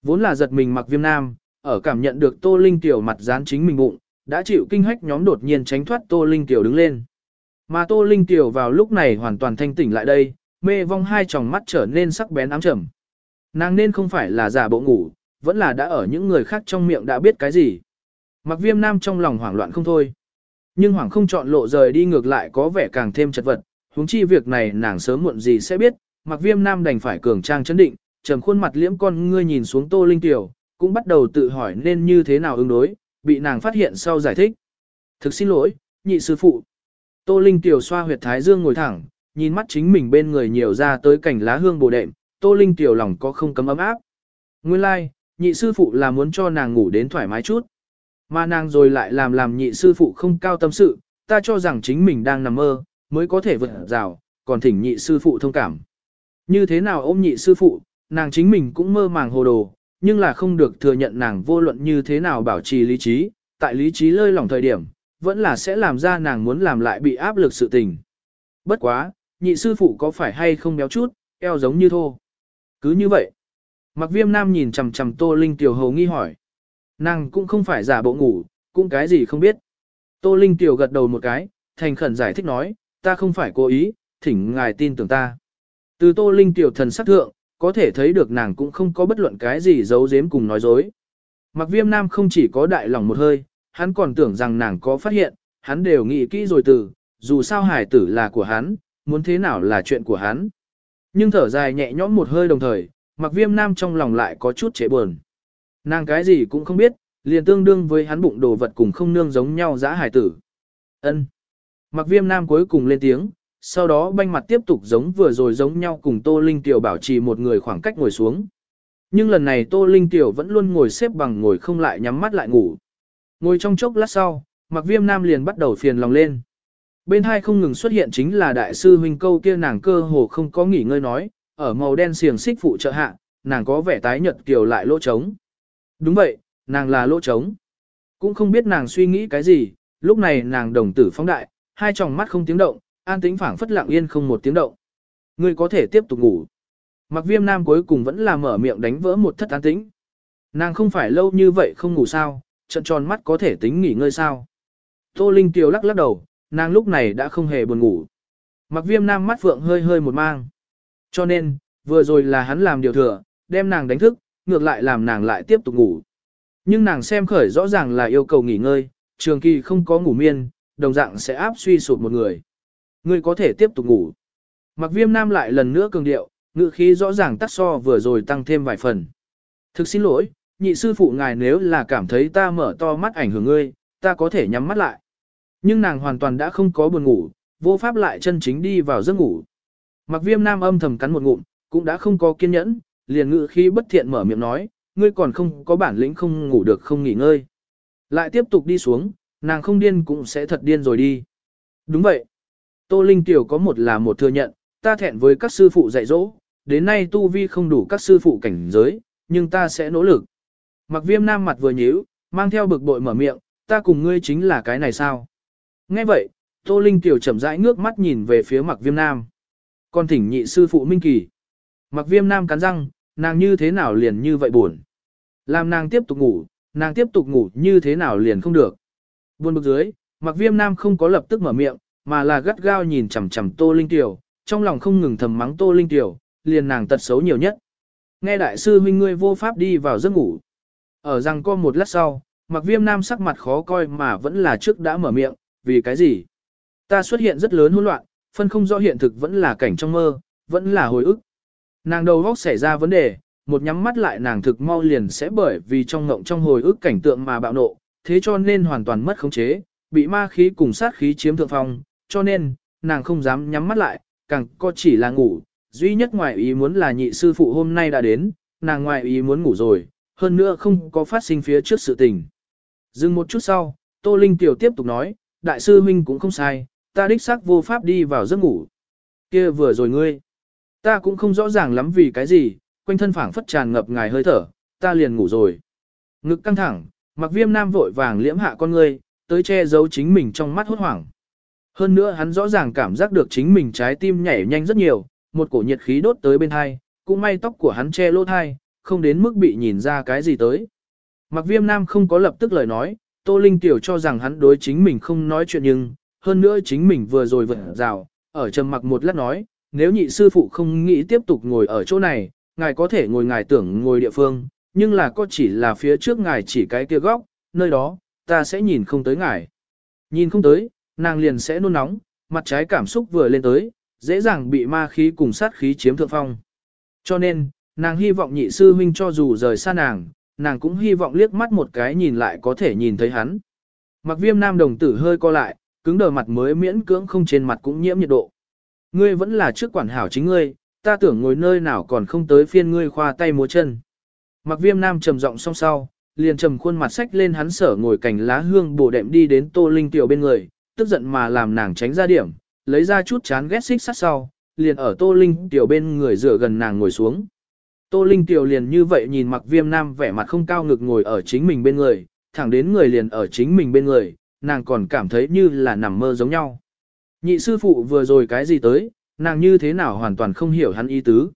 Speaker 1: Vốn là giật mình mặc viêm nam, ở cảm nhận được Tô Linh tiểu mặt dán chính mình bụng, đã chịu kinh hách nhóm đột nhiên tránh thoát Tô Linh tiểu đứng lên. Mà Tô Linh tiểu vào lúc này hoàn toàn thanh tỉnh lại đây, mê vong hai tròng mắt trở nên sắc bén ám trầm. Nàng nên không phải là giả bộ ngủ, vẫn là đã ở những người khác trong miệng đã biết cái gì. Mặc viêm nam trong lòng hoảng loạn không thôi. Nhưng hoảng không chọn lộ rời đi ngược lại có vẻ càng thêm chật vật, huống chi việc này nàng sớm muộn gì sẽ biết, mặc viêm nam đành phải cường trang chấn định, trầm khuôn mặt liễm con ngươi nhìn xuống tô linh tiểu, cũng bắt đầu tự hỏi nên như thế nào ứng đối, bị nàng phát hiện sau giải thích. Thực xin lỗi, nhị sư phụ. Tô linh tiểu xoa huyệt thái dương ngồi thẳng, nhìn mắt chính mình bên người nhiều ra tới cảnh lá hương bồ đệm, tô linh tiểu lòng có không cấm ấm áp. Nguyên lai, like, nhị sư phụ là muốn cho nàng ngủ đến thoải mái chút. Mà nàng rồi lại làm làm nhị sư phụ không cao tâm sự, ta cho rằng chính mình đang nằm mơ, mới có thể vượt rào, còn thỉnh nhị sư phụ thông cảm. Như thế nào ôm nhị sư phụ, nàng chính mình cũng mơ màng hồ đồ, nhưng là không được thừa nhận nàng vô luận như thế nào bảo trì lý trí, tại lý trí lơi lỏng thời điểm, vẫn là sẽ làm ra nàng muốn làm lại bị áp lực sự tình. Bất quá, nhị sư phụ có phải hay không béo chút, eo giống như thô. Cứ như vậy. Mặc viêm nam nhìn chằm chằm tô linh tiểu hầu nghi hỏi. Nàng cũng không phải giả bộ ngủ, cũng cái gì không biết. Tô Linh Tiểu gật đầu một cái, thành khẩn giải thích nói, ta không phải cố ý, thỉnh ngài tin tưởng ta. Từ Tô Linh Tiểu thần sắc thượng, có thể thấy được nàng cũng không có bất luận cái gì giấu giếm cùng nói dối. Mặc viêm nam không chỉ có đại lòng một hơi, hắn còn tưởng rằng nàng có phát hiện, hắn đều nghĩ kỹ rồi từ, dù sao hải tử là của hắn, muốn thế nào là chuyện của hắn. Nhưng thở dài nhẹ nhõm một hơi đồng thời, mặc viêm nam trong lòng lại có chút chế buồn. Nàng cái gì cũng không biết, liền tương đương với hắn bụng đồ vật cùng không nương giống nhau dã hải tử. Ân. Mặc viêm nam cuối cùng lên tiếng, sau đó banh mặt tiếp tục giống vừa rồi giống nhau cùng Tô Linh Tiểu bảo trì một người khoảng cách ngồi xuống. Nhưng lần này Tô Linh Tiểu vẫn luôn ngồi xếp bằng ngồi không lại nhắm mắt lại ngủ. Ngồi trong chốc lát sau, mặc viêm nam liền bắt đầu phiền lòng lên. Bên hai không ngừng xuất hiện chính là đại sư huynh câu kia nàng cơ hồ không có nghỉ ngơi nói, ở màu đen xiềng xích phụ trợ hạ, nàng có vẻ tái nhợt kiều lại lỗ trống. Đúng vậy, nàng là lỗ trống. Cũng không biết nàng suy nghĩ cái gì, lúc này nàng đồng tử phóng đại, hai tròng mắt không tiếng động, an tĩnh phảng phất lặng yên không một tiếng động. Ngươi có thể tiếp tục ngủ. Mặc viêm nam cuối cùng vẫn là mở miệng đánh vỡ một thất an tĩnh. Nàng không phải lâu như vậy không ngủ sao, trận tròn mắt có thể tính nghỉ ngơi sao. Tô Linh Tiều lắc lắc đầu, nàng lúc này đã không hề buồn ngủ. Mặc viêm nam mắt phượng hơi hơi một mang. Cho nên, vừa rồi là hắn làm điều thừa, đem nàng đánh thức, ngược lại làm nàng lại tiếp tục ngủ. Nhưng nàng xem khởi rõ ràng là yêu cầu nghỉ ngơi, trường kỳ không có ngủ miên, đồng dạng sẽ áp suy sụp một người. Ngươi có thể tiếp tục ngủ. Mặc viêm nam lại lần nữa cường điệu, ngữ khí rõ ràng tắt so vừa rồi tăng thêm vài phần. Thực xin lỗi, nhị sư phụ ngài nếu là cảm thấy ta mở to mắt ảnh hưởng ngươi, ta có thể nhắm mắt lại. Nhưng nàng hoàn toàn đã không có buồn ngủ, vô pháp lại chân chính đi vào giấc ngủ. Mặc viêm nam âm thầm cắn một ngụm, cũng đã không có kiên nhẫn, liền ngự khi bất thiện mở miệng nói, ngươi còn không có bản lĩnh không ngủ được không nghỉ ngơi. Lại tiếp tục đi xuống, nàng không điên cũng sẽ thật điên rồi đi. Đúng vậy. Tô Linh Tiểu có một là một thừa nhận, ta thẹn với các sư phụ dạy dỗ, đến nay tu vi không đủ các sư phụ cảnh giới, nhưng ta sẽ nỗ lực. Mặc viêm nam mặt vừa nhíu, mang theo bực bội mở miệng, ta cùng ngươi chính là cái này sao? Nghe vậy, Tô Linh Tiểu chậm rãi ngước mắt nhìn về phía mặc viêm nam. Con thỉnh nhị sư phụ Minh Kỳ. Mặc viêm nam cắn răng, nàng như thế nào liền như vậy buồn. Làm nàng tiếp tục ngủ, nàng tiếp tục ngủ như thế nào liền không được. Buồn bực dưới, mặc viêm nam không có lập tức mở miệng, mà là gắt gao nhìn chằm chằm Tô Linh Tiểu, trong lòng không ngừng thầm mắng Tô Linh Tiểu, liền nàng tật xấu nhiều nhất. Nghe đại sư huynh ngươi vô pháp đi vào giấc ngủ. Ở rằng co một lát sau, mặc viêm nam sắc mặt khó coi mà vẫn là trước đã mở miệng, vì cái gì? Ta xuất hiện rất lớn hỗn loạn, phân không rõ hiện thực vẫn là cảnh trong mơ, vẫn là hồi ức. Nàng đầu góc xảy ra vấn đề, một nhắm mắt lại nàng thực mau liền sẽ bởi vì trong ngộng trong hồi ức cảnh tượng mà bạo nộ, thế cho nên hoàn toàn mất khống chế, bị ma khí cùng sát khí chiếm thượng phong, cho nên, nàng không dám nhắm mắt lại, càng có chỉ là ngủ, duy nhất ngoài ý muốn là nhị sư phụ hôm nay đã đến, nàng ngoài ý muốn ngủ rồi, hơn nữa không có phát sinh phía trước sự tình. Dừng một chút sau, Tô Linh Tiểu tiếp tục nói, đại sư huynh cũng không sai, ta đích xác vô pháp đi vào giấc ngủ. Kia vừa rồi ngươi, ta cũng không rõ ràng lắm vì cái gì, quanh thân phảng phất tràn ngập ngài hơi thở, ta liền ngủ rồi. Ngực căng thẳng, mặc viêm nam vội vàng liễm hạ con ngươi, tới che giấu chính mình trong mắt hốt hoảng. Hơn nữa hắn rõ ràng cảm giác được chính mình trái tim nhảy nhanh rất nhiều, một cổ nhiệt khí đốt tới bên thai, cũng may tóc của hắn che lỗ thai, không đến mức bị nhìn ra cái gì tới. Mặc viêm nam không có lập tức lời nói, Tô Linh Tiểu cho rằng hắn đối chính mình không nói chuyện nhưng, hơn nữa chính mình vừa rồi vượt rào, ở trầm mặc một lát nói, nếu nhị sư phụ không nghĩ tiếp tục ngồi ở chỗ này, ngài có thể ngồi ngài tưởng ngồi địa phương, nhưng là có chỉ là phía trước ngài chỉ cái kia góc, nơi đó, ta sẽ nhìn không tới ngài. Nhìn không tới, nàng liền sẽ nôn nóng, mặt trái cảm xúc vừa lên tới, dễ dàng bị ma khí cùng sát khí chiếm thượng phong. Cho nên, nàng hy vọng nhị sư huynh cho dù rời xa nàng, nàng cũng hy vọng liếc mắt một cái nhìn lại có thể nhìn thấy hắn. Mặc viêm nam đồng tử hơi co lại, cứng đờ mặt mới miễn cưỡng không trên mặt cũng nhiễm nhiệt độ. Ngươi vẫn là trước quản hảo chính ngươi, ta tưởng ngồi nơi nào còn không tới phiên ngươi khoa tay múa chân. Mặc viêm nam trầm giọng song sau, liền trầm khuôn mặt sách lên hắn sở ngồi cành lá hương bổ đệm đi đến tô linh tiểu bên người, tức giận mà làm nàng tránh ra điểm, lấy ra chút chán ghét xích sát sau, liền ở tô linh tiểu bên người dựa gần nàng ngồi xuống. Tô linh tiểu liền như vậy nhìn mặc viêm nam vẻ mặt không cao ngực ngồi ở chính mình bên người, thẳng đến người liền ở chính mình bên người, nàng còn cảm thấy như là nằm mơ giống nhau. Nhị sư phụ vừa rồi cái gì tới, nàng như thế nào hoàn toàn không hiểu hắn ý tứ.